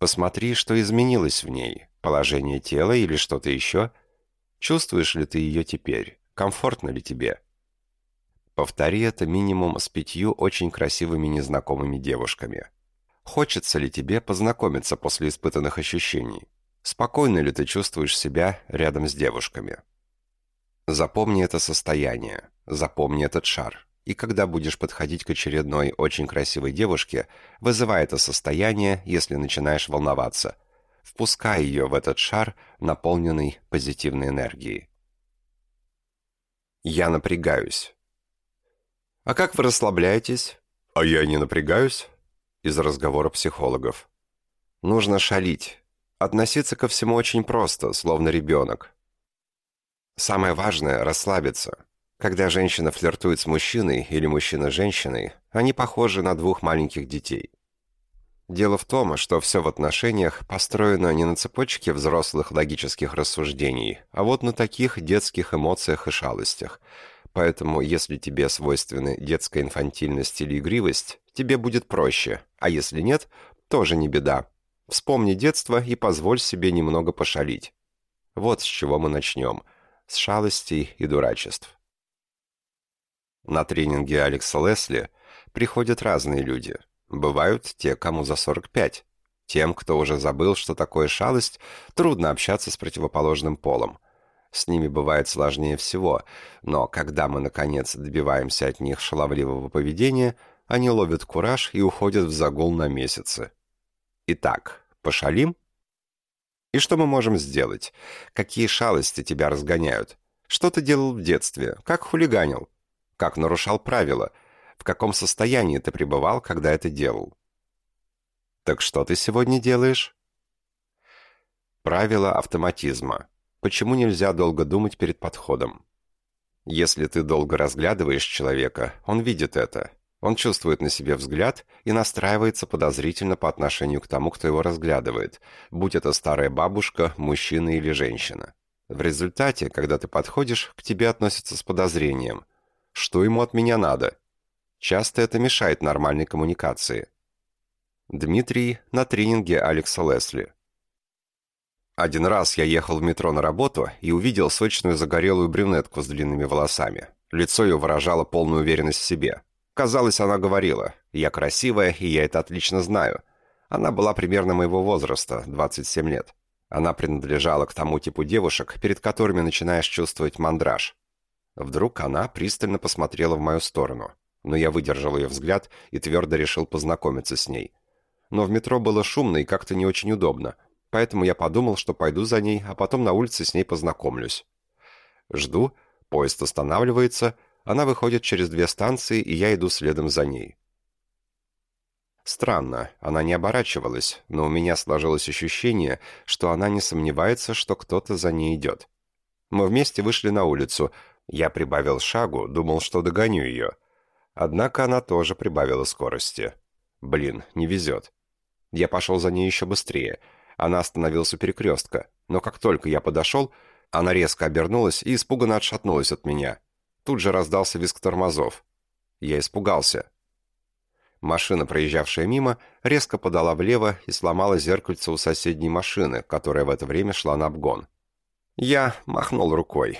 Посмотри, что изменилось в ней, положение тела или что-то еще. Чувствуешь ли ты ее теперь? Комфортно ли тебе? Повтори это минимум с пятью очень красивыми незнакомыми девушками. Хочется ли тебе познакомиться после испытанных ощущений? Спокойно ли ты чувствуешь себя рядом с девушками? Запомни это состояние, запомни этот шар и когда будешь подходить к очередной очень красивой девушке, вызывай это состояние, если начинаешь волноваться. Впускай ее в этот шар, наполненный позитивной энергией. Я напрягаюсь. А как вы расслабляетесь? А я не напрягаюсь. Из разговора психологов. Нужно шалить. Относиться ко всему очень просто, словно ребенок. Самое важное – расслабиться. Когда женщина флиртует с мужчиной или мужчина с женщиной, они похожи на двух маленьких детей. Дело в том, что все в отношениях построено не на цепочке взрослых логических рассуждений, а вот на таких детских эмоциях и шалостях. Поэтому, если тебе свойственны детская инфантильность или игривость, тебе будет проще, а если нет, тоже не беда. Вспомни детство и позволь себе немного пошалить. Вот с чего мы начнем. С шалостей и дурачеств. На тренинги Алекса Лесли приходят разные люди. Бывают те, кому за 45. Тем, кто уже забыл, что такое шалость, трудно общаться с противоположным полом. С ними бывает сложнее всего, но когда мы, наконец, добиваемся от них шаловливого поведения, они ловят кураж и уходят в загул на месяцы. Итак, пошалим? И что мы можем сделать? Какие шалости тебя разгоняют? Что ты делал в детстве? Как хулиганил? Как нарушал правила? В каком состоянии ты пребывал, когда это делал? Так что ты сегодня делаешь? Правило автоматизма. Почему нельзя долго думать перед подходом? Если ты долго разглядываешь человека, он видит это. Он чувствует на себе взгляд и настраивается подозрительно по отношению к тому, кто его разглядывает, будь это старая бабушка, мужчина или женщина. В результате, когда ты подходишь, к тебе относятся с подозрением. Что ему от меня надо? Часто это мешает нормальной коммуникации. Дмитрий на тренинге Алекса Лесли. Один раз я ехал в метро на работу и увидел сочную загорелую брюнетку с длинными волосами. Лицо ее выражало полную уверенность в себе. Казалось, она говорила, «Я красивая, и я это отлично знаю». Она была примерно моего возраста, 27 лет. Она принадлежала к тому типу девушек, перед которыми начинаешь чувствовать мандраж. Вдруг она пристально посмотрела в мою сторону, но я выдержал ее взгляд и твердо решил познакомиться с ней. Но в метро было шумно и как-то не очень удобно – поэтому я подумал, что пойду за ней, а потом на улице с ней познакомлюсь. Жду, поезд останавливается, она выходит через две станции, и я иду следом за ней. Странно, она не оборачивалась, но у меня сложилось ощущение, что она не сомневается, что кто-то за ней идет. Мы вместе вышли на улицу. Я прибавил шагу, думал, что догоню ее. Однако она тоже прибавила скорости. Блин, не везет. Я пошел за ней еще быстрее — она остановилась у перекрестка, но как только я подошел, она резко обернулась и испуганно отшатнулась от меня. Тут же раздался визг тормозов. Я испугался. Машина, проезжавшая мимо, резко подала влево и сломала зеркальце у соседней машины, которая в это время шла на обгон. Я махнул рукой.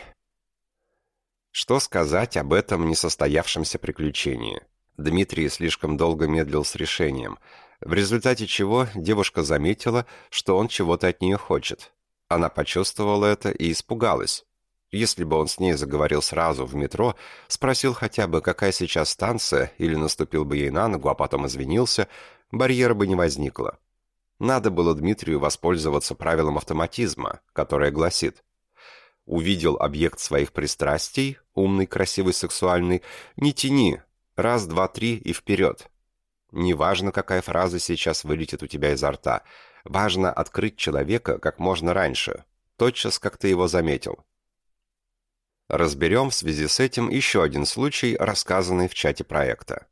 Что сказать об этом несостоявшемся приключении? Дмитрий слишком долго медлил с решением – в результате чего девушка заметила, что он чего-то от нее хочет. Она почувствовала это и испугалась. Если бы он с ней заговорил сразу в метро, спросил хотя бы, какая сейчас станция, или наступил бы ей на ногу, а потом извинился, барьера бы не возникло. Надо было Дмитрию воспользоваться правилом автоматизма, которое гласит «Увидел объект своих пристрастий, умный, красивый, сексуальный, не тяни, раз, два, три и вперед». Неважно, какая фраза сейчас вылетит у тебя изо рта. Важно открыть человека как можно раньше, тотчас, как ты его заметил. Разберем в связи с этим еще один случай, рассказанный в чате проекта.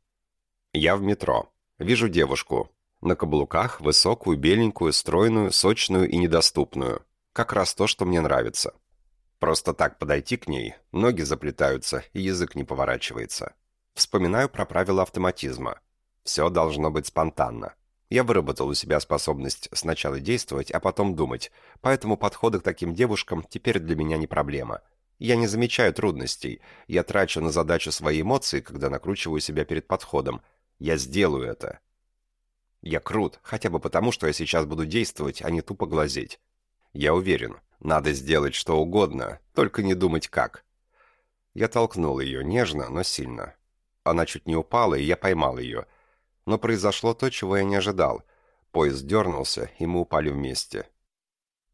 Я в метро. Вижу девушку. На каблуках, высокую, беленькую, стройную, сочную и недоступную. Как раз то, что мне нравится. Просто так подойти к ней, ноги заплетаются и язык не поворачивается. Вспоминаю про правила автоматизма. Все должно быть спонтанно. Я выработал у себя способность сначала действовать, а потом думать, поэтому подходы к таким девушкам теперь для меня не проблема. Я не замечаю трудностей, я трачу на задачу свои эмоции, когда накручиваю себя перед подходом. Я сделаю это. Я крут, хотя бы потому, что я сейчас буду действовать, а не тупо глазеть. Я уверен, надо сделать что угодно, только не думать как. Я толкнул ее нежно, но сильно. Она чуть не упала, и я поймал ее – но произошло то, чего я не ожидал. Поезд дернулся, и мы упали вместе.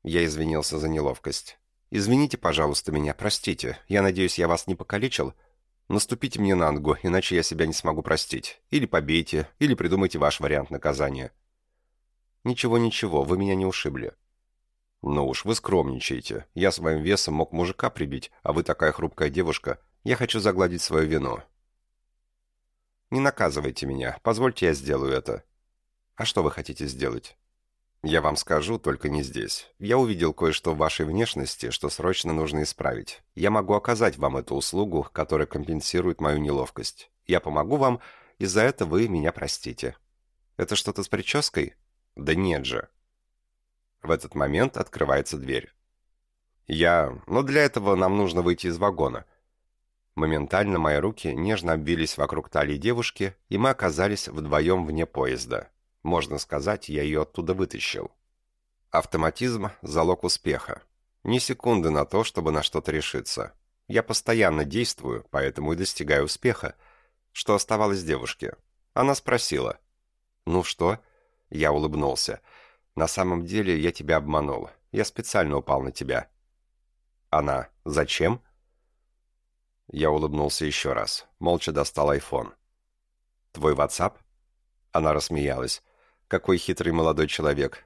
Я извинился за неловкость. «Извините, пожалуйста, меня, простите. Я надеюсь, я вас не покалечил. Наступите мне на ногу, иначе я себя не смогу простить. Или побейте, или придумайте ваш вариант наказания». «Ничего-ничего, вы меня не ушибли». «Ну уж, вы скромничаете. Я своим весом мог мужика прибить, а вы такая хрупкая девушка. Я хочу загладить свою вину. Не наказывайте меня, позвольте я сделаю это. А что вы хотите сделать? Я вам скажу, только не здесь. Я увидел кое-что в вашей внешности, что срочно нужно исправить. Я могу оказать вам эту услугу, которая компенсирует мою неловкость. Я помогу вам, и за это вы меня простите. Это что-то с прической? Да нет же. В этот момент открывается дверь. Я... Но для этого нам нужно выйти из вагона. Моментально мои руки нежно обвились вокруг талии девушки, и мы оказались вдвоем вне поезда. Можно сказать, я ее оттуда вытащил. Автоматизм – залог успеха. Ни секунды на то, чтобы на что-то решиться. Я постоянно действую, поэтому и достигаю успеха. Что оставалось девушке? Она спросила. «Ну что?» Я улыбнулся. «На самом деле я тебя обманул. Я специально упал на тебя». Она. «Зачем?» Я улыбнулся еще раз. Молча достал айфон. «Твой WhatsApp?» Она рассмеялась. «Какой хитрый молодой человек.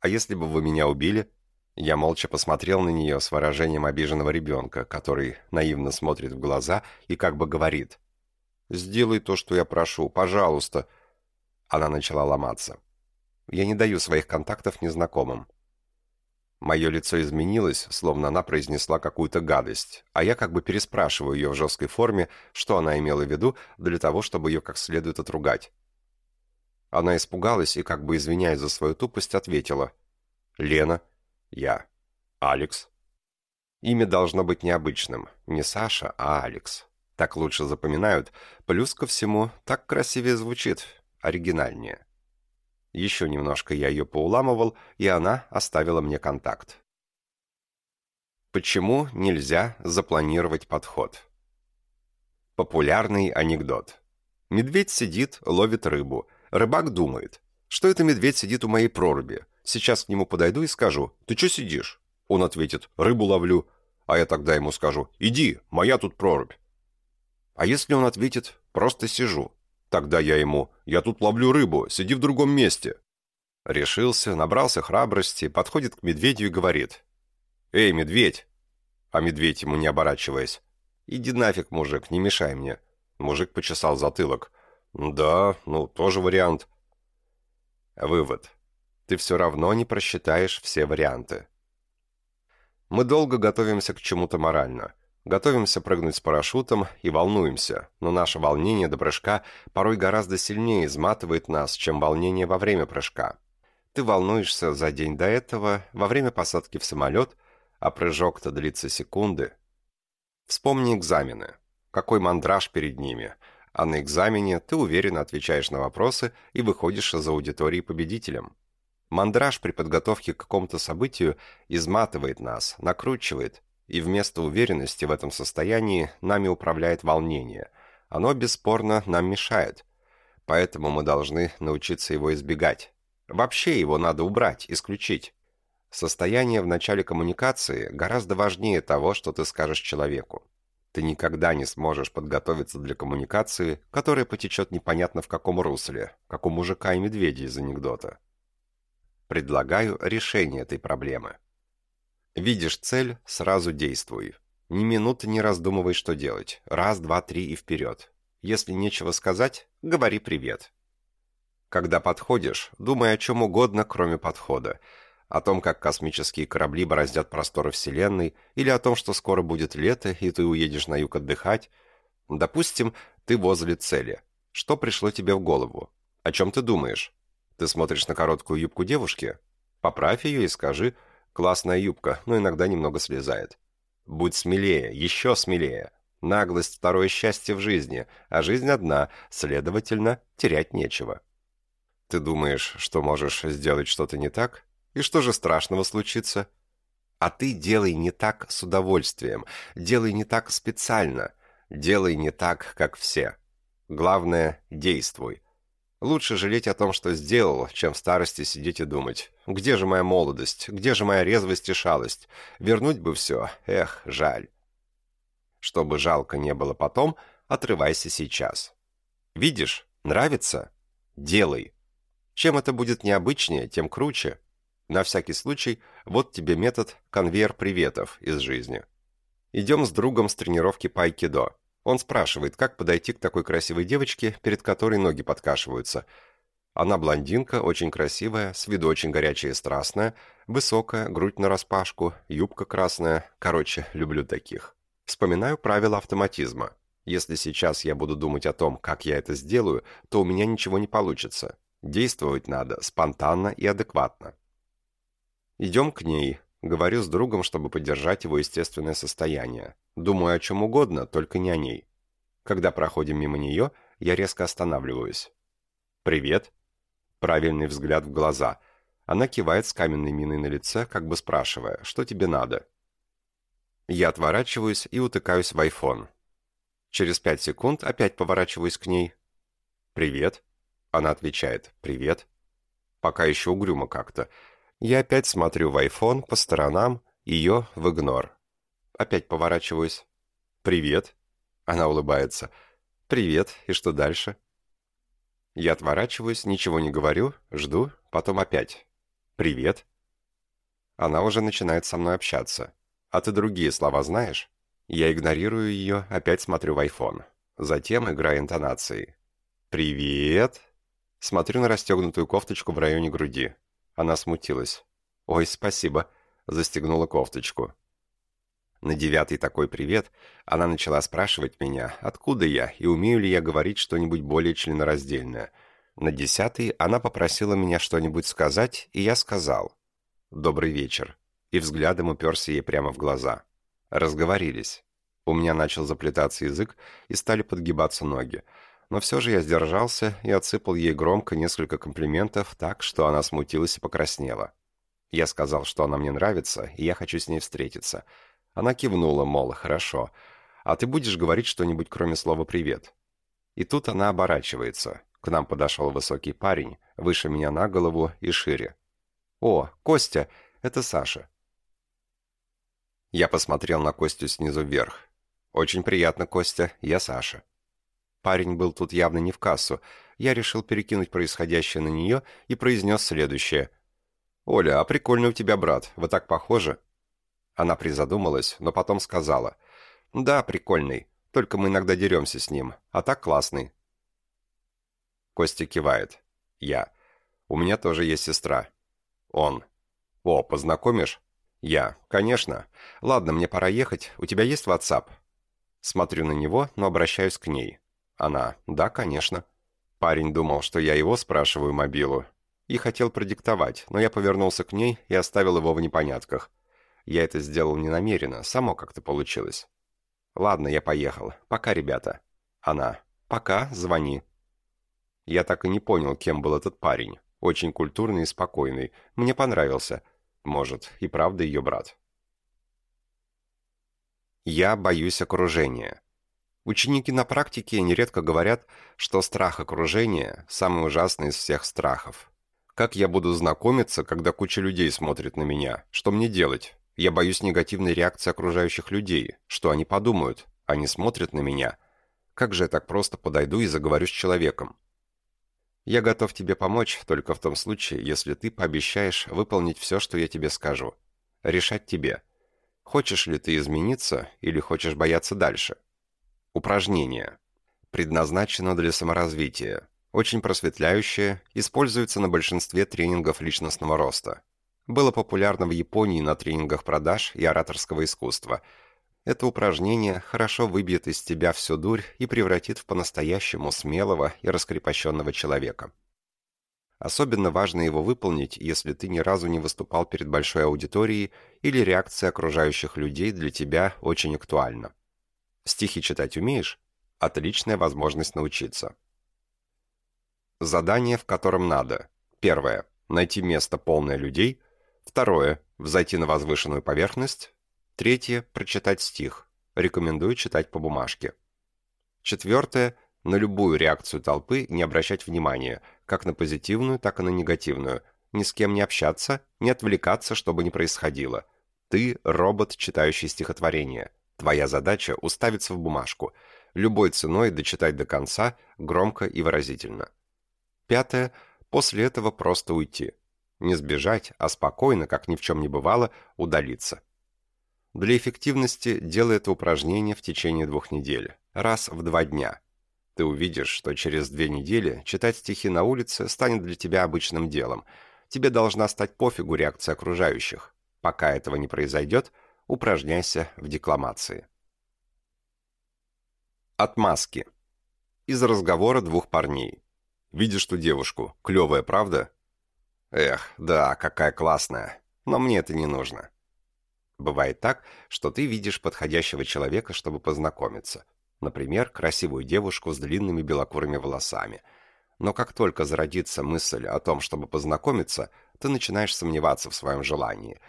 А если бы вы меня убили?» Я молча посмотрел на нее с выражением обиженного ребенка, который наивно смотрит в глаза и как бы говорит. «Сделай то, что я прошу, пожалуйста». Она начала ломаться. «Я не даю своих контактов незнакомым. Мое лицо изменилось, словно она произнесла какую-то гадость, а я как бы переспрашиваю ее в жесткой форме, что она имела в виду, для того, чтобы ее как следует отругать. Она испугалась и, как бы извиняясь за свою тупость, ответила. «Лена». «Я». «Алекс». Имя должно быть необычным. Не Саша, а Алекс. Так лучше запоминают. Плюс ко всему, так красивее звучит. Оригинальнее. Еще немножко я ее поуламывал, и она оставила мне контакт. Почему нельзя запланировать подход? Популярный анекдот. Медведь сидит, ловит рыбу. Рыбак думает, что это медведь сидит у моей проруби. Сейчас к нему подойду и скажу, ты что сидишь? Он ответит, рыбу ловлю. А я тогда ему скажу, иди, моя тут прорубь. А если он ответит, просто сижу, Тогда я ему «Я тут ловлю рыбу, сиди в другом месте». Решился, набрался храбрости, подходит к медведю и говорит «Эй, медведь!» А медведь ему не оборачиваясь «Иди нафиг, мужик, не мешай мне». Мужик почесал затылок. «Да, ну, тоже вариант». Вывод. Ты все равно не просчитаешь все варианты. Мы долго готовимся к чему-то морально. Готовимся прыгнуть с парашютом и волнуемся, но наше волнение до прыжка порой гораздо сильнее изматывает нас, чем волнение во время прыжка. Ты волнуешься за день до этого, во время посадки в самолет, а прыжок-то длится секунды. Вспомни экзамены. Какой мандраж перед ними. А на экзамене ты уверенно отвечаешь на вопросы и выходишь из аудитории победителем. Мандраж при подготовке к какому-то событию изматывает нас, накручивает, и вместо уверенности в этом состоянии нами управляет волнение. Оно, бесспорно, нам мешает. Поэтому мы должны научиться его избегать. Вообще его надо убрать, исключить. Состояние в начале коммуникации гораздо важнее того, что ты скажешь человеку. Ты никогда не сможешь подготовиться для коммуникации, которая потечет непонятно в каком русле, как у мужика и медведя из анекдота. Предлагаю решение этой проблемы. Видишь цель, сразу действуй. Ни минуты не раздумывай, что делать. Раз, два, три и вперед. Если нечего сказать, говори привет. Когда подходишь, думай о чем угодно, кроме подхода. О том, как космические корабли бороздят просторы Вселенной, или о том, что скоро будет лето, и ты уедешь на юг отдыхать. Допустим, ты возле цели. Что пришло тебе в голову? О чем ты думаешь? Ты смотришь на короткую юбку девушки? Поправь ее и скажи – Классная юбка, но иногда немного слезает. Будь смелее, еще смелее. Наглость – второе счастье в жизни, а жизнь одна, следовательно, терять нечего. Ты думаешь, что можешь сделать что-то не так? И что же страшного случится? А ты делай не так с удовольствием, делай не так специально, делай не так, как все. Главное – действуй. Лучше жалеть о том, что сделал, чем в старости сидеть и думать. Где же моя молодость? Где же моя резвость и шалость? Вернуть бы все. Эх, жаль. Чтобы жалко не было потом, отрывайся сейчас. Видишь? Нравится? Делай. Чем это будет необычнее, тем круче. На всякий случай, вот тебе метод конвейер приветов из жизни. Идем с другом с тренировки по айкидо. Он спрашивает, как подойти к такой красивой девочке, перед которой ноги подкашиваются. Она блондинка, очень красивая, с виду очень горячая и страстная, высокая, грудь нараспашку, юбка красная. Короче, люблю таких. Вспоминаю правила автоматизма. Если сейчас я буду думать о том, как я это сделаю, то у меня ничего не получится. Действовать надо спонтанно и адекватно. Идем к ней. Говорю с другом, чтобы поддержать его естественное состояние. Думаю о чем угодно, только не о ней. Когда проходим мимо нее, я резко останавливаюсь. «Привет». Правильный взгляд в глаза. Она кивает с каменной миной на лице, как бы спрашивая, что тебе надо. Я отворачиваюсь и утыкаюсь в айфон. Через пять секунд опять поворачиваюсь к ней. «Привет». Она отвечает «Привет». Пока еще угрюмо как-то. Я опять смотрю в айфон, по сторонам, ее в игнор. Опять поворачиваюсь. «Привет». Она улыбается. «Привет. И что дальше?» Я отворачиваюсь, ничего не говорю, жду, потом опять. «Привет». Она уже начинает со мной общаться. «А ты другие слова знаешь?» Я игнорирую ее, опять смотрю в айфон. Затем играю интонацией. «Привет!» Смотрю на расстегнутую кофточку в районе груди. Она смутилась. «Ой, спасибо!» Застегнула кофточку. На девятый такой привет она начала спрашивать меня, откуда я и умею ли я говорить что-нибудь более членораздельное. На десятый она попросила меня что-нибудь сказать, и я сказал «Добрый вечер», и взглядом уперся ей прямо в глаза. Разговорились. У меня начал заплетаться язык, и стали подгибаться ноги. Но все же я сдержался и отсыпал ей громко несколько комплиментов так, что она смутилась и покраснела. Я сказал, что она мне нравится, и я хочу с ней встретиться. Она кивнула, мол, хорошо. А ты будешь говорить что-нибудь, кроме слова «привет»?» И тут она оборачивается. К нам подошел высокий парень, выше меня на голову и шире. «О, Костя, это Саша. Я посмотрел на Костю снизу вверх. «Очень приятно, Костя, я Саша». Парень был тут явно не в кассу. Я решил перекинуть происходящее на нее и произнес следующее. «Оля, а прикольный у тебя брат, вы так похожи». Она призадумалась, но потом сказала. «Да, прикольный, только мы иногда деремся с ним, а так классный». Костя кивает. «Я. У меня тоже есть сестра». «Он. О, познакомишь?» Я. Конечно. Ладно, мне пора ехать. У тебя есть WhatsApp? Смотрю на него, но обращаюсь к ней. Она. Да, конечно. Парень думал, что я его спрашиваю мобилу. И хотел продиктовать, но я повернулся к ней и оставил его в непонятках. Я это сделал не намеренно, само как-то получилось. Ладно, я поехал. Пока, ребята. Она. Пока, звони. Я так и не понял, кем был этот парень. Очень культурный и спокойный. Мне понравился. Может, и правда ее брат. Я боюсь окружения. Ученики на практике нередко говорят, что страх окружения – самый ужасный из всех страхов. Как я буду знакомиться, когда куча людей смотрит на меня? Что мне делать? Я боюсь негативной реакции окружающих людей. Что они подумают? Они смотрят на меня. Как же я так просто подойду и заговорю с человеком? Я готов тебе помочь только в том случае, если ты пообещаешь выполнить все, что я тебе скажу. Решать тебе. Хочешь ли ты измениться или хочешь бояться дальше? Упражнение. Предназначено для саморазвития. Очень просветляющее, используется на большинстве тренингов личностного роста. Было популярно в Японии на тренингах продаж и ораторского искусства – это упражнение хорошо выбьет из тебя всю дурь и превратит в по-настоящему смелого и раскрепощенного человека. Особенно важно его выполнить, если ты ни разу не выступал перед большой аудиторией или реакция окружающих людей для тебя очень актуальна. Стихи читать умеешь? Отличная возможность научиться. Задание, в котором надо. Первое. Найти место, полное людей. Второе. Взойти на возвышенную поверхность. Третье – прочитать стих. Рекомендую читать по бумажке. Четвертое – на любую реакцию толпы не обращать внимания, как на позитивную, так и на негативную. Ни с кем не общаться, не отвлекаться, чтобы не происходило. Ты – робот, читающий стихотворение. Твоя задача – уставиться в бумажку. Любой ценой дочитать до конца, громко и выразительно. Пятое – после этого просто уйти. Не сбежать, а спокойно, как ни в чем не бывало, удалиться. Для эффективности делай это упражнение в течение двух недель, раз в два дня. Ты увидишь, что через две недели читать стихи на улице станет для тебя обычным делом. Тебе должна стать пофигу реакция окружающих. Пока этого не произойдет, упражняйся в декламации. Отмазки. Из разговора двух парней. Видишь ту девушку, клевая, правда? Эх, да, какая классная. Но мне это не нужно. Бывает так, что ты видишь подходящего человека, чтобы познакомиться. Например, красивую девушку с длинными белокурыми волосами. Но как только зародится мысль о том, чтобы познакомиться, ты начинаешь сомневаться в своем желании.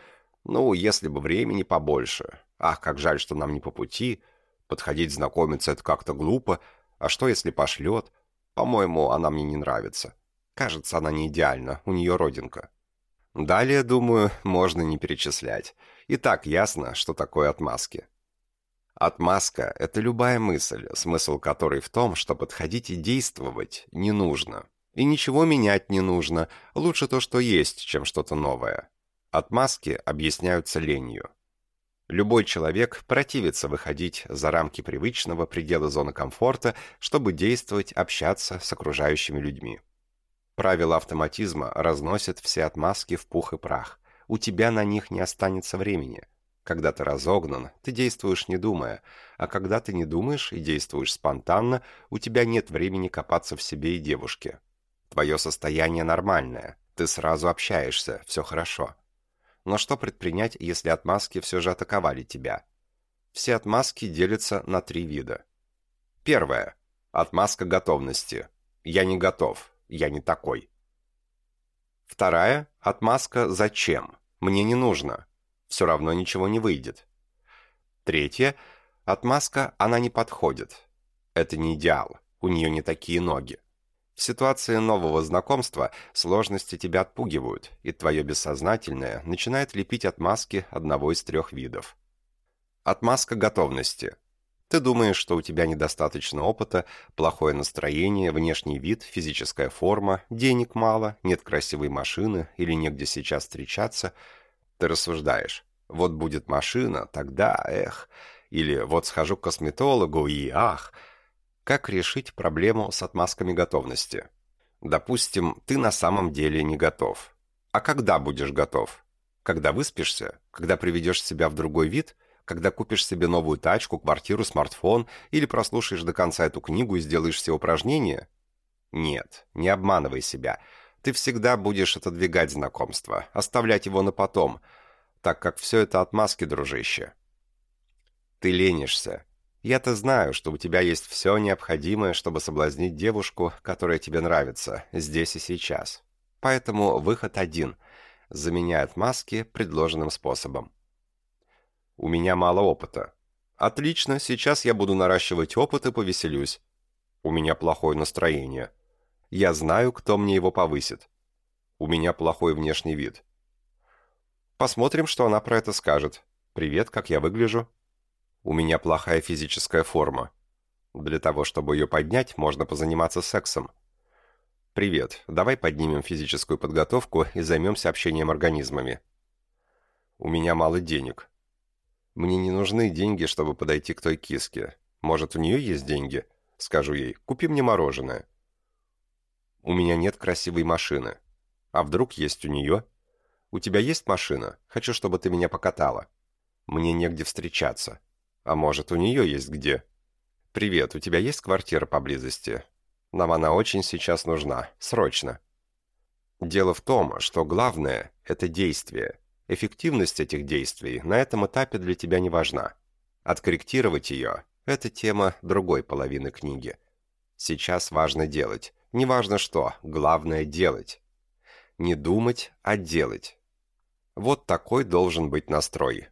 Ну, если бы времени побольше. Ах, как жаль, что нам не по пути. Подходить знакомиться — это как-то глупо. А что, если пошлет? По-моему, она мне не нравится. Кажется, она не идеальна, у нее родинка. Далее, думаю, можно не перечислять. И так ясно, что такое отмазки. Отмазка – это любая мысль, смысл которой в том, что подходить и действовать не нужно. И ничего менять не нужно, лучше то, что есть, чем что-то новое. Отмазки объясняются ленью. Любой человек противится выходить за рамки привычного предела зоны комфорта, чтобы действовать, общаться с окружающими людьми. Правила автоматизма разносят все отмазки в пух и прах. У тебя на них не останется времени. Когда ты разогнан, ты действуешь не думая, а когда ты не думаешь и действуешь спонтанно, у тебя нет времени копаться в себе и девушке. Твое состояние нормальное, ты сразу общаешься, все хорошо. Но что предпринять, если отмазки все же атаковали тебя? Все отмазки делятся на три вида. Первое. Отмазка готовности. Я не готов я не такой. Вторая – отмазка «зачем?». Мне не нужно. Все равно ничего не выйдет. Третья – отмазка «она не подходит». Это не идеал, у нее не такие ноги. В ситуации нового знакомства сложности тебя отпугивают, и твое бессознательное начинает лепить отмазки одного из трех видов. Отмазка готовности – ты думаешь, что у тебя недостаточно опыта, плохое настроение, внешний вид, физическая форма, денег мало, нет красивой машины или негде сейчас встречаться. Ты рассуждаешь. Вот будет машина, тогда, эх. Или вот схожу к косметологу и ах. Как решить проблему с отмазками готовности? Допустим, ты на самом деле не готов. А когда будешь готов? Когда выспишься? Когда приведешь себя в другой вид – когда купишь себе новую тачку, квартиру, смартфон или прослушаешь до конца эту книгу и сделаешь все упражнения? Нет, не обманывай себя. Ты всегда будешь отодвигать знакомство, оставлять его на потом, так как все это отмазки, дружище. Ты ленишься. Я-то знаю, что у тебя есть все необходимое, чтобы соблазнить девушку, которая тебе нравится, здесь и сейчас. Поэтому выход один – заменяй отмазки предложенным способом. У меня мало опыта. Отлично, сейчас я буду наращивать опыт и повеселюсь. У меня плохое настроение. Я знаю, кто мне его повысит. У меня плохой внешний вид. Посмотрим, что она про это скажет. Привет, как я выгляжу? У меня плохая физическая форма. Для того, чтобы ее поднять, можно позаниматься сексом. Привет, давай поднимем физическую подготовку и займемся общением организмами. У меня мало денег. Мне не нужны деньги, чтобы подойти к той киске. Может, у нее есть деньги? Скажу ей, купи мне мороженое. У меня нет красивой машины. А вдруг есть у нее? У тебя есть машина? Хочу, чтобы ты меня покатала. Мне негде встречаться. А может, у нее есть где? Привет, у тебя есть квартира поблизости? Нам она очень сейчас нужна. Срочно. Дело в том, что главное – это действие. Эффективность этих действий на этом этапе для тебя не важна. Откорректировать ее – это тема другой половины книги. Сейчас важно делать. Не важно что, главное делать. Не думать, а делать. Вот такой должен быть настрой.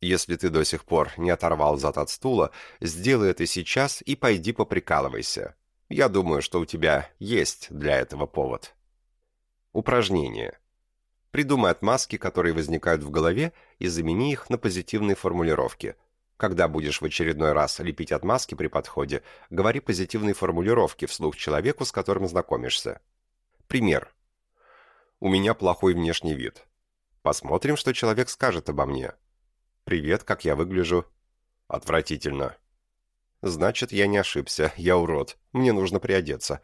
Если ты до сих пор не оторвал зад от стула, сделай это сейчас и пойди поприкалывайся. Я думаю, что у тебя есть для этого повод. Упражнение. Придумай отмазки, которые возникают в голове, и замени их на позитивные формулировки. Когда будешь в очередной раз лепить отмазки при подходе, говори позитивные формулировки вслух человеку, с которым знакомишься. Пример. У меня плохой внешний вид. Посмотрим, что человек скажет обо мне. Привет, как я выгляжу? Отвратительно. Значит, я не ошибся, я урод. Мне нужно приодеться.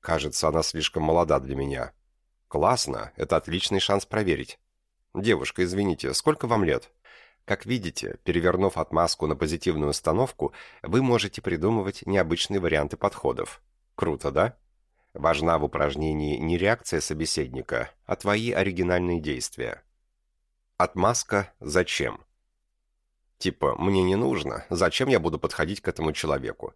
Кажется, она слишком молода для меня. Классно, это отличный шанс проверить. Девушка, извините, сколько вам лет? Как видите, перевернув отмазку на позитивную установку, вы можете придумывать необычные варианты подходов. Круто, да? Важна в упражнении не реакция собеседника, а твои оригинальные действия. Отмазка «зачем?». Типа «мне не нужно, зачем я буду подходить к этому человеку?»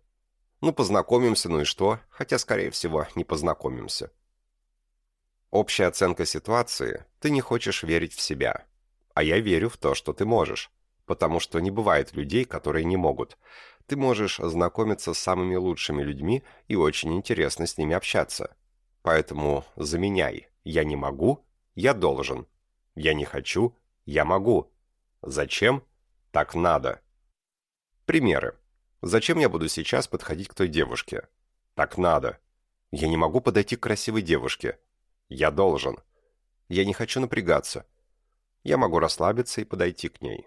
Ну, познакомимся, ну и что? Хотя, скорее всего, не познакомимся. Общая оценка ситуации – ты не хочешь верить в себя. А я верю в то, что ты можешь. Потому что не бывает людей, которые не могут. Ты можешь знакомиться с самыми лучшими людьми и очень интересно с ними общаться. Поэтому заменяй «я не могу» «я должен». «Я не хочу» «я могу». Зачем? Так надо. Примеры. Зачем я буду сейчас подходить к той девушке? Так надо. Я не могу подойти к красивой девушке. Я должен. Я не хочу напрягаться. Я могу расслабиться и подойти к ней.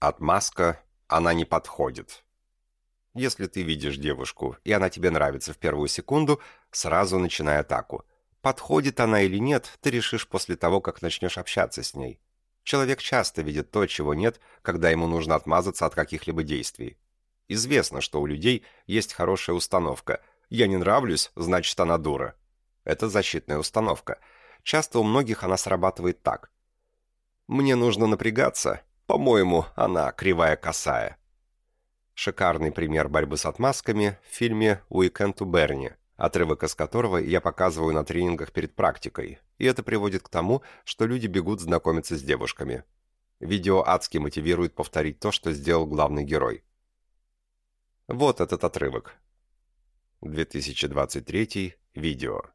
Отмазка «она не подходит». Если ты видишь девушку, и она тебе нравится в первую секунду, сразу начинай атаку. Подходит она или нет, ты решишь после того, как начнешь общаться с ней. Человек часто видит то, чего нет, когда ему нужно отмазаться от каких-либо действий. Известно, что у людей есть хорошая установка «я не нравлюсь, значит она дура». Это защитная установка. Часто у многих она срабатывает так. «Мне нужно напрягаться. По-моему, она кривая-косая». Шикарный пример борьбы с отмазками в фильме «Уикенд у Берни», отрывок из которого я показываю на тренингах перед практикой, и это приводит к тому, что люди бегут знакомиться с девушками. Видео адски мотивирует повторить то, что сделал главный герой. Вот этот отрывок. 2023. Видео.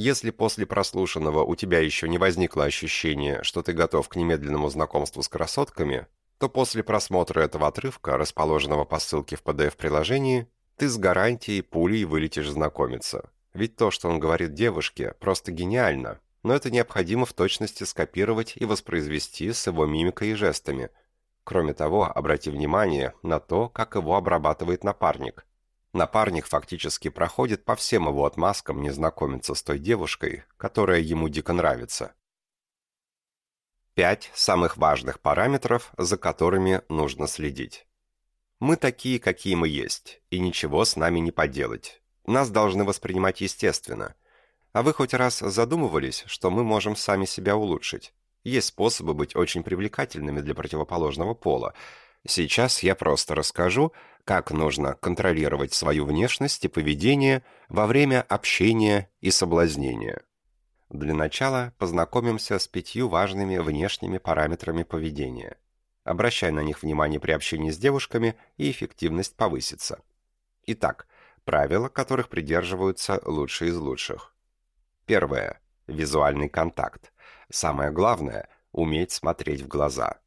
Если после прослушанного у тебя еще не возникло ощущение, что ты готов к немедленному знакомству с красотками, то после просмотра этого отрывка, расположенного по ссылке в PDF-приложении, ты с гарантией пулей вылетишь знакомиться. Ведь то, что он говорит девушке, просто гениально, но это необходимо в точности скопировать и воспроизвести с его мимикой и жестами – Кроме того, обрати внимание на то, как его обрабатывает напарник. Напарник фактически проходит по всем его отмазкам не знакомиться с той девушкой, которая ему дико нравится. Пять самых важных параметров, за которыми нужно следить. Мы такие, какие мы есть, и ничего с нами не поделать. Нас должны воспринимать естественно. А вы хоть раз задумывались, что мы можем сами себя улучшить? Есть способы быть очень привлекательными для противоположного пола. Сейчас я просто расскажу, как нужно контролировать свою внешность и поведение во время общения и соблазнения. Для начала познакомимся с пятью важными внешними параметрами поведения. Обращай на них внимание при общении с девушками, и эффективность повысится. Итак, правила, которых придерживаются лучшие из лучших. Первое. Визуальный контакт. Самое главное – уметь смотреть в глаза.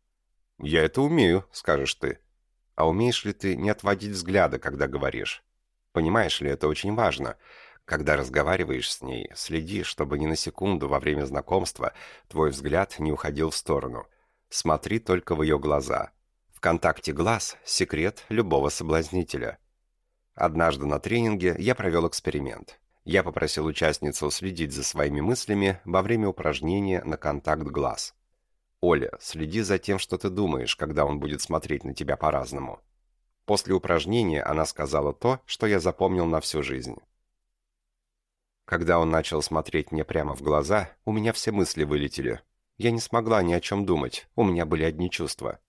«Я это умею», – скажешь ты. А умеешь ли ты не отводить взгляда, когда говоришь? Понимаешь ли, это очень важно. Когда разговариваешь с ней, следи, чтобы ни на секунду во время знакомства твой взгляд не уходил в сторону. Смотри только в ее глаза. В контакте глаз – секрет любого соблазнителя. Однажды на тренинге я провел эксперимент. Я попросил участницу следить за своими мыслями во время упражнения на контакт глаз. «Оля, следи за тем, что ты думаешь, когда он будет смотреть на тебя по-разному». После упражнения она сказала то, что я запомнил на всю жизнь. Когда он начал смотреть мне прямо в глаза, у меня все мысли вылетели. Я не смогла ни о чем думать, у меня были одни чувства.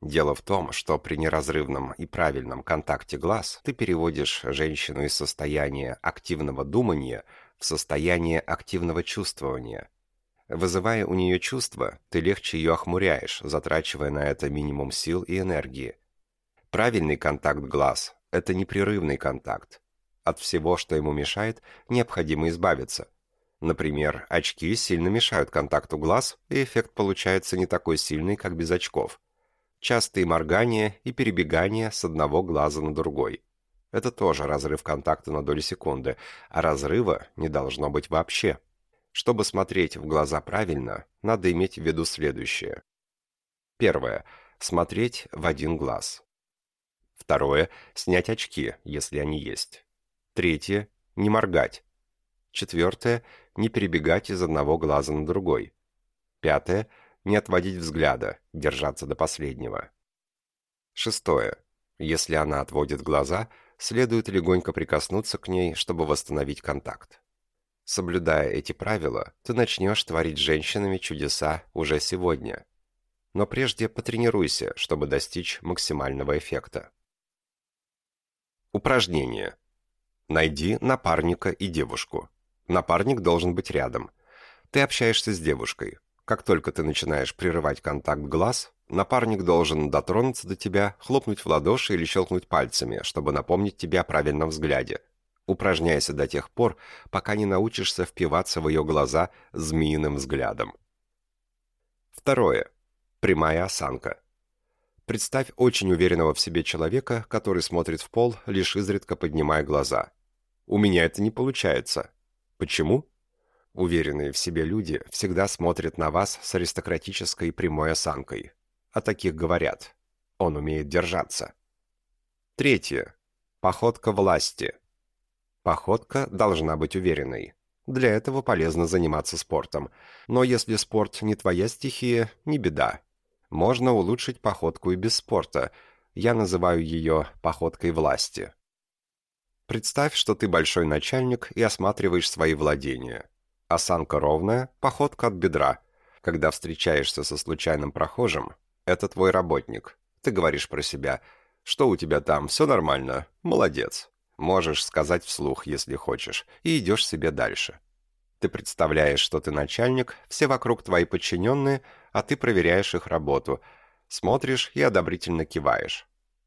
Дело в том, что при неразрывном и правильном контакте глаз ты переводишь женщину из состояния активного думания в состояние активного чувствования. Вызывая у нее чувства, ты легче ее охмуряешь, затрачивая на это минимум сил и энергии. Правильный контакт глаз – это непрерывный контакт. От всего, что ему мешает, необходимо избавиться. Например, очки сильно мешают контакту глаз, и эффект получается не такой сильный, как без очков – частые моргания и перебегания с одного глаза на другой. Это тоже разрыв контакта на долю секунды, а разрыва не должно быть вообще. Чтобы смотреть в глаза правильно, надо иметь в виду следующее. Первое. Смотреть в один глаз. Второе. Снять очки, если они есть. Третье. Не моргать. Четвертое. Не перебегать из одного глаза на другой. Пятое не отводить взгляда, держаться до последнего. Шестое. Если она отводит глаза, следует легонько прикоснуться к ней, чтобы восстановить контакт. Соблюдая эти правила, ты начнешь творить женщинами чудеса уже сегодня. Но прежде потренируйся, чтобы достичь максимального эффекта. Упражнение. Найди напарника и девушку. Напарник должен быть рядом. Ты общаешься с девушкой. Как только ты начинаешь прерывать контакт глаз, напарник должен дотронуться до тебя, хлопнуть в ладоши или щелкнуть пальцами, чтобы напомнить тебе о правильном взгляде. Упражняйся до тех пор, пока не научишься впиваться в ее глаза змеиным взглядом. Второе. Прямая осанка. Представь очень уверенного в себе человека, который смотрит в пол, лишь изредка поднимая глаза. У меня это не получается. Почему? Уверенные в себе люди всегда смотрят на вас с аристократической прямой осанкой. О таких говорят. Он умеет держаться. Третье. Походка власти. Походка должна быть уверенной. Для этого полезно заниматься спортом. Но если спорт не твоя стихия, не беда. Можно улучшить походку и без спорта. Я называю ее походкой власти. Представь, что ты большой начальник и осматриваешь свои владения. Осанка ровная, походка от бедра. Когда встречаешься со случайным прохожим, это твой работник. Ты говоришь про себя, что у тебя там, все нормально, молодец. Можешь сказать вслух, если хочешь, и идешь себе дальше. Ты представляешь, что ты начальник, все вокруг твои подчиненные, а ты проверяешь их работу. Смотришь и одобрительно киваешь.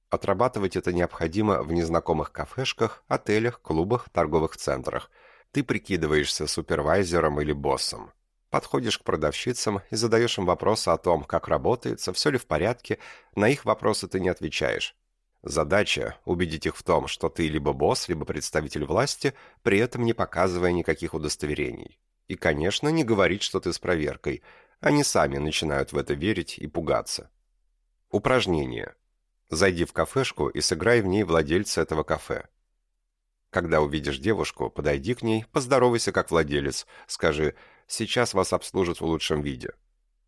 Отрабатывать это необходимо в незнакомых кафешках, отелях, клубах, торговых центрах. Ты прикидываешься супервайзером или боссом. Подходишь к продавщицам и задаешь им вопросы о том, как работается, все ли в порядке. На их вопросы ты не отвечаешь. Задача – убедить их в том, что ты либо босс, либо представитель власти, при этом не показывая никаких удостоверений. И, конечно, не говорить, что ты с проверкой. Они сами начинают в это верить и пугаться. Упражнение. Зайди в кафешку и сыграй в ней владельца этого кафе. Когда увидишь девушку, подойди к ней, поздоровайся как владелец, скажи «сейчас вас обслужат в лучшем виде».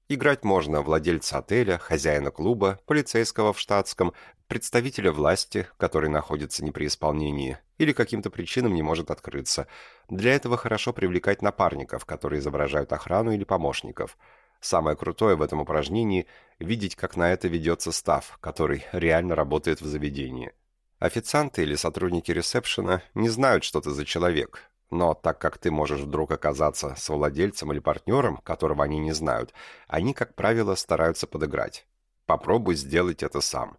Играть можно владельца отеля, хозяина клуба, полицейского в штатском, представителя власти, который находится не при исполнении, или каким-то причинам не может открыться. Для этого хорошо привлекать напарников, которые изображают охрану или помощников – Самое крутое в этом упражнении – видеть, как на это ведется став, который реально работает в заведении. Официанты или сотрудники ресепшена не знают, что ты за человек, но так как ты можешь вдруг оказаться с владельцем или партнером, которого они не знают, они, как правило, стараются подыграть. Попробуй сделать это сам.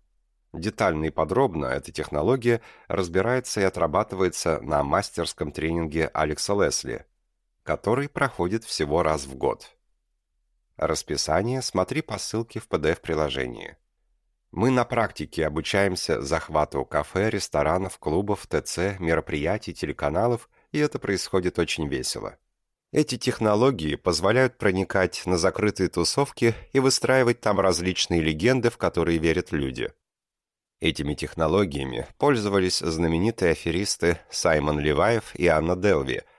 Детально и подробно эта технология разбирается и отрабатывается на мастерском тренинге Алекса Лесли, который проходит всего раз в год. Расписание смотри по ссылке в PDF-приложении. Мы на практике обучаемся захвату кафе, ресторанов, клубов, ТЦ, мероприятий, телеканалов, и это происходит очень весело. Эти технологии позволяют проникать на закрытые тусовки и выстраивать там различные легенды, в которые верят люди. Этими технологиями пользовались знаменитые аферисты Саймон Леваев и Анна Делви –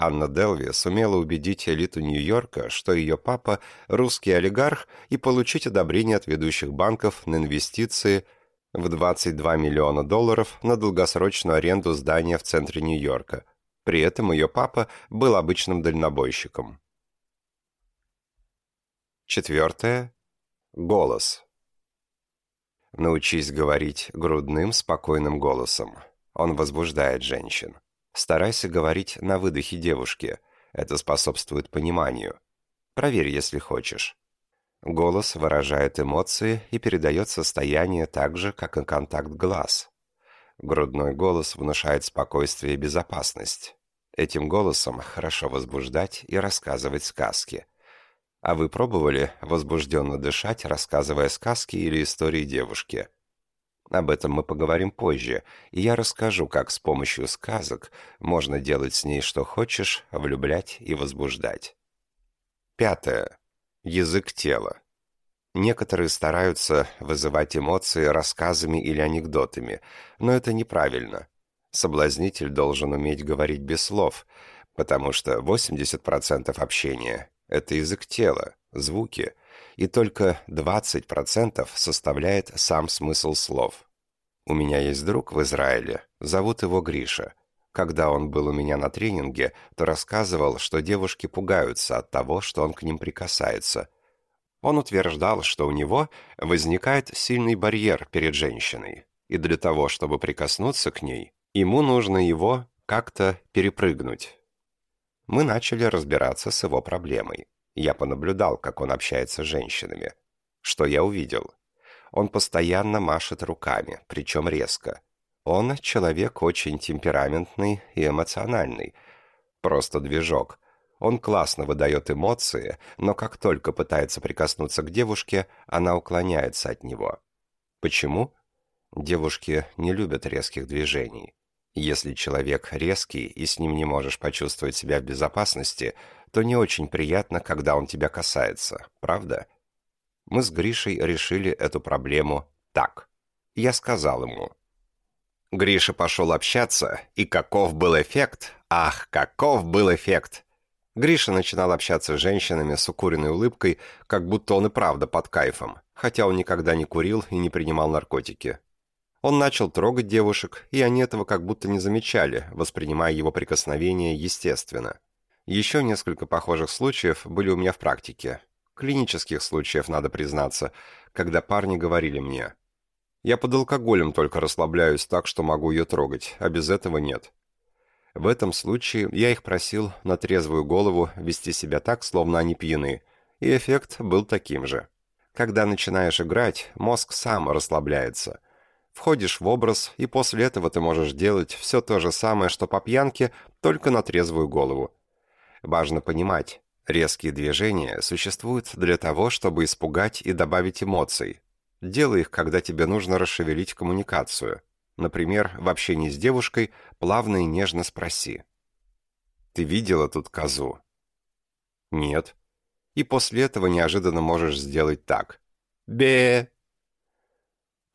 Анна Делви сумела убедить элиту Нью-Йорка, что ее папа – русский олигарх, и получить одобрение от ведущих банков на инвестиции в 22 миллиона долларов на долгосрочную аренду здания в центре Нью-Йорка. При этом ее папа был обычным дальнобойщиком. Четвертое. Голос. Научись говорить грудным, спокойным голосом. Он возбуждает женщин. Старайся говорить на выдохе девушке. Это способствует пониманию. Проверь, если хочешь. Голос выражает эмоции и передает состояние так же, как и контакт глаз. Грудной голос внушает спокойствие и безопасность. Этим голосом хорошо возбуждать и рассказывать сказки. А вы пробовали возбужденно дышать, рассказывая сказки или истории девушке? Об этом мы поговорим позже, и я расскажу, как с помощью сказок можно делать с ней что хочешь, влюблять и возбуждать. Пятое. Язык тела. Некоторые стараются вызывать эмоции рассказами или анекдотами, но это неправильно. Соблазнитель должен уметь говорить без слов, потому что 80% общения – это язык тела, звуки – и только 20% составляет сам смысл слов. У меня есть друг в Израиле, зовут его Гриша. Когда он был у меня на тренинге, то рассказывал, что девушки пугаются от того, что он к ним прикасается. Он утверждал, что у него возникает сильный барьер перед женщиной, и для того, чтобы прикоснуться к ней, ему нужно его как-то перепрыгнуть. Мы начали разбираться с его проблемой. Я понаблюдал, как он общается с женщинами. Что я увидел? Он постоянно машет руками, причем резко. Он человек очень темпераментный и эмоциональный. Просто движок. Он классно выдает эмоции, но как только пытается прикоснуться к девушке, она уклоняется от него. Почему? Девушки не любят резких движений. Если человек резкий и с ним не можешь почувствовать себя в безопасности, то не очень приятно, когда он тебя касается, правда? Мы с Гришей решили эту проблему так. Я сказал ему, Гриша пошел общаться, и каков был эффект? Ах, каков был эффект! Гриша начинал общаться с женщинами с укуренной улыбкой, как будто он и правда под кайфом, хотя он никогда не курил и не принимал наркотики. Он начал трогать девушек, и они этого как будто не замечали, воспринимая его прикосновение естественно. Еще несколько похожих случаев были у меня в практике. Клинических случаев, надо признаться, когда парни говорили мне – я под алкоголем только расслабляюсь так, что могу ее трогать, а без этого нет. В этом случае я их просил на трезвую голову вести себя так, словно они пьяны, и эффект был таким же. Когда начинаешь играть, мозг сам расслабляется. Входишь в образ, и после этого ты можешь делать все то же самое, что по пьянке, только на трезвую голову. Важно понимать, резкие движения существуют для того, чтобы испугать и добавить эмоций, Делай их, когда тебе нужно расшевелить коммуникацию. Например, в общении с девушкой плавно и нежно спроси. «Ты видела тут козу?» «Нет». И после этого неожиданно можешь сделать так. «Бе!»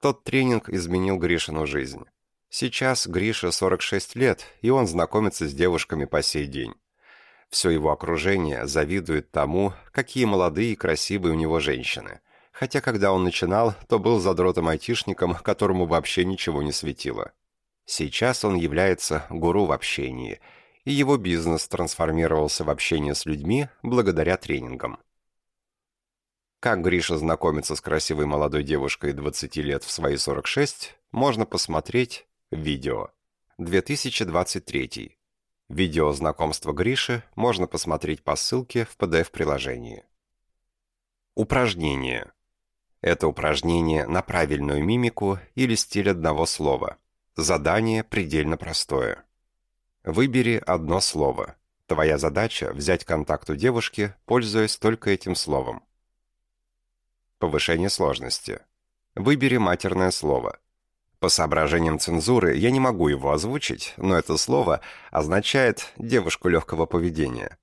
Тот тренинг изменил Гришину жизнь. Сейчас Гриша 46 лет, и он знакомится с девушками по сей день. Все его окружение завидует тому, какие молодые и красивые у него женщины – хотя когда он начинал, то был задротом-айтишником, которому вообще ничего не светило. Сейчас он является гуру в общении, и его бизнес трансформировался в общение с людьми благодаря тренингам. Как Гриша знакомится с красивой молодой девушкой 20 лет в свои 46, можно посмотреть видео. 2023. Видео знакомства Гриши можно посмотреть по ссылке в PDF-приложении. Упражнение. Это упражнение на правильную мимику или стиль одного слова. Задание предельно простое. Выбери одно слово. Твоя задача – взять контакт у девушки, пользуясь только этим словом. Повышение сложности. Выбери матерное слово. По соображениям цензуры я не могу его озвучить, но это слово означает «девушку легкого поведения».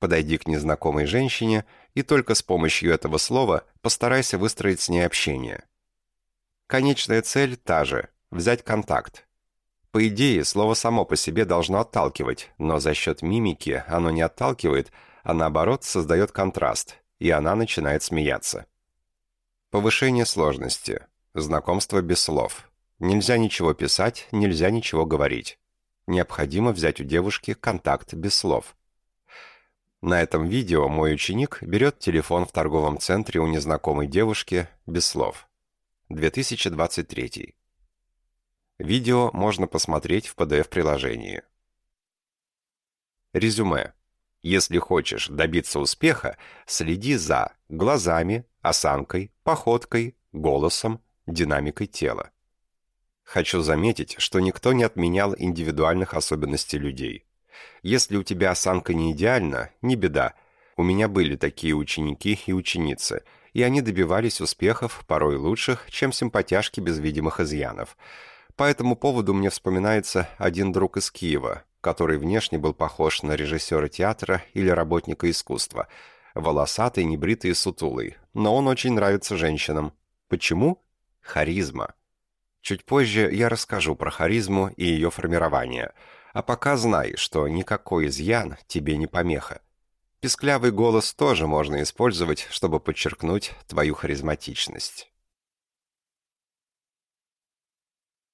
Подойди к незнакомой женщине и только с помощью этого слова постарайся выстроить с ней общение. Конечная цель та же – взять контакт. По идее, слово само по себе должно отталкивать, но за счет мимики оно не отталкивает, а наоборот создает контраст, и она начинает смеяться. Повышение сложности. Знакомство без слов. Нельзя ничего писать, нельзя ничего говорить. Необходимо взять у девушки контакт без слов. На этом видео мой ученик берет телефон в торговом центре у незнакомой девушки без слов. 2023. Видео можно посмотреть в PDF-приложении. Резюме. Если хочешь добиться успеха, следи за глазами, осанкой, походкой, голосом, динамикой тела. Хочу заметить, что никто не отменял индивидуальных особенностей людей. Если у тебя осанка не идеальна, не беда. У меня были такие ученики и ученицы, и они добивались успехов, порой лучших, чем симпатяшки без видимых изъянов. По этому поводу мне вспоминается один друг из Киева, который внешне был похож на режиссера театра или работника искусства. Волосатый, небритый и сутулый. Но он очень нравится женщинам. Почему? Харизма. Чуть позже я расскажу про харизму и ее формирование – а пока знай, что никакой изъян тебе не помеха. Писклявый голос тоже можно использовать, чтобы подчеркнуть твою харизматичность.